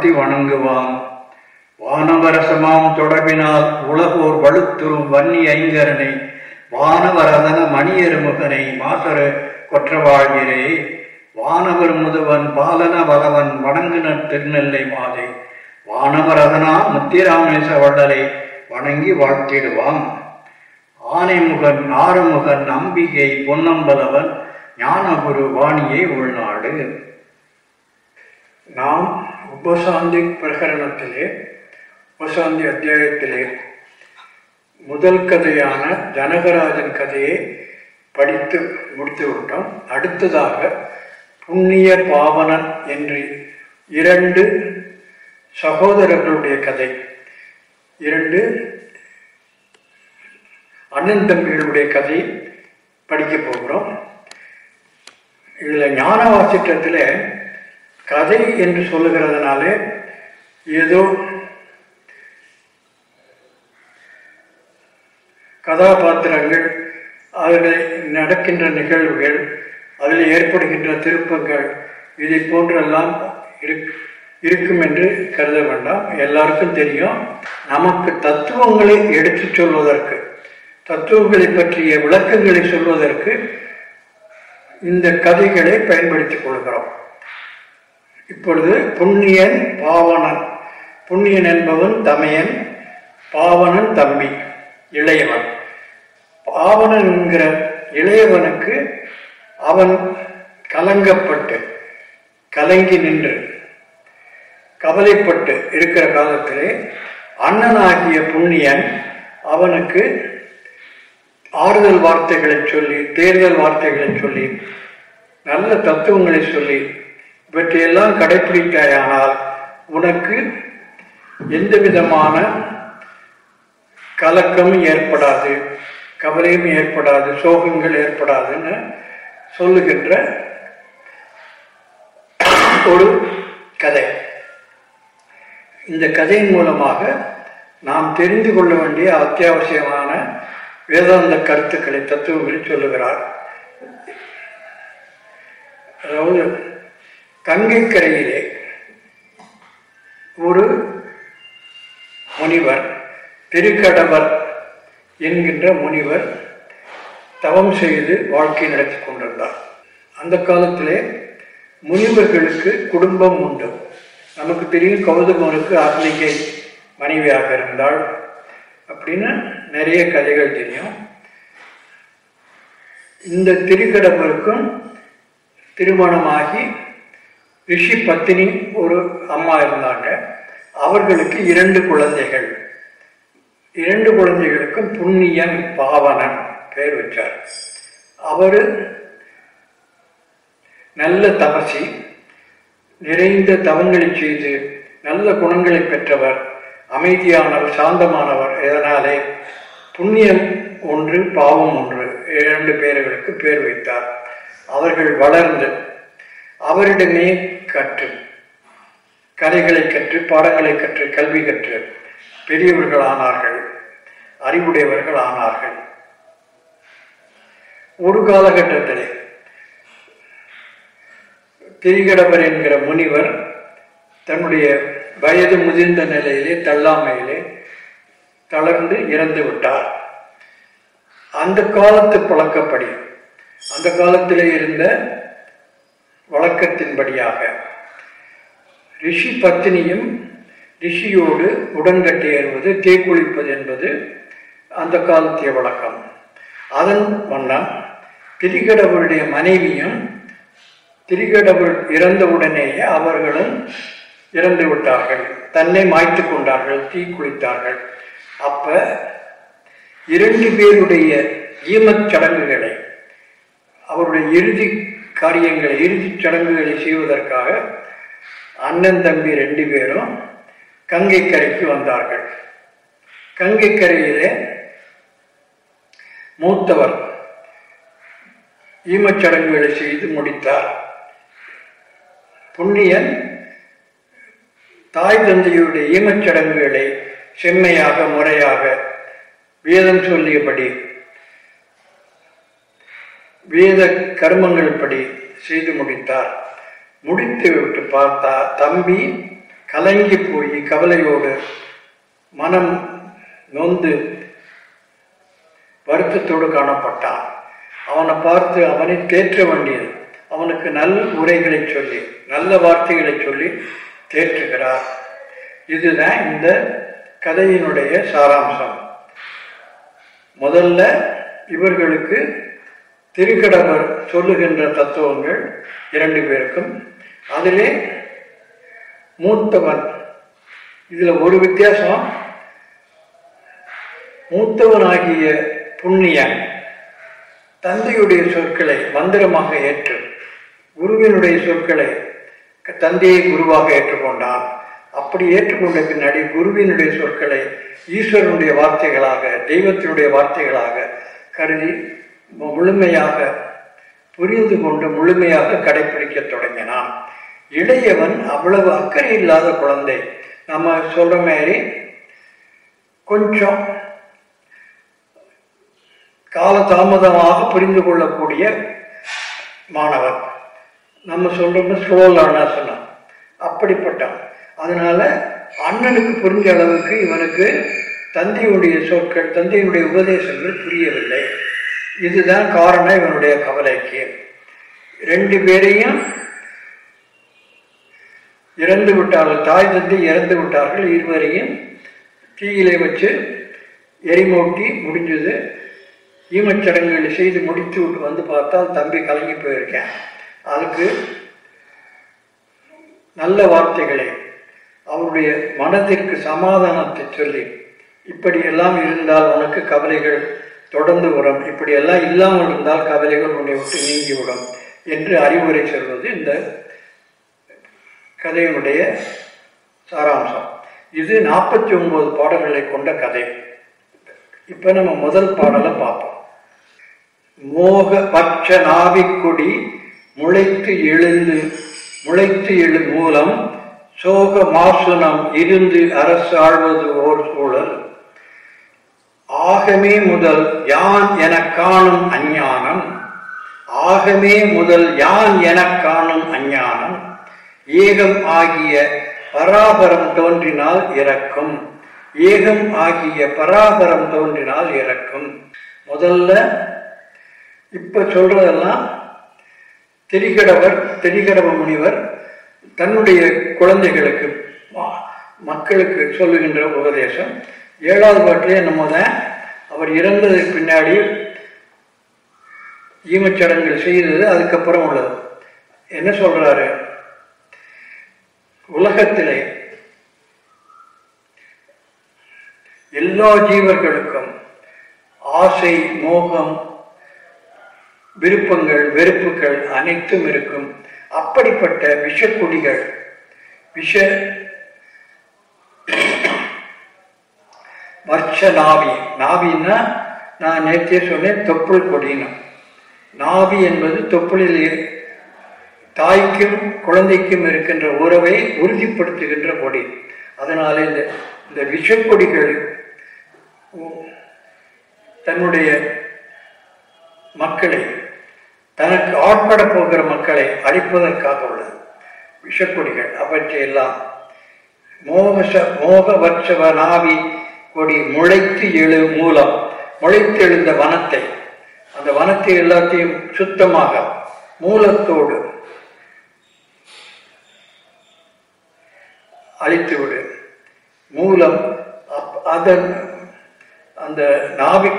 வாழ்த்தி வணங்குவான். வானவரசமாம் தொடர்பினால் உலகோர் வலுத்துறும் வன்னி ஐங்கரனை வானவரதன மணியருமுகனை மாசர கொற்றவாழ்கிறே. வானவர் முதுவன் பாலன வலவன் வணங்குனர் திருநெல்லை மாதை. வானவரதனா முத்திராமேச வள்ளலை வணங்கி வாழ்த்திடுவான் ஆனைமுகன் ஆறுமுகன் அம்பிகை பொன்னம்பலவன் ஞானகுரு வாணியை உள்நாடு நாம் உபசாந்தி பிரகரணத்திலே உபசாந்தி அத்தியாயத்திலே முதல் கதையான ஜனகராஜன் கதையை படித்து முடித்து விட்டோம். அடுத்ததாக புண்ணிய பாவனன் என்று இரண்டு சகோதரர்களுடைய கதை. இரண்டு அண்ணன் தம்பிகளுடைய கதை படிக்க போகிறோம். இதில் ஞான வாசிட்டத்தில் கதை என்று சொல்லுகிறதுனாலே ஏதோ கதாபாத்திரங்கள் அதில் நடக்கின்ற நிகழ்வுகள் அதில் ஏற்படுகின்ற திருப்பங்கள் இதை போன்றெல்லாம் இருக் இருக்கும் என்று கருத வேண்டாம். எல்லாருக்கும் தெரியும் நமக்கு தத்துவங்களை எடுத்து சொல்வதற்கு தத்துவங்களை பற்றிய விளக்கங்களை சொல்வதற்கு இந்த கதைகளை பயன்படுத்திக் கொள்கிறோம். இப்பொழுது புண்ணியன் பாவனன் புண்ணியன் என்பவன் தமையன் பாவனன் தம்பி இளையவன். பாவனன் என்கிற இளையவனுக்கு அவன் கலங்கப்பட்டு கலங்கி நின்று கவலைப்பட்டு இருக்கிற காலத்திலே அண்ணனாகிய புண்ணியன் அவனுக்கு ஆறுதல் வார்த்தைகளை சொல்லி தேர்தல் வார்த்தைகளை சொல்லி நல்ல தத்துவங்களை சொல்லி இவற்றையெல்லாம் கடைபிடித்தாயானால் உனக்கு எந்த விதமான கலக்கமும் ஏற்படாது. கவலையும் ஏற்படாது சோகங்கள் ஏற்படாதுன்னு சொல்லுகின்ற ஒரு கதை. இந்த கதையின் மூலமாக நாம் தெரிந்து கொள்ள வேண்டிய அத்தியாவசியமான வேதாந்த கருத்துக்களை தத்துவங்களை சொல்லுகிறார். அதாவது கங்கைக்கரையிலே ஒரு முனிவர் திருக்கடவர் என்கின்ற முனிவர் தவம் செய்து வாழ்க்கை நடத்தி கொண்டிருந்தார். அந்த காலத்திலே முனிவர்களுக்கு குடும்பம் உண்டு. நமக்கு தெரியும் கௌதமனுக்கு ஆத்மிகை மனைவியாக இருந்தாள் அப்படின்னு நிறைய கதைகள் தெரியும். இந்த திருக்கடம்பருக்கும் திருமணமாகி ரிஷி பத்தினி ஒரு அம்மா இருந்தாங்க. அவர்களுக்கு இரண்டு குழந்தைகள். இரண்டு குழந்தைகளுக்கும் புண்ணியன் பாவனன் பெயர் வச்சார் அவர் நல்ல தமசி நிறைந்த தவங்களை செய்து நல்ல குணங்களை பெற்றவர் அமைதியானவர் சாந்தமானவர் இதனாலே புண்ணியம் ஒன்று பாவம் ஒன்று இரண்டு பேர்களுக்கு பேர் வைத்தார். அவர்கள் வளர்ந்து அவரிடமே கற்று கதைகளை கற்று பாடங்களை கற்று கல்வி கற்று பெரியவர்கள் ஆனார்கள் அறிவுடையவர்கள் ஆனார்கள். ஒரு காலகட்டத்தில் திரிகடவர் என்கிற முனிவர் தன்னுடைய வயது முதிர்ந்த நிலையிலே தள்ளாமையிலே தளர்ந்து இறந்து விட்டார். அந்த காலத்து பழக்கப்படி அந்த காலத்திலே இருந்த வழக்கத்தின்படியாக ரிஷி பத்தினியும் ரிஷியோடு உடன்கட்டை ஏறுவது தீக்குளிப்பது என்பது அந்த காலத்திய வழக்கம். அதன் வண்ணம் திரிகடவுளுடைய மனைவியும் திரிகடவுள் இறந்தவுடனேயே அவர்களும் இறந்து விட்டார்கள் தன்னை மாய்த்து கொண்டார்கள் தீ குளித்தார்கள். அப்ப இரண்டு பேருடைய ஈமச் சடங்குகளை அவருடைய இறுதி காரியங்களை இறுதிச் சடங்குகளை செய்வதற்காக அண்ணன் தம்பி ரெண்டு பேரும் கங்கை கரைக்கு வந்தார்கள். கங்கை கரையிலே மூத்தவர் ஈமச்சடங்குகளை செய்து முடித்தார். புண்ணியன் தாய் தந்தையுடைய ஈமச்சடங்குகளை செம்மையாக முறையாக வேதம் சொல்லியபடி வேத கர்மங்கள் படி செய்து முடித்தார். முடித்து விட்டு பார்த்தா தம்பி கலங்கி போய் கவலையோடு மனம் நொந்து வருத்தத்தோடு காணப்பட்டான். அவனை பார்த்து அவனை தேற்ற வேண்டியது அவனுக்கு நல் உரைகளை சொல்லி நல்ல வார்த்தைகளை சொல்லி தேற்றுகிறார். இதுதான் இந்த கதையினுடைய சாராம்சம். முதல்ல இவர்களுக்கு திருக்கடவர் சொல்லுகின்ற தத்துவங்கள் இரண்டு பேருக்கும். அதிலே மூத்தவன் இதுல ஒரு வித்தியாசம். மூத்தவனாகிய புண்ணியன் தந்தையுடைய சொற்களை மந்திரமாக ஏற்று குருவினுடைய சொற்களை தந்தையை குருவாக ஏற்றுக்கொண்டான். அப்படி ஏற்றுக்கொண்ட பின்னாடி குருவினுடைய சொற்களை ஈஸ்வரனுடைய வார்த்தைகளாக தெய்வத்தினுடைய வார்த்தைகளாக கருதி முழுமையாக புரிந்து கொண்டு முழுமையாக கடைபிடிக்க தொடங்கினான். இளையவன் அவ்வளவு அக்கறை இல்லாத குழந்தை. நம்ம சொல்ற மாதிரி கொஞ்சம் காலதாமதமாக புரிந்து கொள்ளக்கூடிய மாணவன் நம்ம சொல்றோம்னா ஸ்லோ சொன்னான் அப்படிப்பட்டான் அதனால அண்ணனுக்கு புரிஞ்ச அளவுக்கு இவனுக்கு தந்தையுடைய சொற்கள் தந்தையுடைய உபதேசங்கள் புரியவில்லை. இதுதான் காரணம் இவனுடைய கவலைக்கு. ரெண்டு பேரையும் இறந்து விட்டார்கள். தாய் தந்தை இறந்து விட்டார்கள் இருவரையும். தீயிலே வச்சு எரிமூட்டி முடிஞ்சது. ஈமச்சடங்குகள் செய்து முடித்து விட்டு வந்து பார்த்தால் தம்பி கலங்கி போயிருக்கேன். அதுக்கு நல்ல வார்த்தைகளை அவருடைய மனதிற்கு சமாதானத்தை சொல்லி இப்படியெல்லாம் இருந்தால் உனக்கு கவலைகள் தொடர்ந்து வரும். இப்படியெல்லாம் இல்லாமல் இருந்தால் கவலைகள் உன்னை விட்டு நீங்கிவிடும் என்று அறிவுரை சொல்வது இந்த கதையினுடைய சாராம்சம். இது நாற்பத்தி ஒன்பது பாடல்களை கொண்ட கதை. இப்ப நம்ம முதல் பாடலை பார்ப்போம். மோக பட்ச நாவிக்குடி முளைத்து எழுந்து முளைத்து எழு மூலம் சோக மாசுனம் இருந்து அரசாழ்வது ஓர் சூழல். ஆகமே முதல் யான் என காணும் அஞ்ஞானம். ஆகமே முதல் யான் என காணும் அஞ்ஞானம். ஏகம் ஆகிய பராபரம் தோன்றினால் இறக்கும் ஏகம் ஆகிய பராபரம் தோன்றினால் இறக்கும் முதல்ல இப்ப சொல்றதெல்லாம் திரிகடவர் திரிகடவ முனிவர் தன்னுடைய குழந்தைகளுக்கு மக்களுக்கு சொல்லுகின்ற உபதேசம். ஏழாவது பாட்டிலே நம்ம தான் அவர் இறந்ததுக்கு பின்னாடி ஈமச்சடங்குகள் செய்தது அதுக்கப்புறம் உள்ளது. என்ன சொல்றாரு? உலகத்திலே எல்லா ஜீவர்களுக்கும் ஆசை மோகம் விருப்பங்கள் வெறுப்புகள் அனைத்தும் இருக்கும். அப்படிப்பட்ட விஷக்குடிகள் விஷ வர்ஷ நாவி. நாவின்னா நான் நேற்றே சொன்னேன் தொப்புள் கொடினம் நாவி என்பது தொப்புளில் தாய்க்கும் குழந்தைக்கும் இருக்கின்ற உறவை உறுதிப்படுத்துகின்ற கொடி. அதனால இந்த இந்த விஷக்கொடிகள் தன்னுடைய மக்களை தனக்கு ஆட்பட போகிற மக்களை அழிப்பதற்காக உள்ளது. விஷக்கொடிகள் அவற்றையெல்லாம் மோகச மோக நாவி கொடி முளைத்து எழு மூலம் முளைத்து எழுந்த வனத்தை அந்த வனத்தை எல்லாத்தையும் சுத்தமாக மூலத்தோடு அழித்துவிடு மூலம் அதன் அந்த நாவி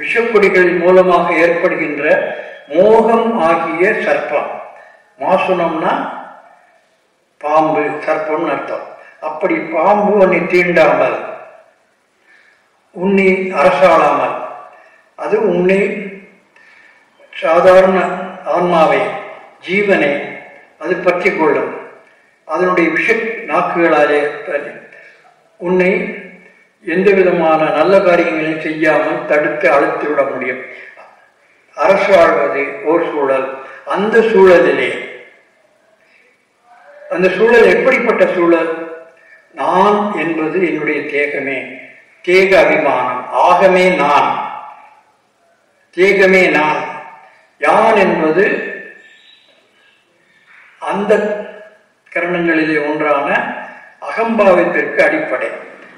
விஷப்பொடிகள் மூலமாக ஏற்படுகின்ற மோகம் ஆகிய சர்ப்பம். மாசுனம்னா பாம்பு சர்ப்பம்னு அர்த்தம். அப்படி பாம்பு உன்னை தீண்டாமல் உன்னை அரசாளாமல் அது உன்னை சாதாரண ஆன்மாவை ஜீவனை அது பற்றி கொள்ளும். அதனுடைய விஷ நாக்குகளாலே உன்னை எந்த விதமான நல்ல காரியங்களையும் செய்யாமல் தடுத்து அழுத்து விட முடியும். அரசு ஆழ்வது ஓர் சூழல். அந்த சூழலிலே அந்த சூழல் எப்படிப்பட்ட சூழல்? நான் என்பது என்னுடைய தேகமே. தேக அபிமானம். ஆகமே நான். தேகமே நான். யான் என்பது அந்த கரணங்களிலே ஒன்றான அகம்பாவத்திற்கு அடிப்படை.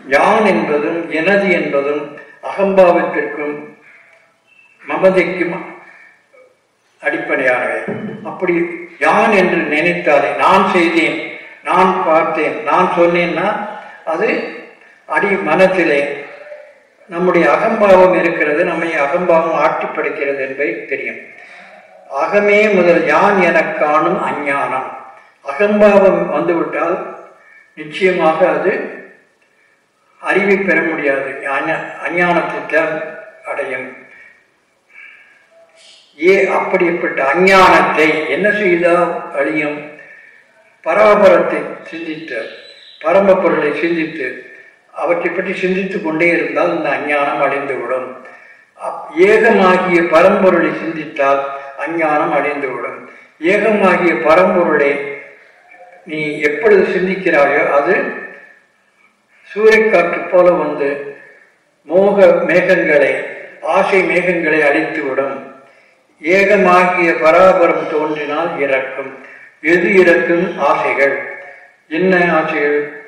யான் என்பதும் எனது என்பதும் அகம்பாவத்திற்கும் மமதைக்கும் அடிப்படையானவை. அப்படி யான் என்று நினைத்தாலே நான் செய்தேன் நான் பார்த்தேன் நான் சொன்னேன்னா அது அடி மனத்திலே நம்முடைய அகம்பாவம் இருக்கிறது நம்மை அகம்பாவம் ஆட்டி படைக்கிறது என்பதை தெரியும். அகமே முதல் யான் என காணும் அஞ்ஞானம். அகம்பாவம் வந்துவிட்டால் நிச்சயமாக அது அறிவை பெற முடியாது. அஞ்ஞானத்தை தான் அடையும். ஏ அப்படிப்பட்ட அஞ்ஞானத்தை என்ன செய்தால் அழியும்? பராபரத்தை சிந்தித்து பரம பொருளை சிந்தித்து அவற்றை பற்றி சிந்தித்து கொண்டே இருந்தால் இந்த அஞ்ஞானம் அடைந்துவிடும் ஏகமாகிய பரம்பொருளை சிந்தித்தால் அஞ்ஞானம் அடைந்துவிடும் ஏகமாகிய பரம்பொருளை நீ எப்பொழுது சிந்திக்கிறாயோ அது சூறைக்காற்று போல வந்து மோக மேகங்களை ஆசை மேகங்களை அழித்துவிடும். ஏகமாகிய பராபரம் தோன்றினால் இறக்கும். எது இறக்கும்? ஆசைகள். என்ன ஆசைகள்?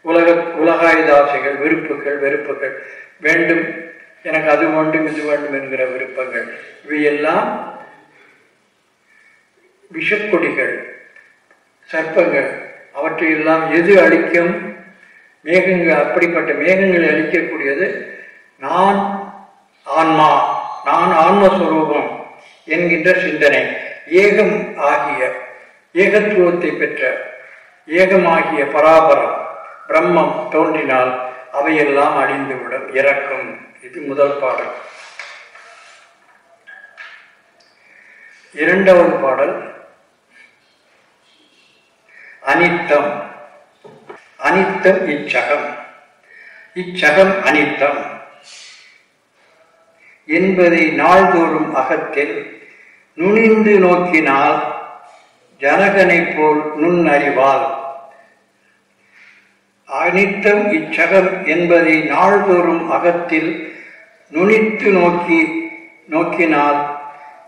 உலக உலகாயுத ஆசைகள் விருப்புகள் வெறுப்புகள். வேண்டும். எனக்கு அது வேண்டும் இது வேண்டும் என்கிற விருப்பங்கள். இவையெல்லாம் விஷக்கொடிகள். சர்ப்பங்கள் அவற்றையெல்லாம் எது அழிக்கும்? மேகங்கள் அப்படிப்பட்ட மேகங்களை அழிக்கக்கூடியது நான் ஆன்மா நான் ஆன்மஸ்வரூபம் என்கின்ற சிந்தனை ஏகம் ஆகிய ஏகத்துவத்தை பெற்ற ஏகமாகிய பராபரம் பிரம்மம் தோன்றினால் அவையெல்லாம் அழிந்துவிடும் இறக்கும் இது முதல் பாடல். இரண்டாவது பாடல் அனித்தம். அனித்தம் இச்சகம். இச்சகம் அனித்தம். என்பதை நாள்தோறும் அகத்தில் நுனிந்து நோக்கினால் ஜனகனைப் போல் நுண்ணறிவால். அனித்தம் இச்சகம் என்பதை நாள்தோறும் அகத்தில் நுனித்து நோக்கி நோக்கினால்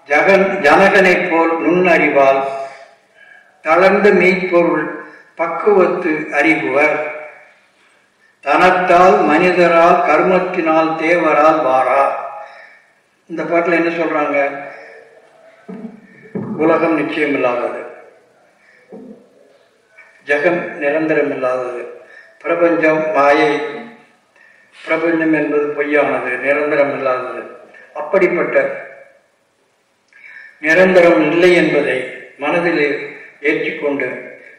ஜகன் ஜனகனைப் போல் நுண்ணறிவால். தளர்ந்த மெய்ப்பொருள் பக்குவத்து அறிகுவர் தனத்தால் மனிதரால் கர்மத்தினால் தேவரால் வாரா. இந்த பாட்டில் என்ன சொல்றாங்க? உலகம் நிச்சயம் இல்லாதது ஜெகம் நிரந்தரம் இல்லாதது பிரபஞ்சம் மாயை. பிரபஞ்சம் என்பது பொய்யானது நிரந்தரம் இல்லாதது அப்படிப்பட்ட நிரந்தரம் இல்லை என்பதை மனதிலே ஏற்றிக்கொண்டு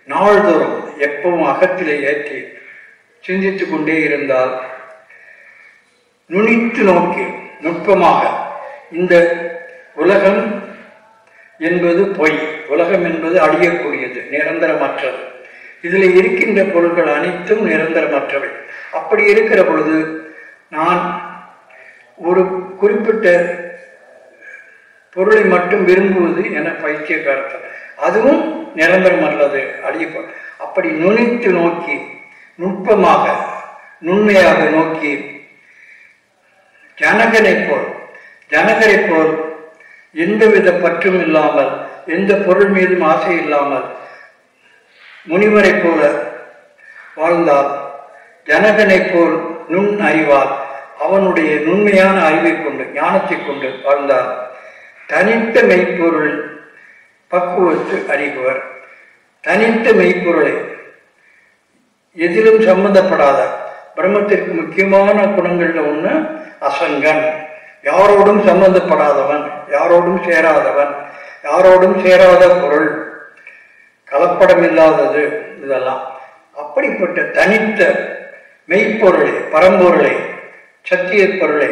நாள்தோறும் எப்பவும் அகத்திலே ஏற்றி சிந்தித்து கொண்டே இருந்தால் நுனித்து நோக்கி நுட்பமாக இந்த உலகம் என்பது பொய். உலகம் என்பது அழியக்கூடியது நிரந்தரமற்றது. இதில் இருக்கின்ற பொருட்கள் அனைத்தும் நிரந்தரமற்றவை. அப்படி இருக்கிற பொழுது நான் ஒரு குறிப்பிட்ட பொருளை மட்டும் விரும்புவது என பைத்தியக்காரத்தம் அதுவும் நிரந்தரம் அல்லது அழியப்படும் அப்படி நுனித்து நோக்கி நுட்பமாக நுண்மையாக நோக்கி ஜனகனை போல் ஜனகரை போல் எந்தவித பற்றும் இல்லாமல் எந்த பொருள் மீதும் ஆசை இல்லாமல் முனிவரை போல வாழ்ந்தால் ஜனகனை போல் நுண் அறிவால் அவனுடைய நுண்மையான அறிவை கொண்டு ஞானத்தை கொண்டு வாழ்ந்தார் தனித்த மெய்ப்பொருள் பக்குவத்து அறிகுவர் தனித்த மெய்ப்பொருளை. எதிலும் சம்பந்தப்படாத. பிரம்மத்திற்கு முக்கியமான குணங்கள்ல ஒண்ணு அசங்கன். யாரோடும் சம்பந்தப்படாதவன் யாரோடும் சேராதவன் யாரோடும் சேராத பொருள். கலப்படம் இல்லாதது இதெல்லாம். அப்படிப்பட்ட தனித்த மெய்ப்பொருளை பரம்பொருளை சத்திய பொருளை.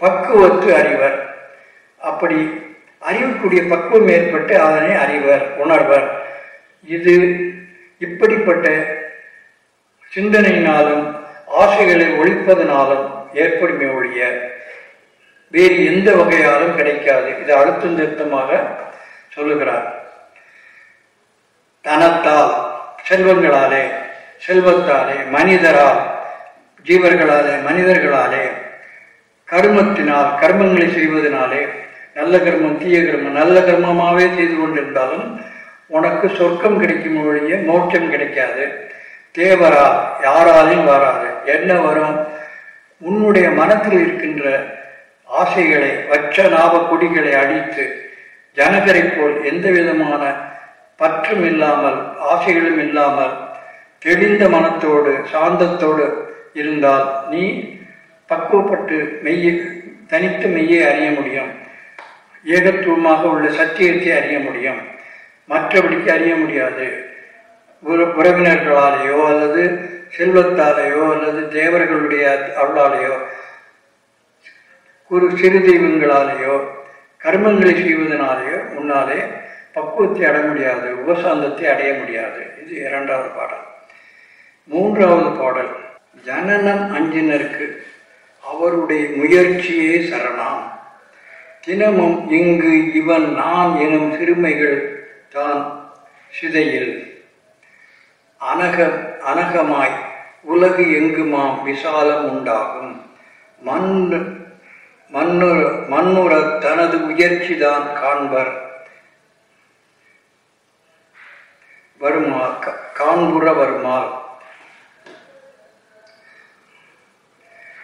பக்குவத்து அறிவர். அப்படி அறிவுக்குரிய பக்குவம் ஏற்பட்டு அதனை அறிவர் உணர்வர். இது இப்படிப்பட்ட சிந்தனையினாலும் ஆசைகளை ஒழிப்பதனாலும் ஏற்படுமே ஒழிய வேறு எந்த வகையாலும் கிடைக்காது. இது அழுத்தம் திருத்தமாக சொல்லுகிறார். தனத்தால் செல்வங்களாலே செல்வத்தாலே மனிதரால் ஜீவர்களாலே மனிதர்களாலே கருமத்தினால் கர்மங்களை செய்வதனாலே நல்ல கர்மம் தீய கர்மம் நல்ல கர்மமாகவே செய்து கொண்டிருந்தாலும் உனக்கு சொர்க்கம் கிடைக்கும் ஒழிய மோட்சம் கிடைக்காது. தேவரா யாராலையும் வராது. என்ன வரும்? உன்னுடைய மனத்தில் இருக்கின்ற ஆசைகளை வற்ற லாப கொடிகளை அழித்து ஜனகரை போல் எந்த விதமான பற்றும் இல்லாமல் ஆசைகளும் இல்லாமல் தெளிந்த மனத்தோடு சாந்தத்தோடு இருந்தால் நீ பக்குவப்பட்டு மெய்யை தனித்து மெய்யை அறிய முடியும். ஏகத்துவமாக உள்ள சத்தியத்தை அறிய முடியும். மற்றபடிக்கு அறிய முடியாது. உறவினர்களாலேயோ அல்லது செல்வத்தாலேயோ அல்லது தேவர்களுடைய அருளாலேயோ ஒரு சிறு தெய்வங்களாலேயோ கர்மங்களை செய்வதனாலேயோ முன்னாலே பக்குவத்தை அடைய முடியாது உபசாந்தத்தை அடைய முடியாது. இது இரண்டாவது பாடல். மூன்றாவது பாடல். ஜனனம் அஞ்சினருக்கு அவருடைய முயற்சியே சரணாம். தினமும் இங்கு இவன் நான் எனும் சிறுமைகள் தான் சிதையில். அனக அனகமாய் உலகு எங்குமாம் விசாலம் உண்டாகும். மண் மண்ணுர மண்ணுற தனது முயற்சிதான் காண்பர். வருமா காண்புற வருமால்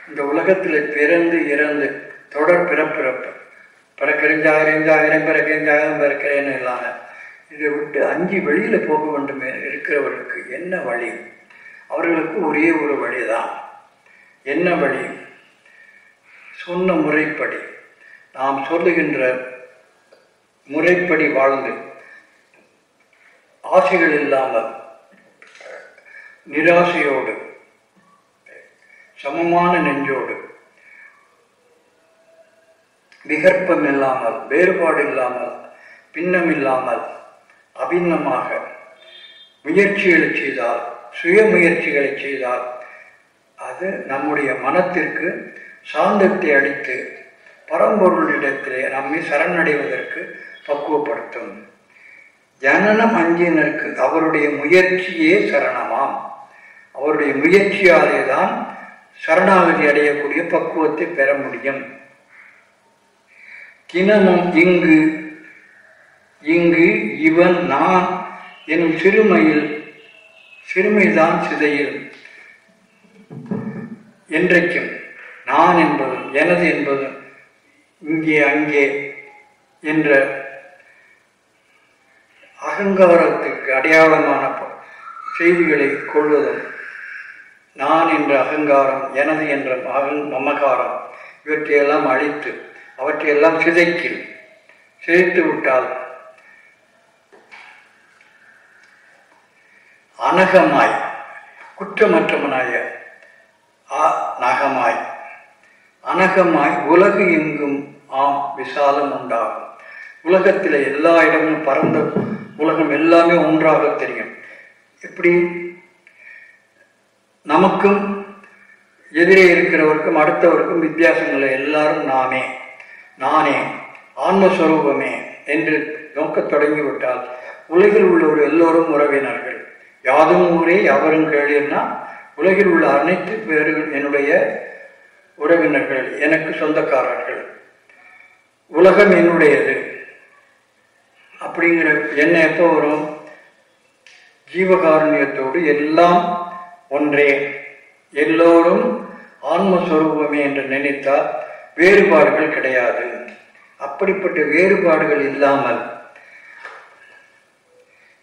இந்த உலகத்தில் பிறந்து இறந்து தொடர் பிறப்பிறப்பு. பிறக்கறிஞ்சாயிரம் ஜாயிரம் பிறக்கறிஞ்சாயிரம் பிறக்கிறேன்னு இல்லாமல் இதை விட்டு அஞ்சு வெளியில் போக வேண்டும் இருக்கிறவர்களுக்கு என்ன வழி? அவர்களுக்கு ஒரே ஒரு வழிதான். என்ன வழி? சொன்ன முறைப்படி. நாம் சொல்லுகின்ற முறைப்படி வாழ்ந்து ஆசைகள் இல்லாமல் நிராசையோடு சமமான நெஞ்சோடு விகற்பம் இல்லாமல் வேறுபாடு இல்லாமல் பின்னம் இல்லாமல் அபிண்ணமாக முயற்சிகளை செய்தால் சுய முயற்சிகளை செய்தால் அது நம்முடைய மனத்திற்கு சாந்தத்தை அளித்து பரம்பொருளிடத்திலே நம்மை சரணடைவதற்கு பக்குவப்படுத்தும். ஜனனம் அஞ்சினருக்கு அவருடைய முயற்சியே சரணமாம். அவருடைய முயற்சியாலே தான் சரணாகதி அடையக்கூடிய பக்குவத்தை பெற முடியும். தினமும் இங்கு இங்கு இவன் நான் எனும் சிறுமையில் சிறுமைதான் சிதையில் என்றைக்கும் நான் என்பதும் எனது என்பதும் இங்கே அங்கே என்ற அகங்காரத்துக்கு அடையாளமான செய்திகளை கொள்வதும் நான் என்ற அகங்காரம் எனது என்ற அகங் மமகாரம் இவற்றையெல்லாம் அழித்து அவற்றையெல்லாம் சிதைக்கு. சிதைத்து விட்டால் அனகமாய் குற்றமற்றவனாய நகமாய். அனகமாய் உலகு எங்கும் ஆம் விசாலம் உண்டாகும். உலகத்தில் எல்லா இடமும் பரந்த உலகம் எல்லாமே ஒன்றாக தெரியும். எப்படி? நமக்கும் எதிரே இருக்கிறவருக்கும் அடுத்தவருக்கும் வித்தியாசங்களை எல்லாரும் நாமே. நானே ஆன்மஸ்வரூபமே என்று நோக்கத் தொடங்கிவிட்டால் உலகில் உள்ளவர் எல்லோரும் உறவினர்கள். யாதும் ஊரே யாவரும் கேளுன்னா உலகில் உள்ள அனைத்து பேர்கள் என்னுடைய உறவினர்கள் எனக்கு சொந்தக்காரர்கள். உலகம் என்னுடையது. அப்படிங்கிற என்ன எப்போ வரும் ஜீவகாருண்யத்தோடு எல்லாம் ஒன்றே. எல்லோரும் ஆன்மஸ்வரூபமே என்று நினைத்தால் வேறுபாடுகள் கிடையாது. அப்படிப்பட்ட வேறுபாடுகள் இல்லாமல்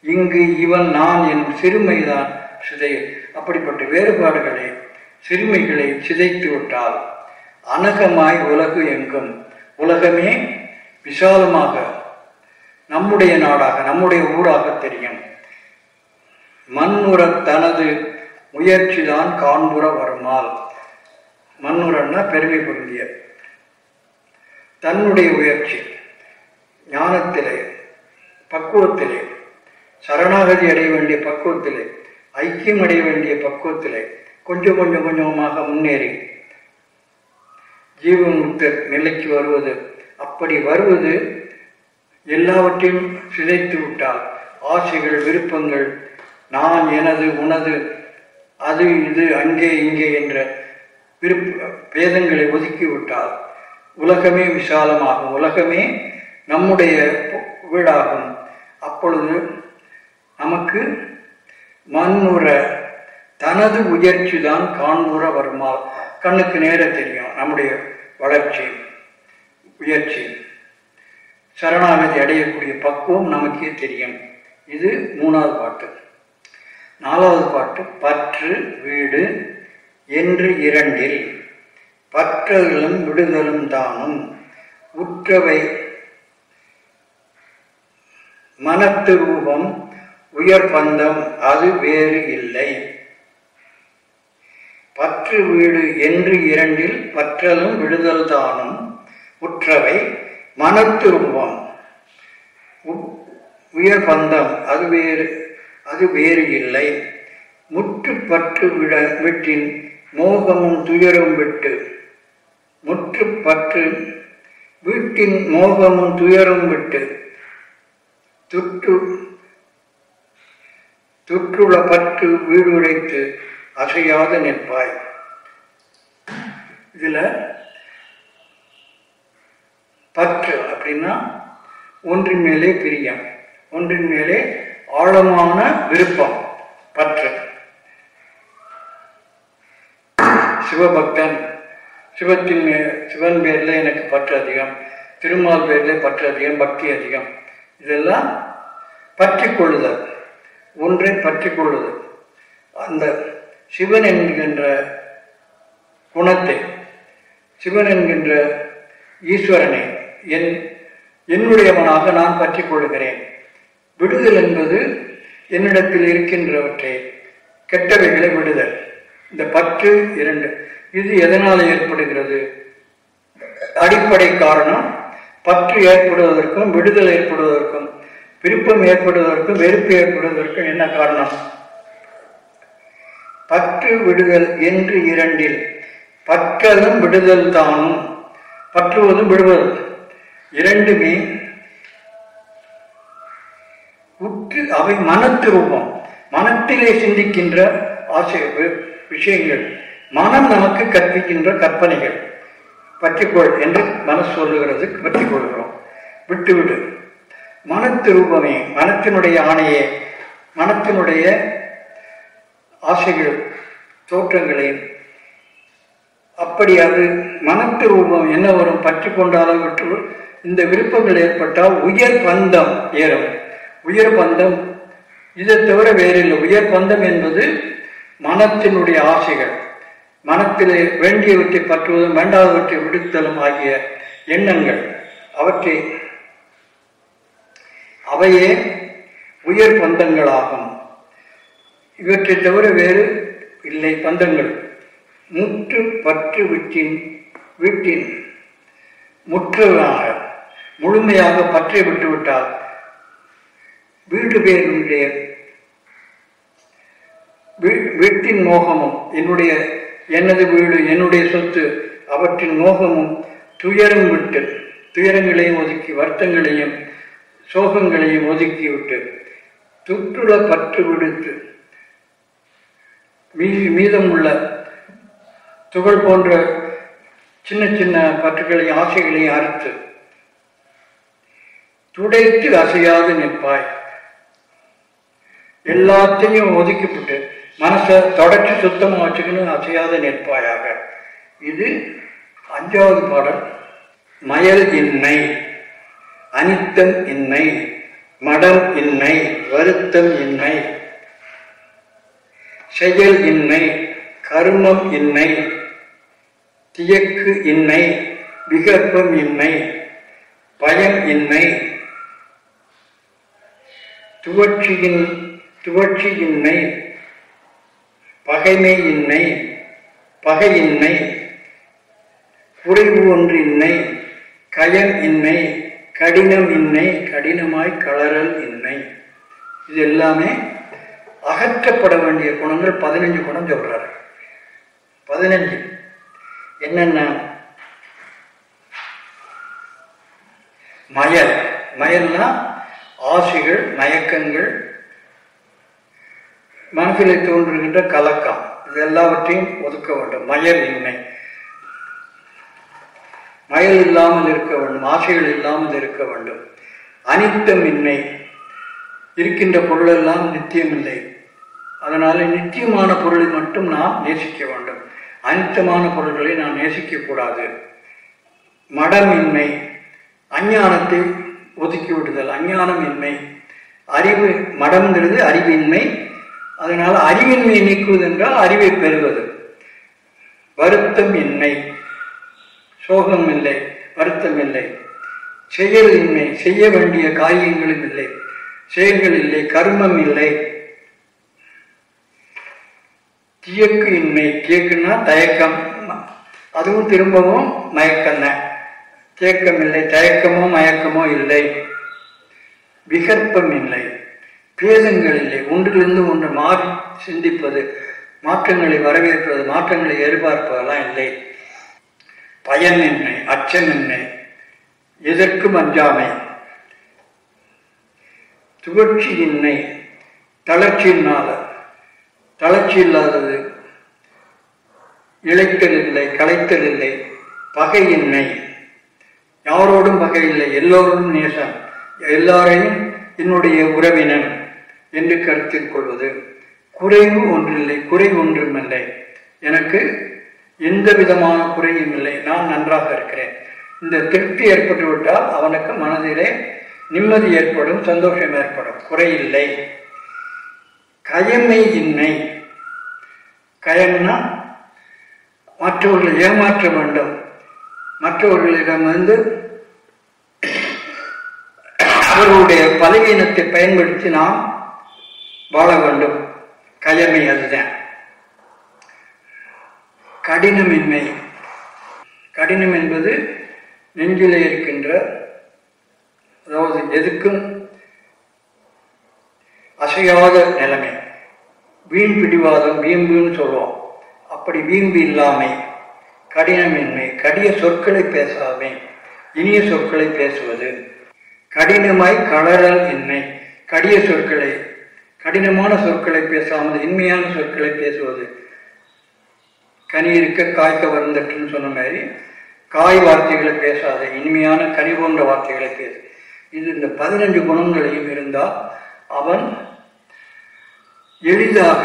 இங்கு இவன் நான் என் சிறுமைதான் சிதை அப்படிப்பட்ட வேறுபாடுகளை சிறுமைகளை சிதைத்து விட்டால் அனகமாய் உலகு எங்கும். உலகமே விசாலமாக நம்முடைய நாடாக நம்முடைய ஊராக தெரியும். மண்ணுற தனது முயற்சிதான் காண்புற வருமால். மண்ணுரன்னா பெருமை பொருந்திய தன்னுடைய முயற்சி ஞானத்திலே பக்குவத்திலே சரணாகதி அடைய வேண்டிய பக்குவத்திலே ஐக்கியம் அடைய வேண்டிய பக்குவத்திலே கொஞ்சம் கொஞ்சம் கொஞ்சமாக முன்னேறி ஜீவமுக்த நிலைக்கு வருவது. அப்படி வருவது எல்லாவற்றையும் சிதைத்து விட்டால் ஆசைகள் விருப்பங்கள் நான் எனது உனது அது இது அங்கே இங்கே என்ற விருப்ப பேதங்களை ஒதுக்கிவிட்டால் உலகமே விசாலமாகும் உலகமே நம்முடைய வீடாகும். அப்பொழுது நமக்கு மண்ணுற தனது உயர்ச்சி தான் காண்புற வருமா? கண்ணுக்கு நேர தெரியும். நம்முடைய வளர்ச்சி உயர்ச்சி. சரணாகதி அடையக்கூடிய பக்குவம் நமக்கே தெரியும். இது மூணாவது பாட்டு. நாலாவது பாட்டு பற்று வீடு என்று இரண்டில். பற்றலும் விடுதலும் தானும் உற்றவை மனத்து ரூபம் உயர் பந்தம் அது வேறு இல்லை. பற்று வீடு என்று இரண்டில் பற்றலும் விடுதல் தானும் உற்றவை மனத்து ரூபம் உயர் பந்தம் அது வேறு அது வேறு இல்லை. முற்று பற்று விட விட்டின் மோகமும் துயரும் விட்டு முற்று பற்று வீட்டின் மோகமும் துயரும் விட்டு துற்று துற்றுள்ள பற்று வீடு உடைத்து அசையாத நிற்பாய். இதுல பற்று அப்படின்னா ஒன்றின் மேலே பிரியம் ஒன்றின் மேலே ஆழமான விருப்பம் பற்று. சிவபக்தன் சிவத்தின் மே சிவன் பேரில் எனக்கு பற்று அதிகம் திருமால் பேரில் பற்று அதிகம் பக்தி அதிகம். இதெல்லாம் பற்றி கொள்ளுதல் ஒன்றை பற்றி கொள்ளுதல் அந்த சிவன் என்கின்ற குணத்தை சிவன் என்கின்ற ஈஸ்வரனை என் என்னுடையவனாக நான் பற்றி கொள்கிறேன் விடுதல் என்பது என்னிடத்தில் இருக்கின்றவற்றை கெட்டவைகளை விடுதல். இந்த பற்று இரண்டு இது எதனால் ஏற்படுகிறது? அடிப்படை காரணம் பற்று ஏற்படுவதற்கும் விடுதல் ஏற்படுவதற்கும் விருப்பம் ஏற்படுவதற்கும் வெறுப்பு ஏற்படுவதற்கும் என்ன காரணம்? பற்று விடுதல் என்று இரண்டில் பற்றலும் விடுதல் தானும் பற்றுவதும் விடுவதும் இரண்டுமே உற்று அவை மனத்து ரூபம் மனத்திலே சிந்திக்கின்ற ஆசை விஷயங்கள். மனம் நமக்கு கற்பிக்கின்ற கற்பனைகள். பற்றிக்கொள் என்று மனசு சொல்லுகிறது பற்றிக் கொள்கிறோம் விட்டு மனத்து ரூபமே மனத்தினுடைய ஆணையே மனத்தினுடைய ஆசைகள் தோற்றங்களை அப்படி அது மனத்து ரூபம் என்ன வரும்? பற்றி கொண்டாலும் விட்டு இந்த விருப்பங்கள் ஏற்பட்டால் உயர் பந்தம் ஏறும். உயர் பந்தம் இதை தவிர வேறில்லை. உயர் பந்தம் என்பது மனத்தினுடைய ஆசைகள். மனத்திலே வேண்டியவற்றை பற்றுவதும் வேண்டாதவற்றை விடுத்தலும் ஆகிய எண்ணங்கள். அவற்றை அவையே உயர் பந்தங்களாகும். இவற்றை தவிர வேறு இல்லை பந்தங்கள். முற்று பற்று விட்டின் வீட்டின். முற்றுவாக முழுமையாக பற்றை விட்டுவிட்டால் வீடு பேருடைய வீட்டின் மோகமும் என்னுடைய எனது வீடு என்னுடைய சொத்து அவற்றின் மோகமும் துயரம் விட்டு துயரங்களையும் ஒதுக்கி வருத்தங்களையும் சோகங்களையும் ஒதுக்கிவிட்டு துற்றுல பற்று விடுத்து மீ மீதமுள்ள துகள் போன்ற சின்ன சின்ன பற்றுகளையும் ஆசைகளையும் அறுத்து துடைத்து அசையாது நிற்பாய். எல்லாத்தையும் ஒதுக்கிவிட்டு மனசை தொடர்ச்சி சுத்தமாக வச்சுக்கணும் அசையாத நிற்பாயாக. இது அஞ்சாவது பாடல். மயல் இன்மை அனித்தம் இன்மை மடம் இன்மை வருத்தம் இன்மை. செயல் இன்மை கர்மம் இன்மை தியக்கு இன்மை விகற்பம் இன்மை பயம் இன்மை. துவட்சியின் துவட்சியின்மை பகைமையின்மை பகையின்மை குறைவு ஒன்றின்மை கயன் இன்மை கடினம் இன்மை கடினமாய் கலரல் இன்மை இது எல்லாமே அகற்றப்பட வேண்டிய குணங்கள் பதினஞ்சு குணம் சொல்றாரு. பதினஞ்சு. என்னென்ன மயல். மயல்னா ஆசைகள் மயக்கங்கள் மனதிலே தோன்றுகின்ற கலக்கம். இது எல்லாவற்றையும் ஒதுக்க வேண்டும். மயல் இன்மை. மயல் இல்லாமல் இருக்க வேண்டும். ஆசைகள் இல்லாமல் இருக்க வேண்டும். அனித்தமின்மை இருக்கின்ற பொருளெல்லாம் நித்தியமில்லை. அதனால நித்தியமான பொருளை மட்டும் நாம் நேசிக்க வேண்டும். அனித்தமான பொருள்களை நாம் நேசிக்க கூடாது மடமின்மை அஞ்ஞானத்தை ஒதுக்கி விடுதல். அஞ்ஞானமின்மை அறிவு மடம்ங்கிறது அறிவின்மை. அதனால் அறிவின்மை நீக்குவது என்றால் அறிவை பெறுவது. வருத்தம் இன்மை சோகம் இல்லை. வருத்தம் இல்லை. செயல் இன்மை செய்ய வேண்டிய காரியங்களும் இல்லை. செயல்கள் இல்லை. கர்மம் இல்லை. தியக்கு இன்மை. தியக்குன்னா தயக்கம். அதுவும் திரும்பவும் மயக்கம் தேக்கம் இல்லை. தயக்கமோ மயக்கமோ இல்லை. விகற்பம் இல்லை. பேதங்கள் இல்லை ஒன்றிலிருந்து ஒன்று மாறி சிந்திப்பது மாற்றங்களை வரவேற்பது மாற்றங்களை எதிர்பார்ப்பதெல்லாம் இல்லை. பயனின்மை அச்சமின்மை எதற்கும் அஞ்சாமை. துவர்ச்சியின்மை தளர்ச்சியினால தளர்ச்சி இல்லாதது இழைத்தல் இல்லை களைத்தல் இல்லை பகையின்மை யாரோடும் பகை இல்லை எல்லோரும் நேசம். எல்லாரையும் என்னுடைய உறவினன் என்று கருத்தில் கொள்வது. குறைவு ஒன்றில்லை குறை ஒன்றுமில்லை. எனக்கு எந்த விதமான குறையும் இல்லை. நான் நன்றாக இருக்கிறேன். இந்த திருப்தி ஏற்பட்டு விட்டால் அவனுக்கு மனதிலே நிம்மதி ஏற்படும் சந்தோஷம் ஏற்படும். குறையில்லை கயமை இன்மை கயம்னா மற்றவர்களை ஏமாற்ற வேண்டும். மற்றவர்களிடம் வந்து அவர்களுடைய பலவீனத்தை பயன்படுத்தி நாம் வாழ வேண்டும் கயமை அதுதான். கடினமின்மை. கடினம் என்பது நெஞ்சிலே இருக்கின்ற அதாவது எதுக்கும் அசையாத நிலைமை. வீண் பிடிவாதம் வீம்புன்னு சொல்லுவோம். அப்படி வீம்பு இல்லாமை கடினமின்மை கடிய சொற்களை பேசாமை இனிய சொற்களை பேசுவது கடினமாய் கலரல் இன்மை கடிய சொற்களை கடினமான சொற்களை பேசாமல் இன்மையான சொற்களை பேசுவது. கனி இருக்க காய்க்க வருந்தட்டுன்னு சொன்ன மாதிரி காய் வார்த்தைகளை பேசாத இனிமையான கனி போன்ற வார்த்தைகளை பேசு. இது இந்த பதினஞ்சு குணங்களையும் இருந்தால் அவன் எளிதாக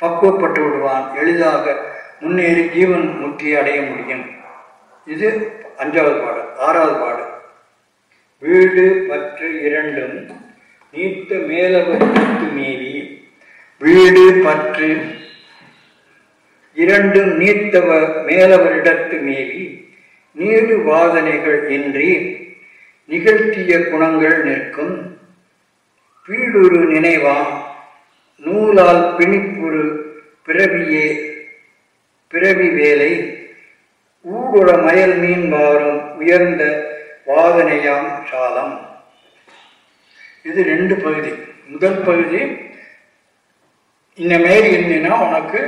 பக்குவப்பட்டு விடுவான். எளிதாக முன்னேறி ஜீவன் முக்தியை அடைய முடியும். இது அஞ்சாவது பாடு ஆறாவது பாடு வீடு பற்று இரண்டும் நீத்த மேலவர் மீறி வீடு பற்று இரண்டும் நீத்தவ மேலவரிடத்து மீறி நீடு வாதனைகள் இன்றி நிகழ்த்திய குணங்கள் நிற்கும். பீடுரு நினைவாம் நூலால் பிணிப்புறு பிறவியே பிறவி வேலை. ஊடுற மயல் மீன் வாரும் உயர்ந்த வாதனையாம் சாலம். இது ரெண்டு பகுதி. முதல் பகுதி இந்த மாரி இருந்தீங்கன்னா உனக்கு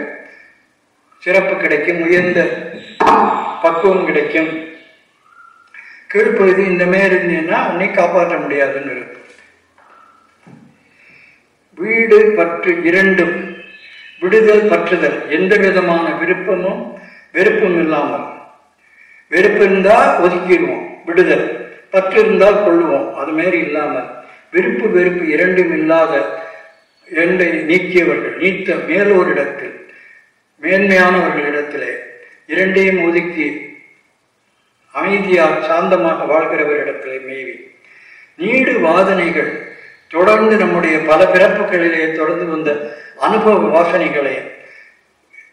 சிறப்பு கிடைக்கும் உயர்ந்த பக்குவம் கிடைக்கும். கீழ்ப்பகுதி இந்த மாரி இருந்தீங்கன்னா உன்னை காப்பாற்ற முடியாதுன்னு இருக்கு. வீடு பற்று இரண்டும் விடுதல் பற்றுதல். எந்த விதமான விருப்பமும் வெறுப்பும் இல்லாமல். வெறுப்பு இருந்தால் ஒதுக்கிடுவோம் விடுதல். பற்று இருந்தால் கொள்ளுவோம் அது மாரி இல்லாமல். விருப்பு வெறுப்பு இரண்டும் இல்லாத இரண்டை நீக்கியவர்கள் நீத்த மேலோரிடத்தில் மேன்மையானவர்களிடத்திலே இரண்டையும் ஒதுக்கி அமைதியாக சாந்தமாக வாழ்கிறவரிடத்திலே மேவி. நீடு வாதனைகள் தொடர்ந்து நம்முடைய பல பிறப்புகளிலே தொடர்ந்து வந்த அனுபவ வாசனைகளை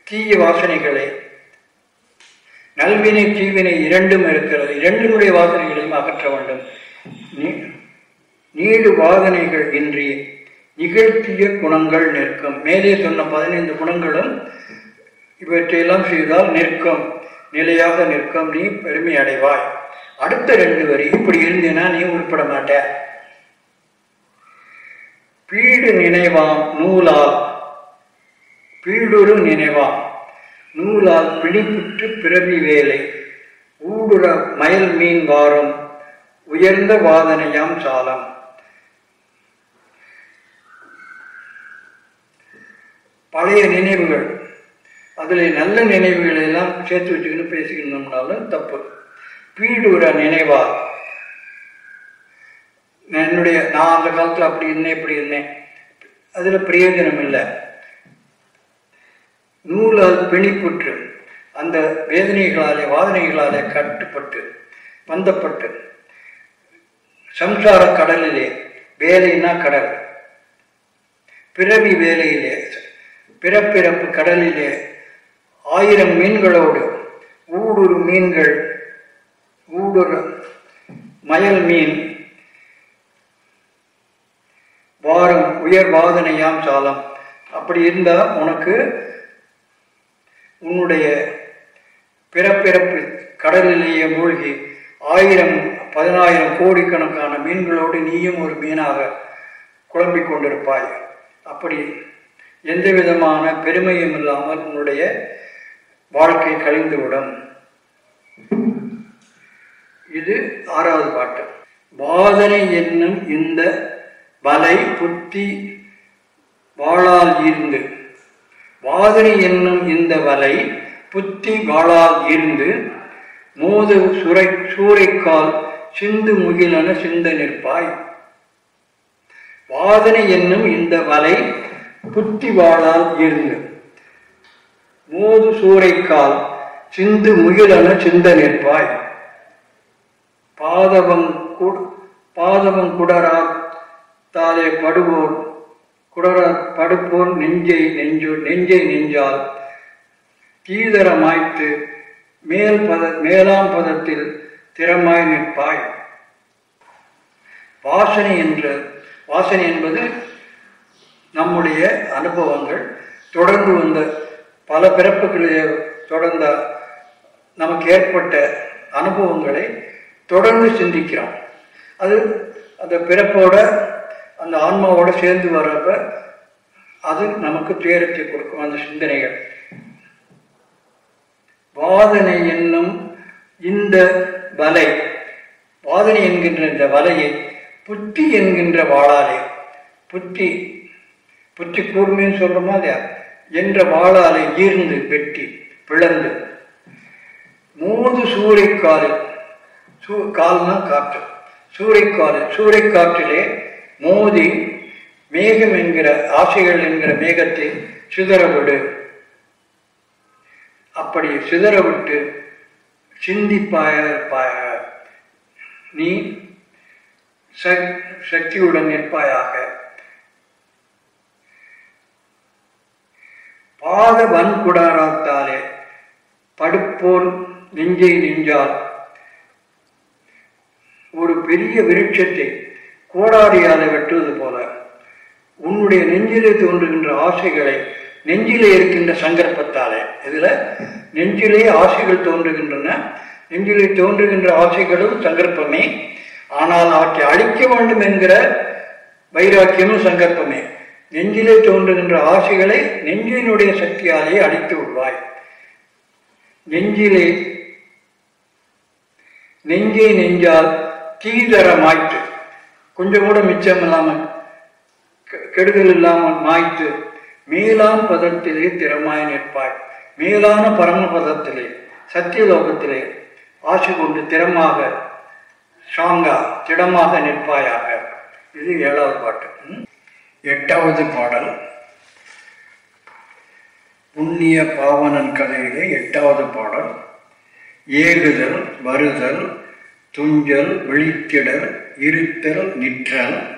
தீய வாசனைகளை நல்வினை தீவினை இரண்டும் இருக்கிறது. இரண்டினுடைய வாசனைகளையும் அகற்ற வேண்டும். நீடு வாதனைகள் இன்றி நிகழ்த்திய குணங்கள் நிற்கும். மேலே சொன்ன பதினைந்து குணங்களும் இவற்றையெல்லாம் செய்தால் நிற்கும். நிலையாக நிற்கும். நீ பெருமை அடைவாய். அடுத்த ரெண்டு வரி இப்படி இருந்தேன்னா நீ உருப்பட மாட்ட. பீடு நினைவாம் நூலால். பீடுரு நினைவாம். நூலால் பிடிபுற்று பிறவி வேலை. ஊடுற மயல் மீன் வாரம். உயர்ந்த வாதனையாம் சாலம். பழைய நினைவுகள். அதில் நல்ல நினைவுகளை எல்லாம் சேர்த்து வச்சுக்கின்னு பேசிக்கணும்னாலும் தப்பு. பீடுற நினைவா? என்னுடைய நான் அந்த காலத்தில் அப்படி இருந்தேன் இப்படி இருந்தேன். அதில் பிரயோஜனம் இல்லை. நூலால் பிணிப்புற்று அந்த வேதனைகளாலே வாதனைகளாலே கட்டுப்பட்டு பந்தப்பட்டு சம்சார கடலிலே வேலைன்னா கடல். பிறவி வேலையிலே பிறப்பிறப்பு கடலிலே ஆயிரம் மீன்களோடு ஊடுரு மீன்கள் ஊடுரு மயல் மீன் வாரம் உயர் வாதனையாம் சாலம். அப்படி இருந்தால் உனக்கு உன்னுடைய பிறப்பிறப்பு கடலிலேயே மூழ்கி ஆயிரம் பதினாயிரம் கோடிக்கணக்கான மீன்களோடு நீயும் ஒரு மீனாக குழம்பிக் கொண்டிருப்பாய். அப்படி எந்த விதமான பெருமையும் இல்லாமல் உன்னுடைய வாழ்க்கை கழிந்துவிடும். இது ஆறாவது பாட்டு. வாதனை என்னும் இந்த வலை புத்தி வாழால் ஈர்ந்து. வாதனை என்னும் இந்த வலை புத்தி வாழால் ஈர்ந்து. மோது சுரை சூறைக்கால் சிந்து முகிலன சிந்த நிற்பாய். வாதனை என்னும் இந்த வலை புத்தி வாழால் ஈர்ந்து மோது சூறைக்கால் சிந்து முகிலன சிந்த நிற்பாய் பாதவம் பாதவம் குடரா தாலே படுவோர் குடர படுப்போர் நெஞ்சை நெஞ்சு நெஞ்சை நெஞ்சால். தீதரமாய்த்து மேல் பத மேலாம் பதத்தில் திறமாய் நிற்பாய். வாசனை என்ற வாசனை என்பது நம்முடைய அனுபவங்கள் தொடர்ந்து வந்த பல பிறப்புகளிலே தொடர்ந்த நமக்கு ஏற்பட்ட அனுபவங்களை தொடர்ந்து சிந்திக்கிறோம். அது அந்த பிறப்போட அந்த ஆன்மாவோட சேர்ந்து வர்றப்ப அது நமக்கு துயரத்தை கொடுக்கும் அந்த சிந்தனைகள். வாதனை என்னும் இந்த வலை வாதனை என்கின்ற இந்த வலையை புத்தி என்கின்ற வாழாலே புத்தி புத்தி கூர்மைன்னு சொல்றோமா இல்லையா என்ற வாழாலை ஈர்ந்து வெட்டி பிளந்து. மூன்று சூறைக்காலில் சூ கால்னா காற்று. சூறைக்காலில் சூறைக்காற்றிலே மோதி மேகம் என்கிற ஆசைகள் என்கிற மேகத்தை சிதறவிடு அப்படி சிதறவிட்டு சிந்திப்பாய பாய நீ சக்தியுடன் நிற்பாயாக. பாத வன்குடாராத்தாலே படுப்போர் நெஞ்சை நெஞ்சால். ஒரு பெரிய விருட்சத்தை கோடாரியால வெட்டுவது போல உன்னுடைய நெஞ்சிலே தோன்றுகின்ற ஆசைகளை நெஞ்சிலே இருக்கின்ற சங்கற்பத்தாலே. இதுல நெஞ்சிலே ஆசைகள் தோன்றுகின்றன. நெஞ்சிலே தோன்றுகின்ற ஆசைகளும் சங்கற்பமே. ஆனால் அவற்றை அழிக்க வேண்டும் என்கிற வைராக்கியமும் சங்கற்பமே. நெஞ்சிலே தோன்றுகின்ற ஆசைகளை நெஞ்சினுடைய சக்தியாலே அழித்து விடுவாய். நெஞ்சிலே நெஞ்சே நெஞ்சால் தீதர மாய்த்து கொஞ்சம் கூட மிச்சம் இல்லாமல் கெடுதல் இல்லாமல் மாய்த்து மேலாம் பதத்திலே திறமாய் நிற்பாய். மேலான பரமபதத்திலே சத்தியலோகத்திலே ஆசை கொண்டு திறமாக ஸ்ட்ராங்கா திடமாக நிற்பாயாக. இது ஏழாவது பாட்டு. எட்டாவது பாடல். புண்ணிய பாவனன் கதையிலே எட்டாவது பாடல். ஏகுதல் வருதல் துஞ்சல் விழித்திடல் இருத்தல் நிற்றல்.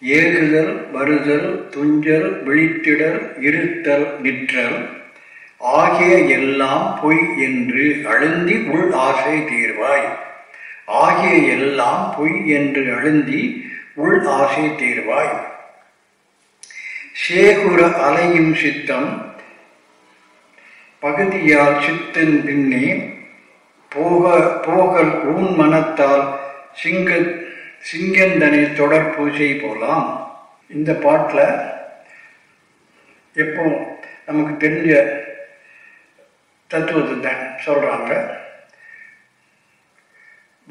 ஏகுதல் வருதல் துஞ்சல் விழித்திடல் இருத்தல் நிற்றல். ஆகிய எல்லாம் பொய் என்று அழுந்தி உள் ஆசை தீர்வாய். ஆகிய எல்லாம் பொய் என்று அழுந்தி உள் ஆசை தீர்வாய். சேகுர அலையும் சித்தம் பகுதியால் சித்தன் பின்னே போக போகல் ஊன் மனத்தால் சிங்க சிங்கந்தனை தொடர் பூஜை போலாம். இந்த பாட்டில் எப்போ நமக்கு தெரிஞ்ச தத்துவத்தை தான் சொல்கிறாங்க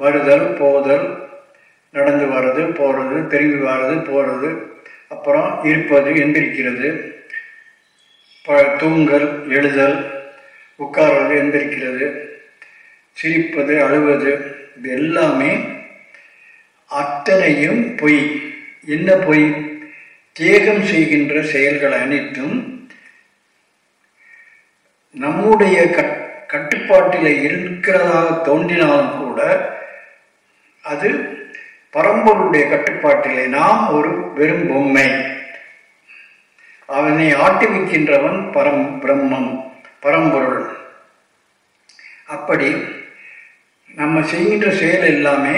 வருதல் போதல் நடந்து வர்றது போகிறது திரும்பி வர்றது போகிறது அப்புறம் இருப்பது எந்திரிக்கிறது. தூங்கல் எழுதல் உட்கார்வது எந்திரிக்கிறது. சிரிப்பது அழுவது இது எல்லாமே அத்தனையும் பொய். என்ன பொய்? தேகம் செய்கின்ற செயல்கள் அனைத்தும் நம்முடைய கட் கட்டுப்பாட்டில் இருக்கிறதாக தோன்றினாலும் கூட அது பரம்பொருடைய கட்டுப்பாட்டிலே நாம் ஒரு வெறும் பொம்மை. அவனை ஆட்டுவிக்கின்றவன் பரம் பிரம்மம் பரம்பொருள். அப்படி நம்ம செய்கின்ற செயல் எல்லாமே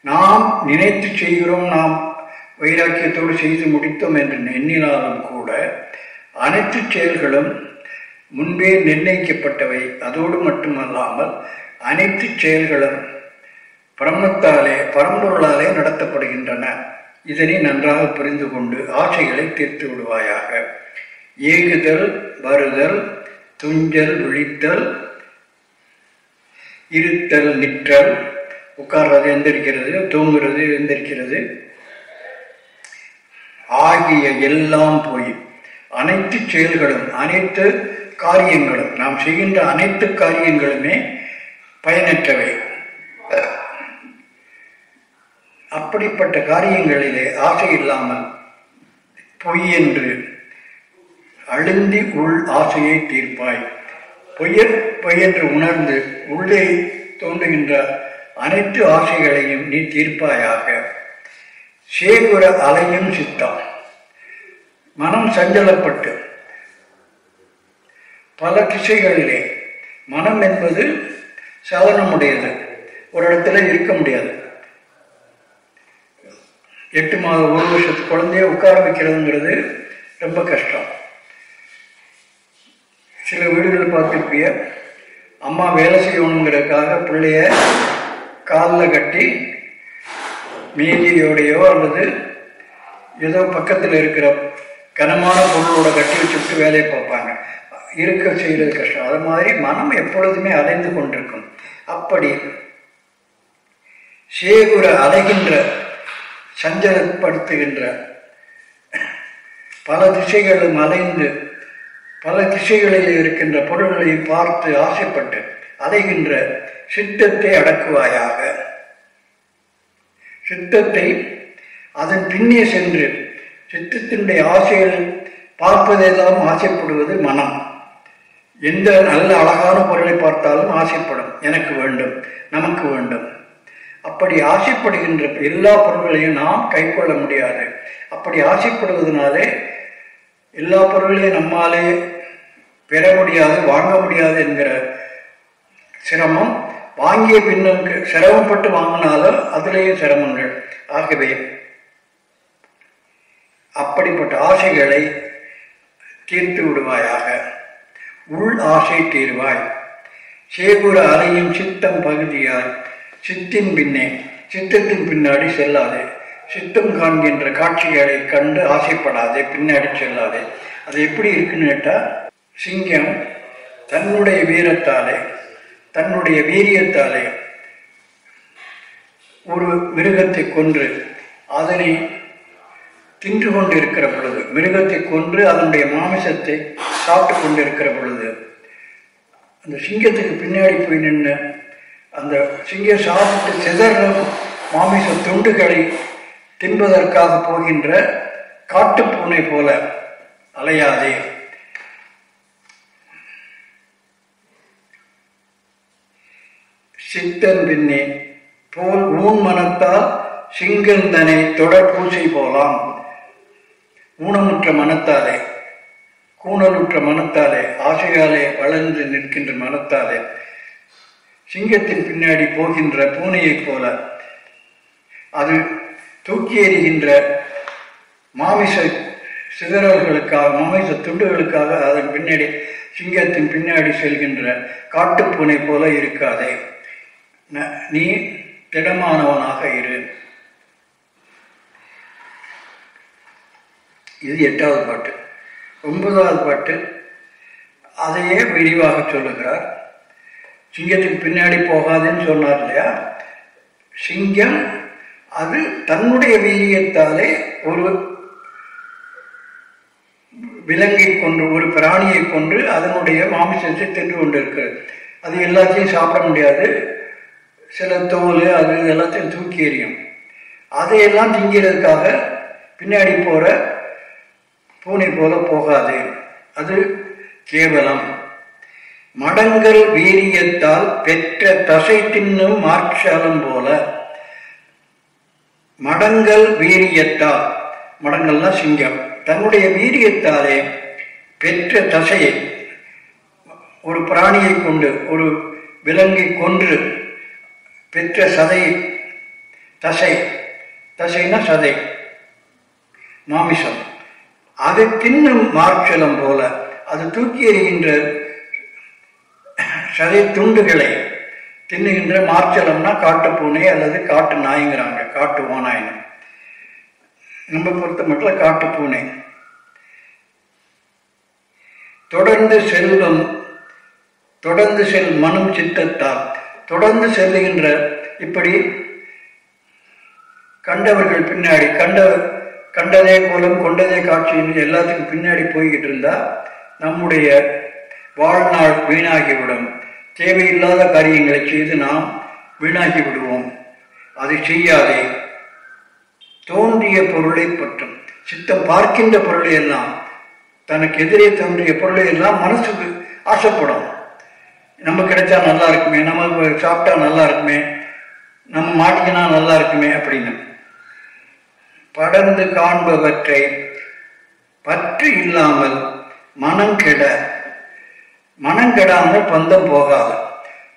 நாம் நினைத்து செய்கிறோம் நாம் வைராக்கியத்தோடு செய்து முடித்தோம் என்று எண்ணினாலும் கூட அனைத்து செயல்களும் முன்பே நிர்ணயிக்கப்பட்டவை. அதோடு மட்டுமல்லாமல் அனைத்து செயல்களும் பிரம்மத்தாலே பரம்பொருளாலே நடத்தப்படுகின்றன. இதனை நன்றாக புரிந்து கொண்டு ஆசைகளை தீர்த்து விடுவாயாக. ஏகுதல் வருதல் துஞ்சல் விழித்தல் இருத்தல் நிற்றல். உட்கார்றது எந்திரிக்கிறது தூங்குறது எந்திரிக்கிறது. ஆகிய எல்லாம் போய் அனைத்து செயல்களும் அனைத்து காரியங்களும் நாம் செய்கின்ற அனைத்து காரியங்களுமே பயனற்றவை. அப்படிப்பட்ட காரியங்களிலே ஆசை இல்லாமல் பொய் என்று அழுந்தி உள் ஆசையை தீர்ப்பாய். பொய்யர் பொய்யென்று உணர்ந்து உள்ளே தோன்றுகின்ற அனைத்து ஆசைகளையும் நீ தீர்ப்பாயாக. சேகுர அலையும் சித்தம். மனம் சஞ்சலப்பட்டு பல திசைகளிலே மனம் என்பது சாதனமுடையது ஒரு இடத்துல இருக்க முடியாது. எட்டு மாதம் ஒரு வருஷத்து குழந்தைய உட்கார வைக்கிறதுங்கிறது ரொம்ப கஷ்டம். சில வீடுகள் பார்த்துருப்பிய அம்மா வேலை செய்யணுங்கிறதுக்காக பிள்ளைய காலில் கட்டி மீதியோடையோ அல்லது ஏதோ பக்கத்தில் இருக்கிற கனமான பொருளோட கட்டி வச்சுட்டு வேலையை பார்ப்பாங்க. இருக்க செய்கிறது கஷ்டம். அது மாதிரி மனம் எப்பொழுதுமே அலைந்து கொண்டிருக்கும். அப்படி சேகுர அலைகின்ற சஞ்சலப்படுத்துகின்ற பல திசைகளும் அலைந்து பல திசைகளில் இருக்கின்ற பொருள்களை பார்த்து ஆசைப்பட்டு அலைகின்ற சித்தத்தை அடக்குவாயாக. சித்தத்தை அதன் பின்னே சென்று சித்தத்தினுடைய ஆசைகள் பார்ப்பதெல்லாம் ஆசைப்படுவது மனம். எந்த நல்ல அழகான பொருளை பார்த்தாலும் ஆசைப்படும். எனக்கு வேண்டும் நமக்கு வேண்டும். அப்படி ஆசைப்படுகின்ற எல்லா பொருள்களையும் நாம் கை முடியாது. அப்படி ஆசைப்படுவதனாலே எல்லா பொருள்களையும் நம்மாலே பெற முடியாது வாங்க முடியாது என்கிற சிரமம் வாங்கிய பின்னும் சிரமப்பட்டு வாங்கினாலும் அதுலேயும் சிரமங்கள். ஆகவே அப்படிப்பட்ட ஆசைகளை தீர்த்து விடுவாயாக. உள் ஆசை தீர்வாய். சேகுர அலையின் சித்தம் பகுதியாய். சித்தின் பின்னே. சித்தத்தின் பின்னாடி செல்லாதே. சித்தம் காண்கின்ற காட்சிகளை கண்டு ஆசைப்படாதே பின்னாடி செல்லாதே. அது எப்படி இருக்குன்னு கேட்டால் சிங்கம் தன்னுடைய வீரத்தாலே தன்னுடைய வீரியத்தாலே ஒரு மிருகத்தை கொன்று அதனை தின்று கொண்டு இருக்கிற பொழுது மிருகத்தை கொன்று அதனுடைய மாமிசத்தை சாப்பிட்டு கொண்டு இருக்கிற பொழுது அந்த சிங்கத்துக்கு பின்னாடி போய் நின்று அந்த சிங்கம் சாப்பிட்டு சிதற மாமிச துண்டுகளை தின்பதற்காக போகின்ற காட்டுப்பூனை போல அலையாதே. சித்தன் பின்னே போல் ஊன் மனத்தால் சிங்கந்தனை தொடர் பூசை போலாம். ஊனமுற்ற மனத்தாலே கூணலுற்ற மனத்தாலே ஆசையாலே வளர்ந்து நிற்கின்ற மனத்தாலே சிங்கத்தின் பின்னாடி போகின்ற பூனையைப் போல. அது தூக்கி எறிகின்ற மாமிச சிதறல்களுக்காக மாமிச துண்டுகளுக்காக அதன் பின்னாடி சிங்கத்தின் பின்னாடி செல்கின்ற காட்டுப்பூனை போல இருக்காதே. நீ திடமானவனாக இரு. இது எட்டாவது பாட்டு. ஒன்பதாவது பாட்டு அதையே விரிவாக சொல்லுகிறார். சிங்கத்துக்கு பின்னாடி போகாதுன்னு சொன்னார் இல்லையா? சிங்கம் அது தன்னுடைய வீரியத்தாலே ஒரு விலங்கை கொன்று ஒரு பிராணியை கொன்று அதனுடைய மாமிசத்தை தின்று கொண்டிருக்கிறது அது எல்லாத்தையும் சாப்பிட முடியாது. சில தோல் அது எல்லாத்தையும் தூக்கி எறியும். அதையெல்லாம் திங்கிறதுக்காக பின்னாடி போகிற பூனை போல போகாது. அது கேவலம். மடங்கள் வீரியத்தால் பெற்ற தசை தின்னும் மாற்றாலும் போல. மடங்கள் வீரியத்தால் மடங்கள்னா சிங்கம் தன்னுடைய வீரியத்தாலே பெற்ற தசையை ஒரு பிராணியை கொண்டு ஒரு விலங்கை கொன்று பெற்ற சதை தசை தசைனா சதை மாமிசம். அது தின்னும் மார்ச்சலம் போல அது தூக்கி எறிகின்ற சதை துண்டுகளை தின்னுகின்ற மார்ச்சலம்னா காட்டு பூனை அல்லது காட்டு நாய்ங்கிறாங்க காட்டு ஓநாயின்னு. நம்ம பொறுத்த மட்டும் காட்டு பூனை. தொடர்ந்து செல்லும் தொடர்ந்து செல் மனம் சித்தத்தால் தொடர்ந்து செல்லுகின்ற இப்படி கண்டவர்கள் பின்னாடி கண்ட கண்டதே கோலம் கொண்டதே காட்சின்னு எல்லாத்துக்கும் பின்னாடி போய்கிட்டு இருந்தால் நம்முடைய வாழ்நாள் வீணாகிவிடும். தேவையில்லாத காரியங்களை செய்து நாம் வீணாகி விடுவோம். அதை செய்யாதே. தோன்றிய பொருளை பற்றும். சித்தம் பார்க்கின்ற பொருளை எல்லாம் தனக்கு எதிரே தோன்றிய பொருளை எல்லாம் மனசுக்கு ஆசைப்படும். நம்ம கிடைச்சா நல்லா இருக்குமே நம்ம சாப்பிட்டா நல்லா இருக்குமே நம்ம மாட்டிக்கினா நல்லா இருக்குமே அப்படின்னு. படர்ந்து காண்பவற்றை பற்று இல்லாமல் மனம் கெட மனம் கெடாமல் பந்தம் போகாது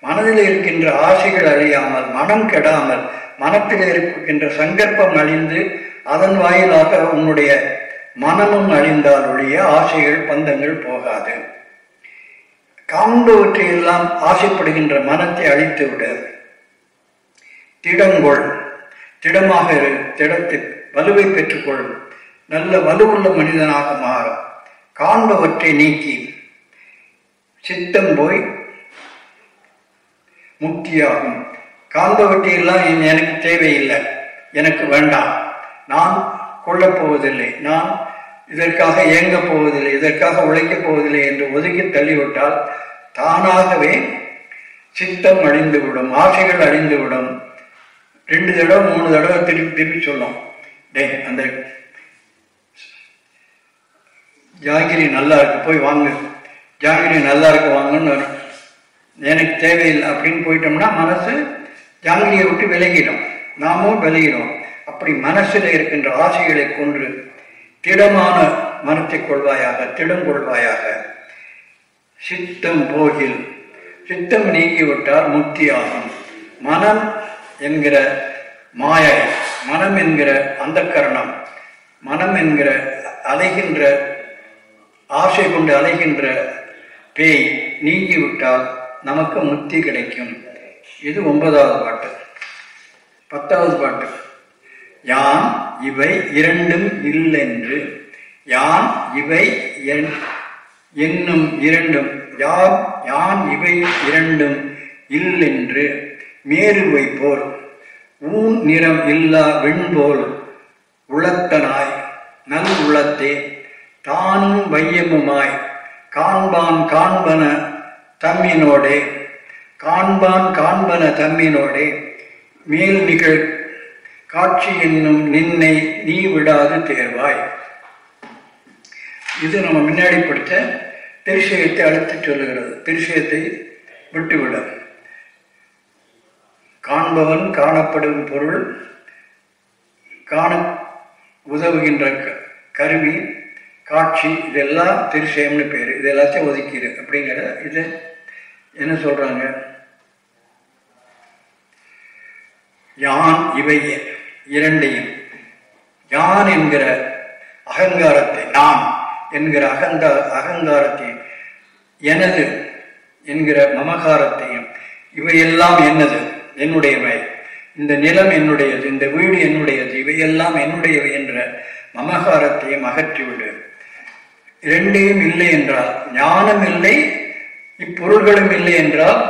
மனதில் இருக்கின்ற ஆசைகள் அழியாமல் மனம் கெடாமல் மனத்தில் இருக்கின்ற சங்கற்பம் அழிந்து அதன் வாயிலாக உன்னுடைய மனமும் அழிந்தால் ஒழிய ஆசைகள் பந்தங்கள் போகாது. காண்பவற்றை எல்லாம் ஆசைப்படுகின்ற மனத்தை அழித்து விட. திடங்கொள் திடமாக இரு. திடத்தில் வலுவை பெற்றுக்கொள். நல்ல வலுவுள்ள மனிதனாக மாறும் காண்பவற்றை நீக்கி. சித்தம் போய் முக்தியாகும். காந்தவட்டியெல்லாம் எனக்கு தேவையில்லை. எனக்கு வேண்டாம். நான் கொள்ளப் போவதில்லை. நான் இதற்காக இயங்கப் போவதில்லை. இதற்காக உழைக்கப் போவதில்லை என்று ஒதுக்கி தள்ளிவிட்டால் தானாகவே சித்தம் அழிந்துவிடும். ஆசைகள் அழிந்துவிடும். ரெண்டு தடவை மூணு தடவை திருப்பி திருப்பி சொல்லும். டே அந்த ஜாங்கிரி நல்லா இருக்கு. போய் வாங்கு. ஜாங்கிரி நல்லா இருக்கு வாங்கன்னு எனக்கு தேவையில்லை அப்படின்னு போயிட்டோம்னா மனசு ஜாங்கிரியை விட்டு விலகிடும். நாமும் விலகிடும் அப்படி மனசில் இருக்கின்ற ஆசைகளை கொன்று திடமான மனத்தை கொள்வாயாக திடம் கொள்வாயாக. சித்தம் போகில். சித்தம் நீங்கிவிட்டால் முக்தியாகும். மனம் என்கிற மாயை மனம் என்கிற அந்த கரணம் மனம் என்கிற அலைகின்ற ஆசை கொண்டு அலைகின்ற பேய் நீங்கிவிட்டால் நமக்கு முக்தி கிடைக்கும். இது ஒன்பதாவது பாட்டு. பத்தாவது பாட்டு. யான் இவை இரண்டும் இல்லென்று. யான் இவை என்னும் இரண்டும். யான் யான் இவை இரண்டும் இல்லென்று. மேருவை போல். ஊன் நிறம் இல்லா வெண்போல் உளத்தனாய் நல் உளத்தே. தானும் வையமுமாய். காண்பான் காண்பன தம்மினோடே காண்பான் காண்பன தம்மினோடே மேல் நிகழ் காட்சி என்னும் நின்னை நீ விடாது தேர்வாய். இது நம்ம முன்னாடி படித்த பெருஷயத்தை அழுத்தி சொல்லுகிறது. பெருஷயத்தை விட்டுவிட காண்பவன் காணப்படும் பொருள் காண உதவுகின்ற கருவி காட்சி இதெல்லாம் திருஷயம்னு பேர். இது எல்லாத்தையும் ஒதுக்கிடு அப்படிங்கிற இது என்ன சொல்றாங்க? யான் இவை இரண்டையும். யான் என்கிற அகங்காரத்தை நான் என்கிற அகங்கா அகங்காரத்தை எனது என்கிற மமகாரத்தையும் இவையெல்லாம் என்னது? என்னுடையவை. இந்த நிலம் என்னுடையது இந்த வீடு என்னுடையது இவையெல்லாம் என்னுடையவை என்ற மமகாரத்தையும் அகற்றிவிடு. இரண்டையும் இல்லை என்றால் ஞானம் இல்லை இப்பொருள்களும் இல்லை என்றால்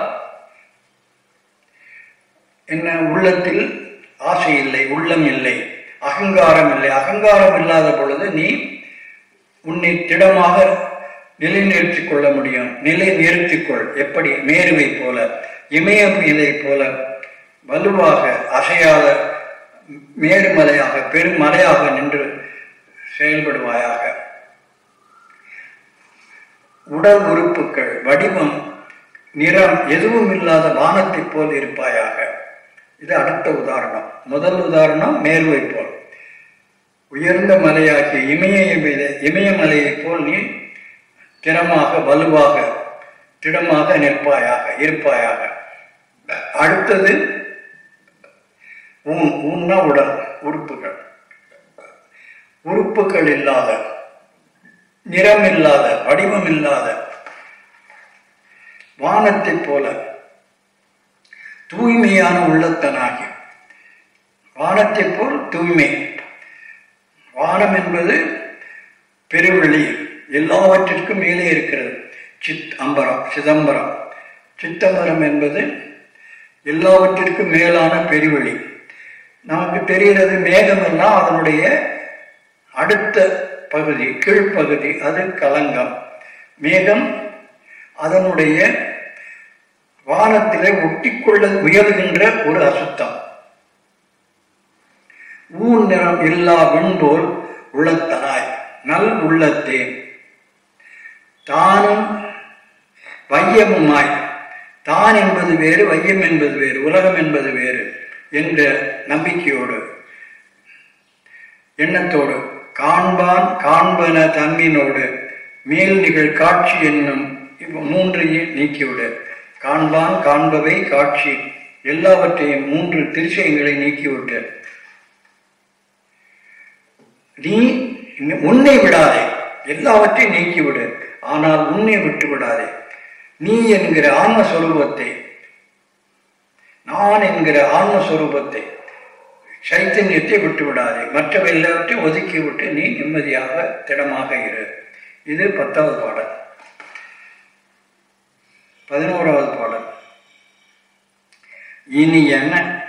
என்ன உள்ளத்தில் ஆசை இல்லை உள்ளம் இல்லை அகங்காரம் இல்லை. அகங்காரம் இல்லாத பொழுது நீ உன்னை திடமாக நிலைநிறுத்திக் கொள்ள முடியும். நிலை நிறுத்திக்கொள் எப்படி? மேருவை போல இமயம் இதை போல வலுவாக அசையாத மேருமலையாக பெருமலையாக நின்று செயல்படுவாயாக. உடல் உறுப்புகள் வடிவம் நிறம் எதுவும் இல்லாத வானத்தைப் போல் இருப்பாயாக. இது அடுத்த உதாரணம். முதல் உதாரணம் மேல்வை போல். உயர்ந்த மலையாகிய இமய இமயமலையைப் போல் நீ திறமாக வலுவாக திடமாக நிற்பாயாக இருப்பாயாக. அடுத்தது ஊன் ஊன்னா உடல் உறுப்புகள். உறுப்புகள் இல்லாத நிறம் இல்லாத வடிவம் இல்லாத வானத்தைப் போல தூய்மையான உள்ளத்தனாகி வானத்தைப் போல் தூய்மை. வானம் என்பது பெருவெளி எல்லாவற்றிற்கும் மேலே இருக்கிறது. சித் அம்பரம் சிதம்பரம். சித்தம்பரம் என்பது எல்லாவற்றிற்கும் மேலான பெருவெளி. நமக்கு தெரிகிறது மேகமெல்லாம் அதனுடைய அடுத்த பகுதி கீழ்ப்பகுதி அது கலங்கம். மேகம் அதனுடைய வானத்திலே ஒட்டிக்கொள்ள உயர்கின்ற ஒரு அசுத்தம். ஊன் நிறம் இல்லா விண்போல் உள்ளத்தனாய் நல் உள்ளத்தே. தானும் வையமுமாய் தான் என்பது வேறு வையம் என்பது வேறு உலகம் என்பது வேறு என்ற நம்பிக்கையோடு எண்ணத்தோடு காண்பான் காண்பன தன்னினோடு. மேல் நிகழ் காட்சி என்னும் இப்போ மூன்றையும் நீக்கிவிடு. காண்பான் காண்பவை காட்சி. எல்லாவற்றையும் மூன்று திருச்சயங்களை நீக்கிவிட்டு. நீ உன்னை விடாதே. எல்லாவற்றையும் நீக்கிவிடு. ஆனால் உன்னை விட்டு விடாதே. நீ என்கிற ஆன்மஸ்வரூபத்தை நான் என்கிற ஆன்மஸ்வரூபத்தை சைத்தன்யத்தை விட்டுவிடாதே மற்றவை எல்லாவற்றையும் ஒதுக்கி விட்டு நீ நிம்மதியாக திடமாக இரு. இது பத்தாவது பாடல். பதினோராவது பாடல். இனியன்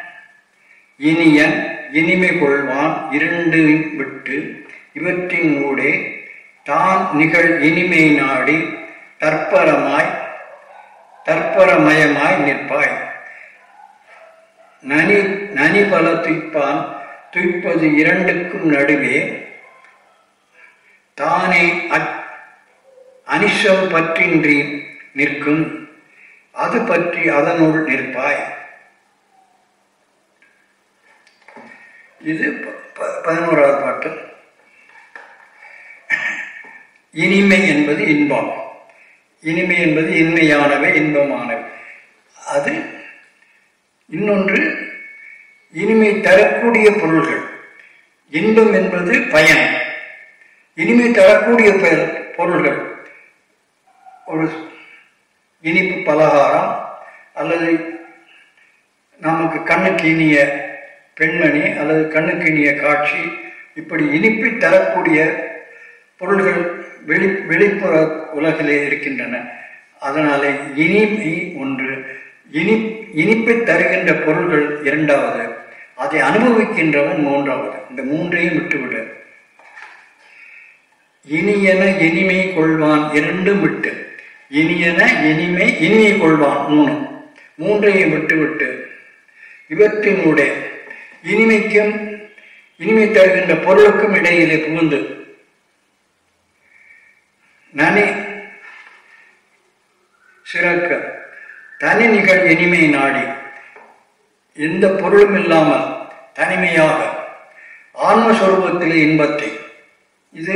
இனியன் இனிமை கொள்வான் இரண்டு விட்டு இவற்றின் ஊடே. தான் நிகழ் இனிமை நாடி தற்பரமாய் தற்பரமயமாய் நிற்பாய். நனி நனி பல துய்ப்பான் துய்ப்பது இரண்டுக்கும் நடுவே தானே அனிஷம் பற்றின்றி நிற்கும் அது பற்றி அதனுள் நிற்பாய். இது பதினோராவது பாட்டு. இனிமை என்பது இன்பம். இனிமை என்பது இன்மையானவை இன்பமானவை. அது இன்னொன்று இனிமை தரக்கூடிய பொருள்கள். இன்பம் என்பது பயன். இனிமை தரக்கூடிய பொருள்கள். ஒரு இனிப்பு பலகாரம் அல்லது நமக்கு கண்ணுக்கு இனிய பெண்மணி அல்லது கண்ணுக்கு இனிய காட்சி இப்படி இனிப்பை தரக்கூடிய பொருள்கள் வெளி வெளிப்புற உலகிலே இருக்கின்றன. அதனாலே இனிமை ஒன்று. இனி இனிப்பை தருகின்ற பொருள்கள் இரண்டாவது அதை அனுபவிக்கின்றவன் மூன்றாவது. இந்த மூன்றையும் விட்டுவிடு. இனியன இனிமை கொள்வான் இரண்டும் விட்டு. இனியன இனிமை இனிமை கொள்வான் மூணு. மூன்றையும் விட்டுவிட்டு. இவற்றினுடைய இனிமைக்கும் இனிமை தருகின்ற பொருளுக்கும் இடையிலே புகுந்து. நனி சிறக்க. தனி நிகழ் இனிமை நாடி எந்த பொருளும் இல்லாமல் தனிமையாக ஆன்மஸ்வரூபத்தில் இன்பத்தை. இது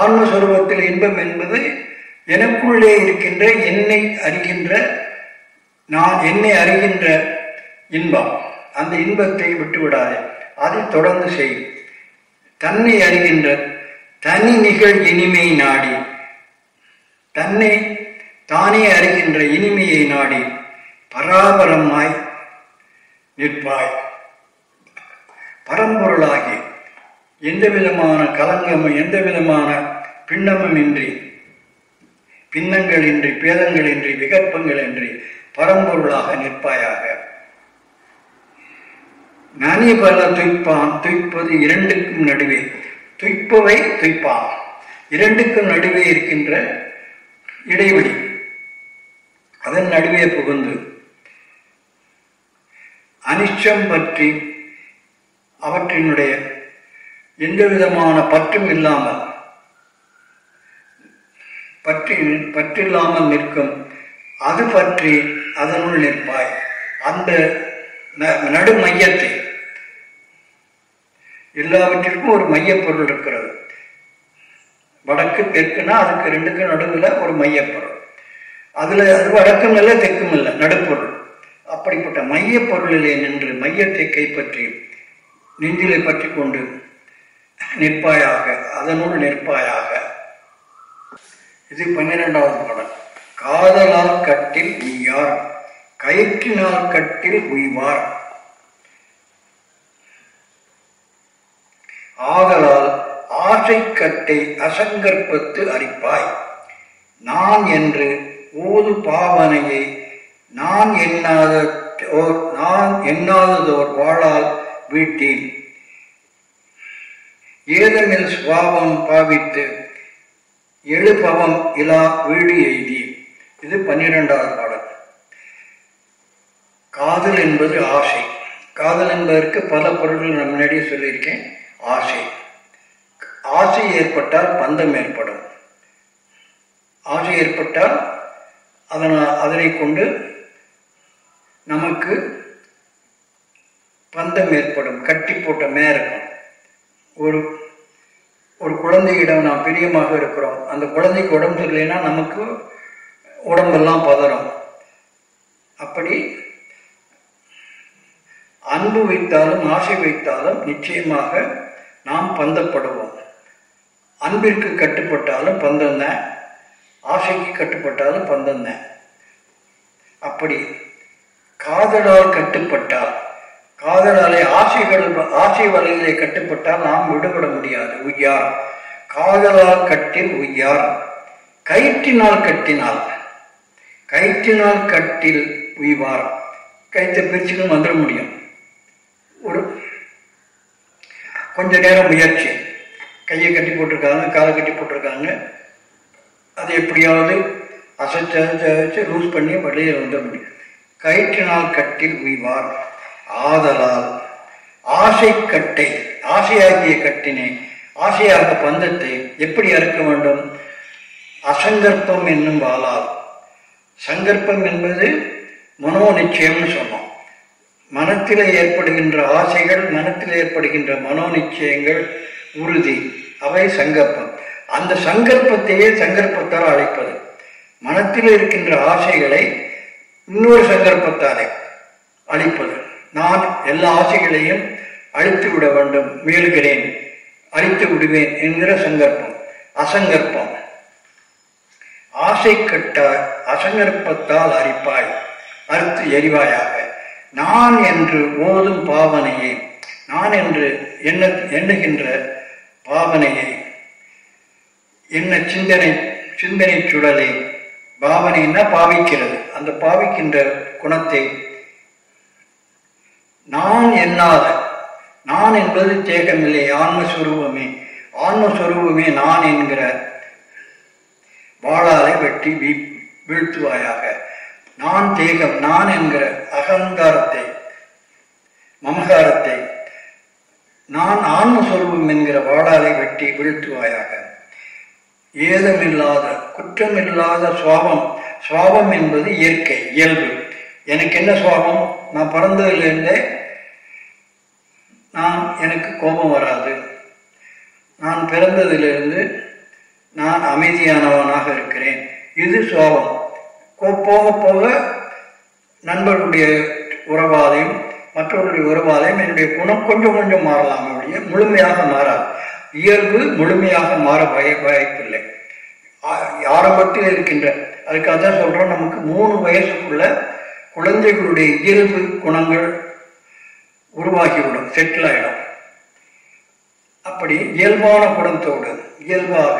ஆன்மஸ்வரூபத்தில் இன்பம் என்பது எனக்குள்ளே இருக்கின்ற என்னை அறிகின்ற நான் என்னை அறிகின்ற இன்பம். அந்த இன்பத்தை விட்டுவிடாது. அதை தொடர்ந்து செய். தன்னை அறிகின்ற தனி நிகழ் இனிமை நாடி தன்னை தானே அறிகின்ற இனிமையை நாடி பராபரமாய் நிற்பாய். பரம்பொருளாகி எந்த விதமான கலங்கமும் எந்த விதமான பின்னமும் இன்றி பின்னங்களின்றி பேதங்களின்றி விகற்பங்களின்றி பரம்பொருளாக நிற்பாயாக. நனி பல துய்ப்பான் துய்ப்பது இரண்டுக்கும் நடுவே துய்ப்பவை துய்ப்பான். இரண்டுக்கும் நடுவே இருக்கின்ற இடைவெளி. அதன் நடுவே புகுந்து அனிச்சம் பற்றி அவற்றினுடைய எந்த விதமான பற்றும் இல்லாமல் பற்றி பற்றில்லாமல் நிற்கும் அது பற்றி அதனுள் நிற்பாய். அந்த நடு மையத்தை எல்லாவற்றிற்கும் ஒரு மையப்பொருள் இருக்கிறது. வடக்கு தெற்குனா அதுக்கு ரெண்டுக்கு நடுவில் ஒரு மையப்பொருள். அதில் அது வடக்கும் இல்லை தெற்கும் இல்லை நடுப்பொருள். அப்படிப்பட்ட மையப்பொருளிலே நின்று மையத்தை கைப்பற்றி நெஞ்சிலை பற்றி கொண்டு நிற்பாயாக அதனுள் நிற்பாயாக. இது பன்னிரெண்டாவது பாடல். காதலால் கட்டில் உய்யார் கயிற்றினால் கட்டில் உய்வார். ஆதலால் ஆசை கட்டை அசங்கற்பத்து அரிப்பாய். நான் என்று ஊது பாவனையை நான் எண்ணாத நான் எண்ணாததோர் வாழால் வீட்டேன். ஏதமில் சுவாபம் பாவித்து எழுபவம் இலா வீடு எய்தி இது பன்னிரெண்டாவது பாடல். காதல் என்பது ஆசை. காதல் என்பதற்கு பல பொருள்கள் நான் முன்னாடியே சொல்லியிருக்கேன். ஆசை. ஆசை ஏற்பட்டால் பந்தம் ஏற்படும். ஆசை ஏற்பட்டால் அதனால் அதனை கொண்டு நமக்கு பந்தம் ஏற்படும் கட்டி போட்ட மே இருக்கும். ஒரு ஒரு குழந்தையிடம் நாம் பிரியமாக இருக்கிறோம். அந்த குழந்தைக்கு உடம்பு சரியில்லைன்னா நமக்கு உடம்பெல்லாம் பதறும். அப்படி அன்பு வைத்தாலும் ஆசை வைத்தாலும் நிச்சயமாக நாம் பந்தப்படுவோம். அன்பிற்கு கட்டுப்பட்டாலும் பந்தந்தேன் ஆசைக்கு கட்டுப்பட்டாலும் பந்தந்தேன் அப்படி காதலால் கட்டுப்பட்டால் காதலாலே ஆசைகள் ஆசை வலையிலே கட்டுப்பட்டால் நாம் விடுபட முடியாது. உய்யார் காதலால் கட்டில் உய்யார் கயிற்றினால் கட்டினால் கயிற்றினால் கட்டில் உய்வார். கயிற்றை பிரிச்சுக்கும் வந்துட முடியும். ஒரு கொஞ்ச நேரம் முயற்சி. கையை கட்டி போட்டிருக்காங்க காலை கட்டி போட்டிருக்காங்க. அது எப்படியாவது அசைச்சு அசைச்சு லூஸ் பண்ணி வெளியில் வந்து முடியும் கயிற்றினால் கட்டில் உய்வார் ஆதலால் ஆசை கட்டை ஆசையாகிய கட்டினை ஆசையாக பந்தத்தை எப்படி அறுக்க வேண்டும்? அசங்கற்பம் என்னும் வாளால். சங்கற்பம் என்பது மனோ நிச்சயம்னு சொன்னோம். மனத்தில் ஏற்படுகின்ற ஆசைகள் மனத்தில் ஏற்படுகின்ற மனோ நிச்சயங்கள் உறுதி. அவை சங்கற்பம். அந்த சங்கற்பத்தையே சங்கற்பத்தால் அழைப்பது. மனத்தில் இருக்கின்ற ஆசைகளை இன்னொரு சங்கற்பத்தாலே அழிப்பது நான் எல்லா ஆசைகளையும் அழித்து விட வேண்டும் மீளுகிறேன் அழித்து விடுவேன் என்கிற சங்கற்பம் அசங்கற்பம். ஆசை கட்டாய் அசங்கற்பத்தால் அரிப்பாய் அறுத்து எரிவாயாக. நான் என்று ஓதும் பாவனையை நான் என்று எண்ண எண்ணுகின்ற பாவனையை என்ன சிந்தனை சிந்தனை சுடலை பாவனைன்னா பாவிக்கிறது? அந்த பாவிக்கின்ற குணத்தை நான் எண்ணாத நான் என்பது தேகமில்லை ஆன்மஸ்வரூபமே. ஆன்மஸ்வரூபமே நான் என்கிற வாழாலை வெட்டி வீ வீழ்த்துவாயாக. நான் தேகம் நான் என்கிற அகங்காரத்தை மமகாரத்தை நான் ஆன்மஸ்வரூபம் என்கிற வாழாலை வெட்டி வீழ்த்துவாயாக. ஏதமில்லாத குற்றமில்லாத சுவாபம். சுவாபம் என்பது இயற்கை இயல்பு. எனக்கு என்ன சுவாபம்? நான் பிறந்ததுலேருந்தே நான் எனக்கு கோபம் வராது. நான் பிறந்ததிலிருந்து நான் அமைதியானவனாக இருக்கிறேன். இது சுவாபம். போக போக நண்பர்களுடைய உறவாதையும் மற்றவர்களுடைய உறவாதையும் என்னுடைய குணம் கொஞ்சம் கொஞ்சம் மாறலாம். ஒழிய முழுமையாக மாறாது. இயல்பு முழுமையாக மாற வய வாய்ப்பில்லை. ஆரம்பத்தில் இருக்கின்ற அதுக்காக தான் சொல்கிறோம் நமக்கு மூணு வயசுக்குள்ள குழந்தைகளுடைய இயல்பு குணங்கள் உருவாகிவிடும் செட்டில் ஆகிடும் அப்படி இயல்பான குணத்தோடு இயல்பாக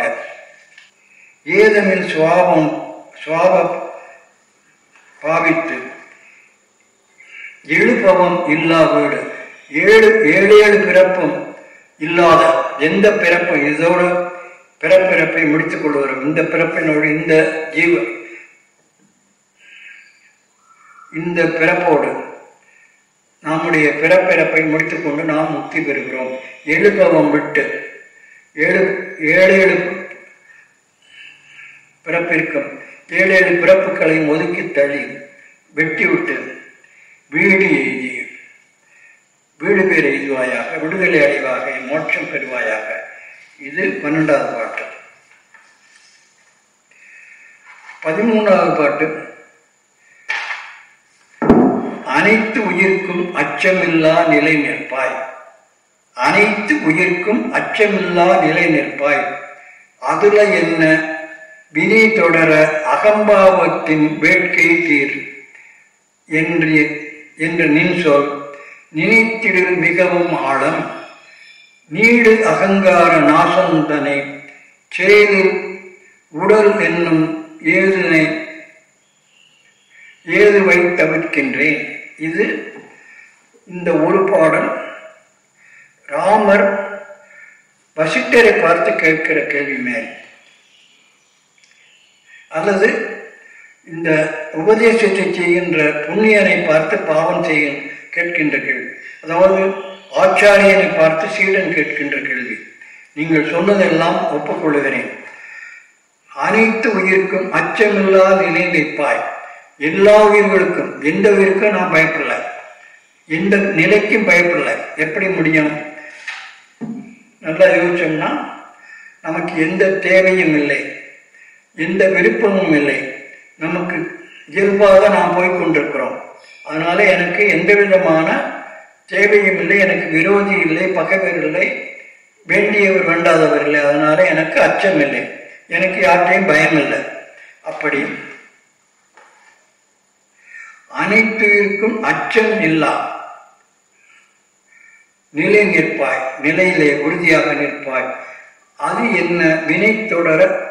ஏதமில் சுவாபம் சுவாப பாவித்து எழுபவம் இல்லா வீடு. ஏழு ஏழு ஏழு பிறப்பும் இல்லாத எந்த பிறப்பும் இதோட பிறப்பிறப்பை முடித்துக் கொள்கிறோம் இந்த பிறப்பினோடு இந்த ஜீவ இந்த பிறப்போடு நம்முடைய பிறப்பிறப்பை முடித்துக்கொண்டு நாம் முக்தி பெறுகிறோம். எழுபவம் விட்டு ஏழு ஏழு ஏழு பிறப்பிற்கும் ஏழு ஏழு பிறப்புகளை ஒதுக்கி தள்ளி வெட்டிவிட்டு வீடு எய்தி வீடு பேர் எய்துவாயாக விடுதலை அடைவாக மோட்சம் பெறுவாயாக. இது பன்னெண்டாவது பாட்டு. பதிமூன்றாவது பாட்டு. அனைத்து உயிர்க்கும் அச்சமில்லா நிலை நிற்பாய். அனைத்து உயிர்க்கும் அச்சமில்லா நிலை நிற்பாய். அதுல என்ன? வினை தொடர அகம்பாவத்தின் வேட்கை தீர் என்று என்று நின் சொல். நினைத்திடும் மிகவும் ஆழம். நீடு அகங்கார நாசந்தனை செய்து உடல் என்னும் ஏதுனை ஏதுவை தவிர்க்கின்றேன். இது இந்த ஒரு பாடல். ராமர் வசிட்டரை பார்த்து கேட்கிற கேள்வி மேல். அல்லது இந்த உபதேசத்தை செய்கின்ற புண்ணியனை பார்த்து பாவம் செய்கின்ற கேட்கின்ற கேள்வி. அதாவது ஆச்சாரியனை பார்த்து சீடன் கேட்கின்ற கேள்வி. நீங்கள் சொன்னதெல்லாம் ஒப்புக்கொள்ளுகிறேன் அனைத்து உயிருக்கும் அச்சமில்லாத நிலை வைப்பாய் எல்லா உயிர்களுக்கும் எந்த உயிருக்கும் நான் பயப்படல. எந்த நிலைக்கும் பயப்படல. எப்படி முடியும்? நல்லா யோசிச்சோம்னா நமக்கு எந்த தேவையும் இல்லை. எந்த விருப்பமும் இல்லை. நமக்கு இயல்பாக நாம் போய்கொண்டிருக்கிறோம் அதனால் எனக்கு எந்த விதமான தேவையும் இல்லை எனக்கு விரோதி இல்லை பகைவர் இல்லை வேண்டியவர் வேண்டாதவர் இல்லை. அதனால் எனக்கு அச்சம் இல்லை. எனக்கு யார்ட்டையும் பயம் இல்லை. அப்படி அனைத்திற்கும் அச்சம் இல்லா. நிலை நிற்பாய் நிலையிலே உறுதியாக நிற்பாய். அது என்ன வினை தொடர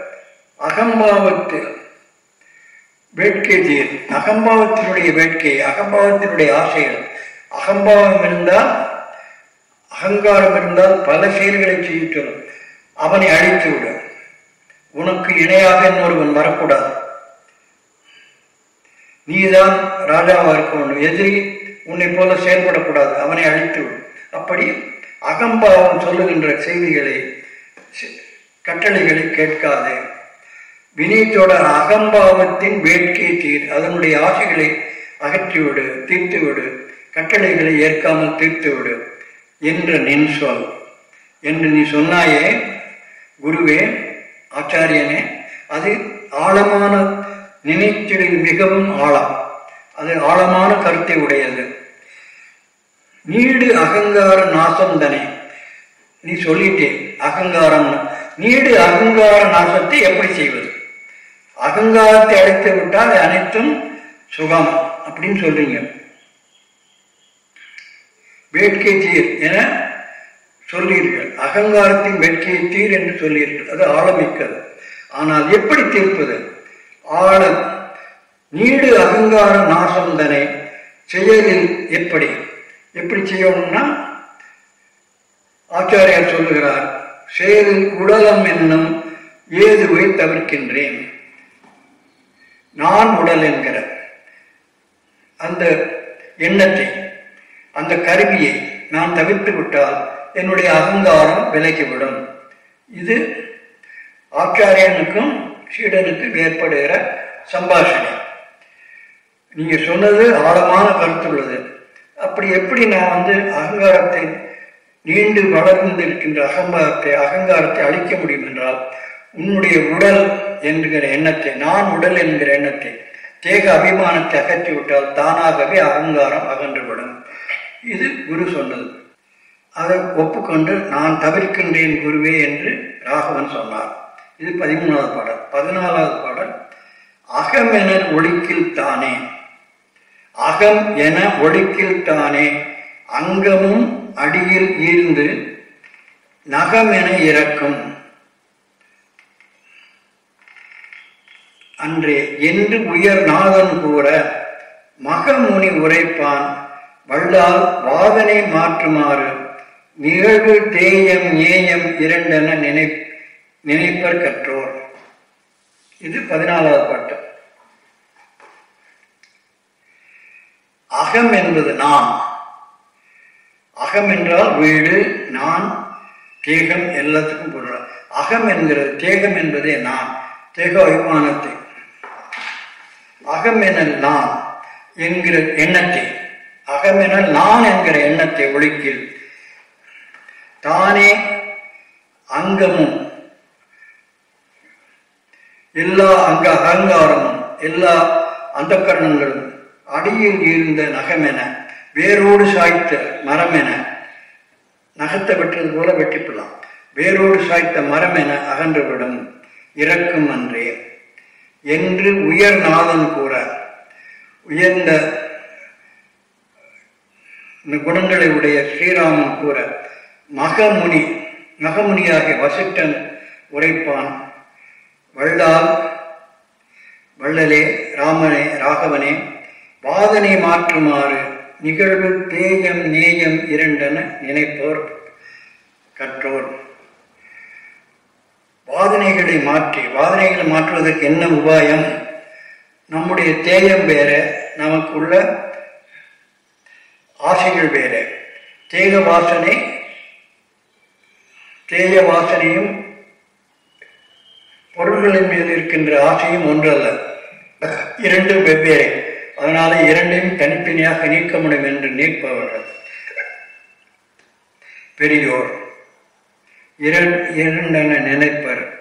அகம்பாவத்தில் வேட்கை தீர் அகம்பாவத்தினுடைய வேட்கை அகம்பாவத்தினுடைய ஆசைகள். அகம்பாவம் இருந்தால் அகங்காரம் இருந்தால் பல செயல்களை செய்யும் அவனை அழித்து விடு. உனக்கு இணையாக இன்னொருவன் வரக்கூடாது. நீதான் ராஜாவா இருக்க வேண்டும். எதிரி உன்னை போல செயல்படக்கூடாது. அவனை அழித்து விடு. அப்படி அகம்பாவம் சொல்லுகின்ற செய்திகளை கட்டளைகளை கேட்காதே. வினயத்தோட அகம்பாவத்தின் வேட்கையை தீர். அதனுடைய ஆசைகளை அகற்றிவிடு தீர்த்துவிடு. கட்டளைகளை ஏற்காமல் தீர்த்துவிடு என்ற நின் சொல். என்று நீ சொன்னாயே குருவே ஆச்சாரியனே அது ஆழமான நினைச்சலில் மிகவும் ஆழம். அது ஆழமான கருத்தை உடையது. நீடு அகங்கார நாசம் தானே. நீ சொல்லிட்டே அகங்காரம். நீடு அகங்கார நாசத்தை எப்படி செய்வது? அகங்காரத்தை அழைத்து விட்டால் அனைத்தும் சுகம் அப்படின்னு சொல்றீங்க. வேட்கை தீர் என சொல்லீர்கள் அகங்காரத்தின் வேட்கை தீர் என்று சொல்லீர்கள் அது ஆழமிக்கது. ஆனால் எப்படி தீர்ப்பது? ஆழம் நீடு அகங்கார நாசந்தனை செயலில் எப்படி எப்படி செய்யணும்னா ஆச்சாரியார் சொல்லுகிறார் செயலில் உடலம் என்னும் ஏதுவை தவிர்க்கின்றேன். நான் உடல் என்கிற அந்த எண்ணத்தை அந்த கருவியை நான் தவிர்த்து விட்டால் என்னுடைய அகங்காரம் விலக்கிவிடும் இது ஆச்சாரியனுக்கும் சீடனுக்கும் ஏற்படுகிற சம்பாஷணை. நீங்க சொன்னது ஆழமான கருத்துள்ளது. அப்படி எப்படி நான் வந்து அகங்காரத்தை நீண்டு வளர்ந்து இருக்கின்ற அகம்பாரத்தை அகங்காரத்தை அழிக்க முடியும் என்றால் உன்னுடைய உடல் என்கிற எண்ணத்தை நான் உடல் என்கிற எண்ணத்தை தேக அபிமானத்தை அகற்றி விட்டால் தானாகவே அகங்காரம் அகன்றுவிடும். இது குரு சொன்னது. அதை ஒப்புக்கொண்டு நான் தவிர்க்கின்றேன் குருவே என்று ராகவன் சொன்னார். இது பதிமூணாவது பாடல். பதினாலாவது பாடல். அகம் என ஒழிக்கில் தானே. அகம் என ஒழுக்கில் தானே. அங்கமும் அடியில் இருந்து நகம் என இறக்கும். அன்றே என்று உயர் நாதன் கூற மகமுனி உரைப்பான் வல்லால் வாதனை மாற்றுமாறு நிகழ்வு தேயம் ஏயம் இரண்டென நினை நினைப்பர் கற்றோர். இது பதினாலாவது பாட்டு. அகம் என்பது நான். அகம் என்றால் வீடு நான் தேகம் எல்லாத்துக்கும் பொருள். அகம் என்கிறது தேகம் என்பதே நான். தேக அபிமானத்தை அகம் நான் என்கிற எண்ணத்தை அகமெனல் நான் என்கிற எண்ணத்தை ஒழுக்கில் தானே அங்கமும் எல்லா அங்க அகங்காரமும் எல்லா அந்த கரணங்களும் அடியில் இருந்த நகமென வேரோடு சாய்த்த மரம் என நகத்தை வெட்டுறது போல வெட்டிப்பிடலாம். வேரோடு சாய்த்த மரம் என அகன்றுவிடும் இறக்கும் அன்றே. என்று உயர்நாதன் கூற உயர்ந்த குணங்களை உடைய ஸ்ரீராமன் கூற மகமுனி மகமுனியாகிய வசிட்டன் உரைப்பான் வள்ளால் வள்ளலே ராமனே ராகவனே வாதனை மாற்றுமாறு நிகழ்வு தேயம் நேயம் இரண்டென நினைப்போர் கற்றோர். வாதனைகளை மாற்றி வாதனைகளை மாற்றுவதற்கு என்ன உபாயம்? நம்முடைய தேயம் வேற நமக்குள்ள ஆசைகள் வேற. தேக வாசனை தேய வாசனையும் பொருள்களின் மீது இருக்கின்ற ஆசையும் ஒன்றல்ல. இரண்டும் வெவ்வேறு. அதனால இரண்டையும் தனித்தனியாக நீக்க முடியும் என்று நீர்ப்பவர்கள் பெரியோர். இரண்டென நினைப்பர்.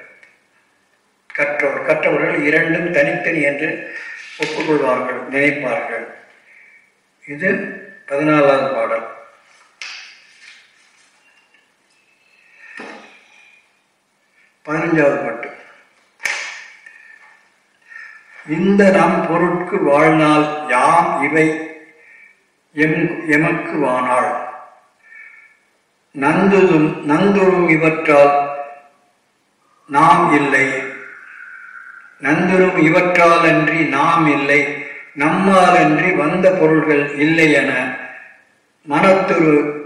கற்றோர் கற்றவர்கள் இரண்டும் தனித்தனி என்று ஒப்புக்கொள்வார்கள் நினைப்பார்கள். இது பதினாலாவது பாடல். பதினஞ்சாவது பாட்டு. இந்த நம் பொருட்கு வாழ்நாள் யாம் இவை எம் எமக்கு வானாள். நந்துதும் நந்துரும் இவற்றால் நாம் இல்லை. நந்தரும் இவற்றால் அன்றி நாம் இல்லை. நம்மால் அன்றி வந்த பொருள்கள் இல்லை என மனத்துரு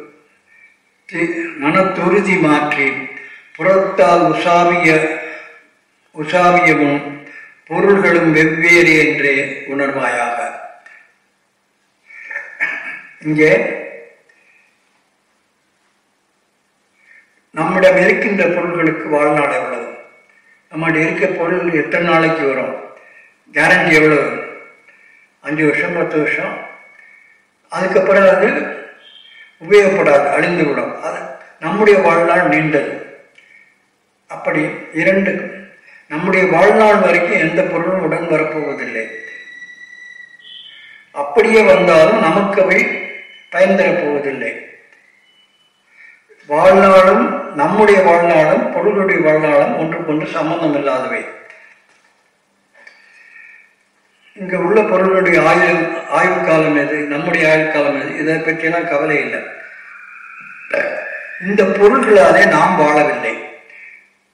மனத்துருதி மாற்றி புறத்தால் உசாவிய உசாவியமும் பொருள்களும் வெவ்வேறு என்றே உணர்வாயாக. இங்கே நம்மிடம் இருக்கின்ற பொருள்களுக்கு வாழ்நாள் எவ்வளவு? நம்மகிட்ட இருக்க பொருள் எத்தனை நாளைக்கு வரும்? கேரண்டி எவ்வளவு? அஞ்சு வருஷம் பத்து வருஷம்? அதுக்கப்புறம் அது உபயோகப்படாது அழிந்து விடும் அது நம்முடைய வாழ்நாள் நீண்டது. அப்படி இரண்டு நம்முடைய வாழ்நாள் வரைக்கும் எந்த பொருளும் உடன் வரப்போவதில்லை. அப்படியே வந்தாலும் நமக்கு அவை பயன் தரப்போவதில்லை. வாழ்நாளும் நம்முடைய வாழ்நாளும் பொருளுடைய வாழ்நாளும் ஒன்றுக்கொன்று சம்பந்தம் இல்லாதவை இங்கே உள்ள பொருளுடைய ஆயுள் ஆயுள் காலம் எது நம்முடைய ஆயுள் காலம் எது இதை பற்றியெல்லாம் கவலை இல்லை. இந்த பொருள்களாலே நாம் வாழவில்லை.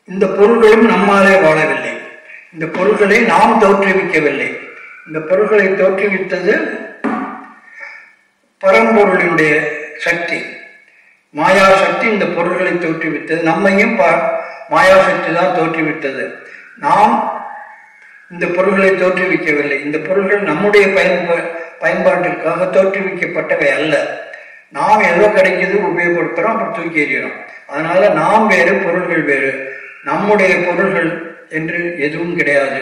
இந்த பொருள்களும் நம்மாலே வாழவில்லை. இந்த பொருள்களை நாம் தோற்றுவிக்கவில்லை. இந்த பொருள்களை தோற்றுவித்தது பரம்பொருளினுடைய சக்தி. மாயா சக்தி இந்த பொருள்களை தோற்றுவித்தது. நம்மையும் மாயா சக்தி தான் தோற்றுவித்தது. நாம் இந்த பொருள்களை தோற்றுவிக்கவில்லை. இந்த பொருள்கள் நம்முடைய பயன்பா பயன்பாட்டிற்காக தோற்றுவிக்கப்பட்டவை அல்ல. நாம் எதோ கிடைக்கிது உபயோகப்படுத்துகிறோம் அப்புறம் தூக்கி எறிகிறோம் அதனால நாம் வேறு பொருள்கள் வேறு. நம்முடைய பொருள்கள் என்று எதுவும் கிடையாது.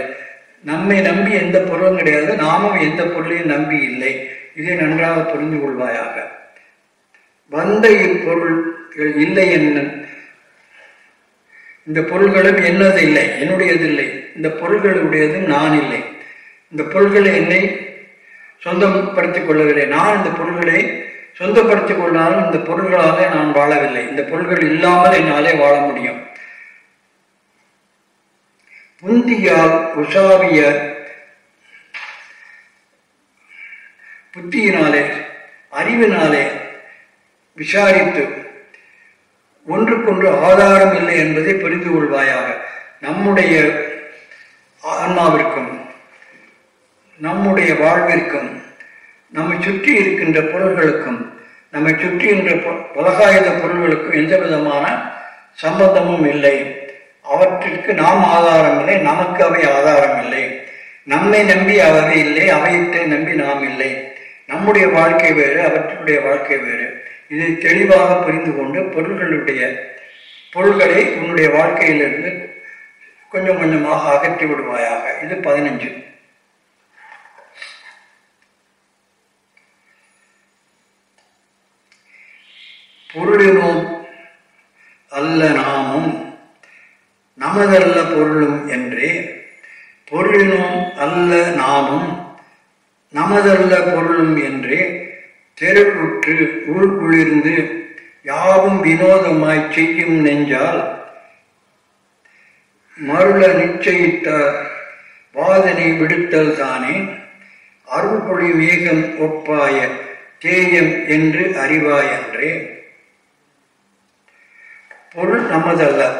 நம்மை நம்பி எந்த பொருளும் கிடையாது. நாமும் எந்த பொருளையும் நம்பி இல்லை. இதை நன்றாக புரிந்து கொள்வாயாக. வந்த இப்பொருள்கள் இல்லை என்ன? இந்த பொருள்களும் என்னது இல்லை? என்னுடையது இல்லை. இந்த பொருள்களுடையதும் நான் இல்லை. இந்த பொருள்களை என்னை சொந்தப்படுத்திக் கொள்ளவில்லை நான் இந்த பொருள்களை சொந்தப்படுத்திக் கொண்டாலும் இந்த பொருள்களாலே நான் வாழவில்லை. இந்த பொருள்கள் இல்லாமல் என்னாலே வாழ முடியும். புந்தியால் உஷாவிய புத்தியினாலே அறிவினாலே விசாரித்து ஒன்றுக்கொன்று ஆதாரம் இல்லை என்பதை புரிந்து கொள்வாயாக. நம்முடைய ஆன்மாவிற்கும் நம்முடைய வாழ்விற்கும் நம்மை சுற்றி இருக்கின்ற பொருள்களுக்கும் நம்மை சுற்றி உலகாயுத பொருள்களுக்கும் எந்த விதமான சம்பந்தமும் இல்லை. அவற்றிற்கு நாம் ஆதாரம் இல்லை நமக்கு அவை ஆதாரம் இல்லை. நம்மை நம்பி அவை இல்லை அவையிட்டு நம்பி நாம் இல்லை. நம்முடைய வாழ்க்கை வேறு அவற்றுடைய வாழ்க்கை வேறு. இதை தெளிவாக புரிந்து கொண்டு பொருள்களுடைய பொருள்களை உன்னுடைய வாழ்க்கையிலிருந்து கொஞ்சம் கொஞ்சமாக அகற்றி விடுவாயாக. இது பதினஞ்சு. பொருளினோம் அல்ல நாமும் நமதல்ல பொருளும் என்றே. பொருளினோம் அல்ல நாமும் நமதல்ல பொருளும் என்றே தெருவுற்று உள்குளிர்ந்து யாவும் வினோதமாய் செய்யும் நெஞ்சால் மருள நிச்சயித்த வாதனை விடுத்தல் தானே? அருள்பொழி வேகம் ஒப்பாய தேயம் என்று அறிவாயன்றே. பொருள் நமதல்ல.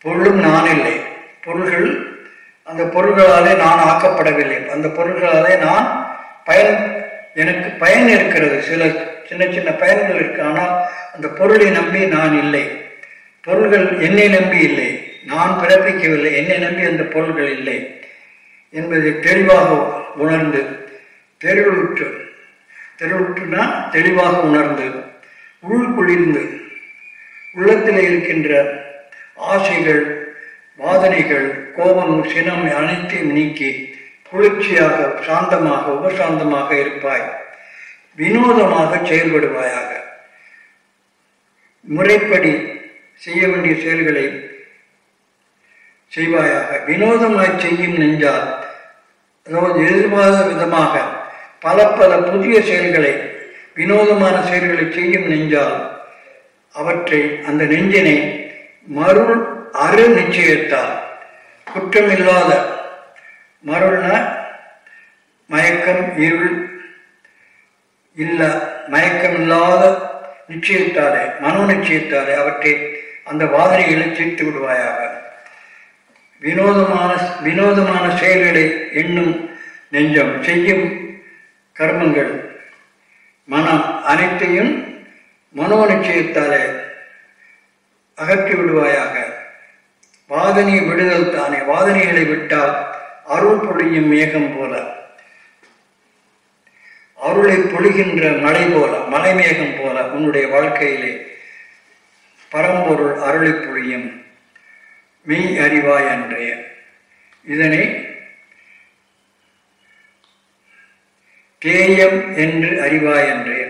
பொருளும் நான் இல்லை பொருள்கள் அந்த பொருள்களாலே நான் ஆக்கப்படவில்லை. அந்த பொருள்களாலே நான் பயன் எனக்கு பயன் இருக்கிறது. சில சின்ன சின்ன பயன்கள் இருக்கு. ஆனால் அந்த பொருளை நம்பி நான் இல்லை. பொருள்கள் என்னை நம்பி இல்லை. நான் பிறப்பிக்கவில்லை. என்னை நம்பி அந்த பொருள்கள் இல்லை என்பதை தெளிவாக உணர்ந்து தெருவுற்று தெருவுற்றுனா தெளிவாக உணர்ந்து உள் குளிர்ந்து உள்ளத்தில் இருக்கின்ற ஆசைகள் வாதனைகள் கோபம் சினம் அனைத்தையும் நீக்கி குளிர்ச்சியாக சாந்தமாக உபசாந்தமாக இருப்பாய். வினோதமாக செயல்படுவாயாக. முறைப்படி செய்ய வேண்டிய செயல்களை செய்வாயாக. வினோதமாய் செய்யும் நெஞ்சால் அதாவது எதிர்பாராத விதமாக பல பல புதிய செயல்களை வினோதமான செயல்களை செய்யும் நெஞ்சால் அவற்றை அந்த நெஞ்சினை மருள் அரு நிச்சயத்தால் குற்றமில்லாத மருள்னா மயக்கம் இருள் இல்ல மயக்கமில்லாத நிச்சயத்தாலே மனோ நிச்சயத்தாலே அவற்றை அந்த வாதனைகளை தீர்த்து விடுவாயாக. வினோதமான வினோதமான செயல்களை எண்ணும் நெஞ்சம் செய்யும் கர்மங்கள் மனம் அனைத்தையும் மனோ நிச்சயத்தாலே அகற்றி விடுவாயாக. வாதனை விடுதல் தானே வாதனைகளை விட்டால் அருள் பொழியும் மேகம் போல. அருளை பொழிகின்ற மலை போல மலை மேகம் போல உன்னுடைய வாழ்க்கையிலே பரம்பொருள் அருளை பொழியும் மெய் அறிவாய் அன்றைய இதனை தேயம் என்று அறிவாய் அன்றைய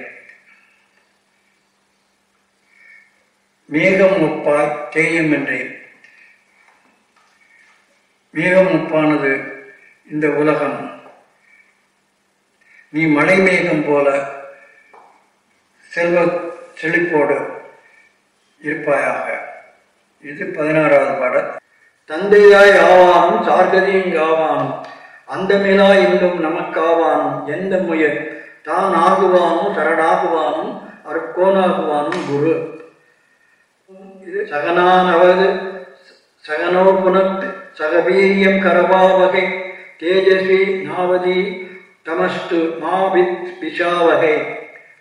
மேகம் ஒப்பாய் தேயம் என்றே. மேகம் ஒப்பானது இந்த உலகம். நீ மழை மேகம் போல செல்வ செழிப்போடு இருப்பாயாக. இது பதினாறாவது பாடல். தந்தையாய் ஆவானும் சார்கதியும் ஆவானும் அந்தமிலா இன்னும் நமக்காவானும் எந்த முயல்? தான் ஆகுவானும் சரணாகுவானும் அருக்கோனாகுவானும் குரு. இது சகனானவது சகனோ புனத் சகவீரியம் கரபாவகை தேஜஸ்வி நாவதி தமஸ்து மாவித் பிஷாவகை.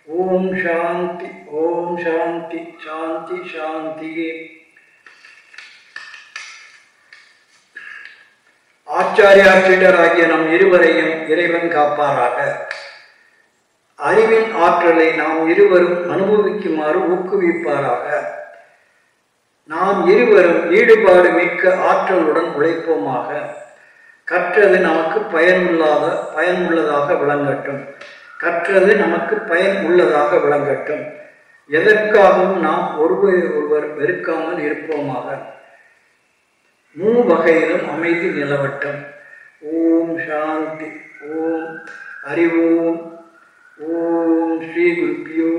ஓம் சாந்தி ஓம் சாந்தி சாந்தி சாந்தியே சீடராகிய நம் இருவரையும் இறைவன் காப்பாராக. அறிவின் ஆற்றலை நாம் இருவரும் அனுபவிக்குமாறு ஊக்குவிப்பாராக. நாம் இருவரும் ஈடுபாடு மிக்க ஆற்றலுடன் உழைப்போமாக. கற்றது நமக்கு பயனுள்ளாத பயனுள்ளதாக விளங்கட்டும். கற்றது நமக்கு பயன் உள்ளதாக விளங்கட்டும். எதற்காகவும் நாம் ஒருவரை ஒருவர் வெறுக்காமல் இருப்போமாக. மூ வகையிலும் அமைதி நிலவட்டும். ஓம் சாந்தி ஓம் அறிவோம் ஓம் ஸ்ரீ குருப்பியோ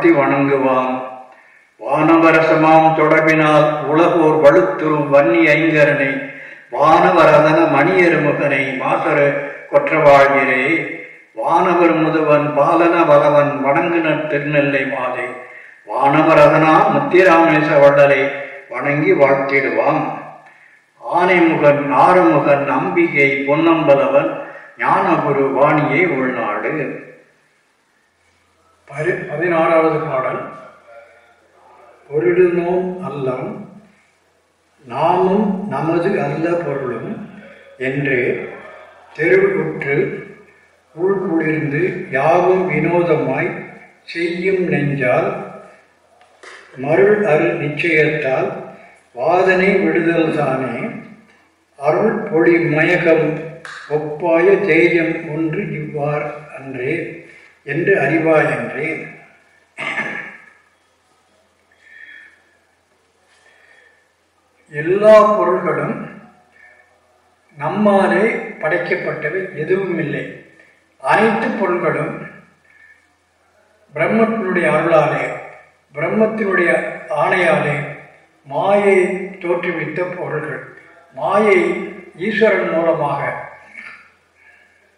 வாழ்த்தி வணங்குவான். வானவரசமாம் தொடர்பினால் உலகோர் வலுத்துறும் வன்னி ஐங்கரனை வானவரதன மணியருமுகனை மாசர கொற்றவாழ்கிறே வானவர் முதுவன் பாலன வலவன் வணங்குனர் திருநெல்லை மாதை வானவரதனா முத்திராமேச வள்ளலை வணங்கி வாழ்த்திடுவான். ஆனைமுகன் ஆறுமுகன் அம்பிகை பொன்னம்பலவன் ஞானகுரு வாணியை உள்நாடு. பதினாறாவது பாடல். பொருளினோம் அல்லம் நாமும் நமது அல்ல பொருளும் என்று தெருவுற்று உள்குளிர்ந்து யாவும் வினோதமாய் செய்யும் நெஞ்சால் மருள் அருள் நிச்சயத்தால் வாதனை விடுதல் தானே அருள் பொழி மயகம் ஒப்பாய தைரியம் ஒன்று இவ்வார் அன்றே என்று அறிவாயன்றேன் எல்லா பொருள்களும் நம்மாலே படைக்கப்பட்டவை எதுவும் இல்லை அனைத்து பொருள்களும் பிரம்மத்தினுடைய அருளாலே பிரம்மத்தினுடைய ஆணையாலே மாயை தோற்றுவித்த பொருள்கள். மாயை ஈஸ்வரன் மூலமாக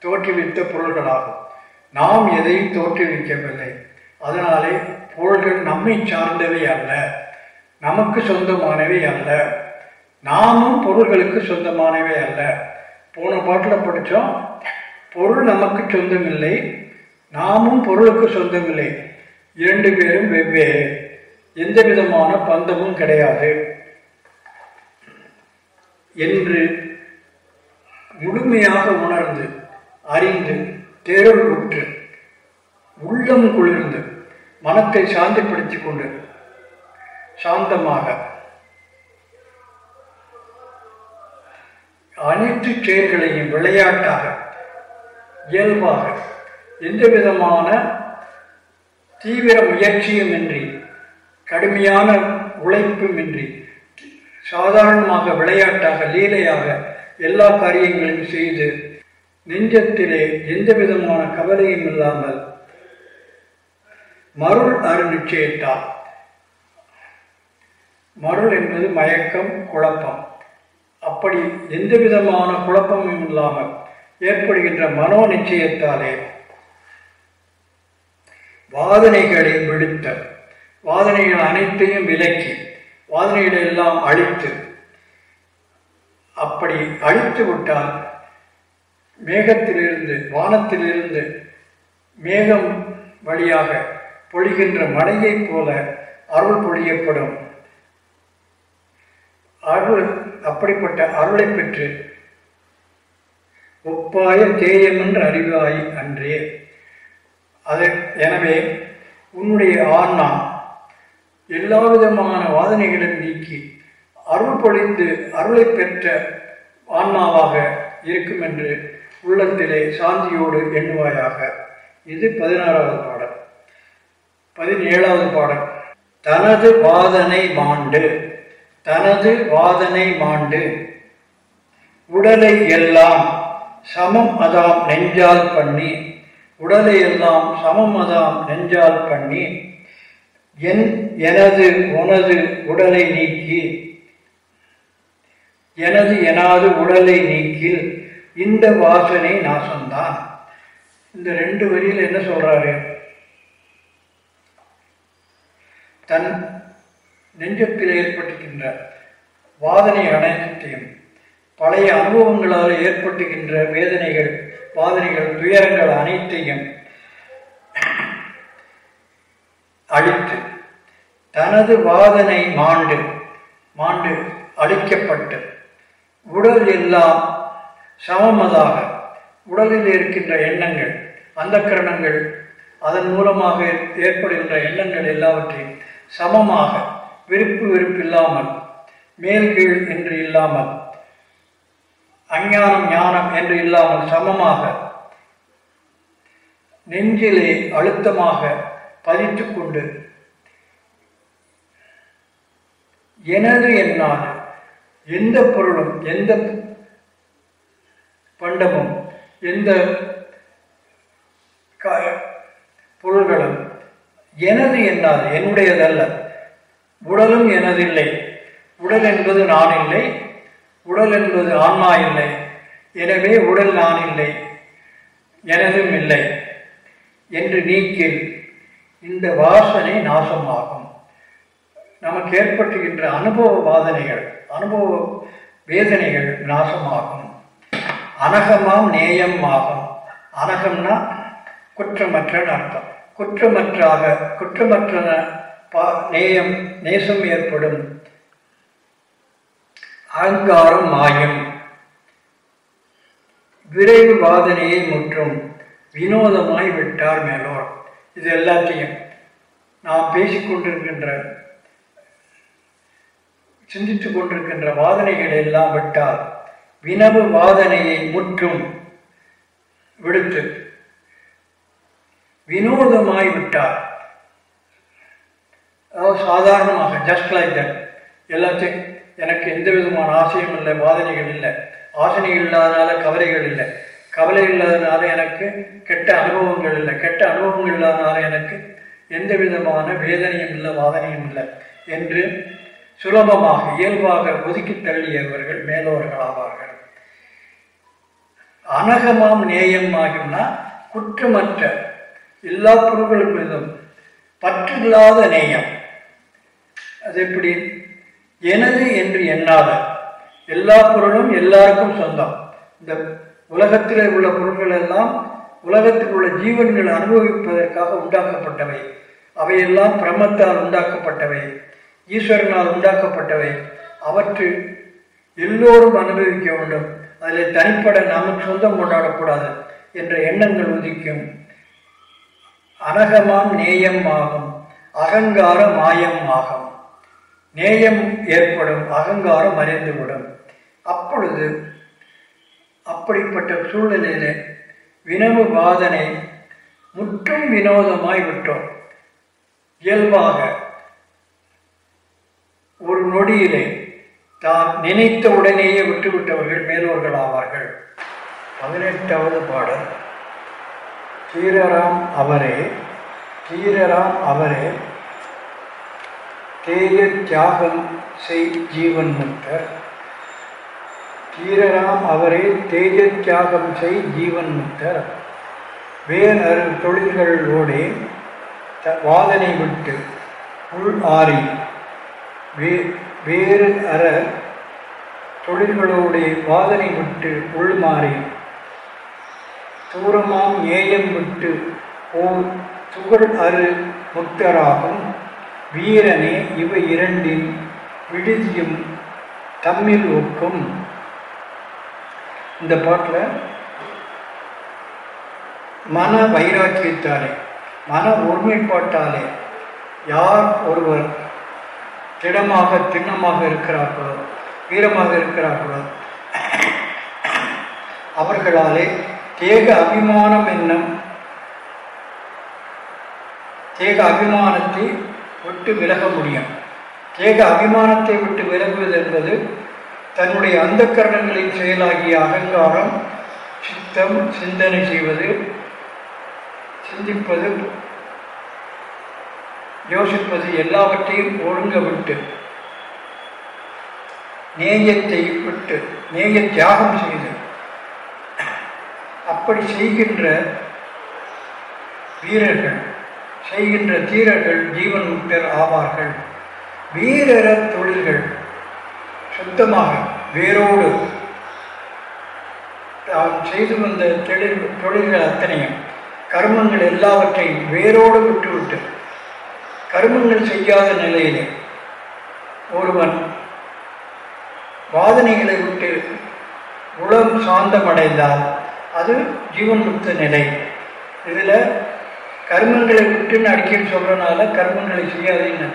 தோற்றுவித்த பொருள்களாகும். நாம் எதையும் தோற்றுவிக்கவில்லை. அதனாலே பொருள்கள் நம்மை சார்ந்தவை அல்ல. நமக்கு சொந்தமானவை அல்ல. நாமும் பொருள்களுக்கு சொந்தமானவை அல்ல. போன பாட்டில் படித்தோம் பொருள் நமக்கு சொந்தமில்லை நாமும் பொருளுக்கு சொந்தமில்லை. இரண்டு பேரும் வெவ்வேறு. எந்த விதமான பந்தமும் கிடையாது. என்று முழுமையாக உணர்ந்து அறிந்து தேர்வு உற்று உள்ளம் குளிர்ந்து மனத்தை சாந்திப்படுத்திக் கொண்டு சாந்தமாக அனைத்து செயல்களையும் விளையாட்டாக இயல்பாக எந்த விதமான தீவிர முயற்சியுமின்றி கடுமையான உழைப்புமின்றி சாதாரணமாக விளையாட்டாக லீலையாக எல்லா காரியங்களையும் செய்து நெஞ்சத்திலே எந்த விதமான கவலையும் இல்லாமல் மருள் அரு மருள் என்பது மயக்கம் குழப்பம். அப்படி எந்த விதமான குழப்பமும் இல்லாமல் ஏற்படுகின்ற மனோ நிச்சயத்தாலே வாதனைகளை விடுத்த வாதனைகள் அனைத்தையும் விலக்கி வாதனைகளை எல்லாம் அழித்து அப்படி அழித்து விட்டால் மேகத்திலிருந்து வானத்திலிருந்து மேகம் வழியாக பொழிகின்ற மழையைப் போல அருள் பொழியப்படும். அருள் அப்படிப்பட்ட அருளை பெற்று ஒப்பாய தேயமென்று அறிவாய் அன்றே. அது எனவே உன்னுடைய ஆன்மா எல்லா விதமான வாதனைகளையும் நீக்கி அருள் பொழிந்து அருளை பெற்ற ஆன்மாவாக இருக்கும் என்று உள்ளத்திலே சாந்தியோடு எண்ணுவாயாக. இது பதினாறாவது பாடல். பதினேழாவது பாடல். தனது வாதனை மாண்டு. தனது வாதனை மாண்டு. உடலை எல்லாம் சமம் அதாம் நெஞ்சால் பண்ணி. உடலை எல்லாம் சமம் அதாம் நெஞ்சால் பண்ணி. என் எனது உனது உடலை நீக்கி. எனது எனாது உடலை நீக்கில் இந்த வாசனை நாசம்தான். இந்த ரெண்டு வரியில் என்ன சொல்றாரு? தன் நெஞ்சத்தில் ஏற்பட்டுகின்ற வாதனை அனைத்தையும் பழைய அனுபவங்களால் ஏற்பட்டுகின்ற வேதனைகள் வாதனைகள் துயரங்கள் அனைத்தையும் அழித்து தனது வாதனை மாண்டு மாண்டு அழிக்கப்பட்டு உடல் எல்லாம் சமமதாக உடலில் இருக்கின்ற எண்ணங்கள் அந்த கரணங்கள் அதன் மூலமாக ஏற்படுகின்ற எண்ணங்கள் எல்லாவற்றையும் சமமாக விருப்பு வெறுப்பில்லாமல் மேல் கீழ் என்று இல்லாமல் அஞ்ஞானம் ஞானம் என்று இல்லாமல் சமமாக நெஞ்சிலே அழுத்தமாக பதித்து கொண்டு எனது என்னால் எந்த பொருளும் எந்த பண்டமும் எந்த க- பொருள்களும் எனது என்னால் என்னுடையதல்ல. உடலும் எனதில்லை. உடல் என்பது நான் இல்லை. உடல் என்பது ஆன்மா இல்லை. எனவே உடல் நான் இல்லை. எனதும் இல்லை. என்று நீக்கில் இந்த வாசனை நாசமாகும். நமக்கு ஏற்பட்டுகின்ற அனுபவ வாதனைகள் அனுபவ வேதனைகள் நாசமாகும். அனகமாம் நேயம் ஆகும். அனகம்னா குற்றமற்ற அர்த்தம். குற்றமற்றாக குற்றமற்ற பா நேயம் நேசம் ஏற்படும். அகங்காரம் மாயம். விரைவு வாதனையை முற்றும். வினோதமாய் விட்டார் மேலோர். இது எல்லாத்தையும் நாம் பேசிக்கொண்டிருக்கின்ற சிந்தித்து கொண்டிருக்கின்ற வாதனைகள் எல்லாம் விட்டால் வினவு வாதனையை முற்றும். விடுத்து வினோதமாய் விட்டார். அதாவது சாதாரணமாக ஜஸ்ட் லைக் தட் எல்லாத்தையும் எனக்கு எந்த விதமான ஆசையும் இல்லை வாதனைகள் இல்லை. ஆசனைகள் இல்லாதனால கவலைகள் இல்லை. கவலை இல்லாதனால எனக்கு கெட்ட அனுபவங்கள் இல்லை. கெட்ட அனுபவங்கள் இல்லாதனால எனக்கு எந்த விதமான வேதனையும் இல்லை வாதனையும் இல்லை என்று சுலபமாக இயல்பாக ஒதுக்கி தள்ளியவர்கள் மேலோர்கள் ஆவார்கள். அனகமாம் நேயம் ஆகும்னா குற்றமற்ற எல்லா பொருள்களும் மீதும் பற்றில்லாத நேயம். அது எப்படி எனது என்று எண்ணாத. எல்லா பொருளும் எல்லாருக்கும் சொந்தம். இந்த உலகத்தில் உள்ள பொருட்கள் எல்லாம் உலகத்தில் உள்ள ஜீவன்கள் அனுபவிப்பதற்காக உண்டாக்கப்பட்டவை. அவையெல்லாம் பிரம்மத்தால் உண்டாக்கப்பட்டவை. ஈஸ்வரனால் உண்டாக்கப்பட்டவை. அவற்று எல்லோரும் அனுபவிக்க வேண்டும். அதில் தனிப்பட நமக்கு சொந்தம் கொண்டாடக்கூடாது என்ற எண்ணங்கள் உதிக்கும். அனகமாம் நேயம் ஆகும். அகங்கார மாயம் ஆகும். நேயம் ஏற்படும் அகங்காரம் மறைந்துவிடும் அப்பொழுது அப்படிப்பட்ட சூழ்நிலையில வினவு வாதனை முற்றும் வினோதமாய் விட்டோம். இயல்பாக ஒரு நொடியிலே தான் நினைத்த உடனேயே விட்டுவிட்டவர்கள் மேலோர்கள் ஆவார்கள். பதினெட்டாவது பாடல். தீரராம் அவரே தீரராம் அவரே தேய தியாகம் செய் ஜீவன் முக்தர் தீரராம் அவரே தேஜ தியாகம் செய் ஜீவன் முக்தர் வேர் அரு தொழில்களோடே த- வாதனை விட்டு உள் ஆறி. வே வேறு அற தொழில்களோடே வாதனை விட்டு உள்மாறி தூரமாம் ஏயம் விட்டு ஓர் துகள் அரு முக்தராகும். வீரனே இவை இரண்டின் விடுதியும் தம்மில் ஒக்கும். இந்த பாட்டில் மன வைராக்கியத்தாலே மன ஒருமைப்பாட்டாலே யார் ஒருவர் திடமாக திண்ணமாக இருக்கிறார்களோ வீரமாக இருக்கிறார்களோ அவர்களாலே தேக அபிமானம் என்னும் தேக அபிமானத்தை விட்டு விலக முடியும். ஏக அபிமானத்தை விட்டு விலகுவது என்பது தன்னுடைய அந்த கரணங்களின் செயலாகிய அகங்காரம் சித்தம் சிந்தனை செய்வது சிந்திப்பது யோசிப்பது எல்லாவற்றையும் ஒழுங்க விட்டு நேயத்தை விட்டு நேய தியாகம் செய்து அப்படி செய்கின்ற வீரர்கள் செய்கின்ற தீரர்கள் ஜீவன் முக்தர் ஆவார்கள். வீரர தொழில்கள் சுத்தமாக வேரோடு தாம் செய்து வந்த தொழில் தொழில்கள் அத்தனையும் கர்மங்கள் எல்லாவற்றையும் வேரோடு விட்டுவிட்டு கர்மங்கள் செய்யாத நிலையிலே ஒருவன் வாதனைகளை விட்டு உளம் சாந்தமடைந்தால் அது ஜீவன் முக்த நிலை. இதில் கர்மங்களை விட்டுன்னு அடிக்கடி சொல்கிறனால கர்மங்களை செய்யாதீங்க.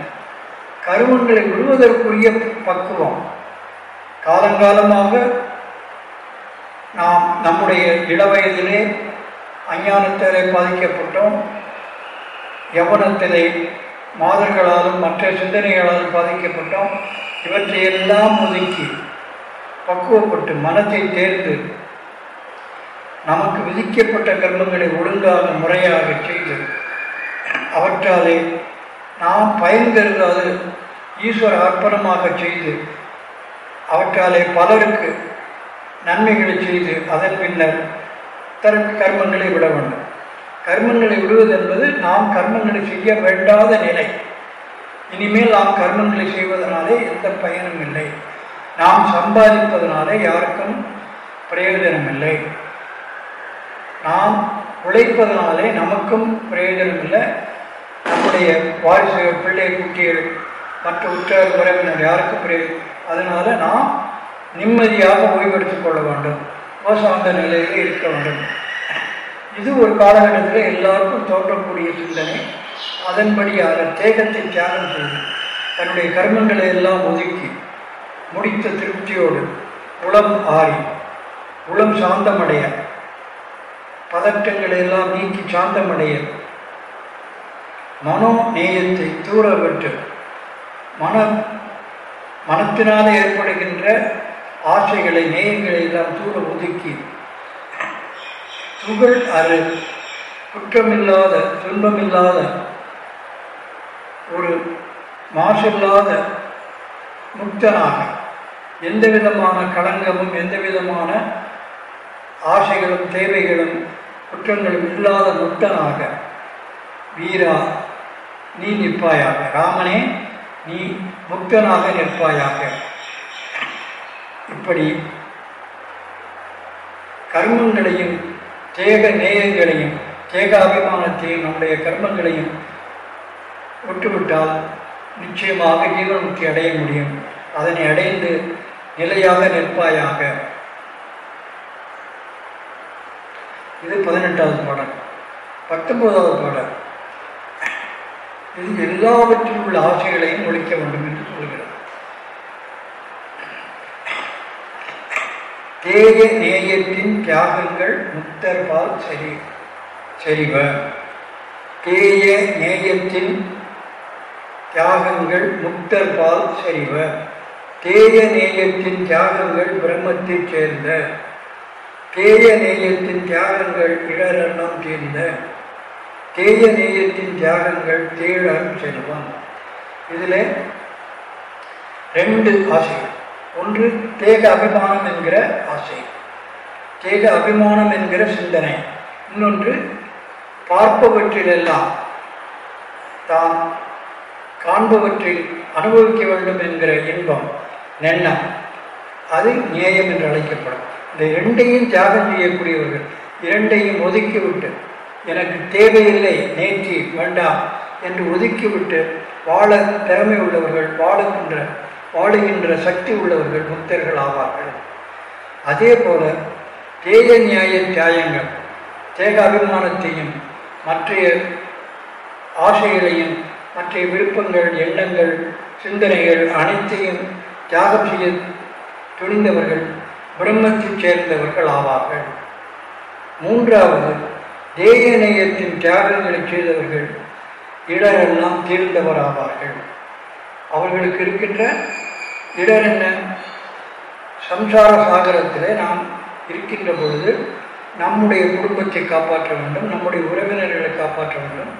கர்மங்களை விடுவதற்குரிய பக்குவம். காலங்காலமாக நாம் நம்முடைய இளவயதிலே அஞ்ஞானத்திலே பாதிக்கப்பட்டோம். யவனத்திலே மாதர்களாலும் மற்ற சிந்தனைகளாலும் பாதிக்கப்பட்டோம். இவற்றையெல்லாம் ஒதுக்கி பக்குவப்பட்டு மனத்தை தேர்ந்து நமக்கு விதிக்கப்பட்ட கர்மங்களை ஒழுங்காக முறையாக செய்து அவற்றாலே நாம் பயன் கருதாது ஈஸ்வர அர்ப்பணமாக செய்து அவற்றாலே பலருக்கு நன்மைகளை செய்து அதன் பின்னர் தர கர்மங்களை விட வேண்டும். கர்மங்களை விடுவது என்பது நாம் கர்மங்களை செய்ய வேண்டாத நிலை. இனிமேல் நாம் கர்மங்களை செய்வதனாலே எந்த பயனும் இல்லை. நாம் சம்பாதிப்பதனாலே யாருக்கும் பிரயோஜனம் இல்லை நாம் உழைப்பதனாலே நமக்கும் பிரயோஜனம் இல்லை நம்முடைய வாரிசு பிள்ளை குட்டிகள் மற்ற உற்றார் உறவினர் யாருக்கும் பிரயோஜனம் அதனால நாம் நிம்மதியாக ஓய்வெடுத்துக் கொள்ள வேண்டும். சார்ந்த நிலையில் இருக்க வேண்டும். இது ஒரு காலகட்டத்தில் எல்லாருக்கும் தோற்றக்கூடிய சிந்தனை. அதன்படி அவர் தேகத்தை தியாகம் செய்து தன்னுடைய கர்மங்களை எல்லாம் ஒதுக்கி முடித்த திருப்தியோடு உளம் ஆறி உளம் சாந்தமடைய பதட்டங்களை எல்லாம் நீக்கி சாந்தமடைய. மனோ நேயத்தை தூர விட்டு மன மனத்தினால் ஏற்படுகின்ற ஆசைகளை நேயங்களை எல்லாம் தூர ஒதுக்கி துகள் அரு குற்றமில்லாத துன்பமில்லாத ஒரு மாசில்லாத முக்தனாக எந்த விதமான களங்கமும் எந்த விதமான ஆசைகளும் தேவைகளும் குற்றங்களும் இல்லாத முக்தனாக வீரா நீ நிற்பாயாக. ராமனே நீ முக்தனாக நிற்பாயாக. இப்படி கர்மங்களையும் தேக நேயங்களையும் தேக அபிமானத்தையும் நம்முடைய கர்மங்களையும் விட்டுவிட்டால் நிச்சயமாக ஜீவன்முக்தி அடைய முடியும். அதனை அடைந்து நிலையாக நிற்பாயாக. இது பதினெட்டாவது பாடல். பத்தொன்பதாவது பாடல். இது எல்லாவற்றில் உள்ள ஆசைகளையும் ஒழிக்க வேண்டும் என்று சொல்கிறார் தேய நேயத்தின் தியாகங்கள் முத்தர்பால் சரி சரிவ தேய நேயத்தின் தியாகங்கள் முக்தர்பால் சரிவ தேய நேயத்தின் தியாகங்கள் பிரம்மத்தைச் சேர்ந்த தேய நேயத்தின் தியாகங்கள் இடரெல்லாம் தீர்ந்த தேய நேயத்தின் தியாகங்கள் தேழம் செல்வம். இதில் ரெண்டு ஆசைகள் ஒன்று தேக அபிமானம் என்கிற ஆசை. தேக அபிமானம் என்கிற சிந்தனை. இன்னொன்று பார்ப்பவற்றிலெல்லாம் தாம் காண்பவற்றில் அனுபவிக்க வேண்டும் என்கிற இன்பம் நெண்ணம் அது நியாயம் என்று அழைக்கப்படும். இந்த இரண்டையும் தியாகம் செய்யக்கூடியவர்கள் இரண்டையும் ஒதுக்கிவிட்டு எனக்கு தேவையில்லை நேற்றி வேண்டாம் என்று ஒதுக்கிவிட்டு வாழ திறமை உள்ளவர்கள் வாழுகின்ற வாழுகின்ற சக்தி உள்ளவர்கள் முக்தர்கள் ஆவார்கள். அதே போல தேய நியாய தியாயங்கள் தேக அபிமானத்தையும் மற்றைய ஆசைகளையும் மற்ற விருப்பங்கள் எண்ணங்கள் சிந்தனைகள் அனைத்தையும் தியாகம் செய்ய துணிந்தவர்கள் பிரம்மத்தைச் சேர்ந்தவர்கள் ஆவார்கள். மூன்றாவது தேயநேயத்தின் தியாகங்களை செய்தவர்கள் இடரெல்லாம் தீர்ந்தவர் ஆவார்கள் அவர்களுக்கு இருக்கின்ற இடர் என்ன? சம்சார சாகரத்திலே நாம் இருக்கின்ற பொழுது நம்முடைய குடும்பத்தை காப்பாற்ற வேண்டும் நம்முடைய உறவினர்களை காப்பாற்ற வேண்டும்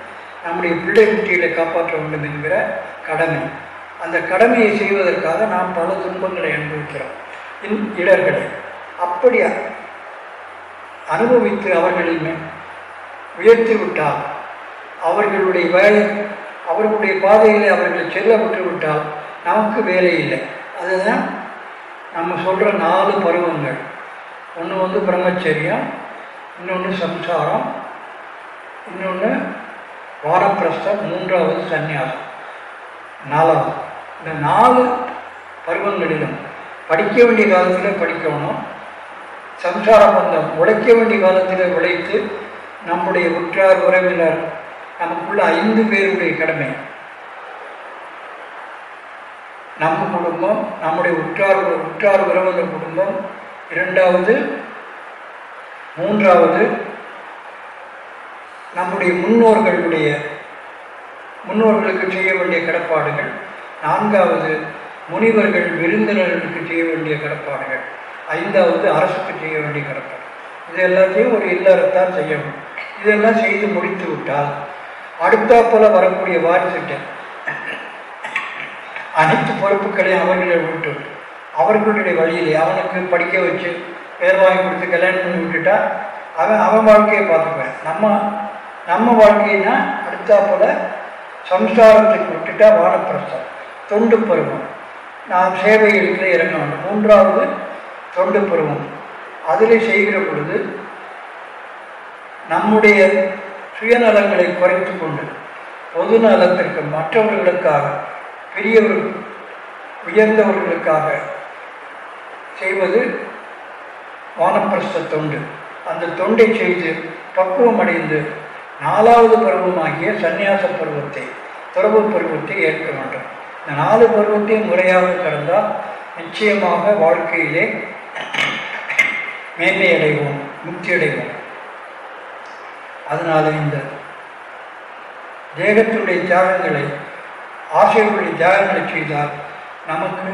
நம்முடைய பிள்ளை குட்டிகளை காப்பாற்ற வேண்டும் என்கிற கடமை. அந்த கடமையை செய்வதற்காக நாம் பல துன்பங்களை அனுபவிக்கிறோம். இடர்களை. அப்படி அனுபவித்து அவர்களை உயர்த்தி விட்டால் அவர்களுடைய வேலை அவர்களுடைய பாதையிலே அவர்களை செல்ல விட்டு விட்டால் நமக்கு வேலை இல்லை. அதுதான் நம்ம சொல்கிற நாலு பருவங்கள். ஒன்று வந்து பிரம்மச்சரியம் இன்னொன்று சம்சாரம் இன்னொன்று வானப்பிரஸ்தம் மூன்றாவது சந்நியாசம். நாலாவது. இந்த நாலு பருவங்களிலும் படிக்க வேண்டிய காலத்தில் படிக்கணும் சம்சார பந்தம் உழைக்க வேண்டிய காலத்தில் உழைத்து நம்முடைய உற்றார் உறவினர் நமக்குள்ள ஐந்து பேருடைய கடமை. நம்ம குடும்பம் நம்முடைய உற்றார் உற்றார் உறவினர் குடும்பம். இரண்டாவது மூன்றாவது நம்முடைய முன்னோர்களுடைய முன்னோர்களுக்கு செய்ய வேண்டிய கடப்பாடுகள். நான்காவது முனிவர்கள் விருந்தினர்களுக்கு செய்ய வேண்டிய கடப்பாடுகள் ஐந்தாவது அரசுக்கு செய்ய வேண்டிய கடப்பாடு. இது எல்லாத்தையும் ஒரு இல்லறத்தான் செய்யணும் இதெல்லாம் செய்து முடித்து விட்டால் அடுத்தாப்போல வரக்கூடிய வாரிசுட்ட அனைத்து பொறுப்புகளையும் அவர்களை விட்டு அவர்களுடைய வழியிலே அவனுக்கு படிக்க வச்சு பேர் வாங்கி கொடுத்து கல்யாணம் பண்ணி விட்டுட்டா அவன் அவன் வாழ்க்கையை பார்த்துக்குவேன். நம்ம நம்ம வாழ்க்கைன்னா அடுத்தாப்போல சம்சாரத்துக்கு விட்டுட்டா வானப்பிரசம் தொண்டு பருவம். நாம் சேவையில் இறங்க வேண்டும் மூன்றாவது தொண்டு பருவம். அதில் செய்கிற பொழுது நம்முடைய சுயநலங்களை குறைத்து கொண்டு பொது நலத்திற்கு மற்றவர்களுக்காக பெரியவர்கள் உயர்ந்தவர்களுக்காக செய்வது வானப்பிரஸ்த தொண்டு. அந்த தொண்டை செய்து பக்குவம் அடைந்து நாலாவது பருவமாகிய சந்நியாச பருவத்தை துறவு பருவத்தை ஏற்க வேண்டும். இந்த நாலு பருவத்தையும் முறையாக கடந்தால் நிச்சயமாக வாழ்க்கையிலே மேன்மை அடைவோம் முக்தி அடைவோம் அதனால இந்த தேகத்தினுடைய தியாகங்களை ஆசைகளுடைய தியாகங்களை செய்தால் நமக்கு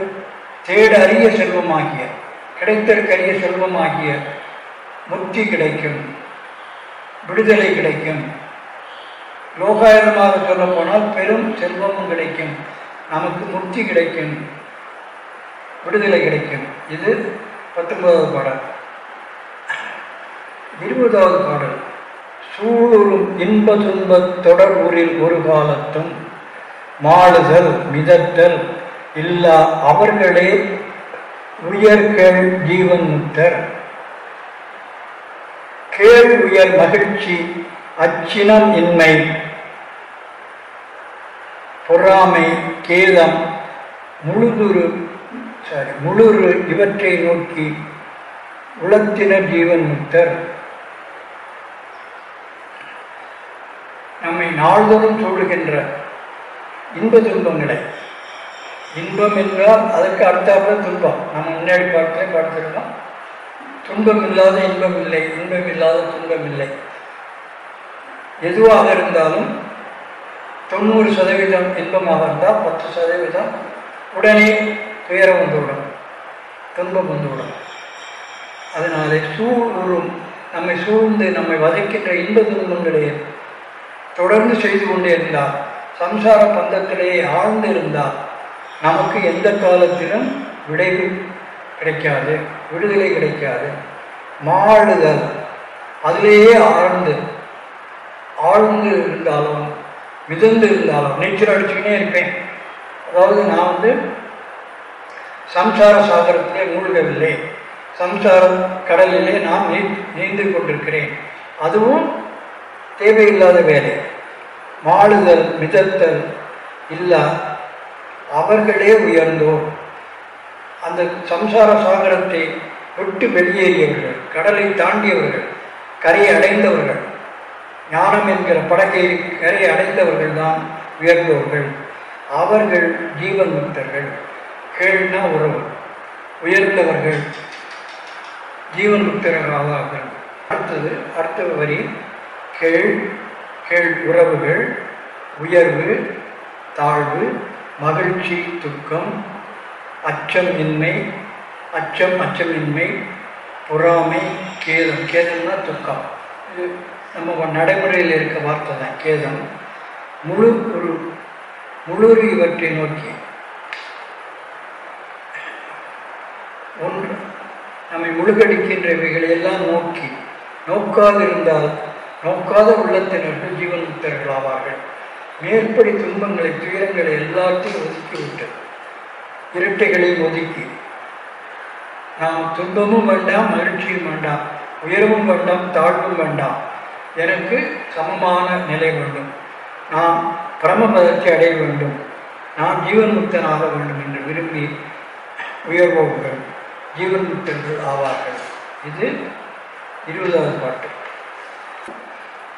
தேட அரிய செல்வமாகிய கிடைத்தற்கரிய செல்வமாகிய முக்தி கிடைக்கும் விடுதலை கிடைக்கும். லோகாயனமாக சொல்லப்போனால் பெரும் செல்வமும் கிடைக்கும். நமக்கு முக்தி கிடைக்கும். விடுதலை கிடைக்கும். இது பத்தொன்பதாவது பாடல். இருபதாவது பாடல். சூழும் இன்ப துன்பத் தொடர் ஊரில் ஒரு காலத்தும் மாளுதல் மிதத்தல் இல்லா அவர்களே உயர்கள் ஜீவன் முத்தர். கேள் உயர் மகிழ்ச்சி அச்சினம் இன்மை பொறாமை கேதம் முழுதுரு சாரி முழுரு இவற்றை நோக்கி உளத்தினர் ஜீவன் முக்தர். நம்மை நாள்தோறும் சூடுகின்ற இன்ப துன்பங்களை. இன்பம் என்றால் அதற்கு அடுத்தாப்புல துன்பம். நம்ம முன்னாடி பாடத்திலே பார்த்துருக்கோம். துன்பம் இல்லாத இன்பம் இல்லை இன்பம் இல்லாத துன்பம் இல்லை. எதுவாக இருந்தாலும் தொண்ணூறு சதவீதம் இன்பமாக இருந்தால் பத்து சதவீதம் உடனே துயரம் வந்துவிடும். துன்பம் வந்துவிடும். அதனாலே சூழும் நம்மை சூழ்ந்து நம்மை வதைக்கின்ற இன்ப துன்பங்களே தொடர்ந்து செய்து கொண்டே இருந்தால் சம்சார பந்தத்திலேயே ஆழ்ந்து இருந்தால் நமக்கு எந்த காலத்திலும் விடைவு கிடைக்காது விடுதலை கிடைக்காது. மாளுதல் அதிலேயே ஆழ்ந்து ஆழ்ந்து இருந்தாலும் மிதந்து இருந்தாலும் நீச்சல் அடிச்சுக்கினே இருப்பேன். அதாவது நான் வந்து சம்சார சாகரத்திலே மூழ்கவில்லை. சம்சார கடலிலே நான் நீ நீந்து கொண்டிருக்கிறேன். அதுவும் தேவையில்லாத வேலை. மாளுதல் மிதத்தல் இல்லா அவர்களே உயர்ந்தோர். அந்த சம்சார சாகரத்தை விட்டு வெளியேறியவர்கள் கடலை தாண்டியவர்கள் கரையை அடைந்தவர்கள் ஞானம் என்கிற படகை கரையை அடைந்தவர்கள் தான் உயர்ந்தவர்கள் அவர்கள் ஜீவன் முக்தர்கள் கேள்னா உறவு. உயர்ந்தவர்கள் ஜீவன் முக்தர்கள் அடுத்தது அடுத்த வரி. கேள் கேள் உறவுகள். உயர்வு தாழ்வு மகிழ்ச்சி துக்கம். அச்சம் இன்மை அச்சம் அச்சமின்மை. பொறாமை கேதம். கேதம்னா துக்கம். இது நம்ம நடைமுறையில் இருக்க வார்த்தை தான் கேதம். முழு ஒரு முழுறு இவற்றை நோக்கி. ஒன்று நம்மை முழுகடிக்கின்றவைகளை எல்லாம் நோக்கி. நோக்காதிருந்தால் நோக்காத உள்ளத்தினர்கள் ஜீவன் ஆவார்கள் மேற்படி துன்பங்களை துயரங்களை எல்லாத்தையும் ஒதுக்கிவிட்டு இரட்டைகளையும் ஒதுக்கி. நாம் துன்பமும் வேண்டாம் மகிழ்ச்சியும் வேண்டாம் உயர்வும் வேண்டாம் தாழ்வும் வேண்டாம். எனக்கு சமமான நிலை வேண்டும். நாம் பரமபதத்தை அடைய வேண்டும். நான் ஜீவன் முக்தனாக வேண்டும் என்று விரும்பி உயர்வோர்கள் ஜீவன் முக்தர்கள் ஆவார்கள். இது இருபதாவது பாட்டு.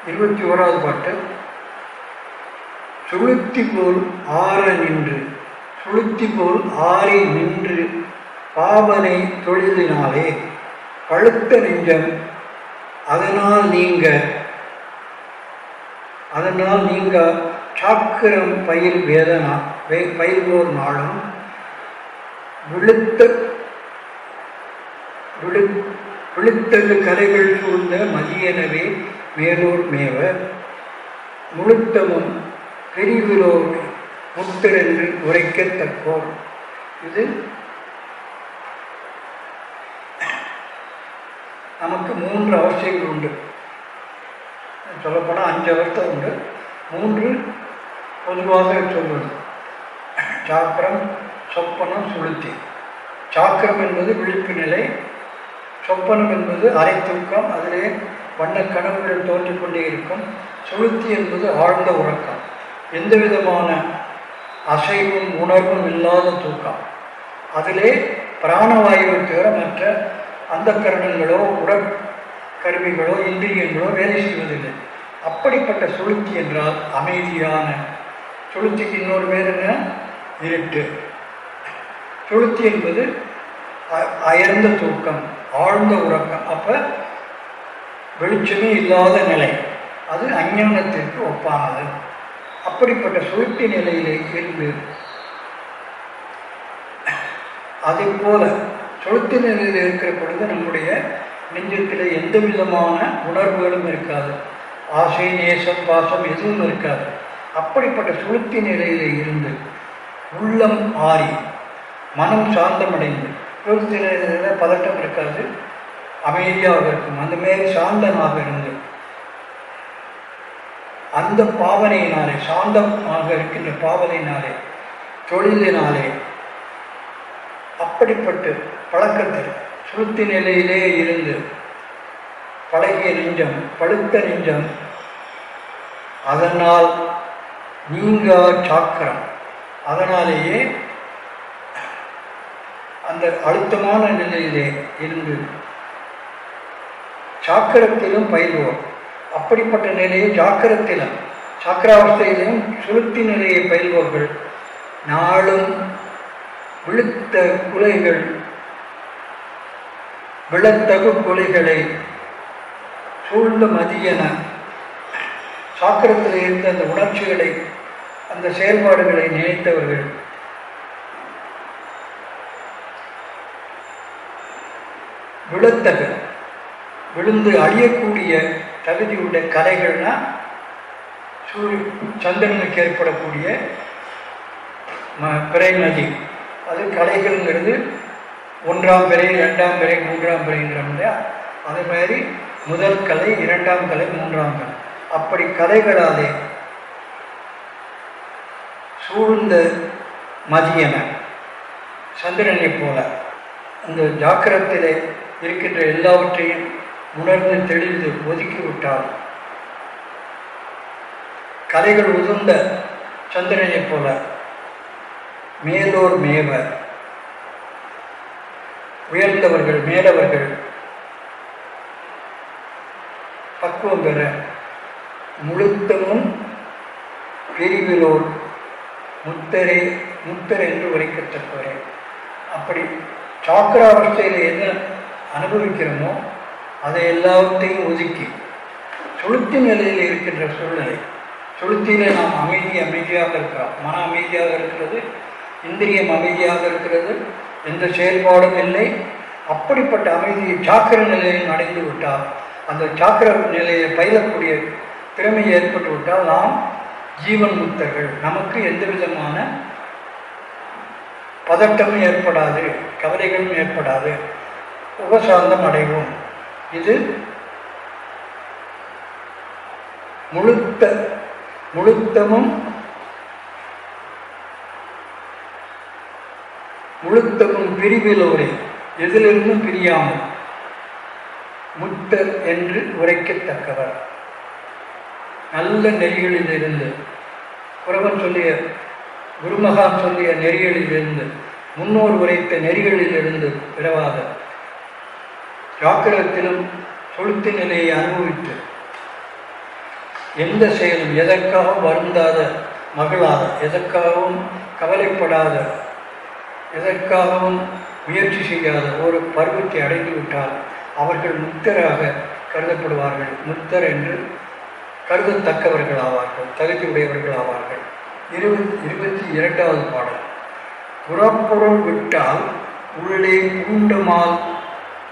இருபத்தி ஓராவது பாட்டு. சுளுத்தி போல் ஆற நின்று சுளுத்தி போல் ஆறி நின்று பாவனை தொழிலினாலே பழுத்த நெஞ்சம் அதனால் நீங்கள் அதனால் நீங்கள் சாக்கிரம் பயில் வேதனா வே- பயில்வோர் நாளும் விழுத்த விழு விழுத்தது கரைகள் சூழ்ந்த மதியனவே மேலூர் மேவ முழுத்தமும் பெரிவிலோர் முத்தரென்று உரைக்கத்தக்கோம் இது நமக்கு மூன்று அவசியங்கள் உண்டு. சொல்லப்போனால் அஞ்சு அவஸ்தை உண்டு. மூன்று பொதுவாக சொல்வது. சாக்கரம் சொப்பனம் சுளுத்தி. சாக்கரம் என்பது விழிப்பு நிலை. சொப்பனம் என்பது அரை தூக்கம். அதிலே வண்ண கனவுகள் தோன்றிக் கொண்டே இருக்கும். சுளுத்தி என்பது ஆழ்ந்த உறக்கம். எந்த விதமான அசைவும் உணர்வும் இல்லாத தூக்கம். அதிலே பிராணவாயுவை தவிர மற்ற அந்த கரணங்களோ கருவிகளோ இந்திரியங்களோ வேலை செய்வதில்லை. அப்படிப்பட்ட சுளுத்தி என்றால் அமைதியான சுளுத்திக்கு இன்னொரு பேர் என்ன? இருட்டு. சுளுத்தி என்பது அ- அயர்ந்த தூக்கம் ஆழ்ந்த உறக்கம். அப்போ வெளிச்சமே இல்லாத நிலை. அது அஞ்ஞானத்திற்கு ஒப்பானது. அப்படிப்பட்ட சுளுத்தி நிலையிலே இருந்து அதே போல சொலுத்து நிலையில் இருக்கிற பொழுது நம்முடைய நெஞ்சத்தில் எந்த விதமான உணர்வுகளும் இருக்காது. ஆசை நேசம் பாசம் எதுவும் இருக்காது. அப்படிப்பட்ட சுளுத்தி நிலையில் இருந்து உள்ளம் ஆறி மனம் சாந்தமடைந்து சுளுத்தி பதட்டம் இருக்காது அமைதியாக இருக்கும் அந்த மாரி சாந்தமாக இருந்து. அந்த பாவனையினாலே சாந்தமாக இருக்கின்ற பாவனையினாலே தொழிலினாலே அப்படிப்பட்ட பழக்கத்தில் சுருத்தி நிலையிலே இருந்து பழகிய நெஞ்சம் பழுத்த நெஞ்சம் அதனால் நீங்கா சாக்கரம். அதனாலேயே அந்த அழுத்தமான நிலையிலே இருந்து சாக்கரத்திலும் பயில்வோம். அப்படிப்பட்ட நிலையை சாக்கரத்திலும் சாக்கராவஸ்தையிலும் சுருத்தி நிலையை பயில்வோர்கள் நாளும் விழுத்த குலைகள் விளத்தகு கொலைகளை சூழ்ந்த மதியன சாக்கரத்தில் இருந்த அந்த உணர்ச்சிகளை அந்த செயல்பாடுகளை நினைத்தவர்கள். விழத்தகு விழுந்து அழியக்கூடிய தகுதியுள்ள கலைகள்னா சூரிய சந்திரனுக்கு ஏற்படக்கூடிய ம பிறை நதி. அது கலைகள்ங்கிறது ஒன்றாம் பிறை இரண்டாம் பிறை மூன்றாம் பிறைங்கிறோம் இல்லையா அதே மாதிரி முதல் கலை இரண்டாம் கலை மூன்றாம் கலை. அப்படி கலைகளாலே சூழ்ந்த மதியன சந்திரனை போல அந்த ஜாக்கிரத்திலே இருக்கின்ற எல்லாவற்றையும் உணர்ந்து தெளிந்து ஒதுக்கிவிட்டால் கலைகள் உதிர்ந்த சந்திரனைப் போல மேலோர் மேவ உயர்ந்தவர்கள் மேலவர்கள் பக்குவம் பெற முழுத்தமும் பிரிவிலோர் முத்தரே முத்தர் என்று உரைக்கத்தக்கவரே. அப்படி சாக்கராவஸ்தையில் என்ன அனுபவிக்கிறோமோ அதை எல்லாத்தையும் ஒதுக்கி சுளுத்தி நிலையில் இருக்கின்ற சூழ்நிலை சுளுத்தியில நாம் அமைதி அமைதியாக இருக்கிறோம். மன அமைதியாக இருக்கிறது இந்திரியம் அமைதியாக இருக்கிறது எந்த செயல்பாடும் இல்லை. அப்படிப்பட்ட அமைதியை சாக்கர நிலையில் அடைந்து விட்டால் அந்த சாக்கர நிலையை பயிலக்கூடிய திறமை ஏற்பட்டு விட்டால் நாம் ஜீவன் முக்தர்கள். நமக்கு எந்த விதமான பதட்டமும் ஏற்படாது கவலைகளும் ஏற்படாது. உபசாந்தம் அடைவோம். இது முழுத்த முழுத்தமும் முழுத்தமும் பிரிவிலோரே எதிலிருந்தும் பிரியாமல் முட்டர் என்று உரைக்கத்தக்கவர். நல்ல நெறிகளிலிருந்து குரவன் சொல்லிய குருமகான் சொல்லிய நெறிகளிலிருந்து முன்னோர் உரைத்த நெறிகளிலிருந்து பிறவாத ஜாக்கிரத்திலும் சொலுத்து நிலையை அனுபவித்து எந்த செயலும் எதற்காகவும் வருந்தாத மகளாத எதற்காகவும் கவலைப்படாத எதற்காகவும் முயற்சி செய்யாத ஒரு பருவத்தை அடைந்து விட்டால் அவர்கள் முக்தராக கருதப்படுவார்கள். முக்தர் என்று கருதத்தக்கவர்கள் ஆவார்கள் தகுதி உடையவர்கள் ஆவார்கள் இருபத்தி இருபத்தி இரண்டாவது பாடல். புறப்புறம் விட்டால் உள்ளே பூண்டுமால்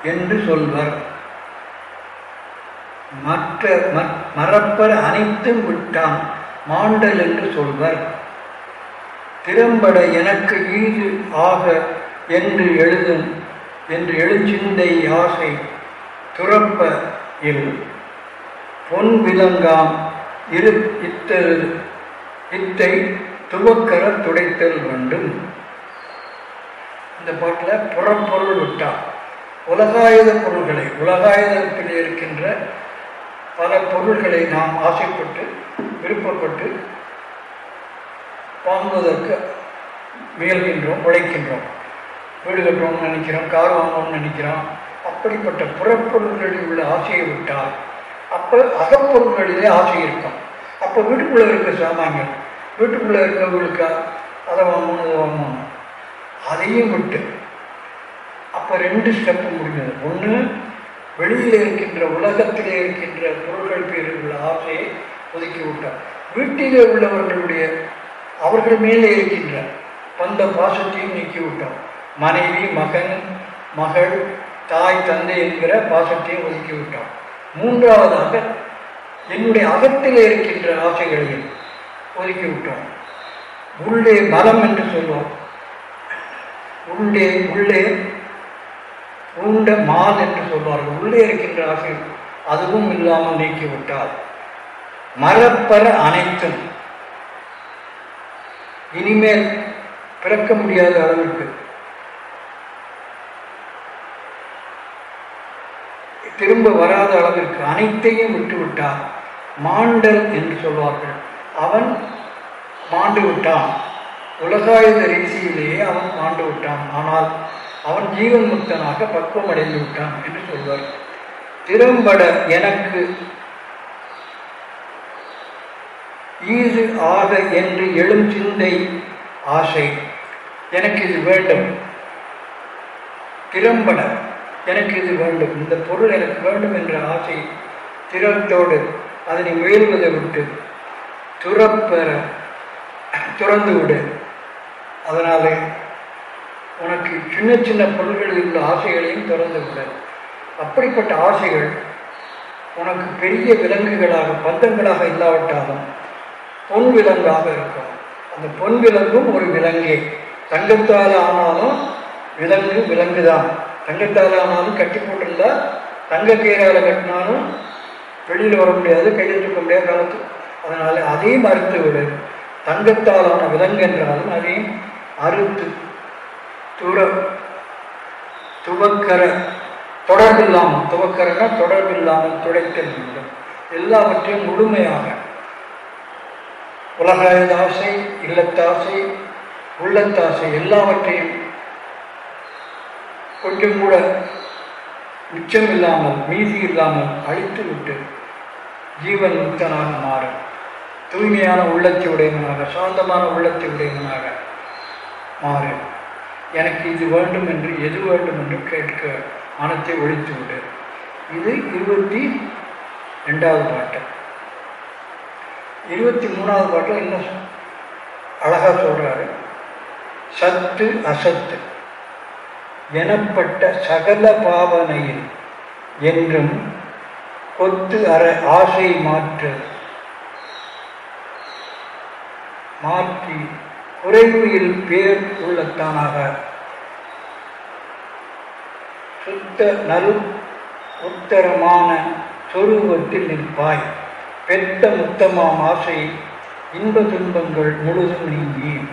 என்று சொல்வர். மற்ற மற்- மறப்பர் அனைத்தும் விட்டான் மாண்டல் என்று சொல்வர். திறம்பட எனக்கு ஈது ஆக என்று எழுதும் என்று எழுச்சிந்தை ஆசை துறப்ப இல். பொன் விலங்காம் இரு இத்தரு இத்தை துவக்கர துடைத்தல் வேண்டும். இந்த பாட்டில் புறப்பொருள் விட்டான் உலகாயுத பொருள்களை உலகாயுதத்தில் இருக்கின்ற பல பொருள்களை நாம் ஆசைப்பட்டு விருப்பப்பட்டு வாங்குவதற்கு முயல்கின்றோம் உழைக்கின்றோம். வீடு கட்டுறோம்னு நினைக்கிறோம் கார் வாங்கணும்னு நினைக்கிறோம். அப்படிப்பட்ட புறப்பொருள்களில் உள்ள ஆசையை விட்டால் அப்போ அகப்பொருள்களிலே ஆசை இருக்கும். அப்போ வீட்டுக்குள்ளே இருக்க சாமான்கள் வீட்டுக்குள்ளே இருக்கிறவங்களுக்கா அதை வாங்கணும் அதை வாங்கணும். அதையும் விட்டு அப்போ ரெண்டு ஸ்டெப்பு முடிஞ்சது. ஒன்று வெளியில் இருக்கின்ற உலகத்திலே இருக்கின்ற பொருட்கள் பேரில் உள்ள ஆசையை ஒதுக்கி விட்டார் வீட்டிலே உள்ளவர்களுடைய அவர்கள் மேலே இருக்கின்ற பந்த பாசத்தையும் நீக்கிவிட்டோம் மனைவி மகன் மகள் தாய் தந்தை என்கிற பாசத்தையும் ஒதுக்கிவிட்டோம் மூன்றாவதாக என்னுடைய அகத்தில் இருக்கின்ற ஆசைகளையும் ஒதுக்கிவிட்டோம் உள்ளே பலம் என்று சொல்வோம் உள்ளே உள்ளே உண்ட மால் என்று சொல்வார்கள். உள்ளே இருக்கின்ற ஆசை அதுவும் இல்லாமல் நீக்கிவிட்டால் மரப்பர அனைத்தும் இனிமேல் பிறக்க முடியாத அளவிற்கு திரும்ப வராத அளவிற்கு அனைத்தையும் விட்டுவிட்டார் மாண்டல் என்று சொல்வார்கள். அவன் மாண்டு விட்டான் உலகாயுத ரீதியிலேயே அவன் மாண்டு விட்டான் ஆனால் அவன் ஜீவன் முக்தனாக பக்குவம் அடைந்து விட்டான் என்று சொல்வார் திறம்பட எனக்கு ஈது ஆக என்று எழும் சிந்தை ஆசை. எனக்கு இது வேண்டும். திறம்பட எனக்கு இது வேண்டும். இந்த பொருள் எனக்கு வேண்டும் என்ற ஆசை திறத்தோடு அதனை முயல்வதை விட்டு துறப்பெற துறந்து விடு அதனாலே உனக்கு சின்ன சின்ன பொருள்களில் உள்ள ஆசைகளையும் திறந்து விடு அப்படிப்பட்ட ஆசைகள் உனக்கு பெரிய விலங்குகளாக பந்தங்களாக இல்லாவிட்டாலும் பொன் விலங்காக இருக்கும். அந்த பொன் விலங்கும் ஒரு விலங்கே. தங்கத்தால் ஆனாலும் விலங்கு விலங்கு தான் தங்கத்தால் ஆனாலும் கட்டி போட்டிருந்தா தங்க கீரையில் கட்டினாலும் வெளியில் வர முடியாது கையில் தூக்க முடியாது காலத்து அதனால் அதையும் அறுத்து விடு. தங்கத்தாலான விலங்கு என்றாலும் அதையும் அறுத்து துற துவக்கர தொடர்பில்லாமல் துவக்கரன்னா தொடர்பில்லாமல் துடைத்தல் வேண்டும். எல்லாவற்றையும் முழுமையாக உலகாயுத ஆசை இல்லத்தாசை உள்ளத்தாசை எல்லாவற்றையும் கொஞ்சம் கூட உச்சம் இல்லாமல் மீதி இல்லாமல் அழித்து விட்டு ஜீவன் முக்தனாக மாறும் தூய்மையான உள்ளத்தை உடையவனாக சாந்தமான உள்ளத்தை உடையவனாக மாறு. எனக்கு இது வேண்டும் என்று எது வேண்டும் என்று கேட்க மனத்தை ஒழித்து விடு இது இருபத்தி ரெண்டாவது பாட்டு. இருபத்தி மூணாவது பாட்டில் இன்னும் அழகாக சொல்கிறாரு சத்து அசத்து. எனப்பட்ட சகல பாவனையில் என்றும் கொத்து அற ஆசை மாற்று மாற்றி குறைவில் பேர் உள்ளத்தானாக. சுத்த நல் உத்தரமான சொருவத்தில் நிற்பாய். பெத்த முத்தமாம் ஆசை இன்ப துன்பங்கள் முழுதும் நீங்கி.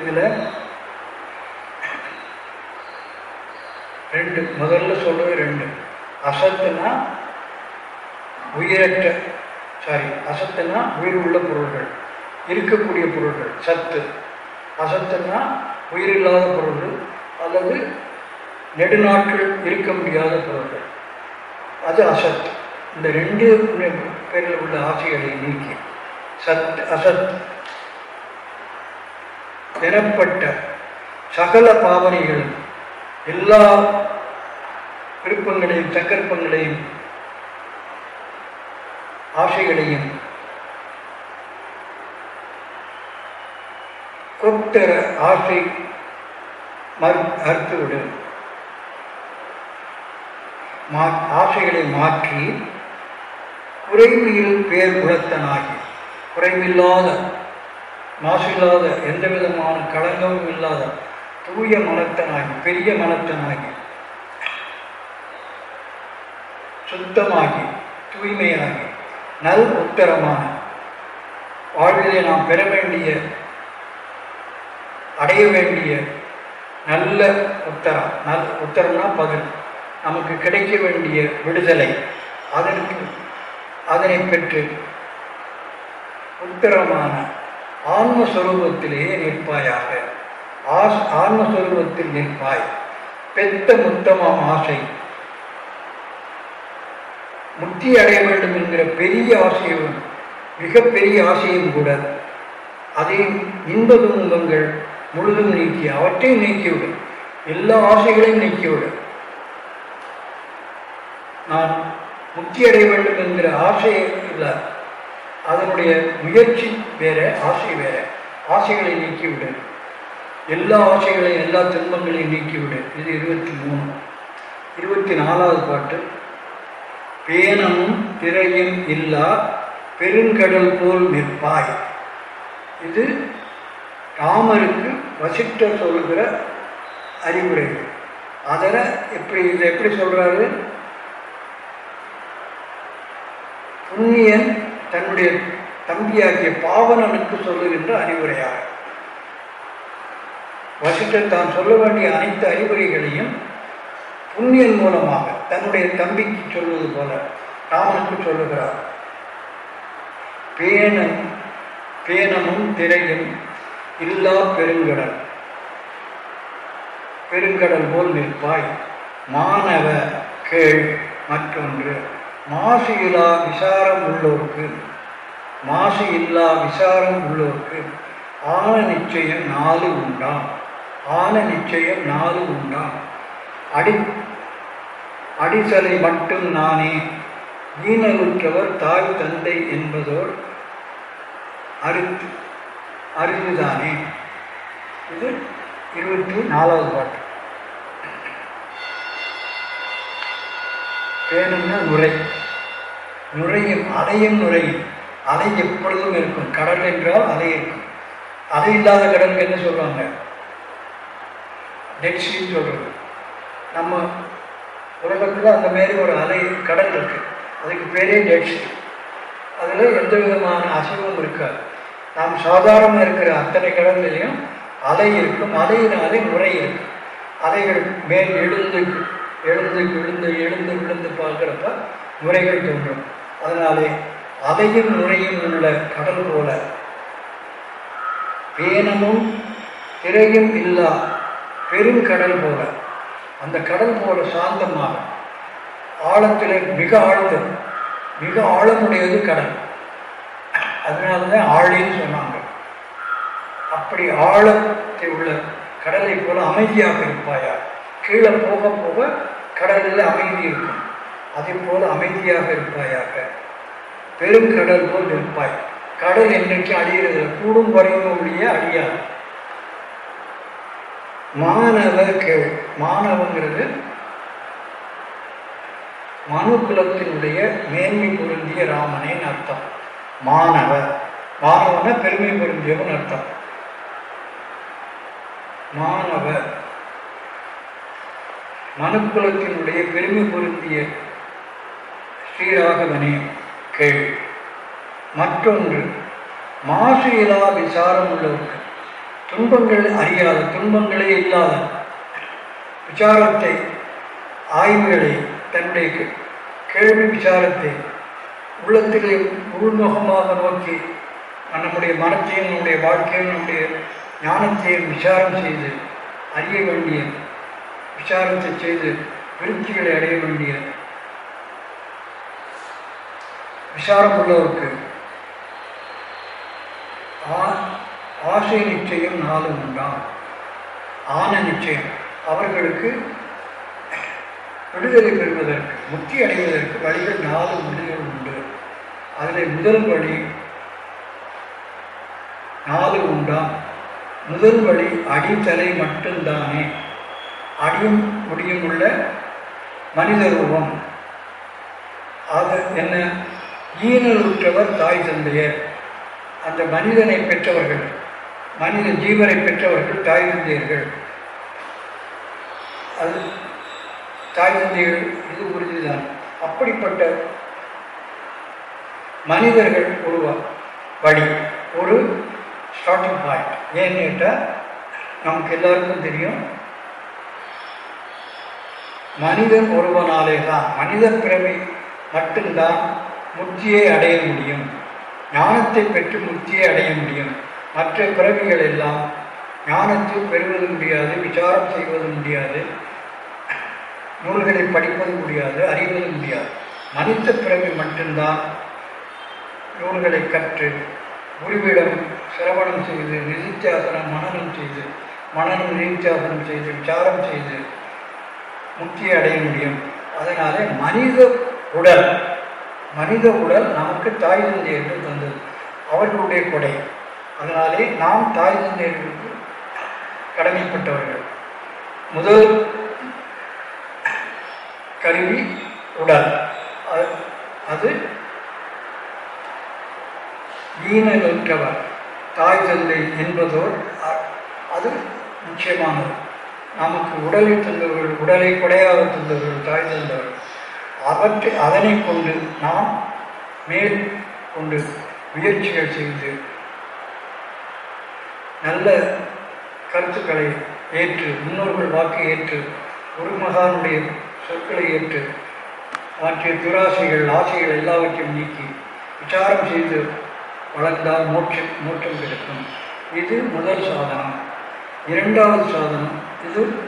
இதில் ரெண்டு முதல்ல சொல்றது ரெண்டு. அசத்துனா உயிரற்ற சாரி அசத்துனா உயிர் உள்ள பொருள்கள் இருக்கக்கூடிய பொருள்கள் சத்து. அசத்துனா உயிரில்லாத பொருள்கள் அல்லது நெடுநாட்கள் இருக்க முடியாத பொருள்கள். அது அசத்து. இந்த ரெண்டு பேரில் உள்ள ஆசைகளை நீக்கி சத் அசத் எனப்பட்ட சகல பாவனைகளும் எல்லா விருப்பங்களையும் சக்கர்ப்பங்களையும் ஆசைகளையும் கொத்தர ஆசை மறு அறுத்துவிடும். மா ஆசைகளை மாற்றி குறைமையில் பேர் குலத்தனாகி குறைவில்லாத மாசில்லாத எந்த விதமான களங்கமும் இல்லாத தூய மனத்தனாகி பெரிய மனத்தனாகி சுத்தமாகி தூய்மையாகி நல் உத்தரமான வாழ்விலே நாம் பெற வேண்டிய அடைய வேண்டிய நல்ல உத்தரம். நல் உத்தரம்னா பதில் நமக்கு கிடைக்க வேண்டிய விடுதலை. அதற்கு அதனை பெற்று உத்தரமான ஆன்மஸ்வரூபத்திலேயே நிற்பாயாக. ஆஸ் ஆன்மஸ்வரூபத்தில் நிற்பாய். பெத்த முத்தமாம் ஆசை. முக்தி அடைய வேண்டும் என்கிற பெரிய ஆசையும் மிகப்பெரிய ஆசையும் கூட அதையும் இன்பதும் துன்பங்கள் முழுதும் நீக்கி அவற்றையும் நீக்கிவிடும். எல்லா ஆசைகளையும் நீக்கிவிடும். நான் முக்தி அடைய வேண்டும் என்கிற ஆசை இல்லை. அதனுடைய முயற்சி வேற ஆசை வேற. ஆசைகளை நீக்கிவிடு. எல்லா ஆசைகளையும் எல்லா துன்பங்களையும் நீக்கிவிடு. இது இருபத்தி மூணு. இருபத்தி நாலாவது பாட்டு. பேனமும் திரையும் இல்லா பெருங்கடல் போல் நிற்பாய். இது ராமருக்கு வசிட்ட சொல்கிற அறிவுரை. அதில் எப்படி இதை எப்படி சொல்கிறாரு புண்ணியன் தன்னுடைய தம்பியாகிய பாவனனுக்கு சொல்லுகின்ற அறிவுரையாக வசிஷ்டர் தான் சொல்ல வேண்டிய அனைத்து அறிவுரைகளையும் புண்ணியன் மூலமாக தன்னுடைய தம்பிக்கு சொல்வது போல ராமனுக்கு சொல்லுகிறார். பேணன் பேணமும் திரையும் இல்லா பெருங்கடல். பெருங்கடல் போல் நிற்பாய் மாணவ கேள் மற்றொன்று. மாசு இல்லா விசாரம் உள்ளோர்க்கு. மாசு இல்லா விசாரம் உள்ளோர்க்கு. ஆன நிச்சயம் நாலு உண்டாம் ஆன நிச்சயம் நாலு உண்டாம் அடி அடிசலை மட்டும் நானே. ஈனலுற்றவர் தாய் தந்தை என்பதோர் அறுத்து அறிவுதானே இது இருபத்தி நாலாவது பாட்டு. பேணுன்னா நுரை. நுரையும் அலையும் நுரையும். அலை எப்பொழுதும் இருக்கும். கடல் என்றால் அலை இருக்கும். அலை இல்லாத கடலுக்கு என்ன சொல்லுவாங்க? டெட்ஷீன்னு சொல்கிறது நம்ம உலகத்தில் அந்த மாரி ஒரு அலை கடல் இருக்குது அதுக்கு பேரே டெட் அதில் எந்த விதமான அசைவும் இருக்காது. நாம் சாதாரணமாக இருக்கிற அத்தனை கடல்லையும் அலை இருக்கும். அலையினாலே நுரை இருக்கும். அலைகள் மேல் எழுந்து எழுந்து விழுந்து எழுந்து விழுந்து பார்க்குறப்ப நுரைகள் தோன்றும். அதனாலே அதையும் நுரையும் உள்ள கடல் போல. பேனமும் திரையும் இல்லா பெருங்கடல் போல. அந்த கடல் போல சாந்தமாக ஆழத்தில் மிக ஆழ்ந்தது மிக ஆழமுடையது கடல். அதனால தான் ஆழின்னு சொன்னாங்க. அப்படி ஆழத்தை உள்ள கடலை போல அமைதியாக இருப்பாயா? கீழே போக போக கடலில் அமைதி இருக்கும். அதே போல் அமைதியாக இருப்பாயாக. பெருங்கடல் போல் இருப்பாய் கடல் என்றைக்கு அழிகிறது? கூடும் குறையும் ஒழிய அழியாது. மாணவ கேள். மாணவங்கிறது மனு குலத்தினுடைய மேன்மை பொருந்திய ராமனின் அர்த்தம். மாணவ. மாணவன பெருமை பொருந்தியவன் அர்த்தம். மாணவ. மனுக்குலத்தினுடைய பெருமை பொருத்திய ஸ்ரீராகவனே கேள். மற்றொன்று மாசு இலா விசாரம் உள்ளவர்கள் துன்பங்கள் அறியாத துன்பங்களே இல்லாத விசாரத்தை ஆய்வுகளை தன்னுடைய கேள்வி விசாரத்தை உள்ளத்திலே உள்முகமாக நோக்கி நம்முடைய மனத்தையும் நம்முடைய வாழ்க்கையும் நம்முடைய ஞானத்தையும் விசாரம் செய்து அறிய வேண்டிய விசாரத்தை செய்து விருத்திகளை அடைய வேண்டிய விசாரம் உள்ளவருக்கு ஆசை நிச்சயம் நாளும் உண்டாம். ஆன நிச்சயம் அவர்களுக்கு விடுதலை பெறுவதற்கு முக்தி அடைவதற்கு வழிகள் நாலு வழிகள் உண்டு. அதில் முதல் வழி நாலு உண்டாம். முதல் வழி அடித்தலை மட்டும்தானே. அடியும் முடியும் உள்ள மனித ரூபம். அது என்ன? ஈனலுற்றவர் தாய் தந்தையர். அந்த மனிதனை பெற்றவர்கள் மனித ஜீவனை பெற்றவர்கள் தாய் தந்தையர்கள். அது தாய் தந்தையர்கள் இது உறுதிதான். அப்படிப்பட்ட மனிதர்கள் ஒரு வழி ஒரு ஸ்டார்டிங் பாயிண்ட் ஏன்னு கேட்டால் நமக்கு எல்லாருக்கும் தெரியும் மனிதன் ஒருவனாலே தான் மனித பிறவி மட்டும்தான் முக்தியை அடைய முடியும். ஞானத்தை பெற்று முக்தியை அடைய முடியும். மற்ற பிறவிகள் எல்லாம் ஞானத்தை பெறுவது முடியாது விசாரம் செய்வது முடியாது நூல்களை படிப்பது முடியாது அறிவது முடியாது. மனித பிறவி மட்டும்தான் நூல்களை கற்று குருவிடம் சிரவணம் செய்து நிதித்தியாசனம் மனநம் செய்து மனநம் நிதித்தியாசனம் செய்து விசாரம் செய்து முக்தி அடைய முடியும். அதனாலே மனித உடல் மனித உடல் நமக்கு தாய் தந்தையர்கள் தந்தது. அவர்களுடைய கொடை. அதனாலே நாம் தாய் தந்தையர்களுக்கு கடமைப்பட்டவர்கள். முதல் கருவி உடல். அது- அது ஈனலுற்றவர் தாய் தந்தை என்பதோர் அ- அது முக்கியமானது. நமக்கு உடலை தந்தவர்கள் உடலை கொடையாக தந்தவர்கள் தாய் தந்தவர்கள். அவற்றை அதனை கொண்டு நாம் மேல் கொண்டு முயற்சிகள் செய்து நல்ல கருத்துக்களை ஏற்று முன்னோர்கள் வாக்கு ஏற்று குருமகானுடைய சொற்களை ஏற்று மாற்றிய துராசைகள் ஆசைகள் எல்லாவற்றையும் நீக்கி விசாரம் செய்து வளர்ந்தால் மோட்சம் மோட்டம் கிடைக்கும். இது முதல் சாதனம். இரண்டாவது சாதனம் இது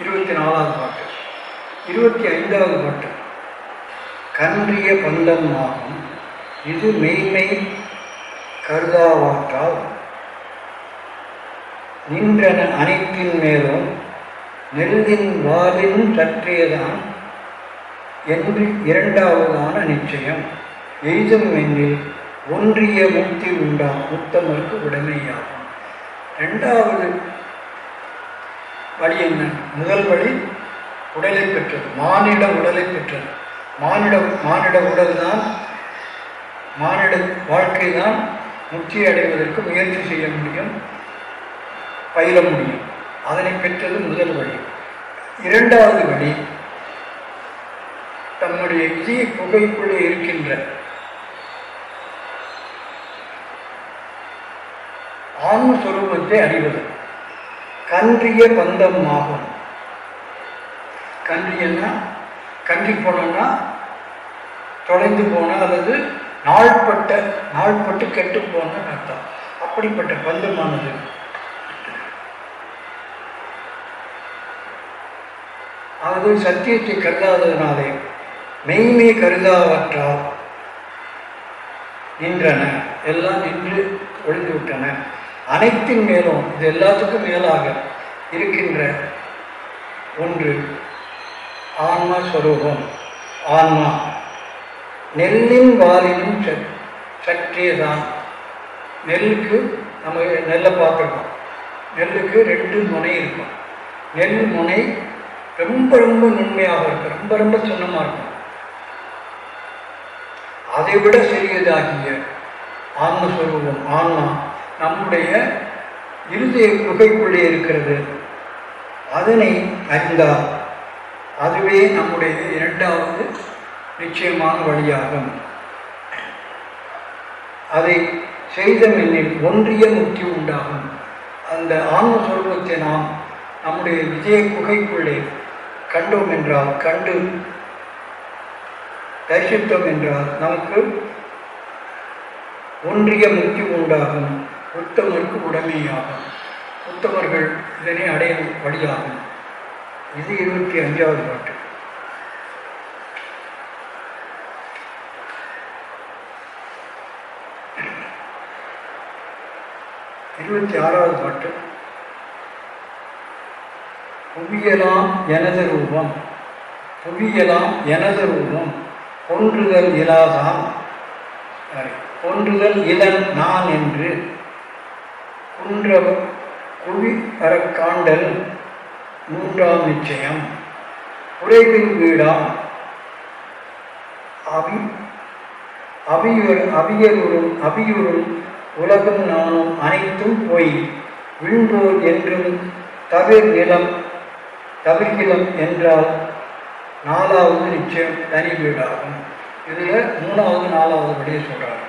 இருபத்தி நாலாவது பாட்டு. இருபத்தி ஐந்தாவது பாட்டு. கன்றிய பந்தம் ஆகும் இது மெய்மை கருதாவாற்றால் நின்றன அனைத்தின் மேலும் நெருதின் வாலின் சற்றியதான் என்று இரண்டாவதான நிச்சயம். எய்தும் எண்ணில் ஒன்றிய முக்தி உண்டா? உத்தமருக்கு உடைமையாகும். ரெண்டாவது வழி என்ன? முதல் வழி உடலை பெற்றது. மானிட உடலை பெற்றது. மானிட மானிட உடல் தான் மானிட வாழ்க்கை தான் முக்தி அடைவதற்கு முயற்சி செய்ய முடியும் பயில முடியும். அதனை பெற்றது முதல் வழி. இரண்டாவது வழி தம்முடைய இதய புகைக்குள்ளே இருக்கின்ற ஆன்மஸ்வரூபத்தை அறிவது. கன்றிய பந்தம் ஆகும். கன்றியன்னா கன்றி போனோம்னா தொலைந்து போன அல்லது நாள்பட்ட நாள்பட்டு கெட்டு போன அர்த்தம். அப்படிப்பட்ட பந்தமானது. அது சத்தியத்தை கருதாததினாலே மெய்மை கருதாவற்றால் நின்றன. எல்லாம் நின்று ஒழிந்து விட்டன. அனைத்தின் மேலும் இது எல்லாத்துக்கும் மேலாக இருக்கின்ற ஒன்று ஆன்மா ஸ்வரூபம் ஆன்மா நெல்லின் வாலிலும் சற்றே தான் நெல்லுக்கு நம்ம நெல்லை பார்த்துருக்கோம். நெல்லுக்கு ரெண்டு முனை இருக்கும். நெல் முனை ரொம்ப ரொம்ப நுண்மையாக இருக்கும். ரொம்ப ரொம்ப சின்னமாக இருக்கும். அதை விட சிறியதாகிய ஆன்மஸ்வரூபம் ஆன்மா நம்முடைய இருதய குகைக்குள்ளே இருக்கிறது. அதனை அறிந்தால் அதுவே நம்முடைய இரண்டாவது நிச்சயமான வழியாகும். அதை செய்த மின்னில் ஒன்றிய முக்தி உண்டாகும். அந்த ஆன்மஸ்வரூபத்தை நாம் நம்முடைய விஜய குகைக்குள்ளே கண்டோம் என்றால் கண்டு தரிசித்தோம் என்றால் நமக்கு ஒன்றிய முக்தி உண்டாகும். உத்தமருக்கு உடைமையாகும் உத்தமர்கள் இதனை அடையும் வழியாகும். இது இருபத்தி அஞ்சாவது பாட்டு. இருபத்தி ஆறாவது பாட்டு. புவியலாம் எனது ரூபம். புவியலாம் எனது ரூபம். ஒன்றுதல் இலாதான் ஒன்றுதல் இதன் நான் என்று. குன்ற குவி அறக்காண்டல் மூன்றாம் நிச்சயம். குறைவின் வீடாம். அவி அவியுர் அவியருளும் அவியுறும் உலகம் நானும் அனைத்தும் போய். விண்போர் என்றும் தவிர் நிலம் தவிர்கிலம் என்றால் நாலாவது நிச்சயம் தனி வீடாகும். இதில் மூணாவது நாலாவது படியே சொல்கிறார்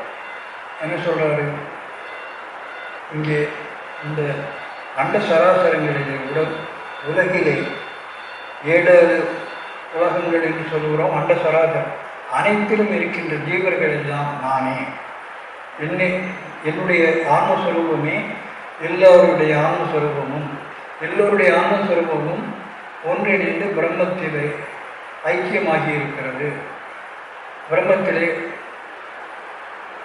என்ன சொல்கிறாரு இங்கே இந்த அண்ட சராசரங்களிலே உடல் உலகிலே ஏழு உலகங்கள் என்று சொல்கிறோம் அண்ட சராசரம். அனைத்திலும் இருக்கின்ற ஜீவர்கள் எல்லாம் நானே. என்னை என்னுடைய ஆன்மஸ்வரூபமே எல்லோருடைய ஆன்மஸ்வரூபமும் எல்லோருடைய ஆன்மஸ்வரூபமும் ஒன்றிணைந்து பிரம்மத்திலே ஐக்கியமாகி இருக்கிறது. பிரம்மத்திலே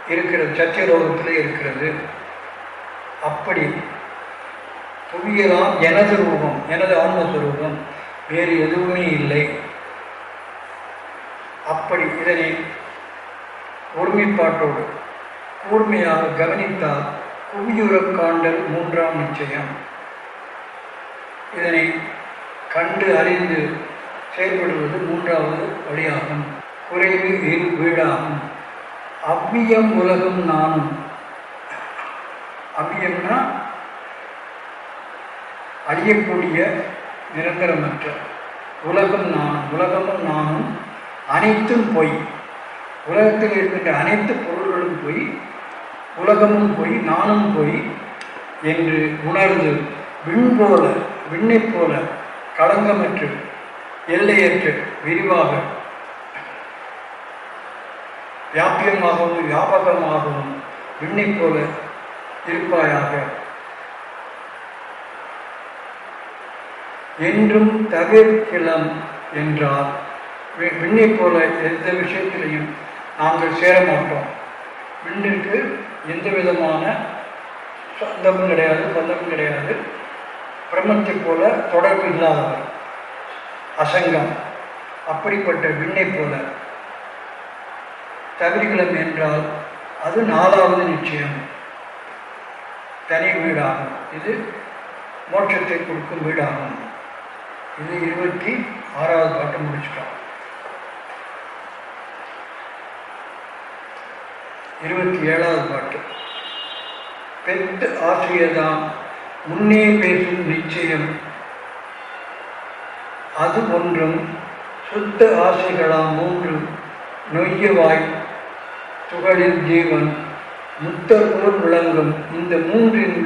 இருக்கிறது சத்தியலோகத்திலே இருக்கிறது. அப்படி புவியலாம் எனது ரூபம் எனது ஆன்மஸ்வரூபம். வேறு எதுவுமே இல்லை. அப்படி இதனை ஒருமைப்பாட்டோடு கூர்மையாக கவனித்தால் புவியுறக் காண்டல் மூன்றாம் நிச்சயம். இதனை கண்டு அறிந்து செயல்படுவது மூன்றாவது வழியாகும். குறைவு இரு வீடாகும். அவ்வியம் உலகம் நானும் அப்படின்னா அழியக்கூடிய நிரந்தரமற்ற உலகம் நான் உலகமும் நானும் அனைத்தும் பொய். உலகத்தில் இருக்கின்ற அனைத்து பொருள்களும் பொய் உலகமும் பொய் நானும் பொய் என்று உணர்ந்து விண் போல விண்ணை போல களங்கமற்று எல்லையற்று விரிவாக வியாபியமாகவும் வியாபகமாகவும் விண்ணை போல இருப்பாயாக என்றும் தவிர்க்கலாம் என்றால் வி- போல எந்த விஷயத்திலையும் நாங்கள் சேர மாட்டோம். விண்ணிற்கு எந்த விதமான சொந்தமும் கிடையாது சொந்தமும் கிடையாது. பிரம்மத்தை போல தொடர்பு இல்லாதவர். அசங்கம். அப்படிப்பட்ட விண்ணைப் போல. தவிர்க்கலாம் என்றால் அது நாலாவது நிச்சயம். தனி வீடாகும். இது மோட்சத்தை கொடுக்கும் வீடாகும். இது இருபத்தி ஆறாவது பாட்டு முடிச்சிட்டோம். இருபத்தி ஏழாவது பாட்டு. பெத்து ஆசிரியர்தான் முன்னே பேசும் நிச்சயம். அது ஒன்றும் சுத்த ஆசைகளாம் மூன்று நொய்யவாய் துகளில் ஜீவன். முத்தர்போல் விளங்கும் இந்த மூன்றின்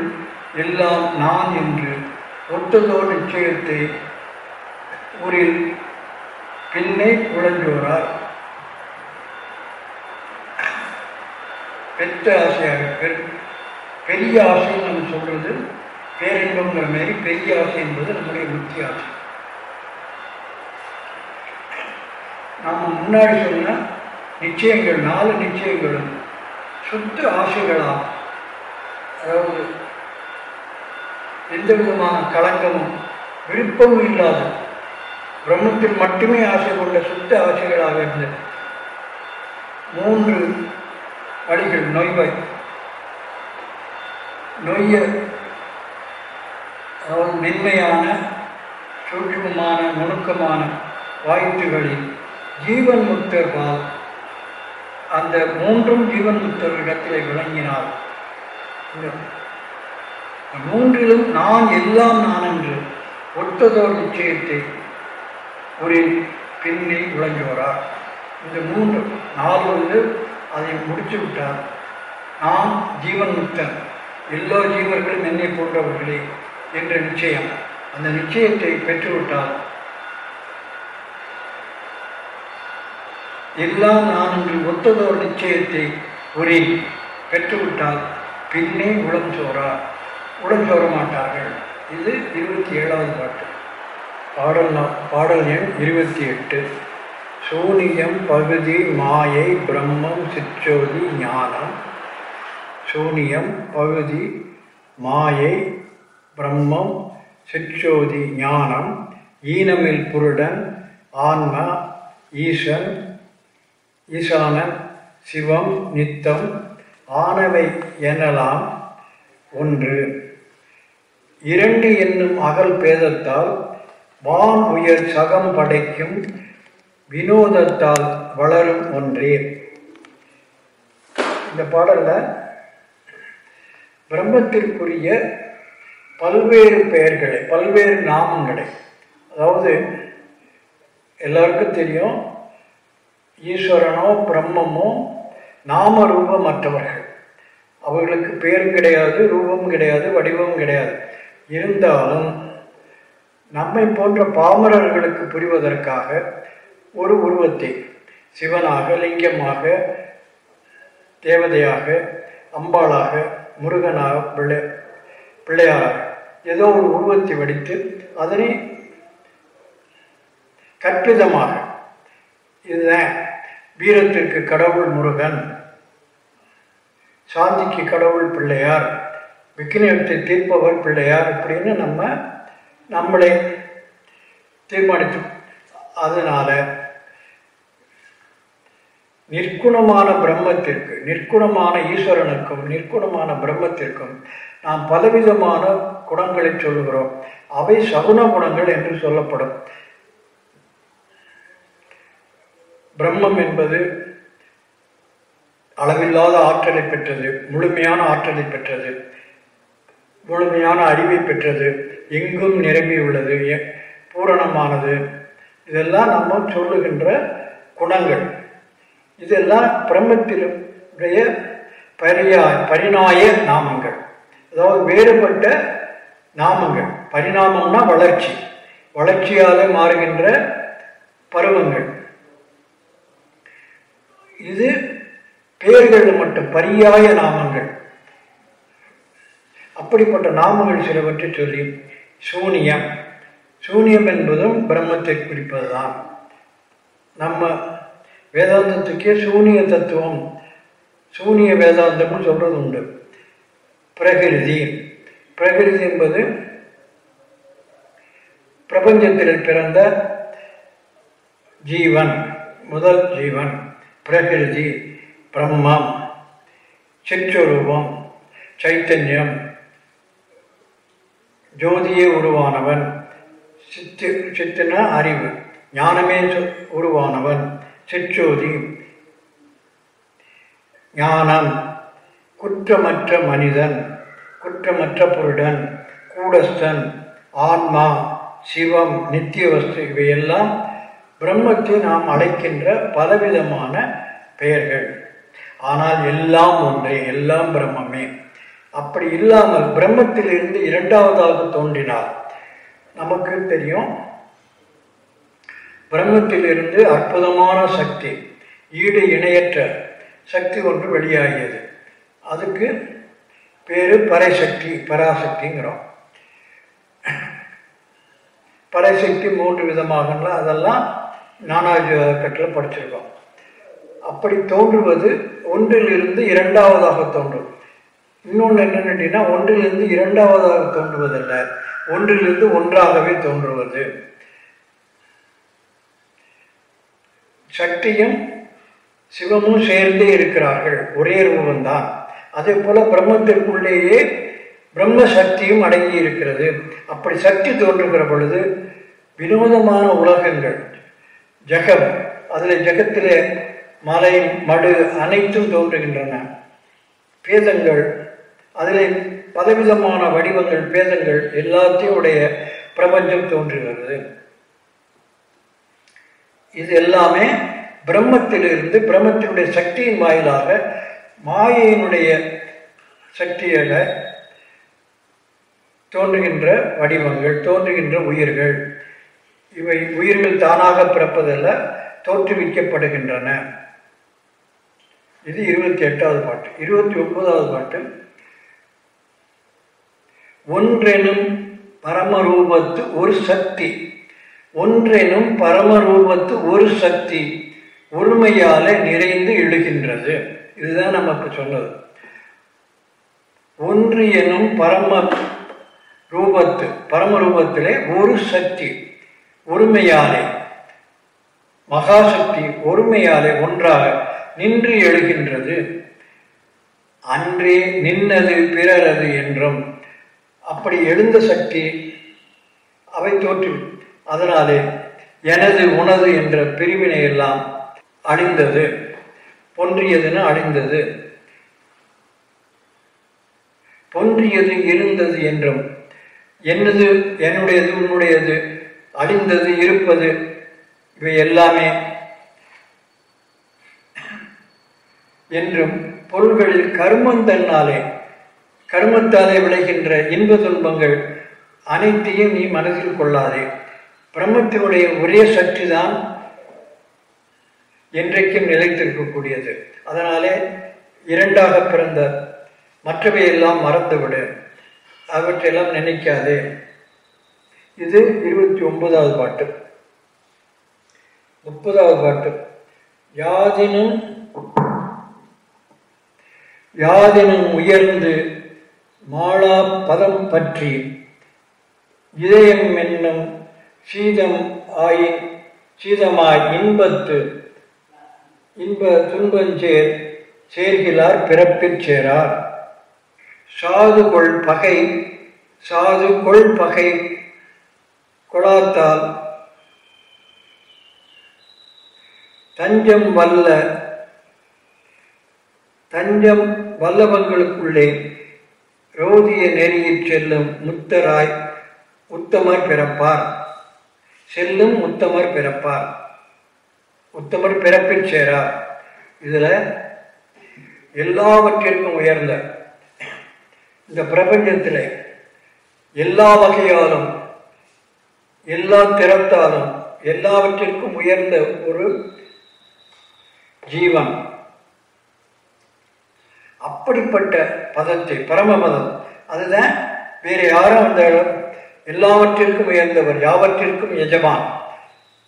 எல்லாம் நான் என்று ஒத்ததோர் நிச்சயத்தை ஊரில் பின்னே குழஞ்சோரார் பெற்ற ஆசையாக பெரிய ஆசைன்னு நம்ம சொல்றது பேரின்பங்கிற மாதிரி பெரிய ஆசை என்பது நம்முடைய முக்கிய ஆசை. நாம் முன்னாடி சொன்ன நிச்சயங்கள் நாலு நிச்சயங்களும் சுத்த ஆசைகளாக அதாவது எந்த விதமான களங்கமும் விருப்பமும் இல்லாத பிரம்மத்தில் மட்டுமே ஆசை கொண்ட சுத்த ஆசைகளாக இருந்தது மூன்று வழிகள் நொய்வை நொய்ய அதாவது மென்மையான சூட்சமமான நுணுக்கமான வாய்ப்புகளில் ஜீவன் முக்தர்பால் அந்த மூன்றும் ஜீவன் முக்தர் இடத்திலே விளங்கினார். இந்த மூன்றிலும் நான் எல்லாம் நான் என்று ஒத்ததோர் நிச்சயத்தை ஒரு பெண்ணை விளங்குகிறார் இந்த மூன்று நாலு வந்து அதை முடித்து விட்டார். நான் ஜீவன் முக்தன் எல்லா ஜீவர்களும் என்னை போன்றவர்களே என்ற நிச்சயம். அந்த நிச்சயத்தை பெற்றுவிட்டால் எல்லாம் நான் என்று ஒத்ததோர் நிச்சயத்தை ஒரே பெற்றுவிட்டால் பின்னே உளஞ்சோரா? உளஞ்சோர மாட்டார்கள் இது இருபத்தி ஏழாவது பாட்டு. பாடல் நா- பாடல் எண் இருபத்தி எட்டு சூனியம் பகுதி மாயை பிரம்மம் சிற்றோதி ஞானம். சூனியம் பகுதி மாயை பிரம்மம் சிற்றோதி ஞானம். ஈனமில் புருடன் ஆன்மா ஈசன் ஈசானம் சிவம் நித்தம் ஆனவை எனலாம் ஒன்று. இரண்டு என்னும் அகல் பேதத்தால் வான் உயர் சகம் படைக்கும் வினோதத்தால் வளரும் ஒன்றே. இந்த பாடலில் பிரம்மத்திற்குரிய பல்வேறு பெயர்களை பல்வேறு நாமங்களை அதாவது எல்லாருக்கும் தெரியும் ஈஸ்வரனோ பிரம்மமோ நாம ரூபமற்றவர்கள். அவர்களுக்கு பேர் கிடையாது ரூபம் கிடையாது வடிவம் கிடையாது. இருந்தாலும் நம்மை போன்ற பாமரர்களுக்கு புரிவதற்காக ஒரு உருவத்தை சிவனாக லிங்கமாக தேவதையாக அம்பாளாக முருகனாக பிள்ளை பிள்ளையாராக ஏதோ ஒரு உருவத்தை வடித்து அதனை கற்பிதமாக இதுதான் வீரத்திற்கு கடவுள் முருகன். சாந்திக்கு கடவுள் பிள்ளையார். விக்னத்தை தீர்ப்பவர் பிள்ளையார் அப்படின்னு நம்ம நம்மளை தீர்மானித்து அதனால நிற்குணமான பிரம்மத்திற்கு நிற்குணமான ஈஸ்வரனுக்கும் நிற்குணமான பிரம்மத்திற்கும் நாம் பலவிதமான குணங்களை சொல்லுகிறோம். அவை சகுன குணங்கள் என்று சொல்லப்படும். பிரம்மம் என்பது அளவில்லாத ஆற்றலை பெற்றது முழுமையான ஆற்றலை பெற்றது முழுமையான அறிவை பெற்றது எங்கும் நிரம்பியுள்ளது பூரணமானது. இதெல்லாம் நம்ம சொல்லுகின்ற குணங்கள். இதெல்லாம் பிரம்மத்தினுடைய பரியா பரிணாய நாமங்கள். அதாவது வேறுபட்ட நாமங்கள். பரிணாமம்னா வளர்ச்சி. வளர்ச்சியால் மாறுகின்ற பருவங்கள். இது பெயர்கள் மட்டும் பரியாய நாமங்கள். அப்படிப்பட்ட நாமங்கள் சிலவற்றை சொல்லி சூனியம். சூனியம் என்பதும் பிரம்மத்தை குறிப்பதுதான். நம்ம வேதாந்தத்துக்கே சூனிய தத்துவம் சூனிய வேதாந்தம்னு சொல்றது உண்டு பிரகிருதி. பிரகிருதி என்பது பிரபஞ்சத்தில் பிறந்த ஜீவன் முதல் ஜீவன். பிரகிருதி பிரம்மம் சிற்றொருவம் சைத்தன்யம் ஜோதியே உருவானவன் சித்து சித்துனா அறிவு ஞானமே உருவானவன் சிற்றோதி ஞானம் குற்றமற்ற மனிதன் குற்றமற்ற பொருடன் கூடஸ்தன் ஆன்மா சிவம் நித்திய வஸ்து இவையெல்லாம் பிரம்மத்தை நாம் அழைக்கின்ற பலவிதமான பெயர்கள். ஆனால் எல்லாம் ஒன்றே எல்லாம் பிரம்மமே. அப்படி இல்லாமல் பிரம்மத்திலிருந்து இரண்டாவதாக தோன்றினார் நமக்கு தெரியும் பிரம்மத்திலிருந்து அற்புதமான சக்தி ஈடு இணையற்ற சக்தி ஒன்று வெளியாகியது. அதுக்கு பேரு பறைசக்தி பராசக்திங்கிறோம். பரைசக்தி மூன்று விதமாகல அதெல்லாம் நானாஜி கட்டில் படிச்சிருக்கோம். அப்படி தோன்றுவது ஒன்றிலிருந்து இரண்டாவதாக தோன்றும். இன்னொன்று என்ன கேட்டீங்கன்னா ஒன்றிலிருந்து இரண்டாவதாக தோன்றுவதல்ல ஒன்றிலிருந்து ஒன்றாகவே தோன்றுவது. சக்தியும் சிவமும் சேர்ந்தே இருக்கிறார்கள். ஒரே ரூபம்தான். அதே போல பிரம்மத்திற்குள்ளேயே பிரம்ம சக்தியும் அடங்கி இருக்கிறது அப்படி சக்தி தோன்றுகிற பொழுது வினோதமான உலகங்கள் ஜெகம் அதில் ஜெகத்திலே மலை மடு அனைத்தும் தோன்றுகின்றன. பேதங்கள் அதில் பலவிதமான வடிவங்கள் பேதங்கள் எல்லாத்தையும் உடைய பிரபஞ்சம் தோன்றுகிறது. இது எல்லாமே பிரம்மத்திலிருந்து பிரம்மத்தினுடைய சக்தியின் வாயிலாக மாயையினுடைய சக்தியில தோன்றுகின்ற வடிவங்கள் தோன்றுகின்ற உயிர்கள். இவை உயிர்கள் தானாக பிறப்பதல்ல தோற்றுவிக்கப்படுகின்றன இது இருபத்தி எட்டாவது பாட்டு. இருபத்தி ஒன்பதாவது பாட்டு. ஒன்றெனும் பரமரூபத்து ஒரு சக்தி. ஒன்றெனும் பரமரூபத்து ஒரு சக்தி ஒருமையால நிறைந்து எழுகின்றது. இதுதான் நமக்கு சொன்னது. ஒன்று எனும் பரம ரூபத்து பரமரூபத்திலே ஒரு சக்தி. ஒருமையாலே. மகாசக்தி ஒருமையாலே ஒன்றாக நின்று எழுகின்றது. அன்றே நின்னது பிறரது என்றும். அப்படி எழுந்த சக்தி அவை தோற்று அதனாலே எனது உனது என்ற பிரிவினை எல்லாம் அழிந்தது. பொன்றியதுன்னு அழிந்தது. பொன்றியது இருந்தது என்றும். என்னது என்னுடையது உன்னுடையது அழிந்தது இருப்பது இவை எல்லாமே என்றும் பொருள்களில் கருமந்தன்னாலே கருமத்தாலே விளைகின்ற இன்ப துன்பங்கள் அனைத்தையும் நீ மனதில் கொள்ளாதே. பிரம்மத்தினுடைய ஒரே சக்தி தான் என்றைக்கும் நிலைத்திருக்கக்கூடியது. அதனாலே இரண்டாக பிறந்த மற்றவையெல்லாம் மறந்துவிடு. அவற்றையெல்லாம் நினைக்காதே. இது இருபத்தி ஒன்பதாவது பாட்டு. முப்பதாவது பாட்டு. யாதினும் யாதினும் உயர்ந்து மாளா பதம் பற்றி இதயம் என்னும் சீதம் ஆயின் சீதமாய் இன்பத்து இன்ப துன்பஞ்சேர் சேர்கிறார் பிறப்பிற் சேரார். சாது கொள் பகை சாது கொள் பகை கொளாத்தால் தஞ்சம் வல்ல தஞ்சம் வல்லவங்களுக்குள்ளே ரோதிய நெறியில் செல்லும் முத்தராய் உத்தமர் பிறப்பார். செல்லும் உத்தமர் பிறப்பார். உத்தமர் பிறப்பில் சேரார். இதில் எல்லாவற்றிற்கும் உயர்ந்த இந்த பிரபஞ்சத்தில் எல்லா வகையாலும் எல்லா திறத்தாலும் எல்லாவற்றிற்கும் உயர்ந்த ஒரு ஜீவன். அப்படிப்பட்ட பதத்தை பரம பதம். அதுதான் வேறு யாரும் அந்த எல்லாவற்றிற்கும் உயர்ந்தவர் யாவற்றிற்கும் எஜமான்.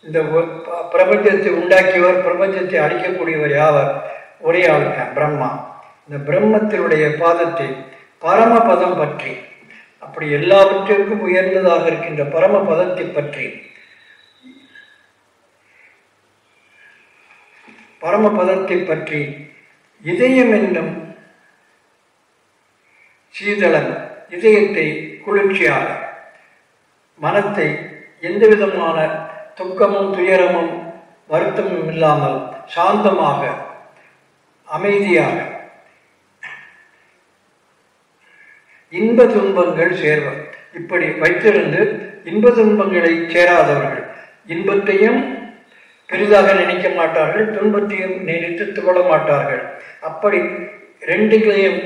இந்த ப- பிரபஞ்சத்தை உண்டாக்கியவர் பிரபஞ்சத்தை அழிக்கக்கூடியவர் யாவர்? ஒரே ஆளுக்கான் பிரம்மா. இந்த பிரம்மத்தினுடைய பாதத்தை பரமபதம் பற்றி அப்படி எல்லாவற்றிற்கும் உயர்ந்ததாக இருக்கின்ற பரம பதத்தை பற்றி. பரம பதத்தை பற்றி இதயம் என்னும் சீதளன் இதயத்தை குளிர்ச்சியாக மனத்தை எந்த விதமான துக்கமும் துயரமும் வருத்தமும் இல்லாமல் சாந்தமாக அமைதியாக இன்ப துன்பங்கள் சேர்வர். இப்படி வைத்திருந்து இன்ப துன்பங்களை சேராதவர்கள். இன்பத்தையும் பெரிதாக நினைக்க மாட்டார்கள் துன்பத்தையும் நினைத்து துவள மாட்டார்கள். அப்படி ரெண்டுகளையும்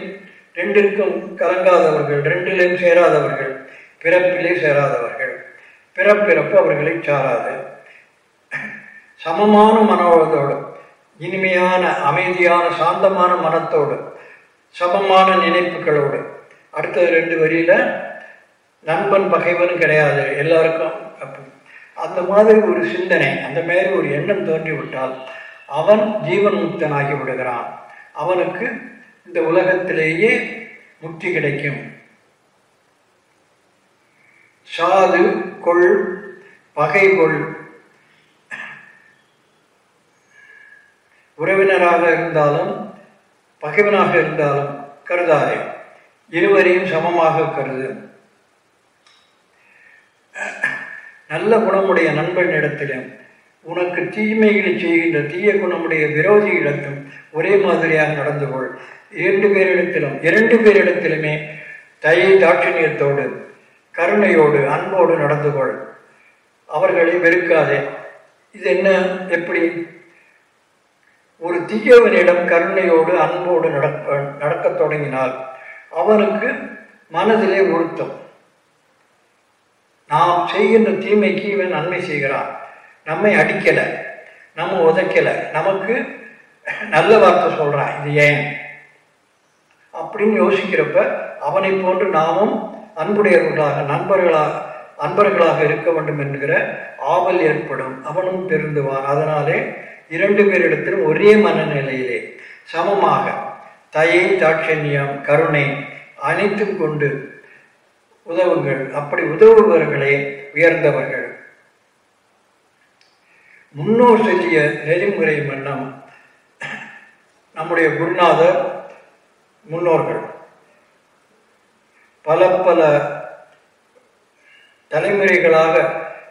ரெண்டிற்கும் கலங்காதவர்கள் ரெண்டிலையும் சேராதவர்கள். பிறப்பிலே சேராதவர்கள். பிறப்பிறப்பு அவர்களை சாராது. சமமான மனோதோடு இனிமையான அமைதியான சாந்தமான மனத்தோடு சமமான நினைப்புகளோடு அடுத்த ரெண்டு வரியில நண்பன் பகைவன் கிடையாது எல்லாருக்கும் அந்த மாதிரி ஒரு சிந்தனை அந்த மாதிரி ஒரு எண்ணம் தோன்றிவிட்டால் அவன் ஜீவன் முக்தனாகி விடுகிறான். அவனுக்கு இந்த உலகத்திலேயே முக்தி கிடைக்கும். சாது கொள் பகை கொள் உறவினராக இருந்தாலும் பகைவனாக இருந்தாலும் கருதாதே. இருவரையும் சமமாக கருது. நல்ல குணமுடைய நண்பனிடத்திலும் உனக்கு தீமைகளை செய்கின்ற தீய குணமுடைய விரோதியிடத்தும் ஒரே மாதிரியாக நடந்து கொள் இரண்டு பேரிடத்திலும் இரண்டு பேரிடத்திலுமே தயை தாட்சணியத்தோடு கருணையோடு அன்போடு நடந்து கொள் அவர்களை வெறுக்காதே. இது என்ன எப்படி? ஒரு தீயவனிடம் கருணையோடு அன்போடு நடக்க நடக்கத் தொடங்கினால் அவனுக்கு மனதிலே உறுத்தம் நாம் செய்கின்ற தீமைக்கு இவன் நன்மை செய்கிறான். நம்மை அடிக்கலை நம்ம உதைக்கலை நமக்கு நல்ல வார்த்தை சொல்கிறான் இது ஏன்? அப்படின்னு யோசிக்கிறப்ப அவனை போன்று நாமும் அன்புடையவர்களாக நண்பர்களாக அன்பர்களாக இருக்க வேண்டும் என்கிற ஆவல் ஏற்படும். அவனும் பெருந்துவான். அதனாலே இரண்டு பேரிடத்திலும் ஒரே மனநிலையிலே சமமாக தயை தாட்சண்யம் கருணை அனைத்தும் கொண்டு உதவுங்கள். அப்படி உதவுபவர்களே உயர்ந்தவர்கள். முன்னோர் சொல்லிய நெறிமுறை மன்னம் நம்முடைய குருநாதர் முன்னோர்கள். பல பல தலைமுறைகளாக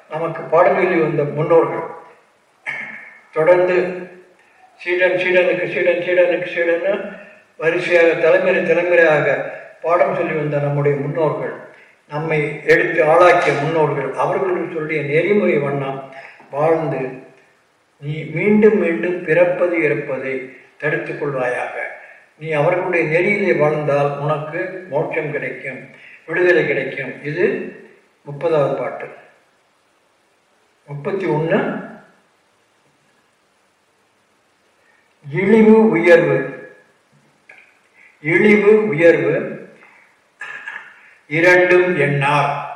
நமக்கு பாடம் சொல்லி வந்த முன்னோர்கள். தொடர்ந்து சீடன் சீடனுக்கு சீடன் சீடனுக்கு சீடன்னு வரிசையாக தலைமுறை தலைமுறையாக பாடம் சொல்லி வந்த நம்முடைய முன்னோர்கள் நம்மை எடுத்து ஆளாக்கிய முன்னோர்கள் அவர்களுக்கு சொல்லிய நெறிமுறை வண்ணம் வாழ்ந்து நீ மீண்டும் மீண்டும் பிறப்பது இறப்பதை தடுத்துக் கொள்வாயாக. நீ அவர்களுடைய நெறியிலே வாழ்ந்தால் உனக்கு மோட்சம் கிடைக்கும் விடுதலை கிடைக்கும். இது முப்பதாவது பாட்டு. முப்பத்தி ஒன்று இழிவு உயர்வு. இழிவு உயர்வு இரண்டும் எண்ணார்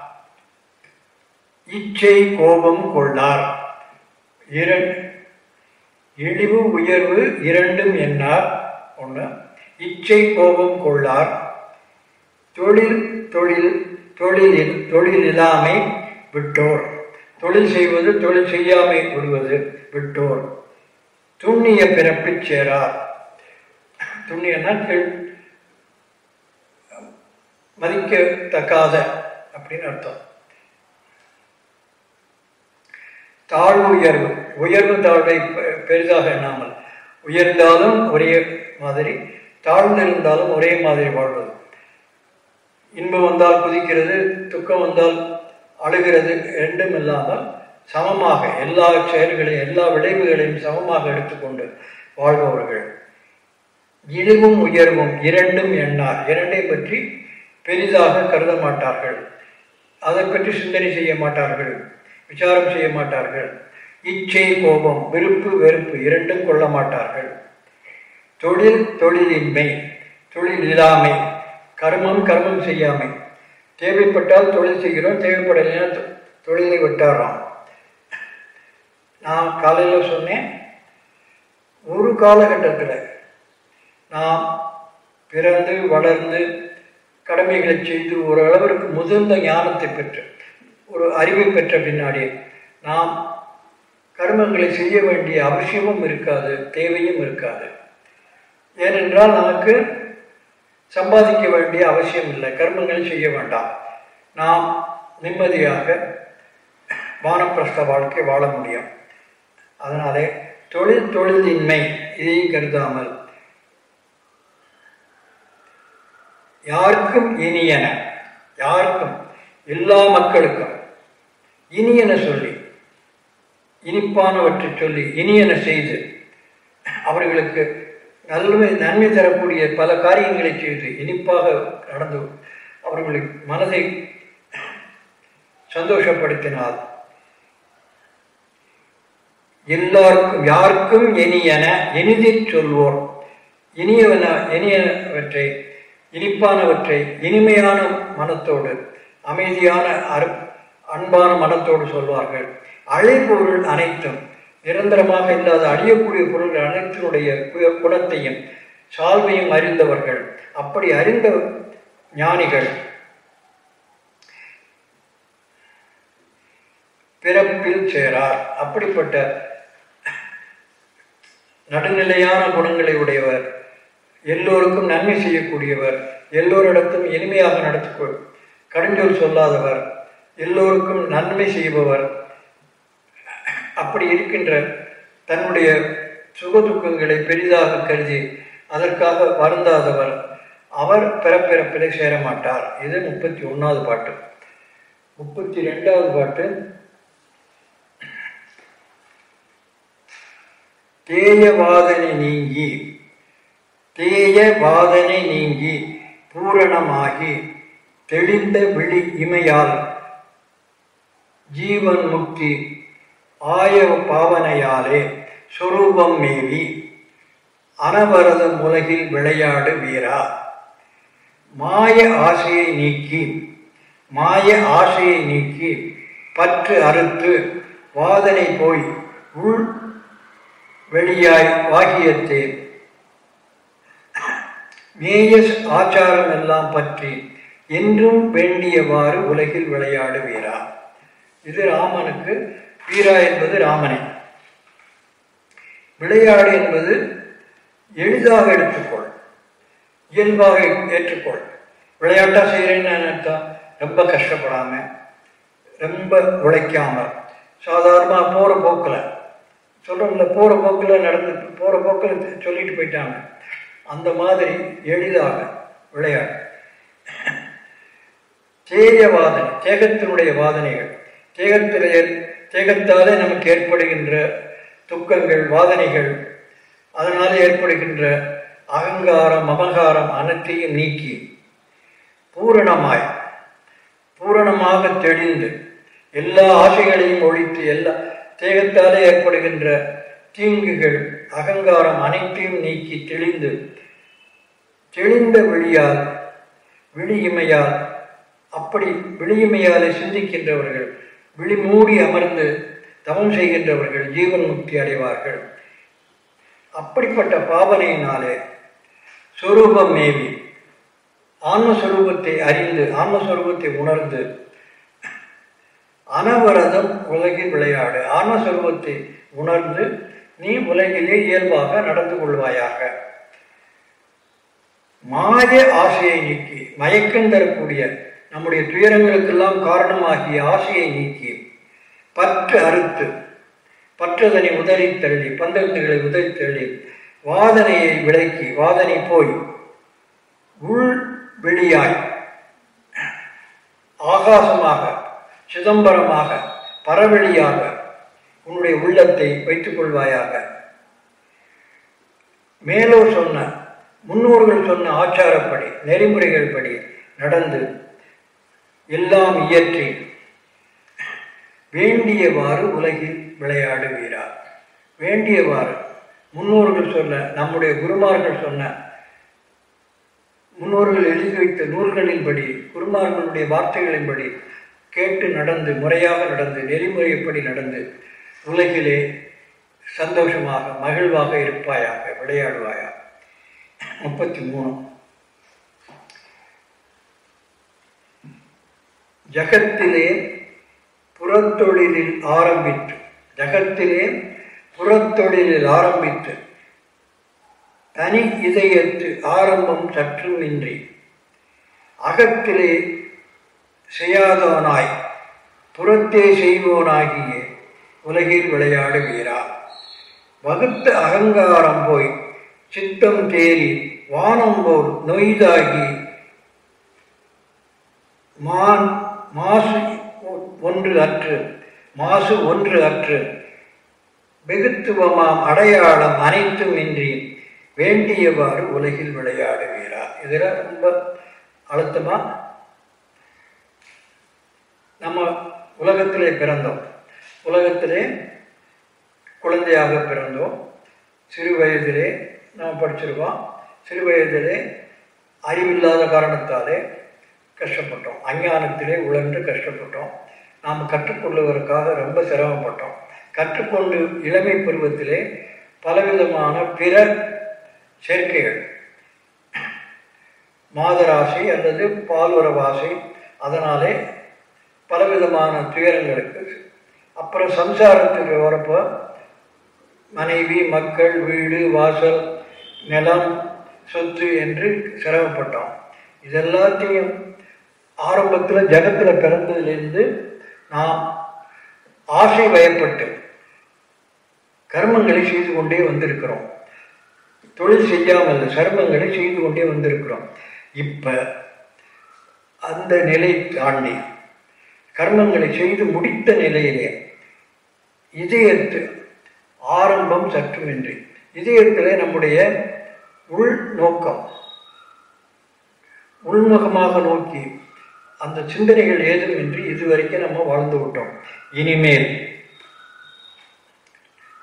இச்சை கோபம் கொள்ளார். இரண் இழிவு உயர்வு இரண்டும் எண்ணார் ஒன்று இச்சை கோபம் கொள்ளார். தொழில் தொழில் தொழிலில் தொழில் இல்லாமை விட்டோர். தொழில் செய்வது தொழில் செய்யாமை கொள்வது விட்டோர். துண்ணிய பிறப்பிச் சேரார். துண்ணியன்னா மதிக்கத்தக்காத அப்படின்னு அர்த்தம். தாழ்வு உயர்வு உயர்வு தாழ்வை பெ- பெரிதாக எண்ணாமல் உயர்ந்தாலும் ஒரே மாதிரி தாழ்ந்திருந்தாலும் ஒரே மாதிரி வாழ்வது. இன்பம் வந்தால் குதிக்கிறது துக்கம் வந்தால் அழுகிறது ரெண்டும் இல்லாமல் சமமாக எல்லா செயல்களையும் எல்லா விளைவுகளையும் சமமாக எடுத்துக்கொண்டு வாழ்பவர்கள். இழிவும் உயர்வும் இரண்டும் எண்ணார். இரண்டை பற்றி பெரிதாக கருத மாட்டார்கள் அதை பற்றி சிந்தனை செய்ய மாட்டார்கள். விசாரம் செய்ய மாட்டார்கள். இச்சை கோபம் விருப்பு வெறுப்பு இரண்டும் கொள்ள மாட்டார்கள். தொழில் தொழிலின்மை தொழில் இல்லாமை கர்மம் கர்மம் செய்யாமை. தேவைப்பட்டால் தொழில் செய்கிறோம் தேவைப்படலைன்னா தொழிலை விட்டாராம். நான் காலையில் சொன்னேன் ஒரு காலகட்டத்தில் நாம் பிறந்து வளர்ந்து கடமைகளை செய்து ஒரு அளவிற்கு முதிர்ந்த ஞானத்தை பெற்று ஒரு அறிவை பெற்ற பின்னாடி நாம் கர்மங்களை செய்ய வேண்டிய அவசியமும் இருக்காது தேவையும் இருக்காது. ஏனென்றால் நமக்கு சம்பாதிக்க வேண்டிய அவசியம் இல்லை கர்மங்களை செய்ய வேண்டாம். நாம் நிம்மதியாக வானப்பிரஸ்த வாழ்க்கை வாழ முடியும். அதனாலே தொழில் தொழிலின்மை இதையும் கருதாமல் யாருக்கும் இனியன. யாருக்கும் எல்லா மக்களுக்கும். இனியன சொல்லி இனிப்பானவற்றை சொல்லி இனியன செய்து அவர்களுக்கு நல்லமை நன்மை தரக்கூடிய பல காரியங்களை செய்து இனிப்பாக நடந்து அவர்களுக்கு மனதை சந்தோஷப்படுத்தினால் எல்லாருக்கும் யாருக்கும் இனியன இனிதிற் சொல்வோர் இனியவன இனியவற்றை இனிப்பானவற்றை இனிமையான மனத்தோடு அமைதியான அரு அன்பான மனத்தோடு சொல்வார்கள். அழைப்பொருள் அனைத்தும் நிரந்தரமாக இல்லாத அழியக்கூடிய பொருள்கள் அனைத்தினுடைய கு- குணத்தையும் சால்வையும் அறிந்தவர்கள். அப்படி அறிந்த ஞானிகள் பிறப்பில் சேரார். அப்படிப்பட்ட நடுநிலையான குணங்களை உடையவர் எல்லோருக்கும் நன்மை செய்யக்கூடியவர் எல்லோரிடத்தும் இனிமையாக நடத்து கடுஞ்சொல் சொல்லாதவர் எல்லோருக்கும் நன்மை செய்பவர். அப்படி இருக்கின்ற தன்னுடைய சுகதுக்கங்களை பெரிதாக கருதி அதற்காக வருந்தாதவர் அவர் பிறப்பிறப்பிலே சேரமாட்டார். இது முப்பத்தி ஒன்றாவது பாட்டு. முப்பத்தி ரெண்டாவது பாட்டு. தேயவாதனை நீங்கி தேய வாதனை நீங்கி பூரணமாகி தெளிந்த விழி இமையால் ஜீவன் முக்தி ஆயவ பாவனையாலே சொரூபம் மேவி அனவரதம் உலகில் விளையாடு வீரா மாய ஆசையை நீக்கி மாய ஆசையை நீக்கி பற்று அறுத்து வாதனை போய் உள் வெளியாய் வாகியத்தேன். நேயஸ் ஆச்சாரம் எல்லாம் பற்றி என்றும் வேண்டியவாறு உலகில் விளையாடு வீரா இது ராமனுக்கு வீரா என்பது ராமனை. விளையாடு என்பது எளிதாக எடுத்துக்கொள் இயல்பாக ஏற்றுக்கொள். விளையாட்டா செய்கிறேன்னு அர்த்தம். ரொம்ப கஷ்டப்படாம ரொம்ப உழைக்காம. சாதாரணமாக போகிற போக்கில் சொல்கிறோம்ல போகிற போக்கில் நடந்து போகிற போக்கில் சொல்லிட்டு போயிட்டாங்க. அந்த மாதிரி எளிதாக விளையாடு. தேய வாதனை தேகத்தினுடைய வாதனைகள். தேகத்துடைய தேகத்தாலே நமக்கு ஏற்படுகின்ற துக்கங்கள் வாதனைகள் அதனால் ஏற்படுகின்ற அகங்காரம் அமகாரம் அனைத்தையும் நீக்கி பூரணமாய் பூரணமாக தெளிந்து எல்லா ஆசைகளையும் ஒழித்து எல்லா தேகத்தாலே ஏற்படுகின்ற தீங்குகள் அகங்காரம் அனைத்தையும் நீக்கி தெளிந்து தெளிந்த விழியால் விழியிமையால் அப்படி விழியிமையாலே சிந்திக்கின்றவர்கள் விழி மூடி அமர்ந்து தவம் செய்கின்றவர்கள் ஜீவன் முக்தி அடைவார்கள். அப்படிப்பட்ட பாவனையினாலே சொரூபம் மேவி ஆன்மஸ்வரூபத்தை அறிந்து ஆன்மஸ்வரூபத்தை உணர்ந்து அனவரதம் உலகில் விளையாடு ஆன்மஸ்வரூபத்தை உணர்ந்து நீ உலகிலே இயல்பாக நடந்து கொள்வாயாக. மாய ஆசையை நீக்கி மயக்கம் தரக்கூடிய நம்முடைய துயரங்களுக்கெல்லாம் காரணமாகிய ஆசையை நீக்கி பற்று அறுத்து பற்றதனை உதறி தள்ளி பந்தங்களை உதறி தள்ளி வாதனையை விளக்கி வாதனை போய் உள் வெளியாய் ஆகாசமாக சிதம்பரமாக பரவெளியாக உன்னுடைய உள்ளத்தை வைத்துக் கொள்வாயாக. மேலோர் சொன்ன முன்னோர்கள் சொன்ன ஆச்சாரப்படி நெறிமுறைகள் படி நடந்து எல்லாம் இயற்றி வேண்டியவாறு உலகில் விளையாடுவீரா? வேண்டியவாறு. முன்னோர்கள் சொன்ன நம்முடைய குருமார்கள் சொன்ன முன்னோர்கள் எழுதி வைத்த நூல்களின்படி குருமார்களுடைய வார்த்தைகளின்படி கேட்டு நடந்து முறையாக நடந்து நெறிமுறைப்படி நடந்து உலகிலே சந்தோஷமாக மகிழ்வாக இருப்பாயாக விளையாடுவாயா? முப்பத்தி மூணு. ஜகத்திலே புறத்தொழிலில் ஆரம்பித்து ஜகத்திலே புறத்தொழிலில் ஆரம்பித்து தனி இதயத்து ஆரம்பம் சற்றுமின்றி அகத்திலே செய்யாதவனாய் புறத்தே செய்வோனாகிய உலகில் விளையாடுவீரா? வகுத்த அகங்காரம் போய் சித்தம் தேறி வானம் போல் நொய்தாகி மான் மாசு ஒன்று அற்று மாசு ஒன்று அற்று. வெகுத்துவமாம் அடையாளம் அனைத்தும் இன்றி வேண்டியவாறு உலகில் விளையாடுவீரா? இதில் ரொம்ப அழுத்தமா? நம்ம உலகத்திலே பிறந்தோம். உலகத்திலே குழந்தையாக பிறந்தோம். சிறு வயதிலே நாம் படிச்சிருக்கோம். சிறு வயதிலே அறிவில்லாத காரணத்தாலே கஷ்டப்பட்டோம். அஞ்ஞானத்திலே உழன்று கஷ்டப்பட்டோம். நாம் கற்றுக்கொள்வதற்காக ரொம்ப சிரமப்பட்டோம். கற்றுக்கொண்டு இளமை பருவத்திலே பலவிதமான பிற சேர்க்கைகள் மாதராசி அல்லது பால்வரவாசை அதனாலே பலவிதமான துயரங்களுக்கு அப்புறம் சம்சாரத்துக்கு வரப்போ மனைவி மக்கள் வீடு வாசல் நிலம் சொத்து என்று சிரமப்பட்டோம். இதெல்லாத்தையும் ஆரம்பத்தில் ஜகத்தில் பிறந்ததுலேருந்து நாம் ஆசை வயப்பட்டு கர்மங்களை செய்து கொண்டே வந்திருக்கிறோம். தொழில் செய்யாமல் சர்மங்களை செய்து கொண்டே வந்திருக்கிறோம். இப்போ அந்த நிலை தாண்டி கர்மங்களை செய்து முடித்த நிலையிலே இதயத்து ஆரம்பம் சற்றுமின்றி இதயத்திலே நம்முடைய உள் நோக்கம் உள்முகமாக நோக்கி அந்த சிந்தனைகள் ஏதுமின்றி இதுவரைக்கும் நம்ம வாழ்ந்து விட்டோம். இனிமேல்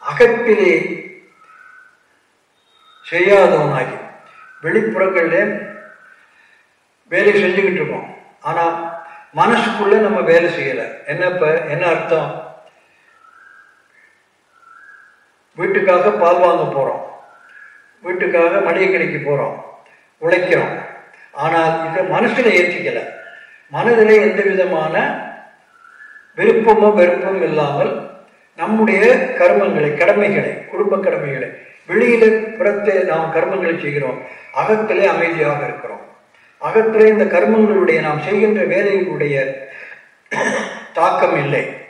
அகப்பிலே செய்யாதவனாகி வெளிப்புறங்களில் வேலை செஞ்சுக்கிட்டு இருக்கோம். ஆனால் மனசுக்குள்ள நம்ம வேலை செய்யலை. என்ன என்ன அர்த்தம்? வீட்டுக்காக பால் வாங்க போகிறோம் வீட்டுக்காக மளிகை கடைக்கு போகிறோம் உழைக்கிறோம். ஆனால் இதை மனசில் ஏற்றிக்கலை மனதில் எந்த விதமான விருப்பமோ வெறுப்பும் இல்லாமல் நம்முடைய கர்மங்களை கடமைகளை குடும்ப கடமைகளை வெளியில புறத்தே நாம் கர்மங்களை செய்கிறோம். அகத்திலே அமைதியாக இருக்கிறோம். அகத்திலே இந்த கர்மங்களுடைய நாம் செய்கின்ற வேலைகளுடைய தாக்கம் இல்லை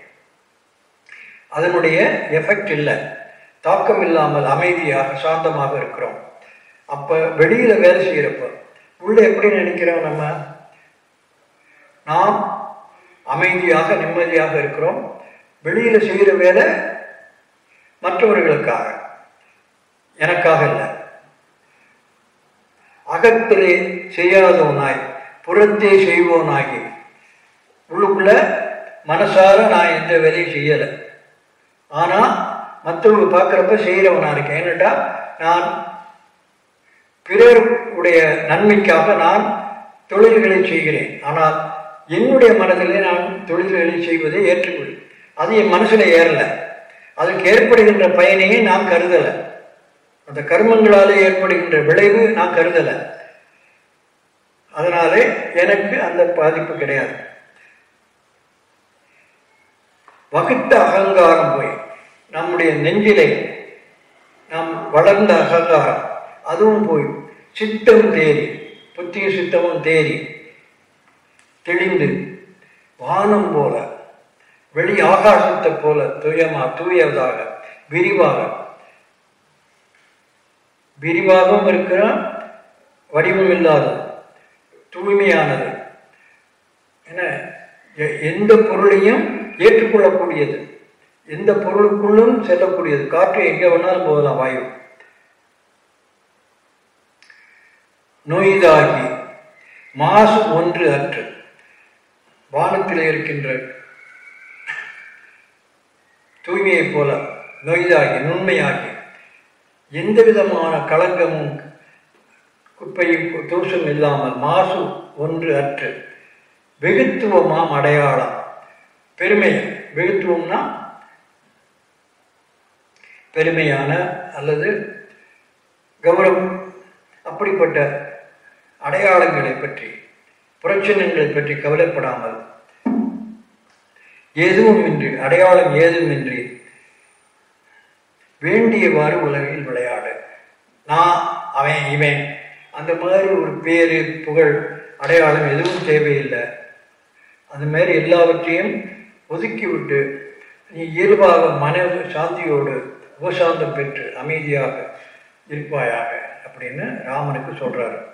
அதனுடைய எஃபெக்ட் இல்லை. தாக்கம் இல்லாமல் அமைதியாக சாந்தமாக இருக்கிறோம். அப்போ வெளியில் வேலை செய்கிறப்ப உள்ள எப்படி நினைக்கிறோம் நம்ம? நாம் அமைதியாக நிம்மதியாக இருக்கிறோம். வெளியில் செய்கிற வேலை மற்றவர்களுக்காக. எனக்காக இல்லை. அகத்திலே செய்யாதவனாய் புறத்தே செய்வோனாகி. உள்ளுக்குள்ள மனசார நான் எந்த வேலையும் செய்யலை. ஆனால் மற்றவங்க பார்க்குறப்ப செய்கிறவனாக இருக்கேன். ஏன்னுட்டா நான் பிறருடைய நன்மைக்காக நான் தொழில்களை செய்கிறேன். ஆனால் என்னுடைய மனதிலே நான் தொழில்களை செய்வதை ஏற்றுக்கொள். அது என் மனசில் ஏறலை. அதற்கு ஏற்படுகின்ற பயனையே நான் கருதலை. அந்த கர்மங்களாலே ஏற்படுகின்ற விளைவு நான் கருதலை. அதனாலே எனக்கு அந்த பாதிப்பு கிடையாது. வகுத்த அகங்காரம் போய் நம்முடைய நெஞ்சிலே நாம் வளர்ந்த அகங்காரம் அதுவும் போய் சித்தம் தேறி புத்திய சித்தமும் தேறி தெளிந்து வானம் போல வெளி ஆகாசத்தை போல துயமா தூயதாக விரிவாக விரிவாகவும் இருக்கிற வடிவம் இல்லாதது தூய்மையானது. என எ- எந்த பொருளையும் ஏற்றுக்கொள்ளக்கூடியது. எந்த பொருளுக்குள்ளும் செல்லக்கூடியது. காற்று எங்கே வேணாலும் போகலாம் வாயு. நோய்தாகி மாசு ஒன்று அற்று வானத்தில் இருக்கின்ற தூய்மையைப் போல நொய்தாகி நுண்மையாகி எந்த விதமான களங்கமும் குப்பையும் தூசும் இல்லாமல் மாசு ஒன்று அற்று வெகுத்துவமாம் அடையாளம். பெருமை வெகுத்துவம்னா பெருமையான அல்லது கௌரவம். அப்படிப்பட்ட அடையாளங்களை பற்றி பிரச்சனைகளை பற்றி கவலைப்படாமல் எதுவும் இன்றி அடையாளம் ஏதுமின்றி வேண்டியவாறு உலகில் விளையாடு. நான் அவன் இவன். அந்த மாதிரி ஒரு பேரு புகழ் அடையாளம் எதுவும் தேவையில்லை. அந்த மாதிரி எல்லாவற்றையும் ஒதுக்கிவிட்டு நீ இயல்பாக மன சாந்தியோடு உபசாந்தம் பெற்று அமைதியாக இருப்பாயாக அப்படின்னு ராமனுக்கு சொல்றாரு.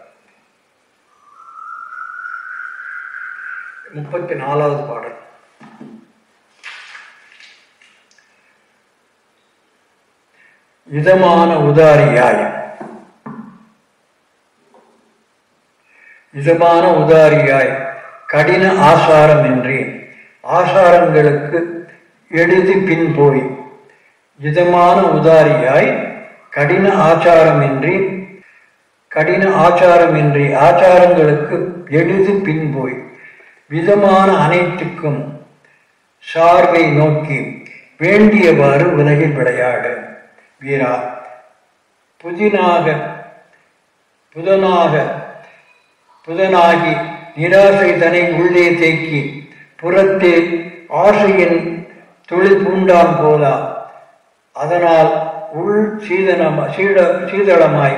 முப்பத்தி நாலாவது பாடல். இதமான உதாரியாய். இதமான உதாரியாய். கடின ஆசாரமின்றி ஆசாரங்களுக்கு எழுதி பின் போய். இதமான உதாரியாய். கடின ஆச்சாரமின்றி கடின ஆச்சாரமின்றி ஆச்சாரங்களுக்கு எளிது பின் போய். விதமான அனைத்துக்கும் சார்பை நோக்கி வேண்டியவாறு உலகில் விளையாடு. வீரா புதினாக புதனாக புதனாகி நிராசை தனை உள்ளே தேக்கி புறத்தே ஆசையின் தொழில் பூண்டான் போலா. அதனால் உள் சீதனமா சீட சீதளமாய்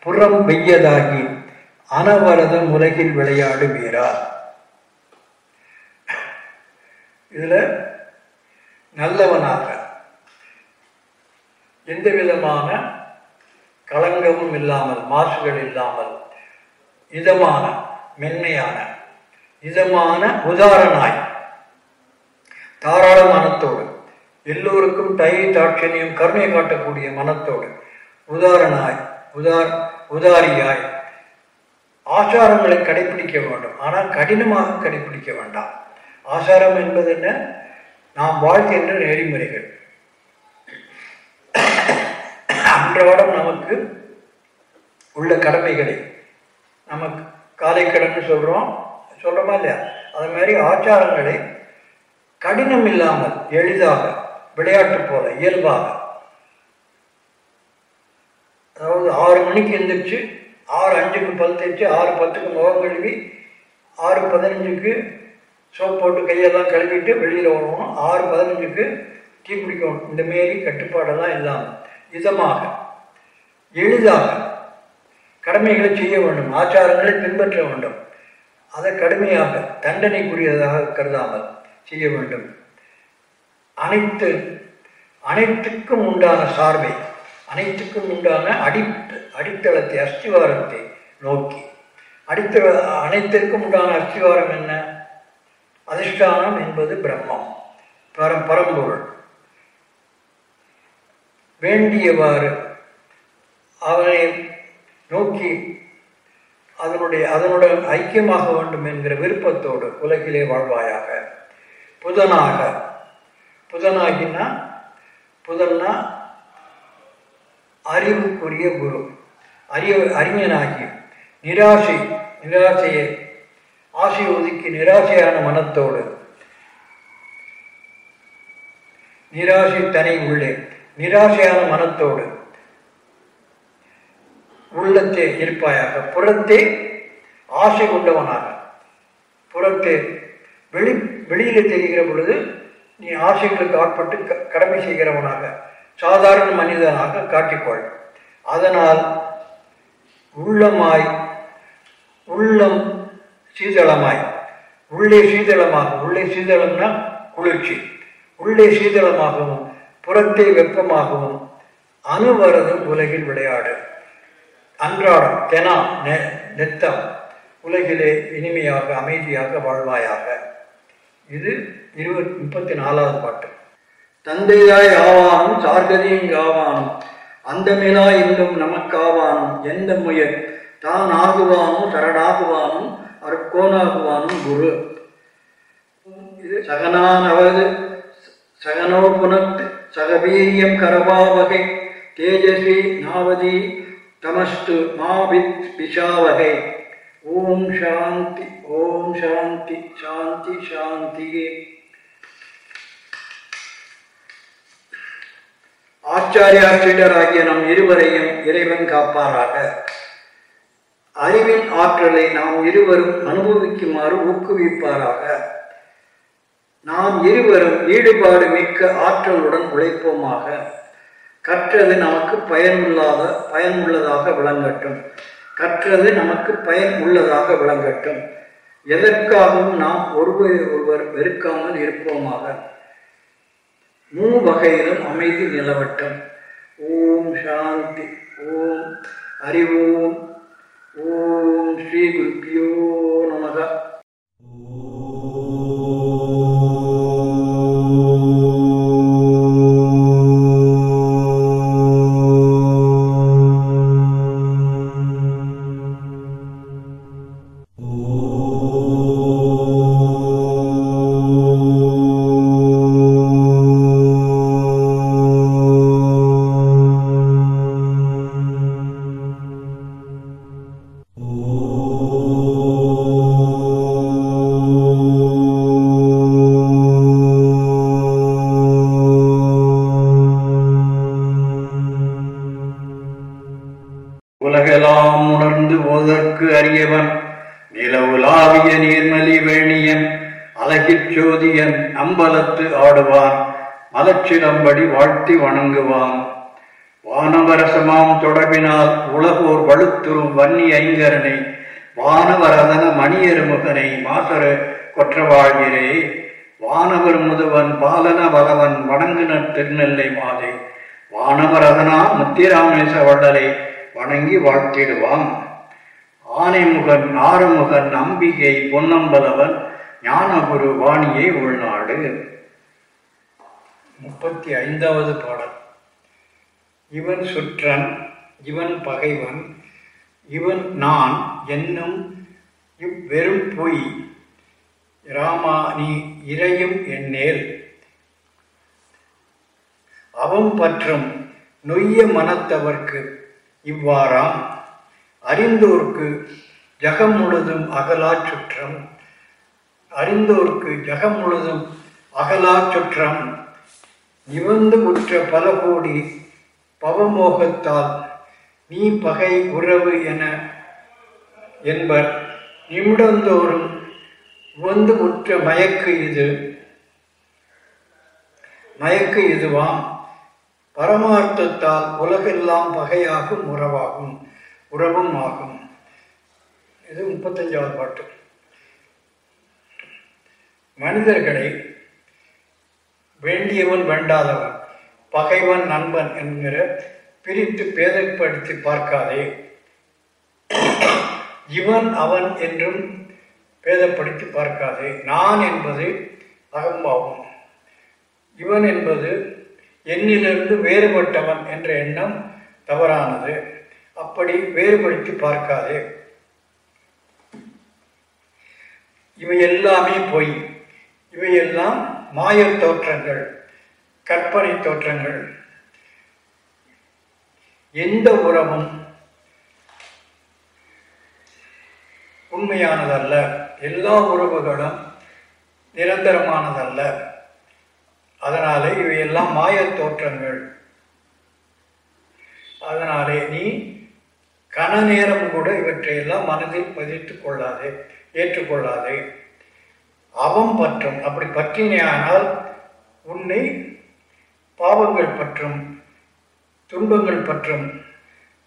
புறம் வெய்யதாகி அனவரதம் உலகில் விளையாடு வீரா. இதுல நல்லவனாக எந்த விதமான களங்கமும் இல்லாமல் மாசுகள் இல்லாமல் இதமான மென்மையான இதமான உதாரணாய் தாராள மனத்தோடு எல்லோருக்கும் தை தாட்சணியம் கருணை காட்டக்கூடிய மனத்தோடு உதாரணாய் உதார் உதாரியாய் ஆச்சாரங்களை கடைபிடிக்க வேண்டும். ஆனால் கடினமாக கடைபிடிக்க வேண்டாம். ஆசாரம் என்பது என்ன? நாம் வாழ்கின்ற நெறிமுறைகள். அன்றாடம் நமக்கு உள்ள கடமைகளை. நமக்கு காலை கடன்னு சொல்கிறோம் சொல்கிறோமா இல்லையா? அது மாதிரி ஆச்சாரங்களை கடினம் இல்லாமல் எளிதாக விளையாட்டு போல இயல்பாக. அதாவது ஆறு மணிக்கு எழுந்திரிச்சு ஆறு அஞ்சுக்கு பல் தேய்ச்சி ஆறு பத்துக்கு முகம் கழுவி ஆறு பதினஞ்சுக்கு சோப் போட்டு கையெல்லாம் கழுவிட்டு வெளியில் வருவோம் ஆறு பதினஞ்சுக்கு டீ குடிக்கணும். இந்த மாரி கட்டுப்பாடெல்லாம் இல்லாமல் இதமாக எளிதாக கடமைகளை செய்ய வேண்டும் ஆச்சாரங்களை பின்பற்ற வேண்டும். அதை கடுமையாக தண்டனைக்குரியதாக கருதாமல் செய்ய வேண்டும். அனைத்து அனைத்துக்கும் உண்டான சார்பை அனைத்துக்கும் உண்டான அடி அடித்தளத்தை அஸ்திவாரத்தை நோக்கி. அடித்தள அனைத்திற்கும் உண்டான அஸ்திவாரம் என்ன? அதிஷ்டானம் என்பது பிரம்மம் பரம் பரம்பொருள். வேண்டியவாறு அவனை நோக்கி அதனுடைய அதனுடன் ஐக்கியமாக வேண்டும் என்கிற விருப்பத்தோடு உலகிலே வாழ்வாயாக. புதனாக புதனாகினா புதன்னா அறிவுக்குரிய குரு. அறிய அறிஞனாகி நிராசை நிராசையை ஆசை ஒதுக்கி நிராசையான மனத்தோடு நிராசை தனி உள்ளே நிராசையான மனத்தோடு உள்ளத்தே இருப்பாயாக. புறத்தே ஆசை கொண்டவனாக. புறத்தே வெளி வெளியில தெரிகிற பொழுது நீ ஆசைகளுக்கு ஆட்பட்டு க- கடமை செய்கிறவனாக. சாதாரண மனிதனாக காட்டிக்கொள். அதனால் உள்ளமாய் உள்ளம் சீதளமாய். உள்ளே சீதளமாக உள்ளே சீதளம்னா குளிர்ச்சி. உள்ளே சீதளமாகவும் புறத்தே வெப்பமாகவும் அணுவரதும் உலகில் விளையாடு. அன்றாடம் தெனா நெ- நெத்தம் உலகிலே இனிமையாக அமைதியாக வாழ்வாயாக. இது இருபத் முப்பத்தி நாலாவது பாட்டு. தந்தையாய் ஆவானும் சார்கதியும் ஆவானும் அந்தமிலா இன்னும் நமக்காவானும் எந்த முயல் தான் ஆகுவானும் சரணாகுவானும் அருக்கோனாகுவானும் குரு. இது சகனானவது சகனோ புனத் சகவீரியம் கரபாவகை தேஜஸ்வி நாவதி தமஸ்து மாவித் பிஷாவகை ஓம் சாந்தி ஓம் சாந்தி சாந்தி சாந்தியே ஆச்சாரியாசிரியராகிய நம் இருவரையும் இறைவன் காப்பாராக. அறிவின் ஆற்றலை நாம் இருவரும் அனுபவிக்குமாறு ஊக்குவிப்பாராக. நாம் இருவரும் ஈடுபாடு மிக்க ஆற்றலுடன் உழைப்போமாக. கற்றது நமக்கு பயனுள்ளாத பயனுள்ளதாக விளங்கட்டும். கற்றது நமக்கு பயன் உள்ளதாக விளங்கட்டும். எதற்காகவும் நாம் ஒருவர் ஒருவர் வெறுக்காமல் இருப்போமாக. மூ வகையிலும் அமைதி நிலவட்டும். ஓம் சாந்தி ஓம் அறிவோம் ஓம் ஸ்ரீ குருப்பியோ. வாழ்த்தி வணங்குவான். வானவரசமாம் தொடர்பினால் உலகோர் வலுத்துறும் வன்னி ஐங்கரனை வானவரதன மணியருமுகனை மாசரு கொற்றவாழ்கிறே. வானவர் முதுவன் பாலன பலவன் வணங்குனர் திருநெல்லை மாதை. வானவரதனா முத்திராமேச வள்ளலை வணங்கி வாழ்த்திடுவான். ஆனைமுகன் ஆறுமுகன் அம்பிகை பொன்னம்பலவன் ஞானகுரு வாணியை உள்நாடு. முப்பத்தி ஐந்தாவது பாடல். இவன் சுற்றன் இவன் பகைவன் இவன் நான் என்னும் இவ்வெறும் பொய். ராமா நீ இறையும் என்னேல். அவம் பற்றும் நொய்ய மனத்தவர்க்கு இவ்வாறாம். அறிந்தோர்க்கு ஜகம் முழுதும் அகலா சுற்றம். அறிந்தோர்க்கு ஜகம் முழுதும் அகலா சுற்றம். நிவந்து முற்ற பல கோடி பவமோகத்தால் நீ பகை உறவு என என்பர். நிமிடந்தோறும் வந்து முற்ற மயக்கு இது. மயக்கு இதுவாம் பரமார்த்தத்தால் உலகெல்லாம் பகையாகும் உறவாகும் உறவும் ஆகும். இது முப்பத்தஞ்சாவது பாட்டு. மனிதர்களை வேண்டியவன் வேண்டாதவன் பகைவன் நண்பன் என்கிற பிரித்து பேதப்படுத்தி பார்க்காதே. இவன் அவன் என்றும் பேதப்படுத்தி பார்க்காதே. நான் என்பது அகம்பாவம். இவன் என்பது என்னிலிருந்து வேறுபட்டவன் என்ற எண்ணம் தவறானது. அப்படி வேறுபடுத்தி பார்க்காதே. இவை எல்லாமே பொய். இவையெல்லாம் மாய தோற்றங்கள் கற்பனை தோற்றங்கள். எந்த உறவும் உண்மையானதல்ல. எல்லா உறவுகளும் நிரந்தரமானதல்ல. அதனாலே இவையெல்லாம் மாய தோற்றங்கள். அதனாலே நீ கன நேரம் கூட இவற்றையெல்லாம் மனதில் பதித்துக் கொள்ளாதே ஏற்றுக்கொள்ளாதே. அவம் பற்றும். அப்படி பற்றினேயானால் உன்னை பாவங்கள் பற்றும் துன்பங்கள் பற்றும்.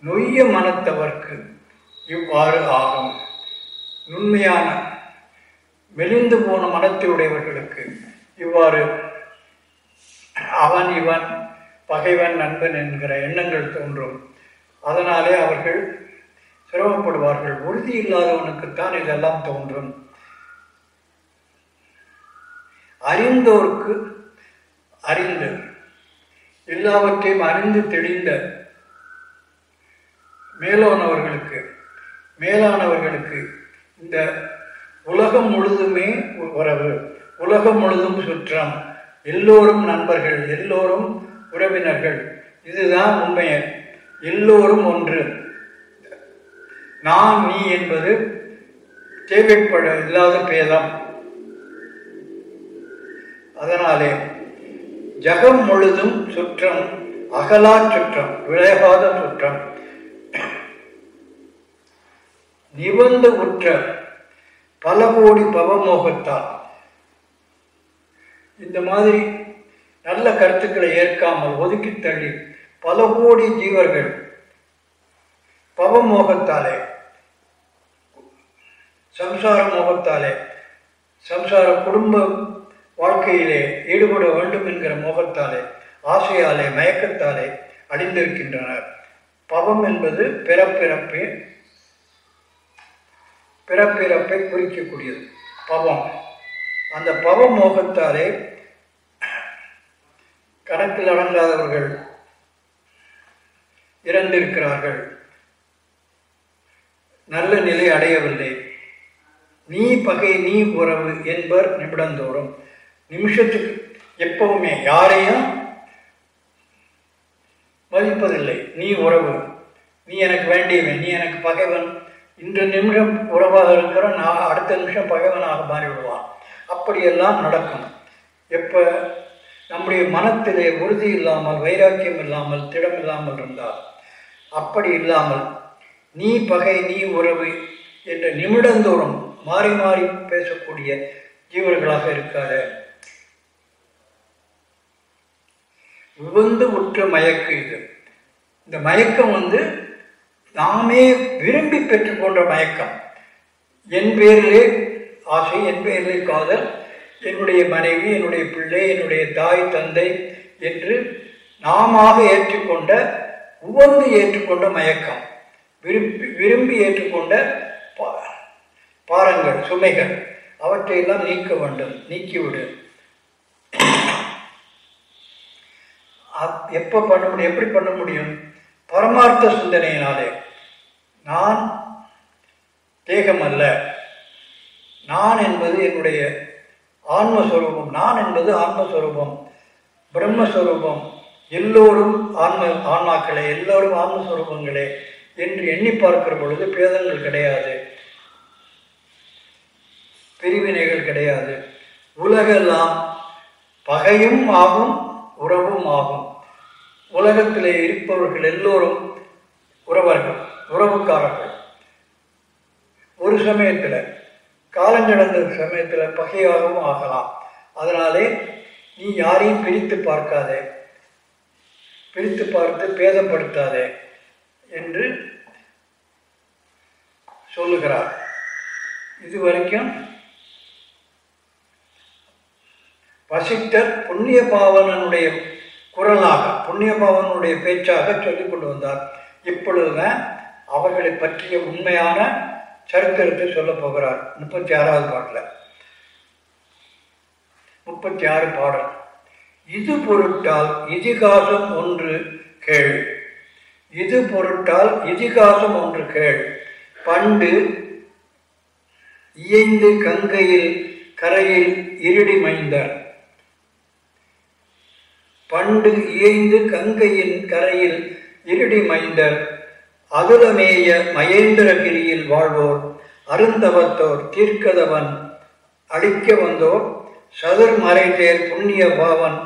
நொய்ய மனத்தவர்க்கு இவ்வாறு ஆகும். நுண்மையான மெலிந்து போன மனத்தையுடையவர்களுக்கு இவ்வாறு அவன் இவன் பகைவன் நண்பன் என்கிற எண்ணங்கள் தோன்றும். அதனாலே அவர்கள் சிரமப்படுவார்கள். உறுதி இல்லாதவனுக்குத்தான் இதெல்லாம் தோன்றும். அறிந்தோர்க்கு அறிந்த எல்லாவற்றையும் அறிந்து தெளிந்த மேலானவர்களுக்கு மேலானவர்களுக்கு இந்த உலகம் முழுதுமே உறவு உலகம் முழுதும் சுற்றம் எல்லோரும் நண்பர்கள் எல்லோரும் உறவினர்கள் இதுதான் உண்மையை. எல்லோரும் ஒன்று. நான் நீ என்பது தேவைப்பட இல்லாத பேதம். அதனாலே ஜகம் முழுதும் சுற்றம் அகலா சுற்றம் விளையாத சுற்றம். நிபந்த உற்ற பல கோடி பவமோகத்தால். இந்த மாதிரி நல்ல கருத்துக்களை ஏற்காமல் ஒதுக்கி தள்ளி பல கோடி ஜீவர்கள் பவமோகத்தாலே சம்சார மோகத்தாலே சம்சார குடும்ப வாழ்க்கையிலே ஈடுபட வேண்டும் என்கிற மோகத்தாலே ஆசையாலே மயக்கத்தாலே அழிந்திருக்கின்றனர். பவம் என்பது பிறப்பிறப்பே பிறப்பிறப்பை குறிக்கக்கூடியது. பவம். அந்த பவ மோகத்தாலே கணக்கில் அடங்காதவர்கள் இறந்திருக்கிறார்கள். நல்ல நிலை அடையவில்லை. நீ பகை நீ உறவு என்பர் நிமிடந்தோறும். நிமிஷத்துக்கு எப்பவுமே யாரையும் மதிப்பதில்லை. நீ உறவு. நீ எனக்கு வேண்டியவன். நீ எனக்கு பகைவன். இன்று நிமிஷம் உறவாக இருக்கிற நான் அடுத்த நிமிஷம் பகைவனாக மாறிவிடுவான். அப்படியெல்லாம் நடக்கும். எப்போ நம்முடைய மனத்திலே உறுதி இல்லாமல் வைராக்கியம் இல்லாமல் திடம் இல்லாமல் இருந்தால் அப்படி இல்லாமல் நீ பகை நீ உறவு என்ற நிமிடந்தோறும் மாறி மாறி பேசக்கூடிய ஜீவர்களாக இருக்காத. விபந்து உற்ற மயக்கு இது இந்த மயக்கம் வந்து நாமே விரும்பி பெற்றுக்கொண்ட மயக்கம். என் பேரிலே ஆசை என் பேரிலே காதல் என்னுடைய மனைவி என்னுடைய பிள்ளை என்னுடைய தாய் தந்தை என்று நாம ஏற்றுக்கொண்ட உவந்து ஏற்றுக்கொண்ட மயக்கம். விரும்பி விரும்பி ஏற்றுக்கொண்ட பா- பாரங்கள் சுமைகள் அவற்றையெல்லாம் நீக்க வேண்டும் நீக்கிவிடு. எப்போ பண்ண முடியும் எப்படி பண்ண முடியும்? பரமார்த்த சிந்தனையினாலே. நான் தேகம் அல்ல நான் என்பது என்னுடைய ஆன்மஸ்வரூபம். நான் என்பது ஆன்மஸ்வரூபம். பிரம்மஸ்வரூபம். எல்லோரும் ஆன்ம ஆன்மாக்களே எல்லோரும் ஆன்மஸ்வரூபங்களே என்று எண்ணி பார்க்கிற பொழுது பேதங்கள் கிடையாது. பிரிவினைகள் கிடையாது. உலகெல்லாம் பகையும் ஆகும் உறவும் ஆகும். உலகத்திலே இருப்பவர்கள் எல்லோரும் உறவர்கள் உறவுக்காரர்கள். ஒரு சமயத்தில் காலங்கடந்த சமயத்தில் பகையாகவும் ஆகலாம். அதனாலே நீ யாரையும் பிரித்து பார்க்காதே. பிரித்து பார்த்து பேதப்படுத்தாதே என்று சொல்லுகிறார். இதுவரைக்கும் வசிட்டர் புண்ணிய பாவனனுடைய குரலாக புண்ணியபாவனுடைய பேச்சாக சொல்லிக் கொண்டு வந்தார். இப்பொழுதுதான் அவர்களை பற்றிய உண்மையான சரித்திரத்தை சொல்ல போகிறார். முப்பத்தி ஆறாவது பாட்டில். முப்பத்தி ஆறு பாடல். இது பொருட்டால் இதிகாசம் ஒன்று கேள். இது பொருட்டால் இதிகாசம் ஒன்று கேள். பண்டு இயைந்து கங்கையில் கரையில் இருடி மைந்தர் பண்டு இயைந்து கங்கையின் கரையில் இருடி மைந்தர். அதுலமேய மகேந்திரகிரியில் வாழ்வோர் அருந்தவத்தோர் தீர்க்கதவன் அழிக்க வந்தோர் சதுர் மறைதேர் புண்ணிய பாவன்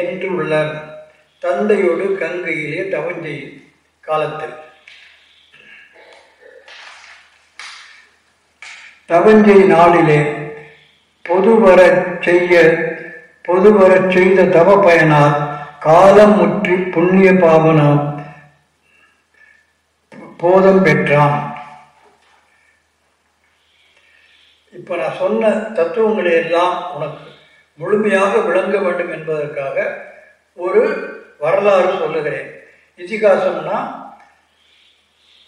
என்றுள்ள தந்தையோடு கங்கையிலே தவஞ்சை காலத்தில். தவஞ்சை நாளிலே பொதுவரச் செய்ய பொதுவரச் செய்த தவ பயனால் காலம் முற்றி புண்ணிய பாவனம் போதம் பெற்றான். இப்ப நான் சொன்ன தத்துவங்களை எல்லாம் உனக்கு முழுமையாக விளங்க வேண்டும் என்பதற்காக ஒரு வரலாறு சொல்லுகிறேன். இதிகாசம்னா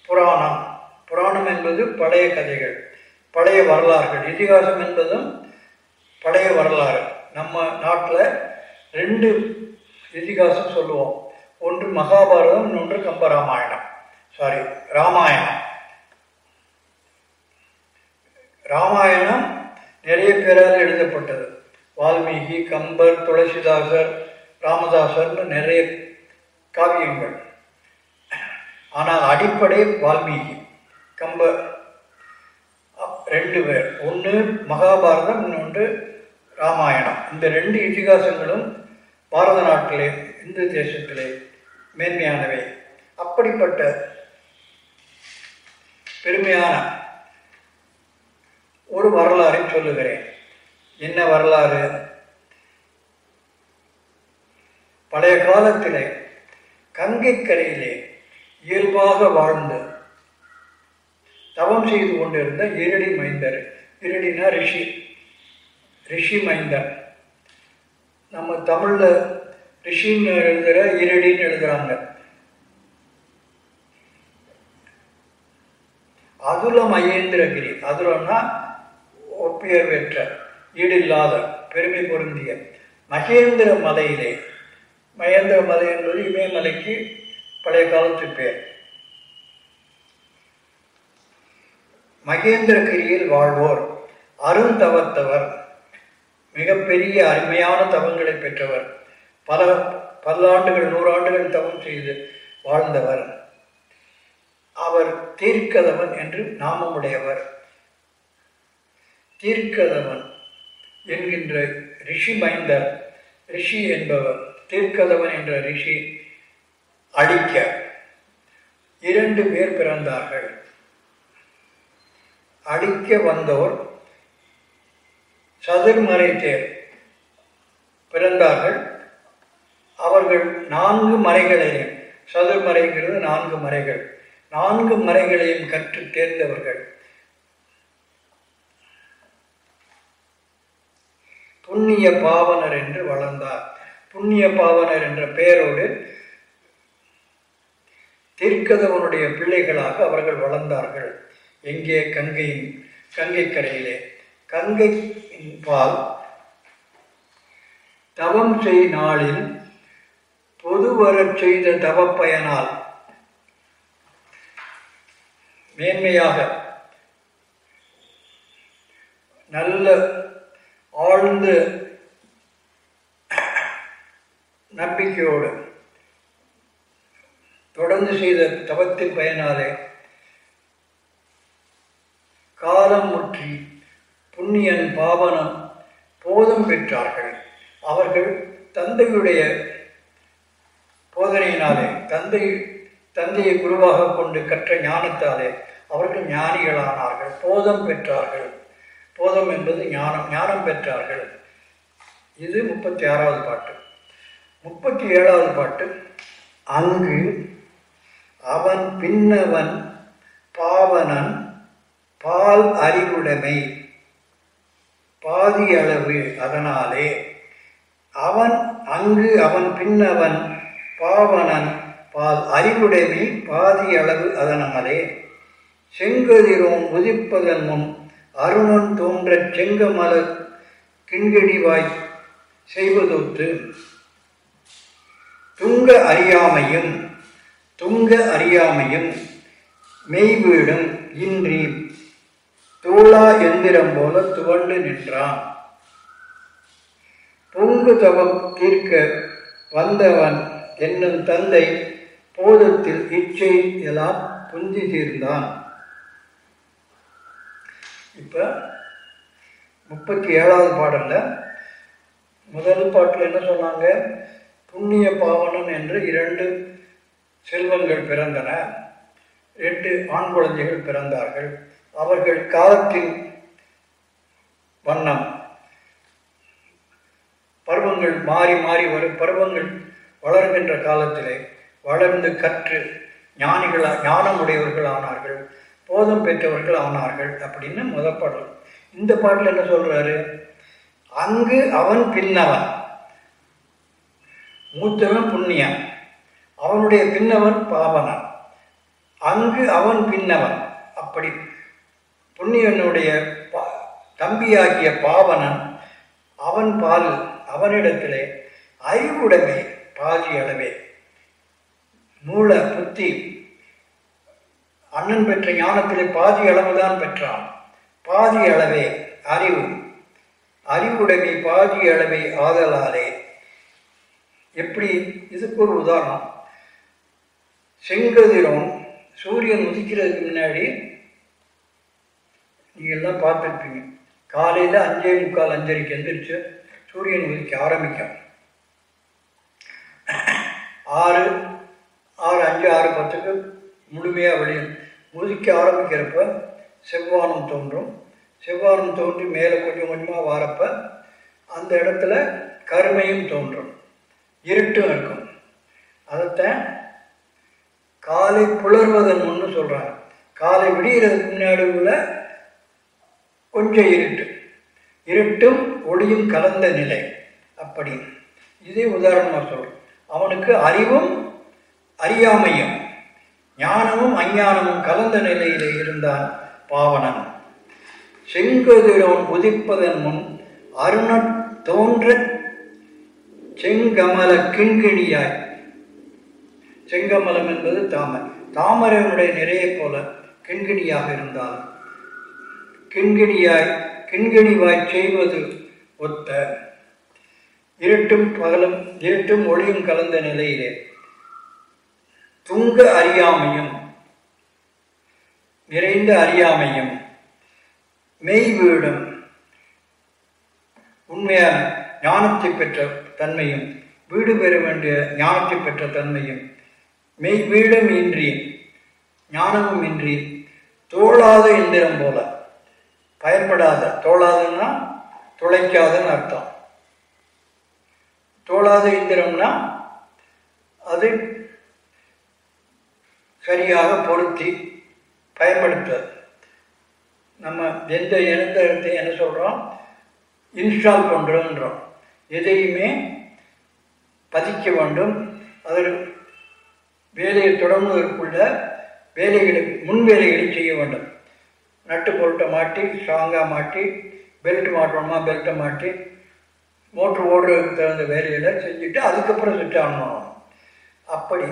புராணம். புராணம் என்பது பழைய கதைகள் பழைய வரலாறுகள். இதிகாசம் என்பதும் பழைய வரலாறு. நம்ம நாட்டில் ரெண்டு இதிகாசம் சொல்லுவோம். ஒன்று மகாபாரதம் இன்னொன்று கம்பராமாயணம். சாரி ராமாயணம். ராமாயணம் நிறைய பேரால் எழுதப்பட்டது. வால்மீகி கம்பர் துளசிதாசர் ராமதாசர்னு நிறைய காவியங்கள். ஆனால் அடிப்படை வால்மீகி கம்பர் ரெண்டு பேர். ஒன்று மகாபாரதம் இன்னொன்று ராமாயணம். இந்த ரெண்டு இதிகாசங்களும் பாரத நாட்டிலே இந்து தேசத்திலே மேன்மையானவை. அப்படிப்பட்ட பெருமையான ஒரு வரலாறை சொல்லுகிறேன். என்ன வரலாறு? பழைய காலத்திலே கங்கைக்கரையிலே இயல்பாக வாழ்ந்து தவம் செய்து கொண்டிருந்த இருடி மைந்தர் இரடினா ரிஷி. ரிஷி மைந்தர் நம்ம தமிழில் ரிஷின்னு எழுதுகிற இரடின்னு எழுதுகிறாங்க அதுல மகேந்திரகிரி அதுலன்னா ஒப்பியர் பெற்ற ஈடில்லாத பெருமை பொருந்திய மகேந்திர மலையிலே. மகேந்திர மலை என்பது இமயமலைக்கு பழைய காலத்து பேர். மகேந்திரகிரியில் வாழ்வோர் அருந்தவத்தவர். மிகப்பெரிய அருமையான தவங்களை பெற்றவர். பல பல்லாண்டுகள் நூறாண்டுகள் தவம் செய்து வாழ்ந்தவர். அவர் தீர்க்கதவன் என்று நாமமுடையவர். தீர்க்கதவன் என்கின்ற ரிஷி மைந்தர் ரிஷி என்பவர் தீர்க்கதவன் என்ற ரிஷி அடிக்க இரண்டு பேர் பிறந்தார்கள். அடிக்க வந்தோர் சதுர்மறை தேர் பிறந்தார்கள். அவர்கள் நான்கு மறைகளையும் சதுர்மறைங்கிறது நான்கு மறைகள் நான்கு மறைகளையும் கற்று தேர்ந்தவர்கள். புண்ணிய பாவனர் என்று வளர்ந்தார். புண்ணிய பாவனர் என்ற பெயரோடு தீர்க்கதவனுடைய பிள்ளைகளாக அவர்கள் வளர்ந்தார்கள். எங்கே? கங்கையின் கங்கை கரையிலே கங்கை பால் தவம் செய் நாளில் பொதுவரச் செய்த தவப்பயனால் மேன்மையாக நல்ல ஆழ்ந்த நம்பிக்கையோடு தொடர்ந்து செய்த தவத்தின் பயனாலே காலம் முற்றி புண்ணியன் பாவனம் போதம் பெற்றார்கள். அவர்கள் தந்தையுடைய போதனையினாலே தந்தை தந்தையை குருவாக கொண்டு கற்ற ஞானத்தாலே அவர்கள் ஞானிகளானார்கள். போதம் பெற்றார்கள். போதம் என்பது ஞானம் ஞானம் பெற்றார்கள். இது முப்பத்தி ஆறாவது பாட்டு. முப்பத்தி ஏழாவது பாட்டு. அங்கு அவன் பின்னவன் பாவனன் பால் அறிவுடைமை. பாதி அளவு அதனாலே அவன் அங்கு அவன் பின்னவன் பாவனன் பால் அறிவுடைமை பாதி அளவு அதனாலே செங்கதிரோன் உதிப்பதன் முன் அருணன் தோன்றச் செங்கமலர் கிண்கிடிவாய் செய்வதொத்து துங்க அறியாமையும் துங்க அறியாமையும் மெய்வீடும் இன்றி தூளா எந்திரம் போல துவண்டு நின்றான் பொங்கு தவம் தீர்க்க வந்தவன் என்னும் தந்தை போதத்தில் இச்சை எல்லாம் புஞ்சி தீர்ந்தான். இப்போ முப்பத்தி ஏழாவது பாடல்ல முதல் பாட்டில் என்ன சொன்னாங்க? புண்ணிய பாவனன் என்று இரண்டு செல்வங்கள் பிறந்தன ரெண்டு ஆண் குழந்தைகள் பிறந்தார்கள். அவர்கள் காலத்தின் வண்ணம். பருவங்கள் மாறி மாறி வரும் பருவங்கள் வளர்கின்ற காலத்திலே வளர்ந்து கற்று ஞானிகளா ஞானமுடையவர்கள் ஆனார்கள் போதம் பெற்றவர்கள் ஆனார்கள் அப்படின்னு முத பாடல். இந்த பாட்டில் என்ன சொல்றாரு? அங்கு அவன் பின்னவன். மூத்தவன் புண்ணியன். அவனுடைய பின்னவன் பாவனன். அங்கு அவன் பின்னவன். அப்படி புண்ணியனுடைய பா- தம்பியாகிய பாவனன் அவன் பால் அவனிடத்திலே அறிவுடைமை பாதி அளவே. மூல புத்தி அண்ணன் பெற்ற ஞானத்திலே பாதி அளவுதான் பெற்றான். பாதி அளவே அறிவு. அறிவுடைமை பாதி அளவை ஆதலாலே. எப்படி? இதுக்கு ஒரு உதாரணம். செங்கதிரோன் சூரியன் உதிக்கிறதுக்கு முன்னாடி நீங்க எல்லாம் பார்த்துருப்பீங்க. காலையில் அஞ்சே முக்கால் அஞ்சரைக்கு எந்திரிச்சு சூரியன் உதிக்க ஆரம்பிக்கும். ஆறு ஆறு அஞ்சு ஆறு பத்துக்கு முழுமையாக வெளியும் உதிக்க ஆரம்பிக்கிறப்ப செவ்வானம் தோன்றும். செவ்வானம் தோன்றி மேலே கொஞ்சம் கொஞ்சமாக வாரப்ப அந்த இடத்துல கருமையும் தோன்றும். இருட்டும் இருக்கும். அதைத்தான் காலை புலர்வதன் ஒன்று சொல்கிறாங்க காலை விடிகிறதுக்கு முன்னாடி உள்ள கொஞ்சம் இருட்டு. இருட்டும் ஒளியும் கலந்த நிலை. அப்படி. இதே உதாரணமாக சொல்கிறேன் அவனுக்கு அறிவும் அறியாமையும் ஞானமும் அஞ்ஞானமும் கலந்த நிலையிலே இருந்தான் பாவனன் செங்கதிரோன் உதிப்பதன் முன் அருண தோன்ற செங்கமல கிண்கிணியாய். செங்கமலம் என்பது தாமரை. தாமரையினுடைய நிறைய போல கிண்கிணியாக இருந்தால் கிண்கிணியாய் கிண்கிணிவாய் செய்வது ஒத்த. இருட்டும் பகலும் இருட்டும் ஒளியும் கலந்த நிலையிலே. துங்க அறியாமையும் நிறைந்த அறியாமையும் மெய் வீடும் உண்மையான ஞானத்தை பெற்ற தன்மையும் வீடு பெற வேண்டிய ஞானத்தை பெற்ற தன்மையும் மெய் வீடும் இன்றி ஞானமும் இன்றி தோளாத எந்திரம் போல. பயன்படாத தோளாதுன்னா துளைக்காதன்னு அர்த்தம். தோளாத இந்திரம்னா அது சரியாக பொருத்தி பயன்படுத்துறது நம்ம எந்த இனத்தை என்ன சொல்கிறோம் இன்ஸ்டால் பண்ணுறோன்றோம் எதையுமே பதிக்க வேண்டும். அதில் வேலையை தொடங்குவதற்குள்ள வேலைகளை முன் வேலைகளை செய்ய வேண்டும். நட்டு பொருட்டை மாட்டி ஸ்ட்ராங்காக மாட்டி பெல்ட் மாட்டணுமா பெல்ட்டை மாட்டி மோட்ரு ஓடுறதுக்கு தகுந்த வேலையில் செஞ்சுட்டு அதுக்கப்புறம் சுவிட்ச் ஆன் பண்ணணும் அப்படி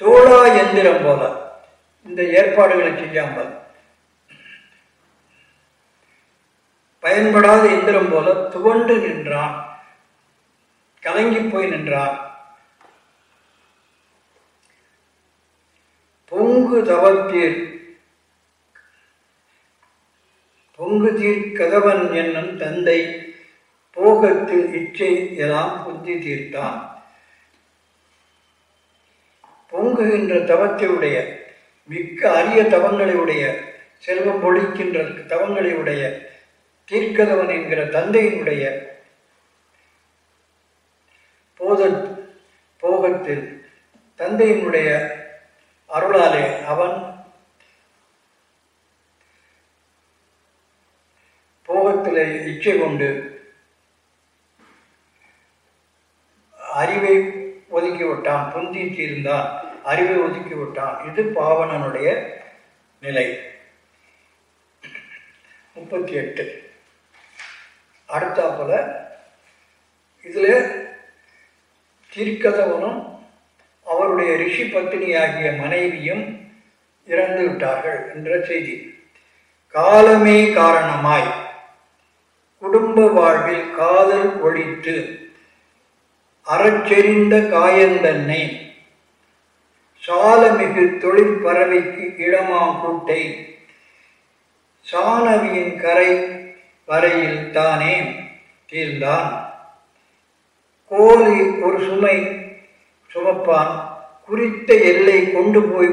தோளா எந்திரம் போல இந்த ஏற்பாடுகளை செய்யாமல் பயன்படாத எந்திரம் போல துவண்டு நின்றான் கலங்கி போய் நின்றான். பொங்கு தவத்தீர் பொங்கு தீர்க்கதவன் கதவன் என்னும் தந்தை போகத்தில் இச்சை எல்லாம் புத்தி தீர்த்தான். பொங்குகின்ற தவத்தையுடைய மிக்க அரிய தவங்களை உடைய செல்வம் பொழிக்கின்ற தவங்களை உடைய தீர்க்கதவன் என்கிற தந்தையினுடைய போத போகத்தில் தந்தையினுடைய அருளாலே அவன் போகத்திலே இச்சை கொண்டு அறிவை விட்டான் புந்தி தீர்ந்தான் அறிவை ஒதுக்கி விட்டான். இது பாவனனுடைய நிலை. முப்பத்தி எட்டு அடுத்தாப்புல இதில் திரிக்கதவனும் அவருடைய ரிஷி பத்தினியாகிய மனைவியும் இறந்து விட்டார்கள் என்ற செய்தி. காலமே காரணமாய். குடும்ப வாழ்வில் காதல் ஒழித்து அறச்செறிந்த காயந்தன்னை சாலமிகு தொழிற்பறவைக்கு பறவைக்கு இளமாங்கூட்டை சாணவியின் கரை வரையில் தானே தீர்ந்தான். கோழி ஒரு சுமை சுமப்பான் குறித்த எல்லை கொண்டு போய்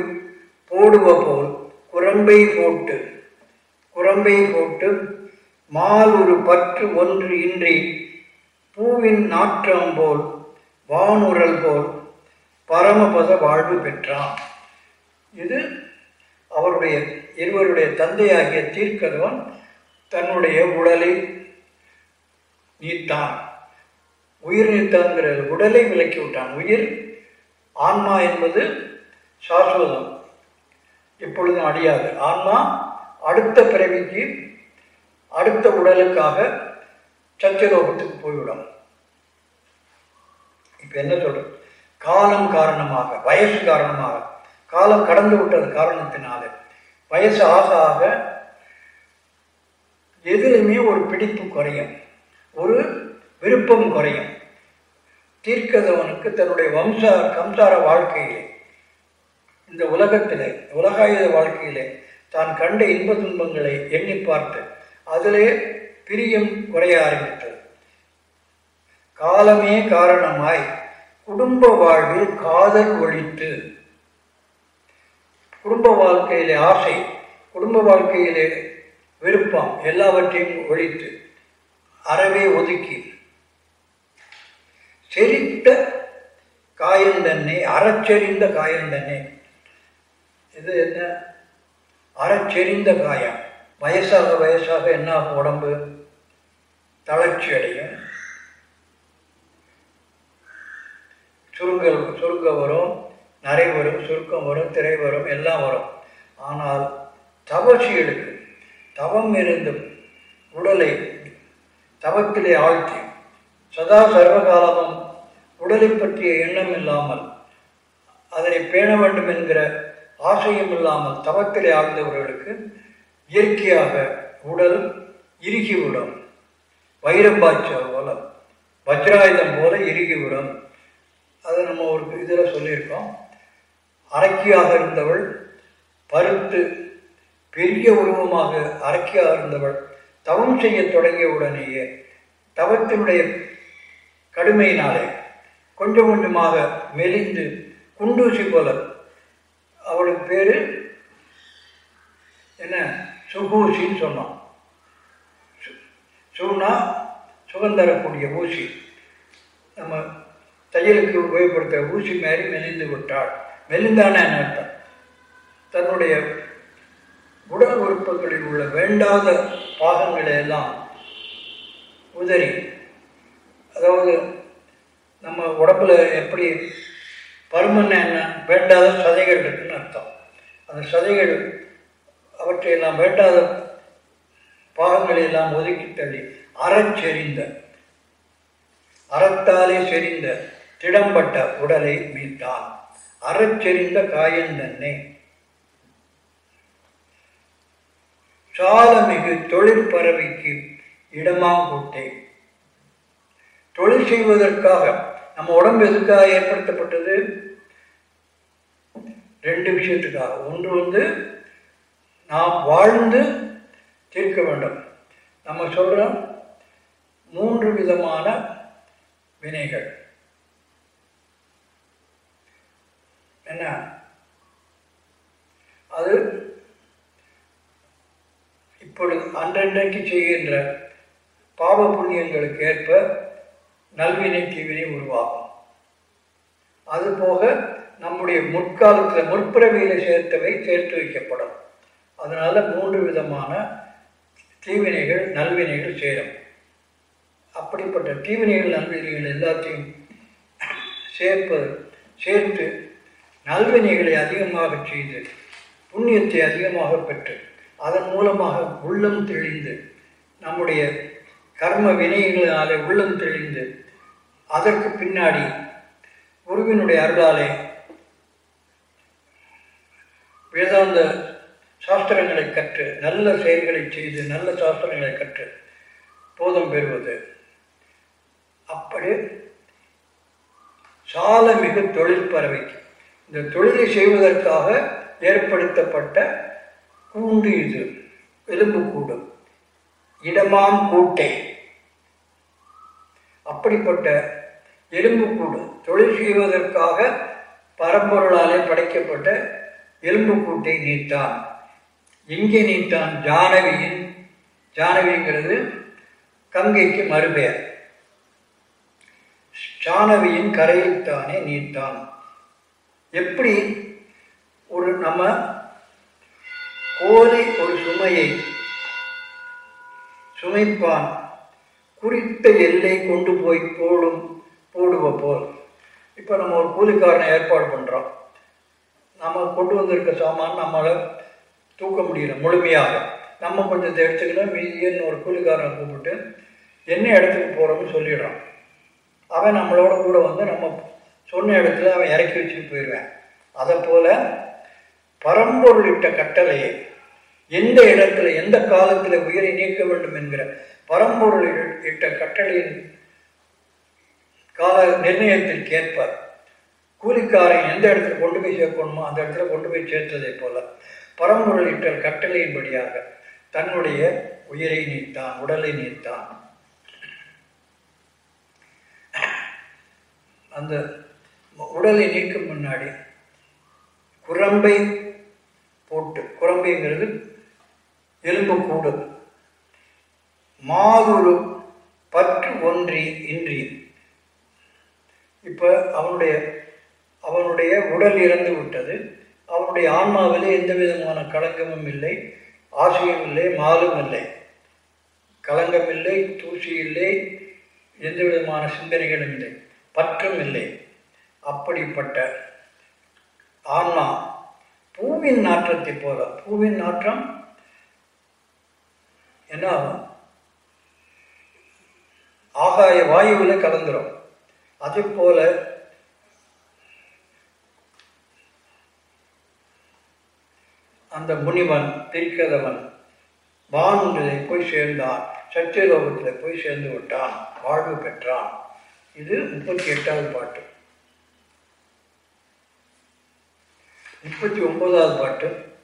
போடுவ போல் குரம்பை போட்டு குரம்பை போட்டு மால் ஒரு பற்று ஒன்று இன்றி பூவின் நாற்றம் போல் வானுரல் போல் பரமபத வாழ்வு பெற்றான். இது அவருடைய இருவருடைய தந்தையாகிய தீர்க்கதவன் தன்னுடைய உடலை நீத்தான். உயிர் நீத்தாங்கிற உடலை விலக்கி விட்டான். உயிர் ஆன்மா என்பது சாஸ்வதம் எப்பொழுதும் அடியாது. ஆன்மா அடுத்த பிறவிக்கு அடுத்த உடலுக்காக சத்தியலோகத்துக்கு போய்விடும். இப்ப என்ன சொல்றது? காலம் காரணமாக வயசு காரணமாக காலம் கடந்து விட்டது காரணத்தினால வயசு ஆக ஆக எதிலுமே ஒரு பிடிப்பு குறையும் ஒரு விருப்பம் குறையும். தீர்க்கதவனுக்கு தன்னுடைய வம்ச கம்சார வாழ்க்கையிலே இந்த உலகத்திலே உலகாயுத வாழ்க்கையிலே தான் கண்ட இன்ப துன்பங்களை எண்ணி பார்த்து அதிலே பிரியம் குறைய ஆரம்பித்தது காலமே காரணமாய் குடும்ப வாழ்வில் காதல் ஒழித்து குடும்ப வாழ்க்கையிலே ஆசை குடும்ப வாழ்க்கையிலே விருப்பம் எல்லாவற்றையும் ஒழித்து அறவே ஒதுக்கி செரித்த காயந்தன்னை அறச்செறிந்த காயந்தன்னை இது என்ன? அறச்செறிந்த காயம். வயசாக வயசாக என்ன ஆகும் உடம்பு? தளர்ச்சி அடையும். சுருங்கல் சுருங்க வரும் நரை வரும் சுருக்கம் வரும் திரை வரும் எல்லாம் வரும். ஆனால் தவசிகளுக்கு தவம் இருந்து உடலை தவத்திலே ஆழ்த்தி சதா சர்வகாலமும் உடலை பற்றிய எண்ணம் இல்லாமல் அதனை பேண வேண்டும் என்கிற ஆசையும் இல்லாமல் தவத்திலே ஆழ்ந்தவர்களுக்கு இயற்கையாக உடல் இறுகிவிடும் வைரம்பாய்ச்சல் போல வஜ்ராயுதம் போல இறுகிவிடும் அதை நம்ம ஒரு இதில் சொல்லியிருக்கோம். அரக்கியாக இருந்தவள் பருத்து பெரிய உருவமாக அரக்கியாக இருந்தவள் தவம் செய்ய தொடங்கிய உடனேயே தவத்தினுடைய கடுமையினாலே கொஞ்சம் கொஞ்சமாக மெலிந்து குண்டூசி போல. அவளுக்கு பேர் என்ன? சுகூசின்னு சொன்னோம். சு- சுனா சுகம் தரக்கூடிய ஊசி. நம்ம தையலுக்கு உபயோகப்படுத்துகிற ஊசி மாதிரி மெலிந்து விட்டாள். மெலிந்தான என்ன அர்த்தம்? தன்னுடைய உடல் உறுப்புகளில் உள்ள வேண்டாத பாகங்களை எல்லாம் உதறி அதாவது நம்ம உடம்புல எப்படி பருமன் என்ன வேண்டாத சதைகள் இருக்குன்னு அர்த்தம். அந்த சதைகள் அவற்றையெல்லாம் வேண்டாத பாகங்களை எல்லாம் ஒதுக்கி தள்ளி அறச்செறிந்த அறத்தாலே செறிந்த திடம்பட்ட உடலை மீட்டான். அறச்செறிந்த காயந்தன்னை சாலமிகு தொழில் பறவைக்கு இடமாங்கூட்டை. தொழில் செய்வதற்காக நம்ம உடம்பு எதுக்காக ஏற்படுத்தப்பட்டது? ரெண்டு விஷயத்துக்காக. ஒன்று வந்து நாம் வாழ்ந்து தீர்க்க வேண்டும். நம்ம சொல்கிறோம் மூன்று விதமான வினைகள். என்ன? அது இப்பொழுது அன்றன்றைக்கு செய்கின்ற பாவ புண்ணியங்களுக்கு ஏற்ப நல்வினை தீவினை உருவாகும். அதுபோக நம்முடைய முற்காலத்தில் முற்பிறவியில் சேர்த்தவை சேர்த்து வைக்கப்படும். அதனால் மூன்று விதமான தீவினைகள் நல்வினைகள் சேரும். அப்படிப்பட்ட தீவினைகள் நல்வினைகள் எல்லாத்தையும் சேர்ப்பது சேர்த்து நல்வினைகளை அதிகமாக செய்து புண்ணியத்தை அதிகமாக பெற்று அதன் மூலமாக உள்ளம் தெளிந்து நம்முடைய கர்ம வினைகளினாலே உள்ளம் தெளிந்து அதற்கு பின்னாடி குருவினுடைய அருளாலே வேதாந்த சாஸ்திரங்களை கற்று நல்ல செயல்களை செய்து நல்ல சாஸ்திரங்களை கற்று போதம் பெறுவது. அப்படி சால மிகு தொழில் பறவைக்கு. இந்த தொழிலை செய்வதற்காக ஏற்படுத்தப்பட்ட கூண்டு இது எலும்பு கூடும் இடமாம் கூட்டை. அப்படிப்பட்ட எலும்பு கூடு தொழில் செய்வதற்காக பரம்பொருளாலே படைக்கப்பட்ட எலும்பு கூட்டை நீத்தான். எங்கே நீட்டான் ஜானவியின் ஜானவிங்கிறது கங்கைக்கு மறுபெயர். ஜானவியின் கரையைத்தானே நீட்டான் எப்படி ஒரு நம்ம கோலை ஒரு சுமையை சுமைப்பான் குறித்த எல்லை கொண்டு போய் போடும் போடுவ போல். இப்போ நம்ம ஒரு கூலிக்காரனை ஏற்பாடு பண்ணுறோம் நம்ம கொண்டு வந்திருக்க சாமான் நம்மளை தூக்க முடியல முழுமையாக. நம்ம கொஞ்சத்தை எடுத்துக்கலாம் மீதியன்னு ஒரு கூலிக்காரனை கூப்பிட்டு என்ன இடத்துக்கு போகிறோம்னு சொல்லிடுறான். அவன் நம்மளோட கூட வந்து நம்ம சொன்ன இடத்துல அவன் இறக்கி வச்சுட்டு போயிடுவேன் அதை போல் பரம்பொருளிட்ட கட்டளையை எந்த இடத்துல எந்த காலத்தில் உயிரை நீக்க வேண்டும் என்கிற பரம்பொருள் இட்ட கட்டளையின் கால நிர்ணயத்திற்கேற்ப கூலிக்காரன் எந்த இடத்துல கொண்டு போய் சேர்க்கணுமோ அந்த இடத்துல கொண்டு போய் சேர்த்ததை போல பரம்பொருள் இட்ட கட்டளையின்படியாக தன்னுடைய உயிரை நீத்தான் உடலை நீத்தான். அந்த உடலை நீக்கும் முன்னாடி குரம்பை போட்டு குரம்பைங்கிறது எலும்பு கூடு. மாதுரு பற்று ஒன்றி இன்றி. இப்போ அவனுடைய அவனுடைய உடல் இறந்து விட்டது. அவனுடைய ஆன்மாவிலே எந்த விதமான களங்கமும் இல்லை ஆசையும் இல்லை மாலும் இல்லை. களங்கம் இல்லை தூசி இல்லை எந்த விதமான சிந்தனைகளும் இல்லை பற்றும் இல்லை. அப்படிப்பட்ட ஆன்மா பூவின் நாற்றத்தை போல பூவின் நாற்றம் என்ன ஆகும் ஆகாய வாயுவில் கலந்துரும். அதே போல அந்த முனிவன் திரிக்கிறவன் வானொன்றிலே போய் சேர்ந்தான். சத்தியலோகத்தில் போய் சேர்ந்து விட்டான். வாழ்வு பெற்றான். இது முப்பத்தி எட்டாவது பாட்டு. முப்பத்தி ஒன்பதாவது பாட்டு.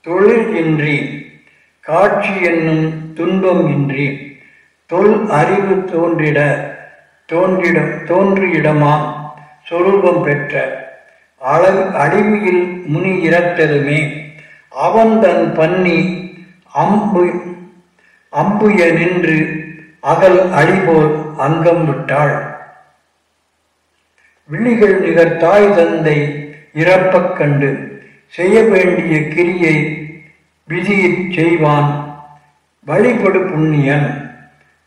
தொழில் இன்றி காட்சி என்னும் துன்பம் இன்றி தொல் அறிவு தோன்றிட தோன்றிடம்? தோன்றியிடமாம் சொரூபம் பெற்ற அளவு அழிவியில் முனி இறத்ததுமே அவன் தன் பன்னி அம்பு அம்புய நின்று அகல் அழிபோல் அங்கம் விட்டாள். விழிகள் நிகர் தாய் தந்தை இறப்பக் கண்டு செய்ய வேண்டிய கிரியை விதியிற் செய்வான். வழிபடு புண்ணியன்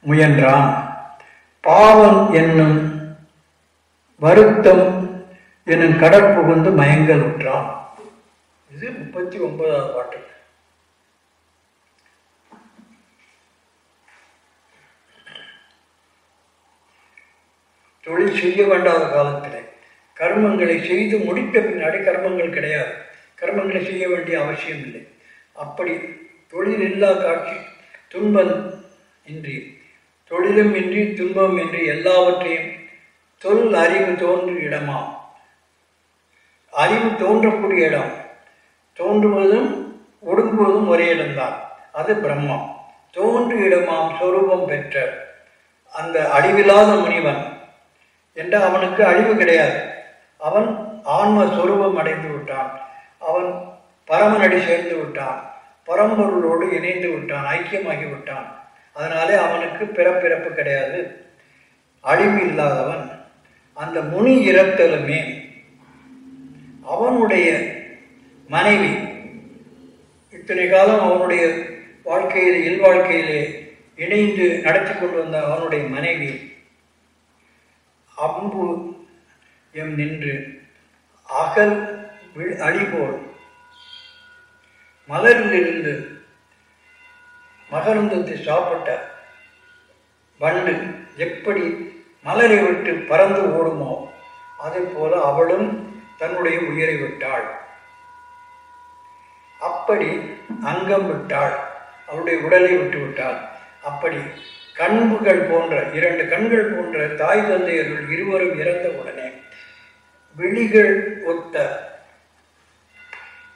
முயன்றான். பாவம் என்னும் வருத்தம் எனும் கடற்புகுந்து மயங்கல் உற்றான் இது முப்பத்தி ஒன்பதாவது பாட்டு. தொழில் செய்ய வேண்டாத காலத்தில் கர்மங்களை செய்து முடித்த பின்னாடி கர்மங்கள் கிடையாது. கர்மங்களை செய்ய வேண்டிய அவசியம் இல்லை. அப்படி தொழில் இல்லா காட்சி துன்பம் இன்றி தொழிலும் இன்றி துன்பம் இன்றி எல்லாவற்றையும் தொழில் அறிவு தோன்றும் இடமா அறிவு தோன்றக்கூடிய இடம். தோன்றுவதும் ஒடுங்குவதும் ஒரே இடம்தான். அது பிரம்மம். தோன்று இடமாம் சொரூபம் பெற்ற அந்த அழிவில்லாத முனிவன். என்ற அவனுக்கு அழிவு கிடையாது. அவன் ஆன்ம சொரூபம் அடைந்து விட்டான். அவன் பரமனடி சேர்ந்து விட்டான். பரம்பொருளோடு இணைந்து விட்டான். ஐக்கியமாகி விட்டான். அதனாலே அவனுக்கு பிறப்பிறப்பு கிடையாது. அழிவு இல்லாதவன். அந்த முனி இறத்தலுமே அவனுடைய மனைவி. இத்தனை காலம் அவனுடைய வாழ்க்கையிலே இல்வாழ்க்கையிலே இணைந்து நடத்தி கொண்டு வந்த அவனுடைய மனைவி. அம்பு எம் நின்று அகல் வி- அடிபோல் மலரிலிருந்து மகரந்தத்தை சாப்பிட்ட வண்டு எப்படி மலரை விட்டு பறந்து ஓடுமோ அதே போல அவளும் தன்னுடைய உயிரை விட்டாள். அப்படி அங்கம் விட்டாள். அவருடைய உடலை விட்டு விட்டாள். அப்படி கண்புகள் போன்ற இரண்டு கண்கள் போன்ற தாய் தந்தையர்கள் இருவரும் இறந்த உடனே விழிகள் ஒத்த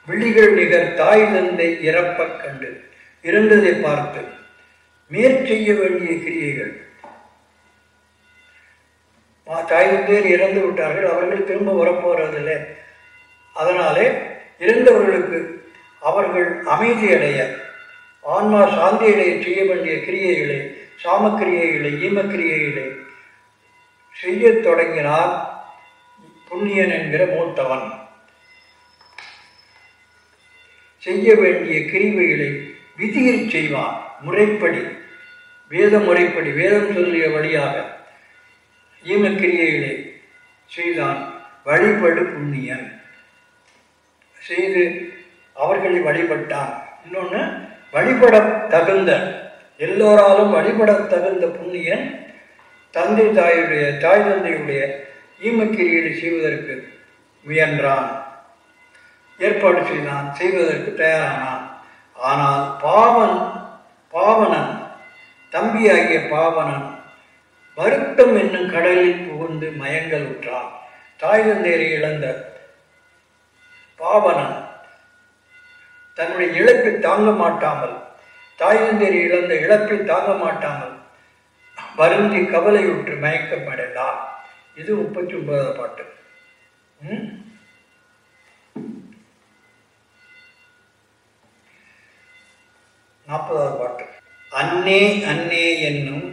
விழிகள் நிகர் தாய் தந்தை இறப்ப கண்டு இறந்ததை பார்த்து மேற்செய்ய வேண்டிய கிரியைகள். தாய் தந்தையர் இறந்து விட்டார்கள் அவர்கள் திரும்ப வரப்போறதில்லை அதனாலே இறந்தவர்களுக்கு அவர்கள் அமைதியடைய ஆன்மா சாந்தியடைய செய்ய வேண்டிய கிரியைகளை சாமக்கிரியைகளை ஈமக்கிரியைகளை செய்யத் தொடங்கினார் புண்ணியன் என்கிற மூத்தவன். செய்ய வேண்டிய கிரிவைகளை விதியில் செய்வான் முறைப்படி வேத முறைப்படி வேதம் சொல்லிய வழியாக ஈமக்கிரியைகளை செய்தான் வழிபடு புண்ணியன். செய்து அவர்களை வழிபட்டான் இன்னொன்று வழிபட தகுந்த எல்லோராலும் வழிபட தகுந்த புண்ணியன் தந்தை தாயுடைய தாய் தந்தையுடைய ஈமக்கிரியீடு செய்வதற்கு முயன்றான். ஏற்பாடு செய்தான் செய்வதற்கு தயாரானான். ஆனால் பாவன் பாவனன் தம்பியாகிய பாவனன் வருத்தம் என்னும் கடலில் புகுந்து மயங்கல் உற்றான். தாய் தந்தையரை இழந்த பாவனன் தன்னுடைய இழப்பை தாங்க மாட்டாமல் தாய்ந்தேரி இழந்த இழப்பை தாங்க மாட்டாமல் வருந்தி கவலையுற்று மயக்கப்படலாம் இது முப்பத்தி ஒன்பதாவது பாட்டு நாற்பதாவது பாட்டு. அன்னே அன்னே என்னும்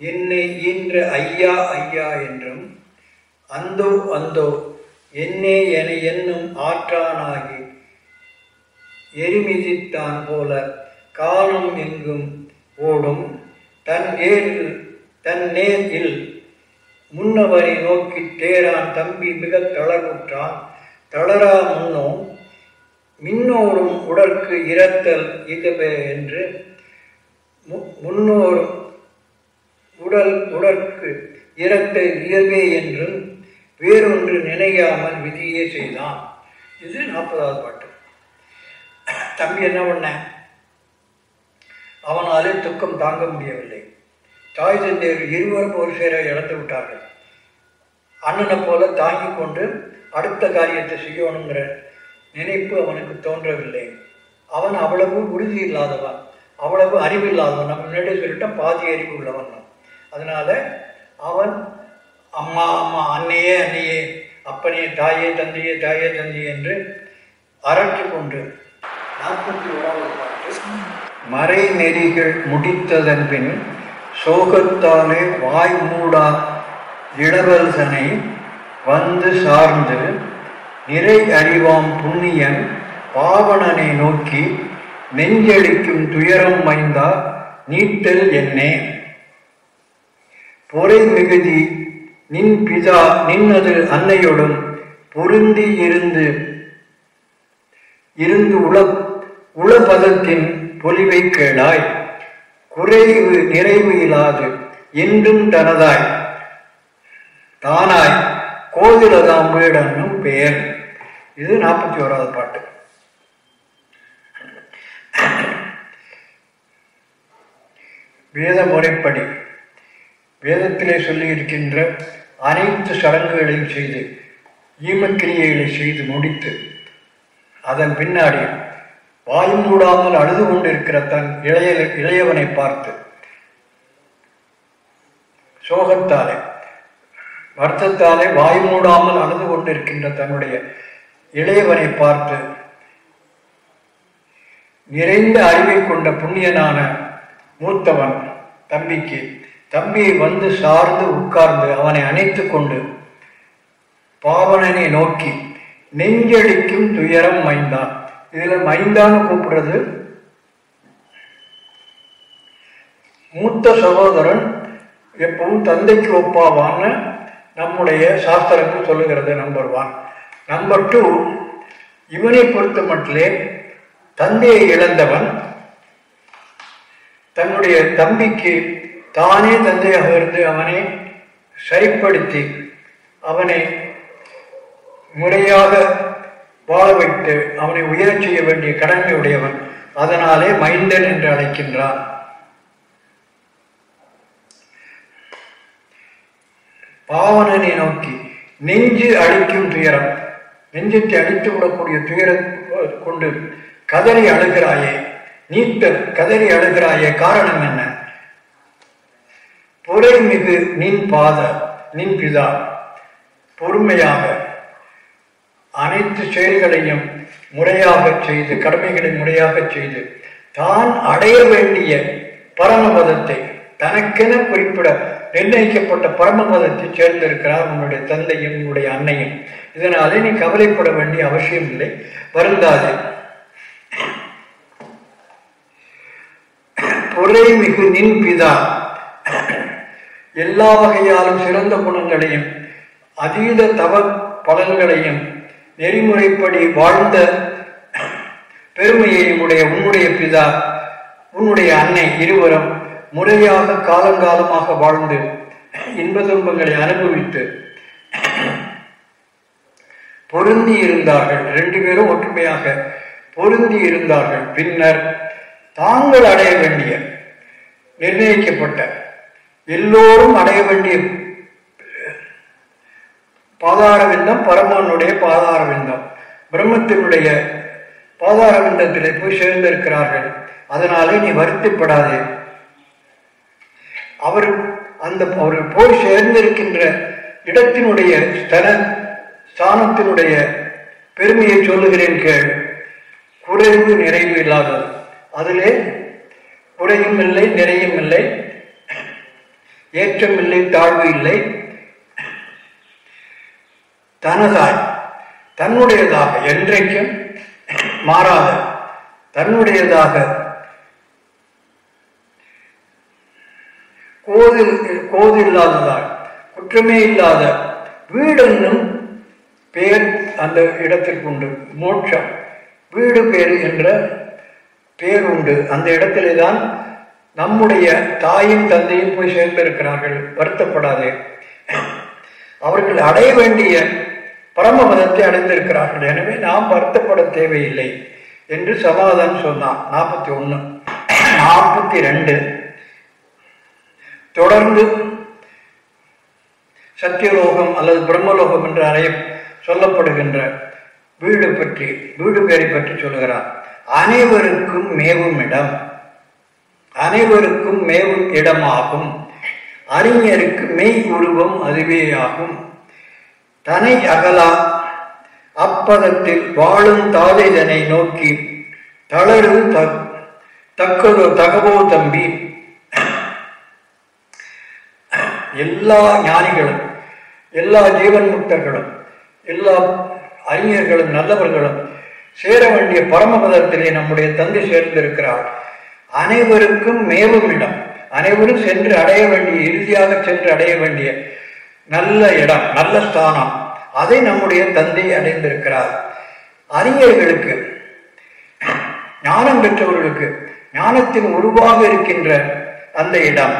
என்னை ஈன்ற ஐயா ஐயா என்றும் அந்தோ அந்தோ என்னே என என்னும் ஆற்றானாகி எரிமிதித்தான் போல காலம் எங்கும் ஓடும். தன் ஏரில் தன் நேரில் முன்னவரை நோக்கி தேரான் தம்பி மிக தளர்வுற்றான். தளரா முன்னோம் மின்னோரும் உடற்கு இரத்தல் இதுவே என்று மு- முன்னோரும் உடல் உடற்கு இரத்த இயல்பே என்றும் வேறொன்று நினையாமல் விதியே செய்தான். இது நாற்பதாவது பாட்டு. தம்பி என்ன பண்ண? அவனாலே துக்கம் தாங்க முடியவில்லை. தாய் தந்தையர் இருவரும் ஒரு சேர இழந்து விட்டார்கள். அண்ணனை போல தாங்கிக் கொண்டு அடுத்த காரியத்தை செய்யணுங்கிற நினைப்பு அவனுக்கு தோன்றவில்லை. அவன் அவ்வளவு உறுதி இல்லாதவன் அவ்வளவு அறிவில்லாதவன். நம்ம முன்னாடி சொல்லிட்டோம் பாதி அறிவு உள்ளவன் தான். அதனால அவன் அம்மா அம்மா அன்னையே அன்னையே அப்பனே தாயே தந்தையே தாயே தந்தையே என்று அரற்று கொண்டு நாற்பத்தி ஓராவது மறை நெறிகள் முடித்ததன் பின் சோகத்தாலே வாய் மூடா இளவரசனை வந்து சார்ந்து நிறை அறிவாம் புண்ணியன் பாவனனை நோக்கி நெஞ்சளிக்கும் துயரம் மைந்தா நீட்டல் என்னே. பொறை மிகுதி நின் பிதா நின்னது அன்னையோடும் பொருந்தி இருந்து இருந்து உள உளபதத்தின் பொலிவை கேளாய். குறைவு நிறைவு இல்லாது என்றும் தனதாய். தானாய் கோதிலதாம் வீடன்னும் பெயர் இது நாற்பத்தி ஓராவது பாட்டு. வேத முறைப்படி வேதத்திலே சொல்லி இருக்கின்ற அனைத்து சடங்குகளையும் செய்து ஈமக்கிரியைகளை செய்து முடித்து அதன் பின்னாடி வாயும் மூடாமல் அழுது கொண்டிருக்கிற தன் இளைய இளையவனை பார்த்து சோகத்தாலே வருத்தத்தாலே வாய் மூடாமல் அழுது கொண்டிருக்கின்ற தன்னுடைய இளையவனை பார்த்து நிறைந்த அறிவை கொண்ட புண்ணியனான மூத்தவன் தம்பிக்கு தம்பியை வந்து சார்ந்து உட்கார்ந்து அவனை அணைத்துக் கொண்டு பாவனனை நோக்கி நெஞ்சடிக்கும் துயரம் மைந்தான் இதுல மைந்தான்னு கூப்பிடுறது. மூத்த சகோதரன் எப்பவும் தந்தைக்கு ஒப்பாவான்னு நம்முடைய சாஸ்திரங்கள் சொல்லுகிறது நம்பர் ஒன் நம்பர் டூ இவனை பொறுத்த மட்டிலே தந்தையை இழந்தவன் தன்னுடைய தம்பிக்கு தானே தந்தையாக இருந்து அவனை சரிப்படுத்தி அவனை முறையாக வாழ வைத்து அவனை உயரச் செய்ய வேண்டிய கடமை உடையவன். அதனாலே மைந்தன் என்று அழைக்கின்றான் பாவனனை நோக்கி நெஞ்சு அழிக்கும் துயரம். நெஞ்சத்தை அழித்து விடக்கூடிய துயரம் கொண்டு கதறி அழுகிறாயே. நீத்த கதறி அழுகிறாயே. காரணம் என்ன? பொறை மிகு நின் பாத நின் பிதா. பொறுமையாக அனைத்து செயல்களையும் முறையாக செய்து கடமைகளை முறையாக செய்து தான் அடைய வேண்டிய பரமபதத்தை தனக்கென குறிப்பிட நிர்ணயிக்கப்பட்ட பரமபதத்தை சேர்ந்திருக்கிறார் உன்னுடைய தந்தையும் உன்னுடைய அன்னையும். இதனாலே நீ கவலைப்பட வேண்டிய அவசியம் இல்லை. வருந்தாது. பொறை மிகு நின் பிதா. எல்லா வகையாலும் சிறந்த குணங்களையும் அதீத தவ பலன்களையும் நெறிமுறைப்படி வாழ்ந்த பெருமையை உடைய உன்னுடைய பிதா உன்னுடைய அன்னை இருவரும் முறையாக காலங்காலமாக வாழ்ந்து இன்ப துன்பங்களை அனுபவித்து பொருந்தி இருந்தார்கள். ரெண்டு பேரும் ஒற்றுமையாக பொருந்தி இருந்தார்கள். பின்னர் தாங்கள் அடைய வேண்டிய நிர்ணயிக்கப்பட்ட எல்லோரும் அடைய வேண்டிய பாதார விந்தம் பரமனுடைய பாதார விந்தம் பிரம்மத்தினுடைய பாதார விந்தத்திலே போய் சேர்ந்திருக்கிறார்கள். அதனாலே நீ வருத்தப்படாதே. அவர் அந்த அவர் போய் சேர்ந்திருக்கின்ற இடத்தினுடைய ஸ்தன ஸ்தானத்தினுடைய பெருமையை சொல்லுகிறேன் கேள். குறைவு நிறைவு இல்லாதது. அதிலே குறையும் இல்லை நிறையும் இல்லை. ஏற்றம் இல்லை தாழ்வு இல்லை. தனதாய் தன்னுடையதாக என்றைக்கும் மாறாத தன்னுடையதாக கோது கோது இல்லாததால் குற்றமே இல்லாத வீடென்னும் பேர் அந்த இடத்திற்கு உண்டு. மோட்சம் வீடு பேர் என்ற பேர் உண்டு. அந்த இடத்திலே தான் நம்முடைய தாயும் தந்தையும் போய் சேர்ந்திருக்கிறார்கள். வருத்தப்படாதே. அவர்கள் அடைய வேண்டிய பரமபதத்தை அடைந்திருக்கிறார்கள். எனவே நாம் வருத்தப்பட தேவையில்லை என்று சமாதானம் சொன்னான். நாற்பத்தி ஒன்று நாற்பத்தி ரெண்டு. தொடர்ந்து சத்தியலோகம் அல்லது பிரம்மலோகம் என்று அறைய சொல்லப்படுகின்ற வீடு பற்றி வீடு பேரை பற்றி சொல்லுகிறார். அனைவருக்கும் மேவும் இடம். அனைவருக்கும் மேவும் இடமாகும். அறிஞருக்கு மெய் உருவம் அதுவேயாகும். தனை அகலா அப்பதத்தில் வாழும் தாதைதனை நோக்கி தளரு தக்கதோ தகவோ தம்பி. எல்லா ஞானிகளும் எல்லா ஜீவன் முக்தர்களும் எல்லா அறிஞர்களும் நல்லவர்களும் சேர வேண்டிய பரமபதத்திலே நம்முடைய தந்தை சேர்ந்திருக்கிறார். அனைவருக்கும் மேலும் இடம். அனைவரும் சென்று அடைய வேண்டிய இறுதியாக சென்று அடைய வேண்டிய நல்ல இடம் நல்ல ஸ்தானம். அதை நம்முடைய தந்தை அடைந்திருக்கிறார் அறிஞர்களுக்கு ஞானம் பெற்றவர்களுக்கு ஞானத்தின் உருவாக இருக்கின்ற அந்த இடம்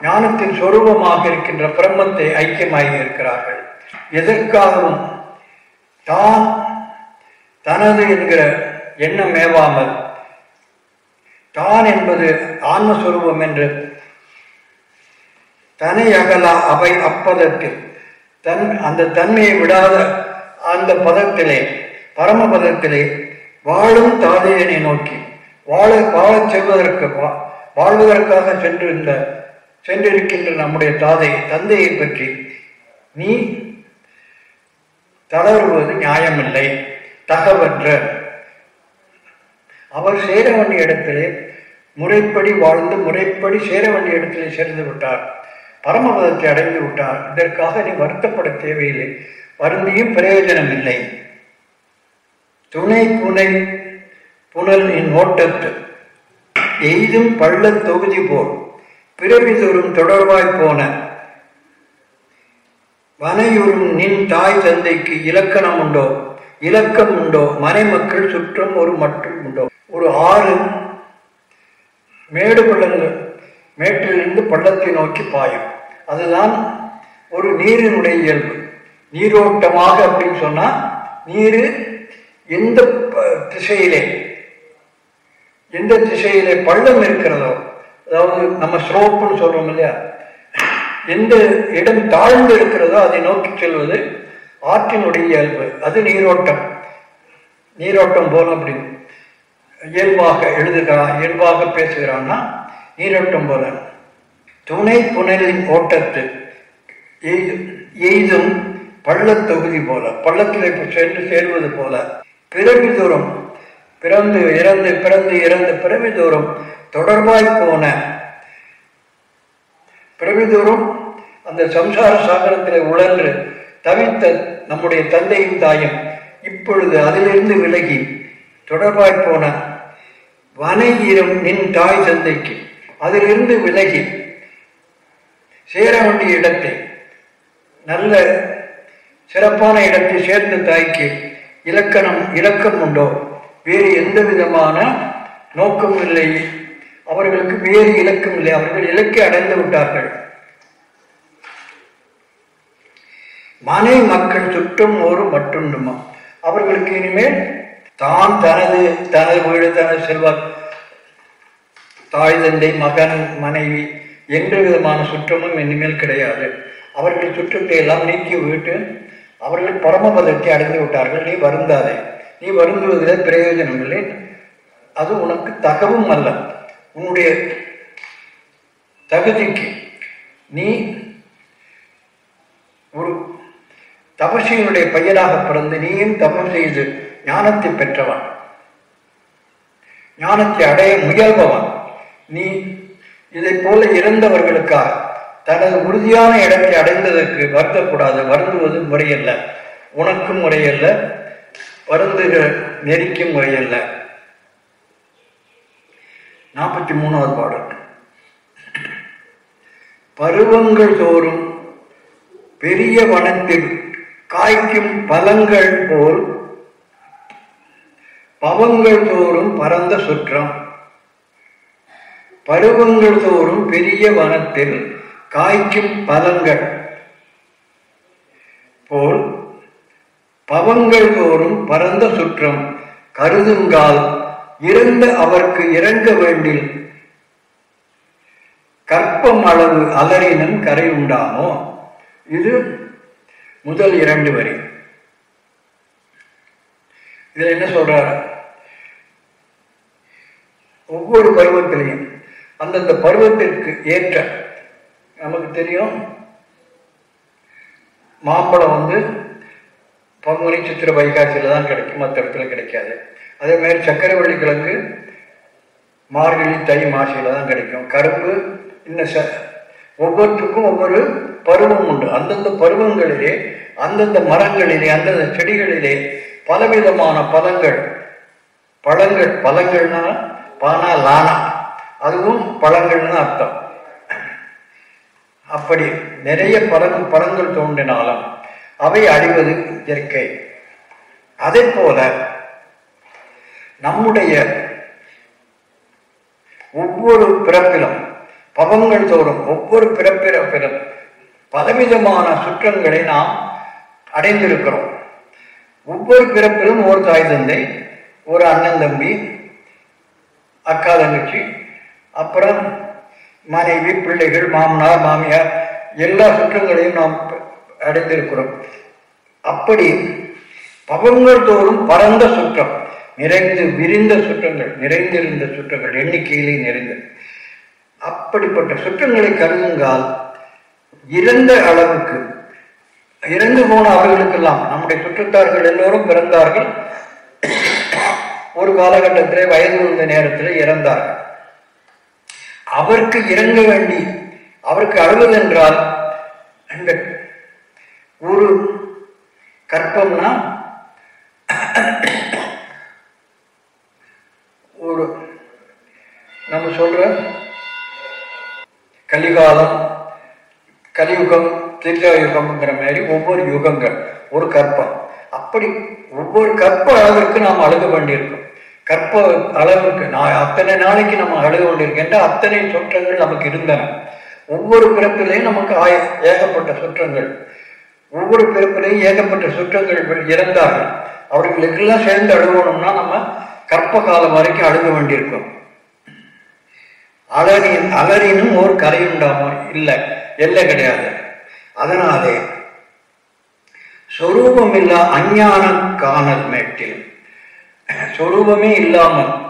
ஞானத்தின் சொரூபமாக இருக்கின்ற பிரம்மத்தை ஐக்கியமாகி இருக்கிறார்கள். எதற்காகவும் தான் தனது என்கிற எண்ணம் மேவாமல் தான் என்பது ஆன்மஸ்வரூபம் என்று தனி அகலா அவை அப்பதத்தில். தன் அந்த தன்மையை விடாத அந்த பதத்திலே பரமபதத்திலே வாழும் தாதையனை நோக்கி வாழ வாழச் செல்வதற்கு வாழ்வதற்காக சென்றிருந்த சென்றிருக்கின்ற நம்முடைய தாதை தந்தையை பற்றி நீ தளருவது நியாயமில்லை. தகவற்ற. அவர் சேர வேண்டிய இடத்திலே முறைப்படி வாழ்ந்து முறைப்படி சேர வேண்டிய இடத்திலே சேர்ந்து விட்டார். பரமபதத்தை அடைந்து விட்டார். இதற்காக நீ வருத்தப்பட தேவையில்லை. வருந்தியும் பிரயோஜனம் இல்லை. துணை புனை புனல் என் ஓட்டத்து எய்தும் பள்ள தொகுதி போல். பிறவி தோறும் தொடர்பாய் போன. வனையுறும் நின் தாய் தந்தைக்கு இலக்கணம் உண்டோ? இலக்கம் உண்டோ? மனை மக்கள் சுற்றம் ஒரு மட்டும் உண்டோ? ஒரு ஆறு மேடு பள்ளங்கள் மேட்டிலிருந்து பள்ளத்தை நோக்கி பாயும். அதுதான் ஒரு நீரினுடைய இயல்பு. நீரோட்டமாக அப்படின்னு சொன்னால் நீர் எந்த ப- திசையிலே எந்த திசையிலே பள்ளம் இருக்கிறதோ அதாவது நம்ம ஸ்லோப்புன்னு சொல்றோம் இல்லையா? எந்த இடம் தாழ்ந்து இருக்கிறதோ அதை நோக்கி செல்வது ஆற்றினுடைய இயல்பு. அது நீரோட்டம். நீரோட்டம் போல அப்படின்னு இயல்பாக எழுதுகிறான் இயல்பாக பேசுகிறான்னா நீரோட்டம் போல. துணை புனலின் ஓட்டத்து எய்தும் பள்ளத் தொகுதி போல பள்ளத்தில் சென்று சேர்வது போல பிறவி தூரம் பிறந்து இறந்து பிறந்து இறந்து பிறவி தூரம் தொடர்பாய் போன பிறவி தூரம் அந்த சம்சார சாகரத்தில் உழன்று தவித்த நம்முடைய தந்தையும் தாயும் இப்பொழுது அதிலிருந்து விலகி தொடர்பாய் போன வனையிரும் நின் தாய் தந்தைக்கு அதிலிருந்து விலகி சேர வேண்டிய இடத்தை நல்ல சிறப்பான இடத்தை சேர்ந்த தாய்க்கு இலக்கணம் இலக்கம் உண்டோ? வேறு எந்த விதமான நோக்கம் இல்லை. அவர்களுக்கு வேறு இலக்கம் இல்லை. அவர்கள் இலக்கை அடைந்து விட்டார்கள். மனை மக்கள் சுற்றும் ஒரு மட்டுண்டுமா அவர்களுக்கு இனிமேல் தான் தனது தனது வீடு தனது செல்வ தாய் தந்தை மகன் மனைவி எந்த விதமான சுற்றமும் இனிமேல் கிடையாது. அவர்கள் சுற்றத்தை எல்லாம் நீக்கி விட்டு அவர்கள் பரமபதத்தை அடைந்து விட்டார்கள். நீ வருந்தாதே. நீ வருந்துவதில் பிரயோஜனம் இல்லை. அது உனக்கு தகவும் அல்ல. உன்னுடைய தகுதிக்கு நீ ஒரு தபசியினுடைய பையனாக பிறந்து நீயும் தபம் செய்து ஞானத்தை பெற்றவன். ஞானத்தை அடைய முயல்பவன். நீ இதை போல இறந்தவர்களுக்காக தனது உறுதியான இடத்தை அடைந்ததற்கு வருத்தக்கூடாது வருந்துவது முறையல்ல. உனக்கும் முறையல்ல வருந்துகிற நெறிக்கும் முறையல்ல. நாற்பத்தி மூணாவது பாடல். பருவங்கள் தோறும் பெரிய வனத்தில் காய்க்கும் பழங்கள் போல் பவங்கள் தோறும் பரந்த சுற்றம். பருவங்கள் தோறும் பெரிய வனத்தில் காய்க்கும் பழங்கள் போல் பவங்கள் தோறும் பரந்த சுற்றம் கருதுங்கால் இறந்த அவர்க்கு இறங்க வேண்டில் கற்பம் அளவு அலறினும் கரை உண்டாமோ இது முதல் இரண்டு வரி. இதுல என்ன சொல்றாரு? ஒவ்வொரு பருவத்திலையும் அந்தந்த பருவத்திற்கு ஏற்ற நமக்கு தெரியும் மாம்பழம் வந்து பங்குனி சித்திர வைகாசியில் தான் கிடைக்கும் மற்ற இடத்துல கிடைக்காது. அதே மாதிரி சக்கரவள்ளி கிழங்கு மார்கழி தை மாசியில் தான் கிடைக்கும். கரும்பு இன்னும் ச ஒவ்வொருத்துக்கும் ஒவ்வொரு பருவம் உண்டு. அந்தந்த பருவங்களிலே அந்தந்த மரங்களிலே அந்தந்த செடிகளிலே பலவிதமான பழங்கள் பழங்கள் பழங்கள்னா பானா லானா. அதுவும் பழங்கள்னு அர்த்தம். அப்படி நிறைய பழம் பழங்கள் தோன்றினாலும் அவை அழிவது இயற்கை. அதே போல நம்முடைய ஒவ்வொரு பிறப்பிலும் பவங்கள் தோறும் ஒவ்வொரு பிறப்பிறப்பிலும் பலவிதமான சுற்றங்களை நாம் அடைந்திருக்கிறோம். ஒவ்வொரு பிறப்பிலும் ஒரு தாய் தந்தை ஒரு அண்ணன் தம்பி அக்கா தங்கச்சி அப்புறம் மனைவி பிள்ளைகள் மாமனார் மாமியார் எல்லா சுற்றங்களையும் நாம் அடைந்திருக்கிறோம் அப்படி பவங்கள் தோறும் பரந்த சுற்றம் நிறைந்து விரிந்த சுற்றங்கள் நிறைந்திருந்த சுற்றங்கள் எண்ணிக்கையிலே நிறைந்த. அப்படிப்பட்ட சுற்றங்களை கருதுங்கால் இறந்த அளவுக்கு இறந்து போன அவர்களுக்கெல்லாம் நம்முடைய சுற்றத்தார்கள் எல்லோரும் பிறந்தார்கள். ஒரு காலகட்டத்திலே வயது வந்த நேரத்தில் இறந்தார்கள். அவருக்கு இறங்க வேண்டி அவருக்கு அழுவதென்றால் இந்த ஒரு கற்பம்னா ஒரு நம்ம சொல்ற கலிகாலம் கலியுகம் திரிகா யுகம்ங்கிற மாதிரி ஒவ்வொரு யுகங்கள் ஒரு கற்பம். அப்படி ஒவ்வொரு கற்ப அளவிற்கு நாம் அழுக வேண்டியிருக்கோம் கற்ப அளவுக்கு நான் அத்தனை நாளைக்கு நம்ம அழுக கொண்டிருக்கின்ற அத்தனை சொற்றங்கள் நமக்கு இருந்தன. ஒவ்வொரு பிறப்பிலையும் நமக்கு ஆய ஏகப்பட்ட சுற்றங்கள். ஒவ்வொரு பிறப்பிலையும் ஏகப்பட்ட சுற்றங்கள் இறந்தார்கள் அவர்களுக்கெல்லாம் சேர்ந்து அழுகணும்னா நம்ம கற்ப காலம் வரைக்கும் அழுக வேண்டியிருக்கும். அலறின் அலறினும் ஒரு கரை உண்டாம இல்லை. எல்லை கிடையாது. அதனாலே சொரூபமில்லா அஞ்ஞான காணல் மேட்டில் சொரூபமே இல்லாமல்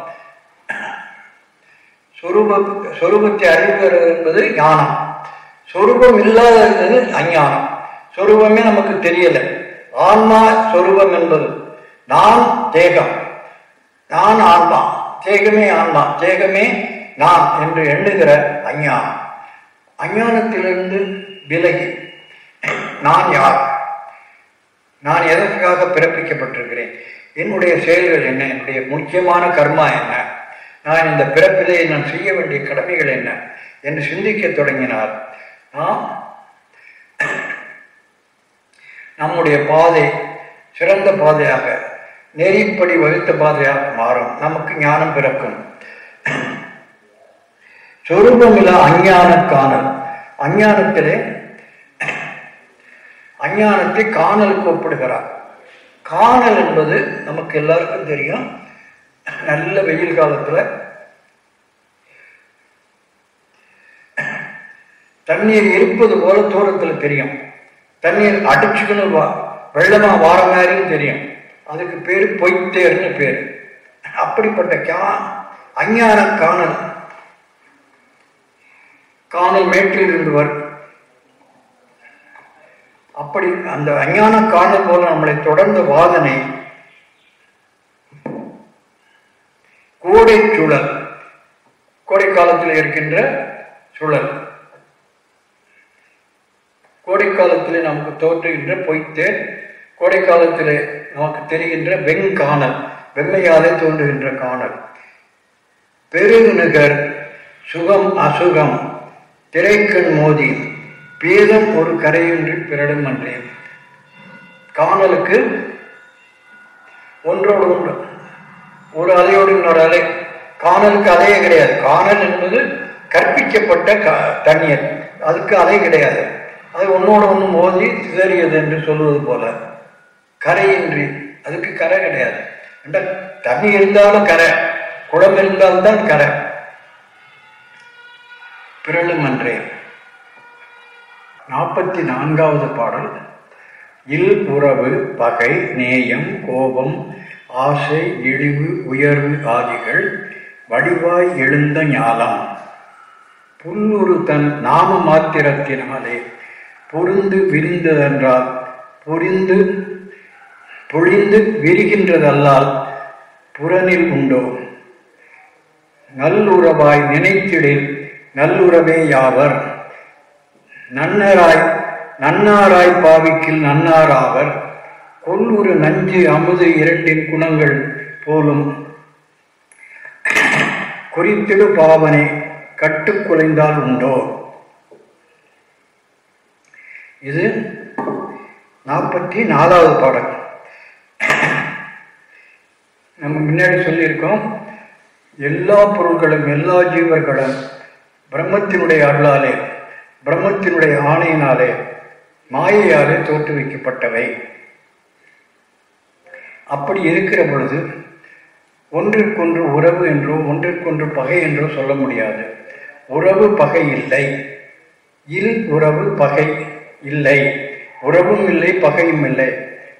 சொரூப சொரூபத்தை அறிவுகிறது என்பது ஞானம். சொரூபம் இல்லாதது அஞ்ஞானம். சொரூபமே நமக்கு தெரியலை. ஆன்மா சொரூபம் என்பது நான் தேகம். நான் ஆன்மா. தேகமே ஆன்மா. தேகமே நான் என்று எண்ணுகிற அஞ்ஞானம். அஞ்ஞானத்திலிருந்து விலகி நான் யார்? நான் எதற்காக பிறப்பிக்கப்பட்டிருக்கிறேன்? என்னுடைய செயல்கள் என்ன? என்னுடைய முக்கியமான கர்மா என்ன? நான் இந்த பிறப்பிலே நான் செய்ய வேண்டிய கடமைகள் என்ன? என்று சிந்திக்க தொடங்கினார் நாம் நம்முடைய பாதை சிறந்த பாதையாக நெறிப்படி வகுத்த பாதையாக மாறும். நமக்கு ஞானம் பிறக்கும். சொரூபமில்லா அஞ்ஞான காணல் அஞ்ஞானத்திலே அஞ்ஞானத்தை காணலுக்கு ஒப்பிடுகிறார். காணல் என்பது நமக்கு எல்லாருக்கும் தெரியும். நல்ல வெயில் காலத்தில் தண்ணீர் இருப்பது போல தூரத்தில் தெரியும். தண்ணீர் அடிச்சுக்கணும் வா வெள்ளமா வார மாதிரியும் தெரியும். அதுக்கு பேர் பொய்த்தேர்னு பேர். அப்படிப்பட்ட கா அஞ்ஞான காணல். காணல் மேற்றில் இருந்து வரும். அப்படி அந்த அஞ்ஞான காணல் போல நம்மளை தொடர்ந்து வாதனை கோடை சுழல் கோடை காலத்தில் இருக்கின்ற சுழல். கோடை காலத்தில் நமக்கு தோற்றுகின்ற பொய்த்தே கோடை காலத்தில் நமக்கு தெரிகின்ற வெங்காணல் வெண்மையாலே தோன்றுகின்ற காணல். பெருநுகர் சுகம் அசுகம் திரைக்கண் மோதி பேதம் ஒரு கரையின்றி பிறடும் அன்றே. காணலுக்கு ஒன்றோடு ஒன்று. ஒரு அலையோடு இன்னொரு அலை. காணலுக்கு அலையே கிடையாது. காணல் என்பது கற்பிக்கப்பட்ட க தண்ணீர். அதுக்கு அலை கிடையாது. அது ஒன்றோடு ஒன்று மோதி சிதறியது என்று சொல்வது போல. கரையின்றி. அதுக்கு கரை கிடையாது. தண்ணி இருந்தாலும் கரை. குளம் இருந்தால்தான் கரை. பிறளும் அன்றே. நாற்பத்தி நான்காவது பாடல். இல் உறவு பகை நேயம் கோபம் ஆசை இழிவு உயர்வு ஆதிகள் வடிவாய் எழுந்த ஞாலம். புல்லுரு தன் நாம மாத்திரத்தினாலே பொருந்து விரிந்ததென்றால் புரிந்து பொழிந்து விரிகின்றதல்லால் புறனில் உண்டோ? நல்லுறவாய் நினைத்திடில் நல்லுறவே யாவர்? நன்னராய் நன்னாராய் பாவிக்கில் நன்னாராவர் கொல்லுறு நஞ்சு அமுது இரண்டின் குணங்கள் போலும். குறித்திடு பாவனை கட்டுக்குலைந்தால் உண்டோ? இது நாற்பத்தி நாலாவது பாடல். நம்ம முன்னாடி சொல்லியிருக்கோம் எல்லா பொருள்களும் எல்லா ஜீவர்களும் பிரம்மத்தினுடைய அருளாலே பிரம்மத்தினுடைய ஆணையினாலே மாயையாலே தோற்றுவிக்கப்பட்டவை. அப்படி இருக்கிற பொழுது ஒன்றிற்கொன்று உறவு என்றோ ஒன்றிற்கொன்று பகை என்றோ சொல்ல முடியாது. உறவு பகை இல்லை. இல் உறவு பகை இல்லை. உறவும் இல்லை பகையும் இல்லை.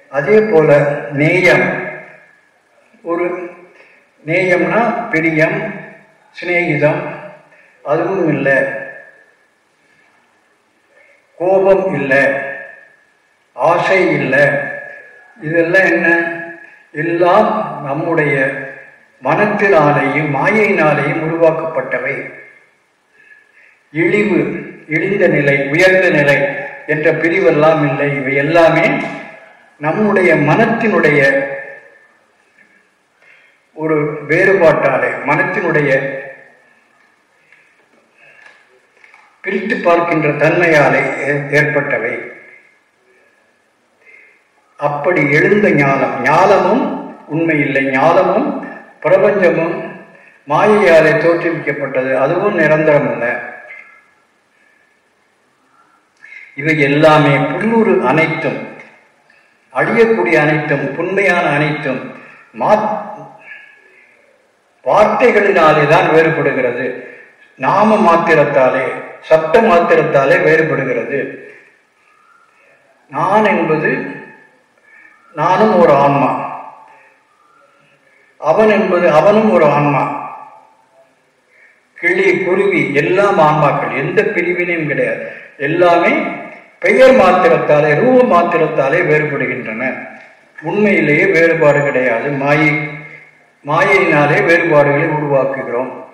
அதே போல நேயம். ஒரு நேயம்னா பிரியம் சிநேகிதம் அதுவும் இல்லை. கோபம் இல்லை ஆசை இல்லை. இதெல்லாம் என்ன? எல்லாம் நம்முடைய மனத்தினாலேயும் மாயையினாலேயும் உருவாக்கப்பட்டவை. இழிவு இழிந்த நிலை உயர்ந்த நிலை என்ற பிரிவெல்லாம் இல்லை. இவை எல்லாமே நம்முடைய மனத்தினுடைய ஒரு வேறுபாட்டாலே மனத்தினுடைய பிரித்து பார்க்கின்ற தன்மையாலே ஏற்பட்டவை. அப்படி எழுந்த ஞானம் ஞானமும் உண்மையில்லை ஞானமும் பிரபஞ்சமும் மாயையாலே தோற்றுவிக்கப்பட்டது அதுவும் நிரந்தரம் இல்லை இவை எல்லாமே புல்லூறு அனைத்தும் அழியக்கூடிய அனைத்தும் புண்மையான அனைத்தும் மா வார்த்தைகளினாலே தான் வேறுபடுகிறது. நாம மாத்திரத்தாலே சப்த மாத்திரத்தாலே வேறுபடுகிறது. நான் என்பது நானும் ஒரு ஆன்மா. அவன் என்பது அவனும் ஒரு ஆன்மா. கிளி குருவி எல்லாம் ஆன்மாக்கள். எந்த பிரிவினையும் கிடையாது. எல்லாமே பெயர் மாத்திரத்தாலே ரூப மாத்திரத்தாலே வேறுபடுகின்றன. உண்மையிலேயே வேறுபாடு கிடையாது. மாயை மாயையினாலே வேறுபாடுகளை உருவாக்குகிறோம்.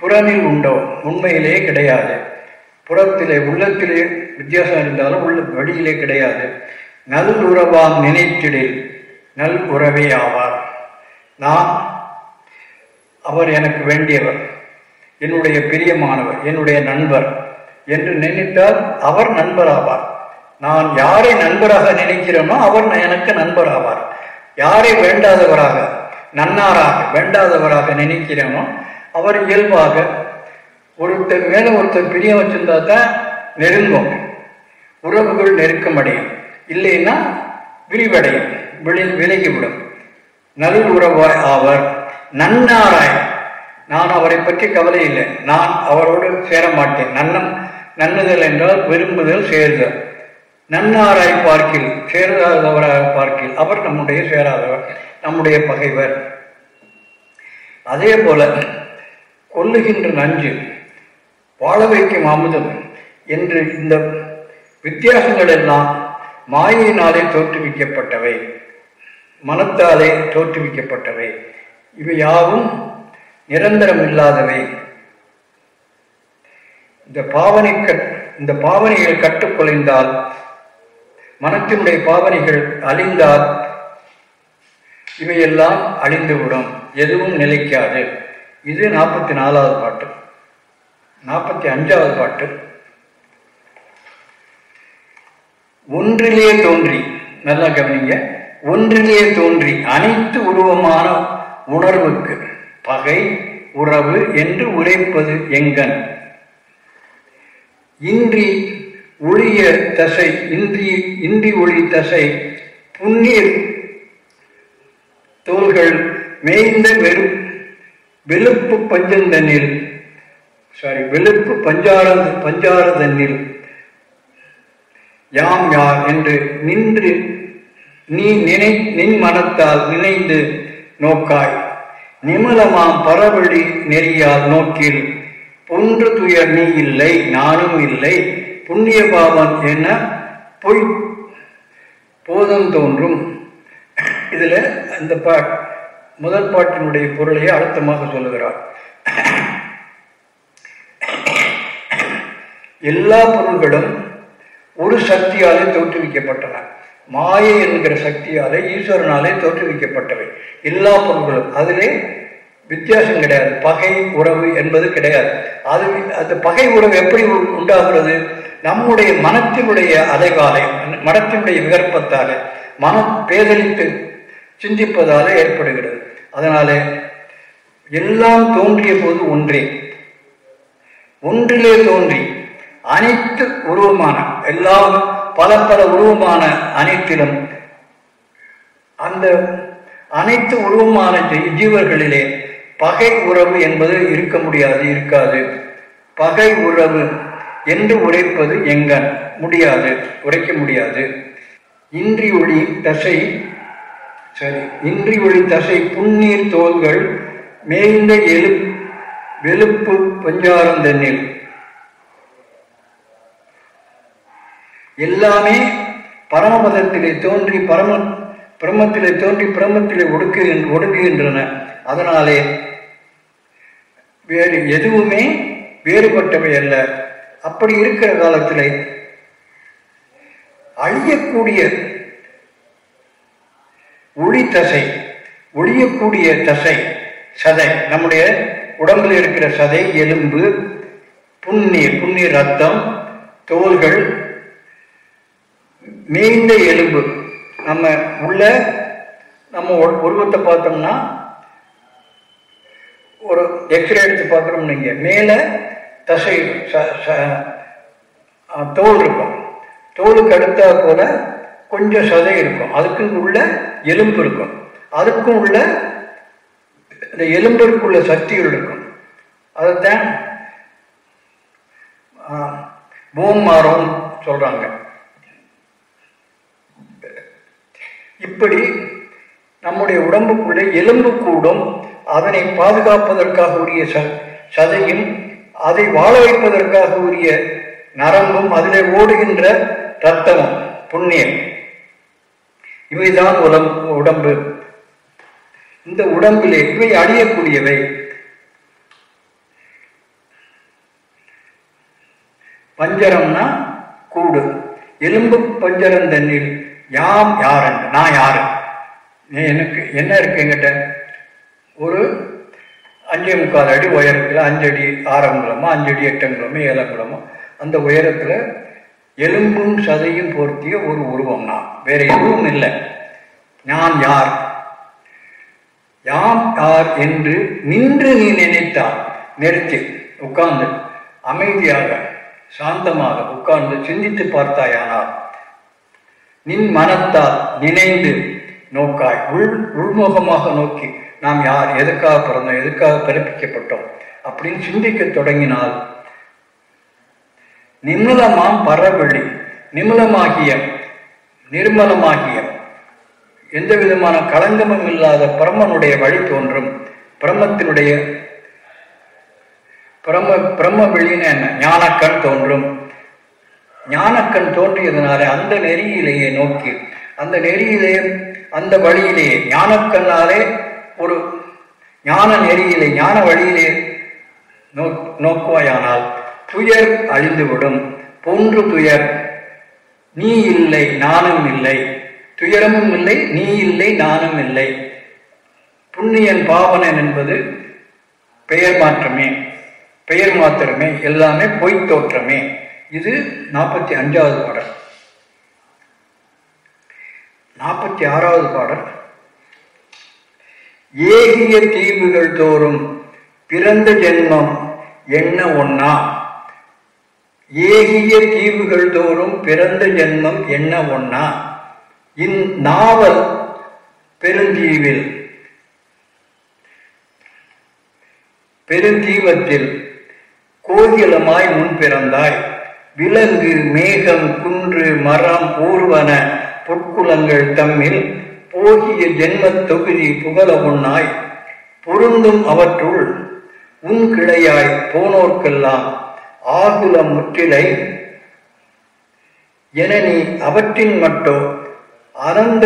புறனில் உண்டோ? உண்மையிலேயே கிடையாது. புறத்திலே உள்ளத்திலே வித்தியாசம் இருந்தாலும் உள்ள வழியிலே கிடையாது. நல் உறவாம் நினைத்திடில் நல் உறவே ஆவார். நான் அவர் எனக்கு வேண்டியவர். என்னுடைய பிரியமானவர் என்னுடைய நண்பர் என்று நினைத்தால் அவர் நண்பராவார். நான் யாரை நண்பராக நினைக்கிறேனோ அவர் எனக்கு நண்பர் ஆவார் யாரை வேண்டாதவராக நன்னாராக வேண்டாதவராக நினைக்கிறேனோ அவர் இயல்பாக ஒருத்தர் மேல ஒருத்தர் பிரியம் வச்சிருந்தா தான் நெருங்கும். உறவுகள் நெருக்கமடையும். இல்லைன்னா விரிவடையும். விளை விலகிவிடும். நல் உறவாய் ஆவர். நன்னாராய். நான் அவரை பற்றி கவலை இல்லை. நான் அவரோடு சேர மாட்டேன் நன்னம் நன்னுதல் என்றால் விரும்புதல் சேருதல். நன்னாராய் பார்க்கில் சேராதவராக பார்க்கில் அவர் நம்முடைய சேராதவர் நம்முடைய பகைவர். அதே போல கொல்லுகின்ற நஞ்சு வாழ வைக்கும் அமுதம் என்று இந்த வித்தியாசங்கள் எல்லாம் மாயினாலே தோற்றுவிக்கப்பட்டவை மனத்தாலே தோற்றுவிக்கப்பட்டவை. இவை யாவும் நிரந்தரம் இல்லாதவை இந்த பாவனை இந்த பாவனைகள் கட்டுக்குலைந்தால் மனத்தினுடைய பாவனைகள் அழிந்தால் இவையெல்லாம் அழிந்துவிடும் எதுவும் நிலைக்காது. இது நாற்பத்தி நாலாவது பாட்டு. நாற்பத்தி அஞ்சாவது பாட்டு. ஒன்றிலே தோன்றி நல்லா கவனிங்க. ஒன்றிலே தோன்றி அனைத்து உருவமான உணர்வுக்கு பகை உறவு என்று உரைப்பது எங்கன்? இன்றி ஒளிய தசை இன்றி இன்றி ஒளி தசை புண்ணீர் தோள்கள் மேய்ந்த வெறும் வெளுப்பு பஞ்சந்தனில் சாரி வெளுப்பு பஞ்சார பஞ்சார தன்னில் யாம் யார் என்று நின்று நீ நினை நின் மனத்தால் நினைந்து நோக்காய். நிமலமாம் பரவழி நெறியால் நோக்கில் பொன்று துயர் நீ இல்லை நானும் இல்லை. புண்ணிய பாவம் என பொய் போதம் தோன்றும். இதுல அந்த பா முதல் பாட்டினுடைய பொருளையே அழுத்தமாக சொல்லுகிறார். எல்லா பொருள்களும் ஒரு சக்தியாலே தோற்றுவிக்கப்பட்டன. மாயை என்கிற சக்தியாலே ஈஸ்வரனாலே தோற்றுவிக்கப்பட்டவை. எல்லா பொருள்களும். அதிலே வித்தியாசம் கிடையாது. பகை உறவு என்பது கிடையாது. அது அந்த பகை உறவு எப்படி உண்டாகிறது? நம்முடைய மனத்தினுடைய அலைவாலை மனத்தினுடைய விகற்பத்தாலே மனம் பேதலித்து சிந்திப்பதாலே ஏற்படுகிறது. அதனாலே எல்லாம் தோன்றிய போது ஒன்றே. ஒன்றிலே தோன்றி அனைத்து உருவமான எல்லாம் பல பல உருவமான அனைத்திலும் அந்த அனைத்து உருவமான ஜீவர்களிலே பகை உறவு என்பது இருக்க முடியாது இருக்காது. பகை உறவு என்று உரைப்பது எங்கன்? முடியாது உரைக்க முடியாது. இன்றி ஒளி தசை சரி இன்றி ஒளி தசை புன்னீர் தோள்கள் மேய்ந்த எழு வெளுப்பு பஞ்சாரம் தண்ணில் எல்லாமே பரமபதத்திலே தோன்றி பரம பிரம்மத்திலே தோன்றி பிரம்மத்திலே ஒடுக்கு ஒடுக்குகின்றன. அதனாலே வேறு எதுவுமே வேறுபட்டவை அல்ல. அப்படி இருக்கிற காலத்தில் அழியக்கூடிய ஒளி தசை ஒழியக்கூடிய தசை சதை. நம்முடைய உடம்புல இருக்கிற சதை எலும்பு புண்ணீர் புண்ணீர் ரத்தம் தோள்கள் நீண்ட எலும்பு. நம்ம உள்ள நம்ம உருவத்தை பார்த்தோம்னா ஒரு எக்ஸ்ரே எடுத்து பார்க்குறோம் நீங்கள் மேலே தசை ச- ச- தோல் இருக்கும். தோலுக்கு அடுத்தா போல கொஞ்சம் சதை இருக்கும். அதுக்கு உள்ள எலும்பு இருக்கும். அதுக்கும் உள்ள இந்த எலும்பிற்குள்ள சக்திகள் இருக்கும். அதைத்தான் பூம் மாறும் சொல்றாங்க. இப்படி நம்முடைய உடம்புக்குள்ளே எலும்பு கூடும். அதனை பாதுகாப்பதற்காக உரிய ச- சதையும் அதை வாழ வைப்பதற்காக உரிய நரம்பும் அதிலே ஓடுகின்ற ரத்தமும் புண்ணியம். இவைதான் உடம் உடம்பு. இந்த உடம்பிலே இவை அழியக்கூடியவை. பஞ்சரம்னா கூடு. எலும்பு பஞ்சரம் தண்ணில் யாம் யாரன் நான் யாரு? நீ எனக்கு என்ன இருக்கு எங்கிட்ட ஒரு அஞ்சே முக்கால் அடி உயரத்தில் அஞ்சடி ஆரங்குளமோ அஞ்சடி எட்டங்குளமோ ஏழங்குளமோ அந்த உயரத்தில் எலும்பும் சதையும் பொருத்திய ஒரு உருவம் நான் வேற எதுவும் இல்லை. நான் யார்? யாம் யார் என்று நின்று நீ நினைத்தால் நிறுத்தி உட்கார்ந்து. அமைதியாக சாந்தமாக உட்கார்ந்து சிந்தித்து பார்த்தாயானால் நின் மனத்தால் நினைந்து நோக்காய். உள் உள்முகமாக நோக்கி நாம் யார்? எதுக்காக பிறந்தோம்? எதுக்காக பிறப்பிக்கப்பட்டோம்? அப்படின்னு சிந்திக்க தொடங்கினால் நிம்மலமாம் பரவெளி நிம்மலமாகிய நிர்மலமாகிய. எந்த விதமான களங்கமும் இல்லாத பிரம்மனுடைய வழி தோன்றும். பிரம்மத்தினுடைய பிரம்ம பிரம்ம வெளின்னு என்ன ஞானக்கண் தோன்றும். ஞானக்கண் தோன்றியதுனாலே அந்த நெறியிலேயே நோக்கி அந்த நெறியிலேயே அந்த வழியிலேயே ஞானக்கண்ணாலே ஒரு ஞான நெறியிலே ஞான வழியிலே நோ நோக்குவாயானால் துயர் அழிந்துவிடும். பொன்று துயர். நீ இல்லை நானும் இல்லை. துயரமும் இல்லை நீ இல்லை நானும் இல்லை. புண்ணியன் பாவனன் என்பது பெயர் மாற்றமே. பெயர் மாத்திரமே எல்லாமே பொய்த் தோற்றமே. இது நாற்பத்தி அஞ்சாவது பாடல். நாற்பத்தி ஆறாவது பாடல். ஏகிய தீவுகள் தோறும் பிறந்த ஜென்மம் என்ன ஒன்னா ஏகிய தீவுகள் தோறும் பிறந்த ஜென்மம் என்ன ஒன்னா இந்நாவல் பெருந்தீவில் பெருந்தீவத்தில் கோகிலமாய் முன் பிறந்தாய். விலங்கு மேகம் குன்று மரம் ஊர்வன பொற்குலங்கள் தம்மில் போகிய ஜென்மத் தொகுதி புகழ உண்ணாய். பொருந்தும் அவற்றுள் உன் கிளையாய் போனோர்க்கெல்லாம் ஆகுல முற்றிலை. என நீ அவற்றின் மட்டும் அனந்த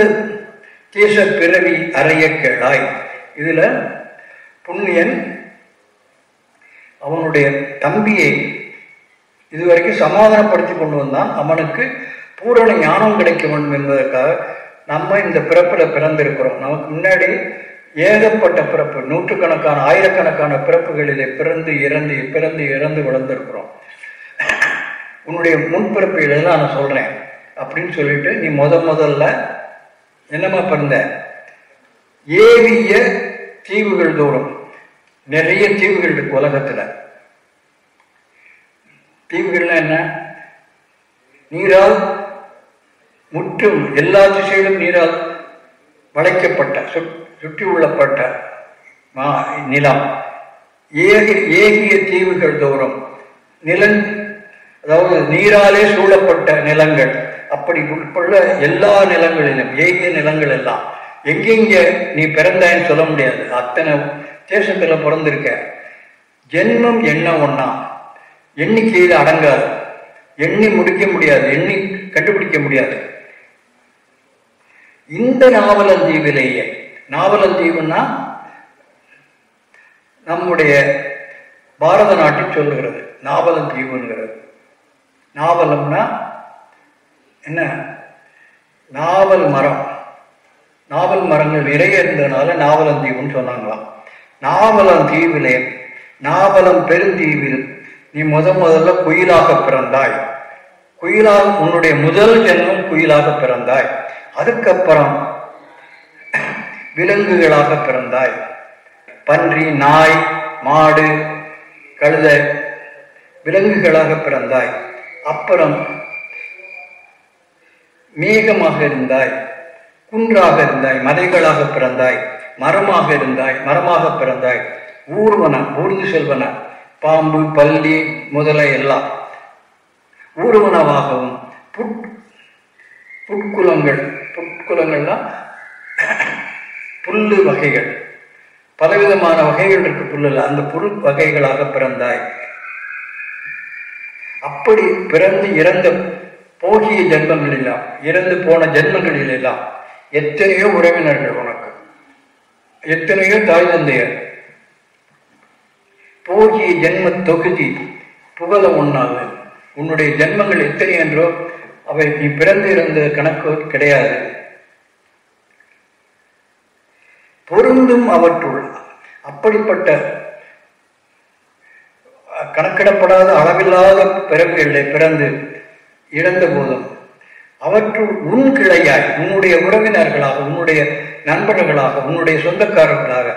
தேச பிறவி அறைய கேளாய். இதுல புண்ணியன் அவனுடைய தம்பியை இதுவரைக்கும் சமாதானப்படுத்தி கொண்டு வந்தான். அவனுக்கு பூரண ஞானம் கிடைக்க வேண்டும் என்பதற்காக நம்ம இந்த பிறப்பில் பிறந்திருக்கிறோம். நமக்கு முன்னாடி ஏகப்பட்ட பிறப்பு நூற்றுக்கணக்கான ஆயிரக்கணக்கான பிறப்புகளிலே பிறந்து இறந்து பிறந்து இறந்து வளர்ந்துருக்கிறோம். உன்னுடைய முன்பிறப்புகளெல்லாம் நான் சொல்கிறேன் அப்படின்னு சொல்லிட்டு நீ முத முதல்ல என்னம்மா பிறந்த? ஏவிய தீவுகள் தோறும் நிறைய தீவுகள் இருக்கு உலகத்தில். தீவுகள்னா என்ன? நீரால் முற்றும் எல்லா திசையிலும் நீரால் வளைக்கப்பட்ட சுட்- சுற்றி உள்ளப்பட்ட மா- நிலம். ஏகி ஏகிய தீவுகள் தோறும் நிலம் அதாவது நீராலே சூழப்பட்ட நிலங்கள் அப்படி உட்புள்ள எல்லா நிலங்களிலும் ஏகிய நிலங்கள் எல்லாம் எங்கெங்க நீ பிறந்தாயின்னு சொல்ல முடியாது. அத்தனை தேசத்தில் பிறந்திருக்க. ஜென்மம் என்ன ஒண்ணா? எண்ணிக்கையில் அடங்காது. எண்ணி முடிக்க முடியாது. எண்ணி கண்டுபிடிக்க முடியாது. இந்த நாவலந்தீவிலேயே நாவலந்தீவுன்னா நம்முடைய பாரத நாட்டில் சொல்லுகிறது. நாவலந்தீவுங்கிறது நாவலம்னா என்ன? நாவல் மரம். நாவல் மரங்கள் நிறைய இருந்ததுனால நாவலந்தீவுன்னு சொன்னாங்களாம். நாவலந்தீவிலே நாவலம் பெருந்தீவில் நீ முத முதல்ல குயிலாக பிறந்தாய். குயிலாக உன்னுடைய முதல் ஜென்மம் குயிலாக பிறந்தாய். அதுக்கப்புறம் விலங்குகளாக பிறந்தாய். பன்றி நாய் மாடு கழுத விலங்குகளாக பிறந்தாய். அப்புறம் மேகமாக இருந்தாய் குன்றாக இருந்தாய் மலைகளாக பிறந்தாய் மரமாக இருந்தாய் மரமாக பிறந்தாய். ஊர்வன ஊர்ந்து செல்வன பாம்பு பள்ளி முதல எல்லாம் ஊர்வனவாகவும் புட் புட்குலங்கள் புட்குலங்கள்லாம் புல்லு வகைகள். பலவிதமான வகைகள் இருக்கு புல்லில். அந்த புல் வகைகளாக பிறந்தாய். அப்படி பிறந்து இறந்த போகிய ஜென்மங்களெல்லாம் இறந்து போன ஜென்மங்களிலெல்லாம் எத்தனையோ உறவினர்கள் உனக்கு. எத்தனையோ தாய் தந்தையர். போகிய ஜென்ம தொகுதி புகழ உண்ணாது. உன்னுடைய ஜென்மங்கள் எத்தனை என்றோ அவை நீ பிறந்து இருந்த கணக்கு கிடையாது. பொருந்தும் அவற்றுள் அப்படிப்பட்ட கணக்கிடப்படாத அளவில்லாத பிறவிகளை பிறந்து இழந்த போதும் அவற்றுள் உன் கிளையாய் உன்னுடைய உறவினர்களாக உன்னுடைய நண்பர்களாக உன்னுடைய சொந்தக்காரர்களாக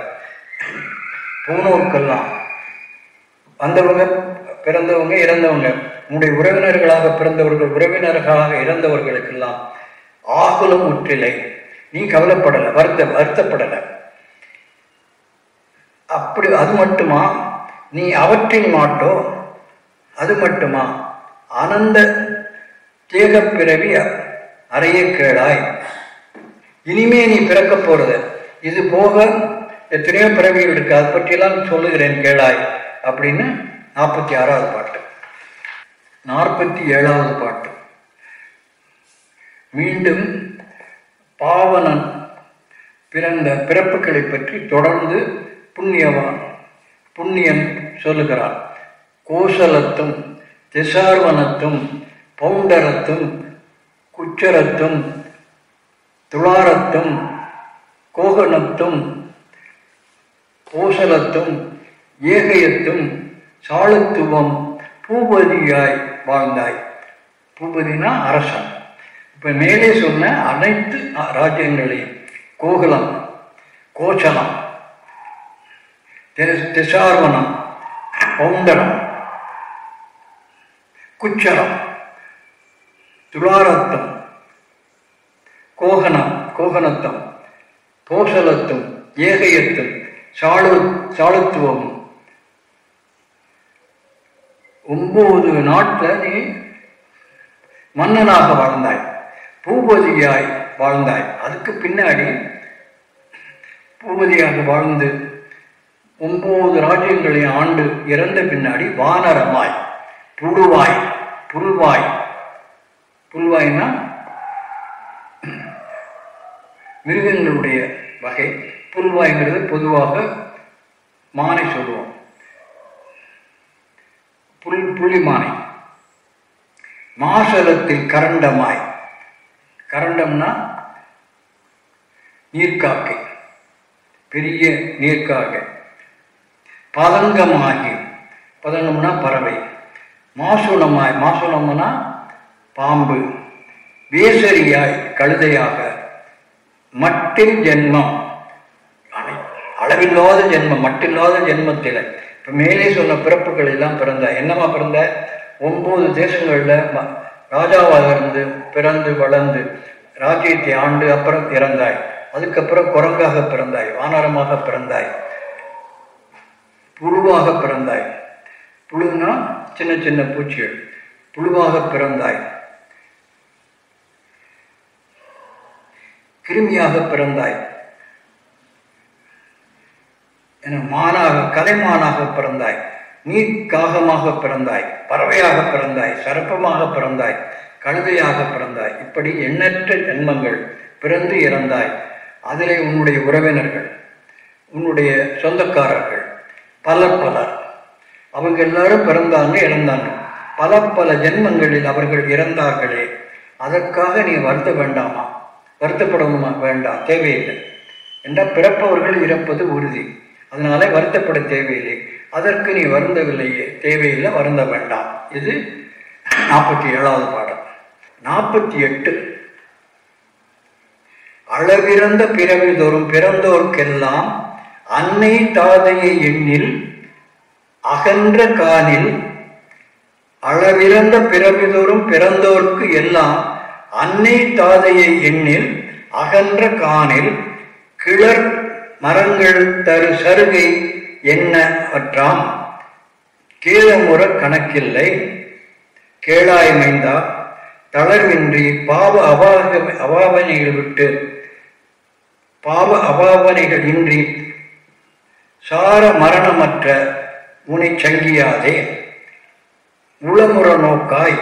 போனோருக்கெல்லாம் வந்தவங்க பிறந்தவங்க இறந்தவங்க உன்னுடைய உறவினர்களாக பிறந்தவர்கள் உறவினர்களாக இறந்தவர்களுக்கெல்லாம் ஆகுலம் முற்றிலை நீ கவலைப்படலை வருத்த வருத்தப்படலை. அப்படி அது மட்டுமா? நீ அவற்றின் மாட்டோ? அது மட்டுமா? ஆனந்த தேக பிறவி அறைய கேளாய். இனிமே நீ பிறக்க போறது. இது போக எத்தனையோ பிறவிகள் இருக்கு. அதை பற்றியெல்லாம் சொல்லுகிறேன் கேளாய். அப்படின்னு நாற்பத்தி ஆறாவது பாட்டு நாற்பத்தி ஏழாவது பாட்டு. மீண்டும் பாவனன் பிறந்த பிறப்புகளை பற்றி தொடர்ந்து புண்ணியவான் புண்ணியன் சொல்லுகிறான் கோசலத்தும் திசார்வனத்தும் பவுண்டரத்தும் குச்சரத்தும் துளாரத்தும் கோகனத்தும் கோசலத்தும் ஏகையத்தும் சாளுத்துவம் பூபதியாய் வாழ்ந்தாய். பூபதினா அரசன். இப்போ மேலே சொன்ன அனைத்து ராஜ்யங்களையும் கோகுலம் கோச்சலம் திசார்வனம் பௌண்டரம் குச்சரம் துளாரத்தம் கோகனம் கோகனத்தம் கோசலத்தும் ஏகையத்தும் சாளு சாளுத்துவமும் ஒன்பது நாட்டில் நீ மன்னனாக வாழ்ந்தாய் பூபதியாய் வாழ்ந்தாய். அதுக்கு பின்னாடி பூபதியாக வாழ்ந்து ஒன்பது ராஜ்யங்களை ஆண்டு இறந்த பின்னாடி வானரமாய் புழுவாய் புல்வாய். புல்வாய்னா மிருகங்களுடைய வகை. புல்வாய்ங்கிறது பொதுவாக மானை சொல்லுவோம். புல் புள்ளிமானை. மாசலத்தில் கரண்டமாய். கரண்டம்னா நீர்க்காக்கை. பெரிய நீர்க்காக்கை. பதங்கமாகி. பதங்கம்னா பறவை. மாசுணமாய் மாசுணம்னா பாம்பு. வேசரியாய் கழுதையாக. மட்டில் ஜென்மம். அளவில்லாத ஜென்மம். மட்டில்லாத ஜென்மத்தில். மேலே சொன்ன பிறப்புகள் எல்லாம் பிறந்த. என்னமா பிறந்த? ஒன்பது தேசங்களில் ராஜாவாக இருந்து பிறந்து வளர்ந்து ராஜ்யத்தை ஆண்டு அப்புறம் இறந்தாய். அதுக்கப்புறம் குரங்காக பிறந்தாய் வானரமாக பிறந்தாய் புழுவாக பிறந்தாய். புழுனா சின்ன சின்ன பூச்சிகள். புழுவாக பிறந்தாய். கிருமியாக பிறந்தாய். என மானாக கலைமானாக பிறந்தாய். நீர் காகமாக பிறந்தாய். பறவையாக பிறந்தாய். சரப்பமாக பிறந்தாய். கழுதையாக பிறந்தாய். இப்படி எண்ணற்ற ஜென்மங்கள் பிறந்து இறந்தாய். அதிலே உன்னுடைய உறவினர்கள் உன்னுடைய சொந்தக்காரர்கள் பல பலர். அவங்க எல்லாரும் பிறந்தாங்க இறந்தாங்க. பல பல ஜென்மங்களில் அவர்கள் இறந்தார்களே. அதற்காக நீ வருத்த வேண்டாமா? வருத்தப்படணுமா வேண்டாம் தேவையில்லை. என்றால் பிறப்பவர்கள் இறப்பது உறுதி. அதனால வருத்தப்பட தேவையில்லை. அதற்கு நீ வருந்தவில்லையே தேவையில்லை வருந்த வேண்டாம். இது நாற்பத்தி ஏழாவது பாடம் நாற்பத்தி எட்டு. அளவிறந்த பிறவி தோறும் பிறந்தோர்க்கெல்லாம் அன்னை தாதையை எண்ணில் அகன்ற காலில் அளவிறந்த பிறவி தோறும் பிறந்தோர்க்கு எல்லாம் அன்னை தாதையை எண்ணில் அகன்ற காணில் கிளர் மரங்கள் தரு சருகை என்ன அற்றாம் கீழமுற கணக்கில்லை. கேளாய்மைந்தா தளர்வின்றி பாவ அபாக அபாவனைகள் விட்டு பாவ அபாவனைகள் இன்றி சார மரணமற்ற உனை சங்கியாதே. உளமுற நோக்காய்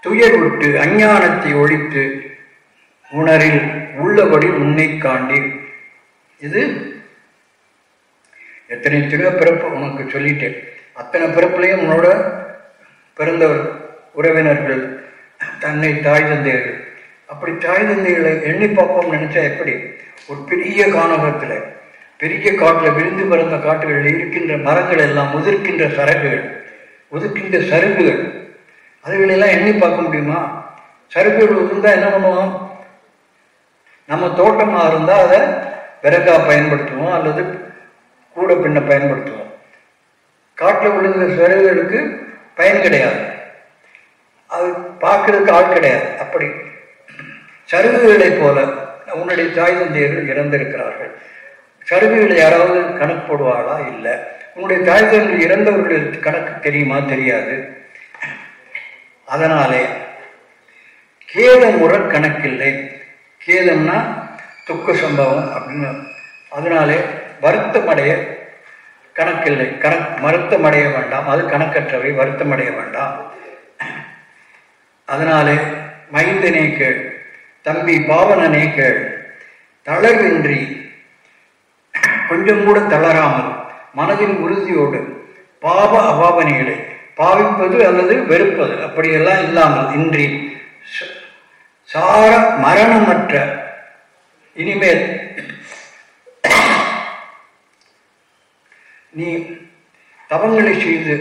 துயர் விட்டு அஞ்ஞானத்தை ஒழித்து உணரில் உள்ளபடி உன்னை காண்டி இது? எத்தனை திரு பிறப்பு உனக்கு சொல்லிட்டேன். அத்தனை பிறப்புலையும் உன்னோட பிறந்தவர் உறவினர்கள் தன்னை தாய் தந்தையர்கள். அப்படி தாய் தந்தைகளை எண்ணி பார்ப்போம் நினைச்சா எப்படி? ஒரு பெரிய காணகத்தில் பெரிய காட்டில் விழுந்து பிறந்த காட்டுகளில் இருக்கின்ற மரங்கள் எல்லாம் உதிர்க்கின்ற சரகுகள் ஒதுக்கின்ற சருகுகள். அதுகளெல்லாம் எண்ணி பார்க்க முடியுமா? சருகுகள் இருந்தால் என்ன பண்ணுவோம்? நம்ம தோட்டமாக இருந்தால் அதை விறகா பயன்படுத்துவோம் அல்லது கூட பின்ன பயன்படுத்துவோம். காட்டில் விழுந்த சருகுகளுக்கு பயன் கிடையாது. அது பார்க்கறதுக்கு ஆள் கிடையாது. அப்படி சருகுகளைப் போல உன்னுடைய தாய் தந்தையர்கள் இறந்திருக்கிறார்கள். சருகுகளை யாராவது கணக்கு போடுவாளா? இல்லை. உன்னுடைய தாய் தந்தை இறந்தவர்களுக்கு கணக்கு தெரியுமா? தெரியாது. அதனாலே கேதம் முறை கணக்கில்லை கேதம்னா துக்க சம்பவம் அப்படின்னு. அதனாலே வருத்தமடைய கணக்கில்லை. கணக் வருத்தமடைய வேண்டாம். அது கணக்கற்றவை வருத்தமடைய வேண்டாம். அதனாலே மைந்தனே கேள். தம்பி பாவனனே கேள். தளர்வின்றி கொஞ்சம் கூட தளராமல் மனதின் உறுதியோடு பாவ அபாவனைகளை பாவிப்பது அல்லது வெறுப்பது. அப்படியெல்லாம் இல்லாமல் இன்றி சார மரணமற்ற இனிமேல் நீ தவங்களை செய்து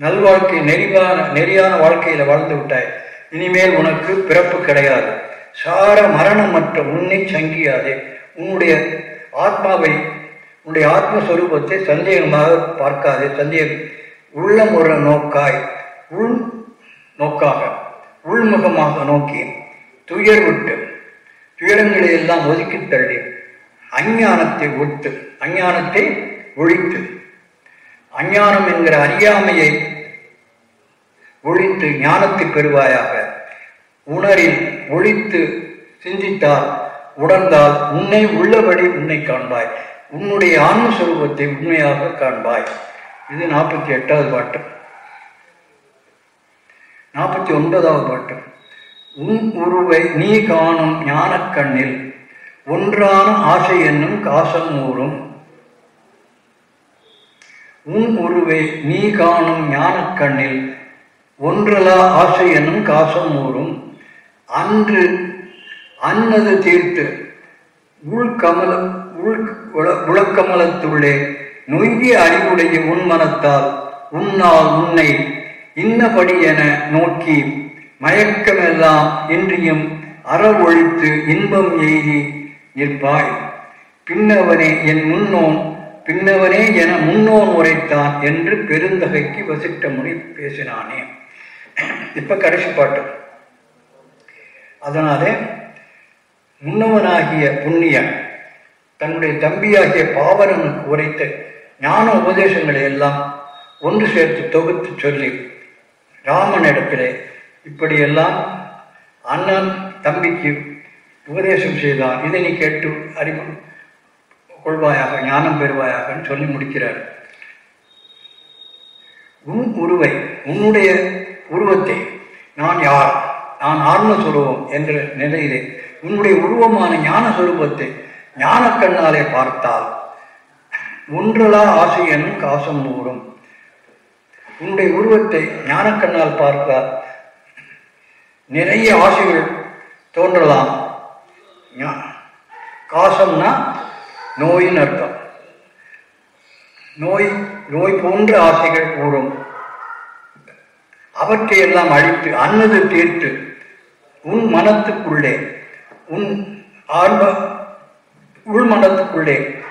நல்வாழ்க்கை நெறிவான நெறியான வாழ்க்கையில் வாழ்ந்து விட்டாய். இனிமேல் உனக்கு பிறப்பு கிடையாது. சார மரணம் மற்றும் உன்னை சங்கியாதே. உன்னுடைய ஆத்மாவை உன்னுடைய ஆத்மஸ்வரூபத்தை சந்தேகமாக பார்க்காதே. சந்தேகம் உள்ளம் ஒரு நோக்காய். உள் நோக்காக உள்முகமாக நோக்கி துயர் விட்டு துயரங்களை எல்லாம் ஒதுக்கி தள்ளி அஞ்ஞானத்தை ஒட்டு அஞ்ஞானத்தை ஒழித்து அஞ்ஞானம் என்கிற அறியாமையை ஒழித்து ஞானத்தை பெறுவாயாக. உணரில் ஒழித்து சிந்தித்தால் உணர்ந்தால் உன்னை உள்ளபடி உன்னை காண்பாய். உன்னுடைய ஆன்மஸ்வரூபத்தை உண்மையாக காண்பாய். இது நாற்பத்தி எட்டாவது பாட்டு. நாற்பத்தி ஒன்பதாவது பாட்டு. உன் உருவை நீ காணும் ஞானக்கண்ணில் ஒன்றான ஆசை என்னும் காசம் ஊறும். உன் உருவை நீ காணும் ஞானக்கண்ணில் ஒன்றலா ஆசை என்னும் காசம் ஊறும். அன்று அன்னது தீர்த்து உள்கமல உள் உளக்கமலத்துள்ளே நொய்ய அறிவுடைய உன்மனத்தால் உன்னால் உன்னை இன்னபடி என நோக்கி மயக்கமெல்லாம் இன்றியும் அறவொழித்து இன்பம் எய்தி நிற்பாய். பின்னவனே என் முன்னோன் பின்னவனே என முன்னோன் உரைத்தான் என்று பெருந்தகைக்கு வசிட்ட முனி பேசினானே. இப்ப கடைசி பாட்டு. அதனாலே முன்னவனாகிய புண்ணியன் தன்னுடைய தம்பியாகிய பாவரனுக்கு உரைத்த ஞான உபதேசங்களை எல்லாம் ஒன்று சேர்த்து தொகுத்து சொல்லி ராமனிடத்திலே இப்படியெல்லாம் அண்ணன் தம்பிக்கு உபதேசம் செய்தான் இதை நீ கேட்டு அறிவு கொள்வாயாக ஞானம் பெறுவாயாகன்னு சொல்லி முடிக்கிறார். உன் உருவை உன்னுடைய உருவத்தை நான் யார்? நான் ஆன்மஸ்வரூபம் என்ற நிலையிலே உன்னுடைய உருவமான ஞான சுரூபத்தை ஞான கண்ணாலே பார்த்தால் ஒன்றலா ஆசையனும் காசம் ஊறும். உன்னுடைய உருவத்தை ஞானக்கண்ணால் பார்த்தால் நிறைய ஆசைகள் தோன்றலாம். காசம்னா நோயின் அர்த்தம். நோய் நோய் போன்ற ஆசைகள் கூறும். அவற்றையெல்லாம் அழித்து அன்னது தீர்த்து உன் மனத்துக்குள்ளே உன் ஆன்ம உள் மனத்துக்குள்ளே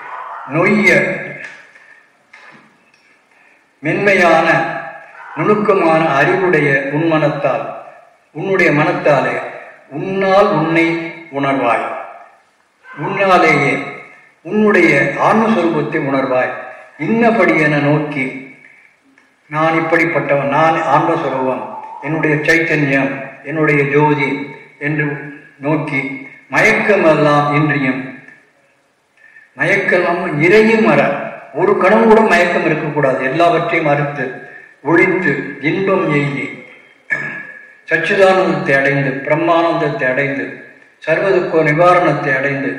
நொய்ய மென்மையான நுணுக்கமான அறிவுடைய உன் மனத்தால் உன்னுடைய மனத்தாலே உன்னால் உன்னை உணர்வாய். உன்னாலேயே உன்னுடைய ஆன்மஸ்வரூபத்தை உணர்வாய். இன்னபடி என நோக்கி நான் இப்படிப்பட்டவன் நான் ஆன்மஸ்வரூபம் என்னுடைய சைத்தன்யம் என்னுடைய ஜோதி என்று நோக்கி மயக்கமெல்லாம் இன்றியும் மயக்கம் இறையும் மர ஒரு கணம் கூட மயக்கம் இருக்கக்கூடாது. எல்லாவற்றையும் மறுத்து ஒழித்து இன்பம் எய்தி. சச்சிதானந்தத்தை அடைந்து பிரம்மானந்தத்தை அடைந்து சர்வதுக்கோ நிவாரணத்தை அடைந்து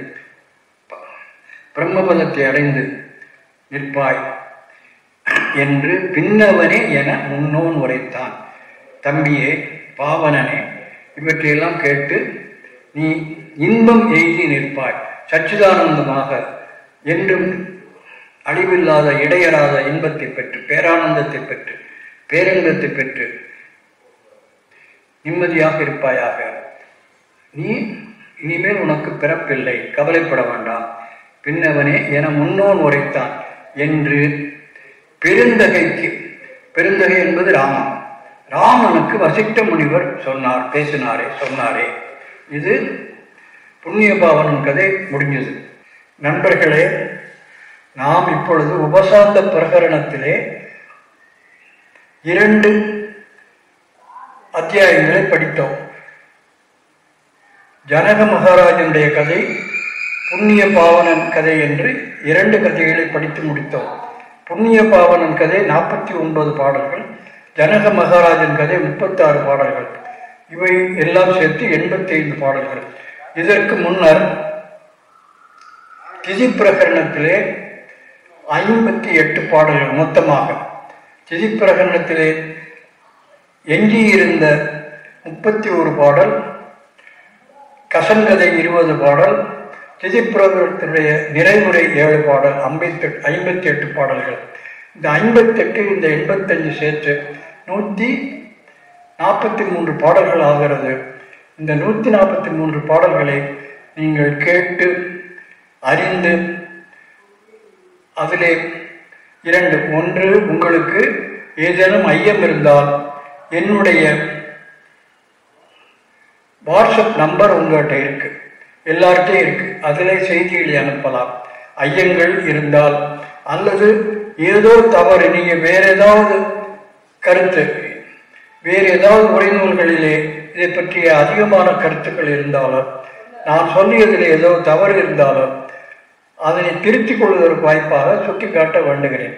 பிரம்மபதத்தை அடைந்து நிற்பாய் என்று பின்னவனே என முன்னோன் உரைத்தான். தம்பியே பாவனனே இவற்றையெல்லாம் கேட்டு நீ இன்பம் எய்தி நிற்பாய். சச்சிதானந்தமாக என்றும் அழிவில்லாத இடையறாத இன்பத்தை பெற்று பேரானந்தத்தை பெற்று பேரங்கத்தை பெற்று நிம்மதியாக இருப்பாயாக. நீ இனிமேல் உனக்கு பிறப்பில்லை கவலைப்பட வேண்டாம். பின்னவனே என முன்னோன் உரைத்தான் என்று பெருந்தகைக்கு பெருந்தகை என்பது ராமன். ராமனுக்கு வசிட்ட முனிவர் சொன்னார் பேசினாரே சொன்னாரே. இது புண்ணியபாவனன் கதை முடிஞ்சது. நண்பர்களே நாம் இப்பொழுது உபசாந்த பிரகரணத்திலே இரண்டு அத்தியாயங்களை படித்தோம். ஜனக மகாராஜனுடைய கதை புண்ணிய பாவனன் கதை என்று இரண்டு கதைகளை படித்து முடித்தோம். புண்ணிய பாவனன் கதை நாற்பத்தி ஒன்பது பாடல்கள் ஜனக மகாராஜன் கதை முப்பத்தாறு பாடல்கள். இவை எல்லாம் சேர்த்து எண்பத்தைந்து பாடல்கள். இதற்கு முன்னர் திதி பிரகரணத்திலே ஐம்பத்தி எட்டு பாடல்கள் மொத்தமாக. திதி பிரகரணத்திலே எஞ்சியிருந்த முப்பத்தி ஒரு பாடல் கசன்கதை இருபது பாடல் திதிப்பிரகத்தினுடைய நிறைவுரை ஏழு பாடல் ஐம்பத்தி ஐம்பத்தி எட்டு பாடல்கள். இந்த ஐம்பத்தெட்டு இந்த எண்பத்தஞ்சு சேர்த்து நூற்றி நாற்பத்தி மூன்று பாடல்கள் ஆகிறது. இந்த நூற்றி நாற்பத்தி மூன்று பாடல்களை நீங்கள் கேட்டு அறிந்து அதிலே இரண்டு ஒன்று உங்களுக்கு ஏதேனும் ஐயம் இருந்தால் என்னுடைய வாட்ஸ்அப் நம்பர் உங்கள்கிட்ட இருக்கு. எல்லார்கிட்டையும் இருக்கு. அதில் செய்திகளை அனுப்பலாம். ஐயங்கள் இருந்தால் அல்லது ஏதோ தவறு நீங்கள் வேற ஏதாவது கருத்து வேறு ஏதாவது உரைநூல்களிலே இதை பற்றிய அதிகமான கருத்துக்கள் இருந்தாலும் நான் சொல்லியதில் ஏதோ தவறு இருந்தாலும் அதனை திருத்திக் கொள்வதற்கு வாய்ப்பாக சுட்டிக்காட்ட வேண்டுகிறேன்.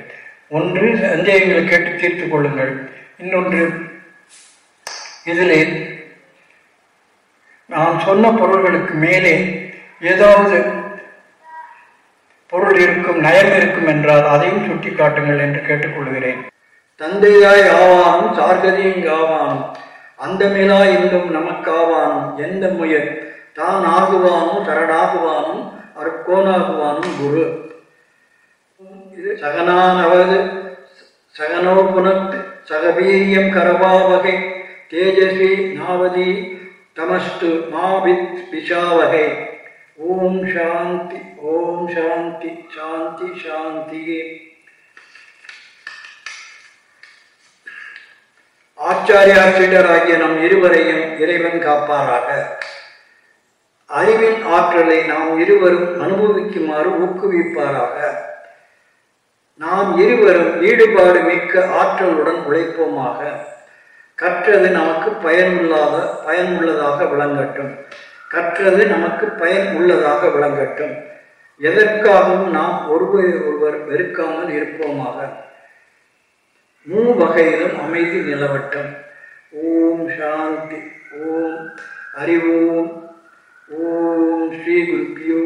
ஒன்று சந்தேகங்களை கேட்டு தீர்த்து கொள்ளுங்கள். இன்னொன்று இதிலே நான் சொன்ன பொருள்களுக்கு மேலே ஏதாவது பொருள் இருக்கும் நயம் இருக்கும் என்றால் அதையும் சுட்டி காட்டுங்கள் என்று கேட்டுக்கொள்கிறேன். தந்தையாய் ஆவானும் சார்கதியும் ஆவானும் அந்த மேலாய் இன்பம் நமக்காவானும் எந்த முயல் தான் ஆகுவானும் சரணாகுவானும் அருக்கோனாகுவானும் குரு. இது சகனானவது சகனோ புனத் சகவீரியம் கரவாவகை தேஜஸ்வி நாவதி தமஸ்து மாவித் பிஷாவகை. ஓம் சாந்தி ஓம் சாந்தி சாந்தி சாந்தியே ஆச்சாரியார் ஆகிய நம் இருவரையும் இறைவன் காப்பாராக. அறிவின் ஆற்றலை நாம் இருவரும் அனுபவிக்குமாறு ஊக்குவிப்பாராக. நாம் இருவரும் ஈடுபாடு மிக்க ஆற்றலுடன் உழைப்போமாக. கற்றது நமக்கு பயனுள்ளாத பயனுள்ளதாக விளங்கட்டும். கற்றது நமக்கு பயன் உள்ளதாக விளங்கட்டும். எதற்காகவும் நாம் ஒருவரை ஒருவர் வெறுக்காமல் இருப்போமாக. மூ வகையிலும் அமைதி நிலவட்டும். ஓம் சாந்தி ஓம் அறிவோம் ஓம். ஸ்ரீ குருப்பியோ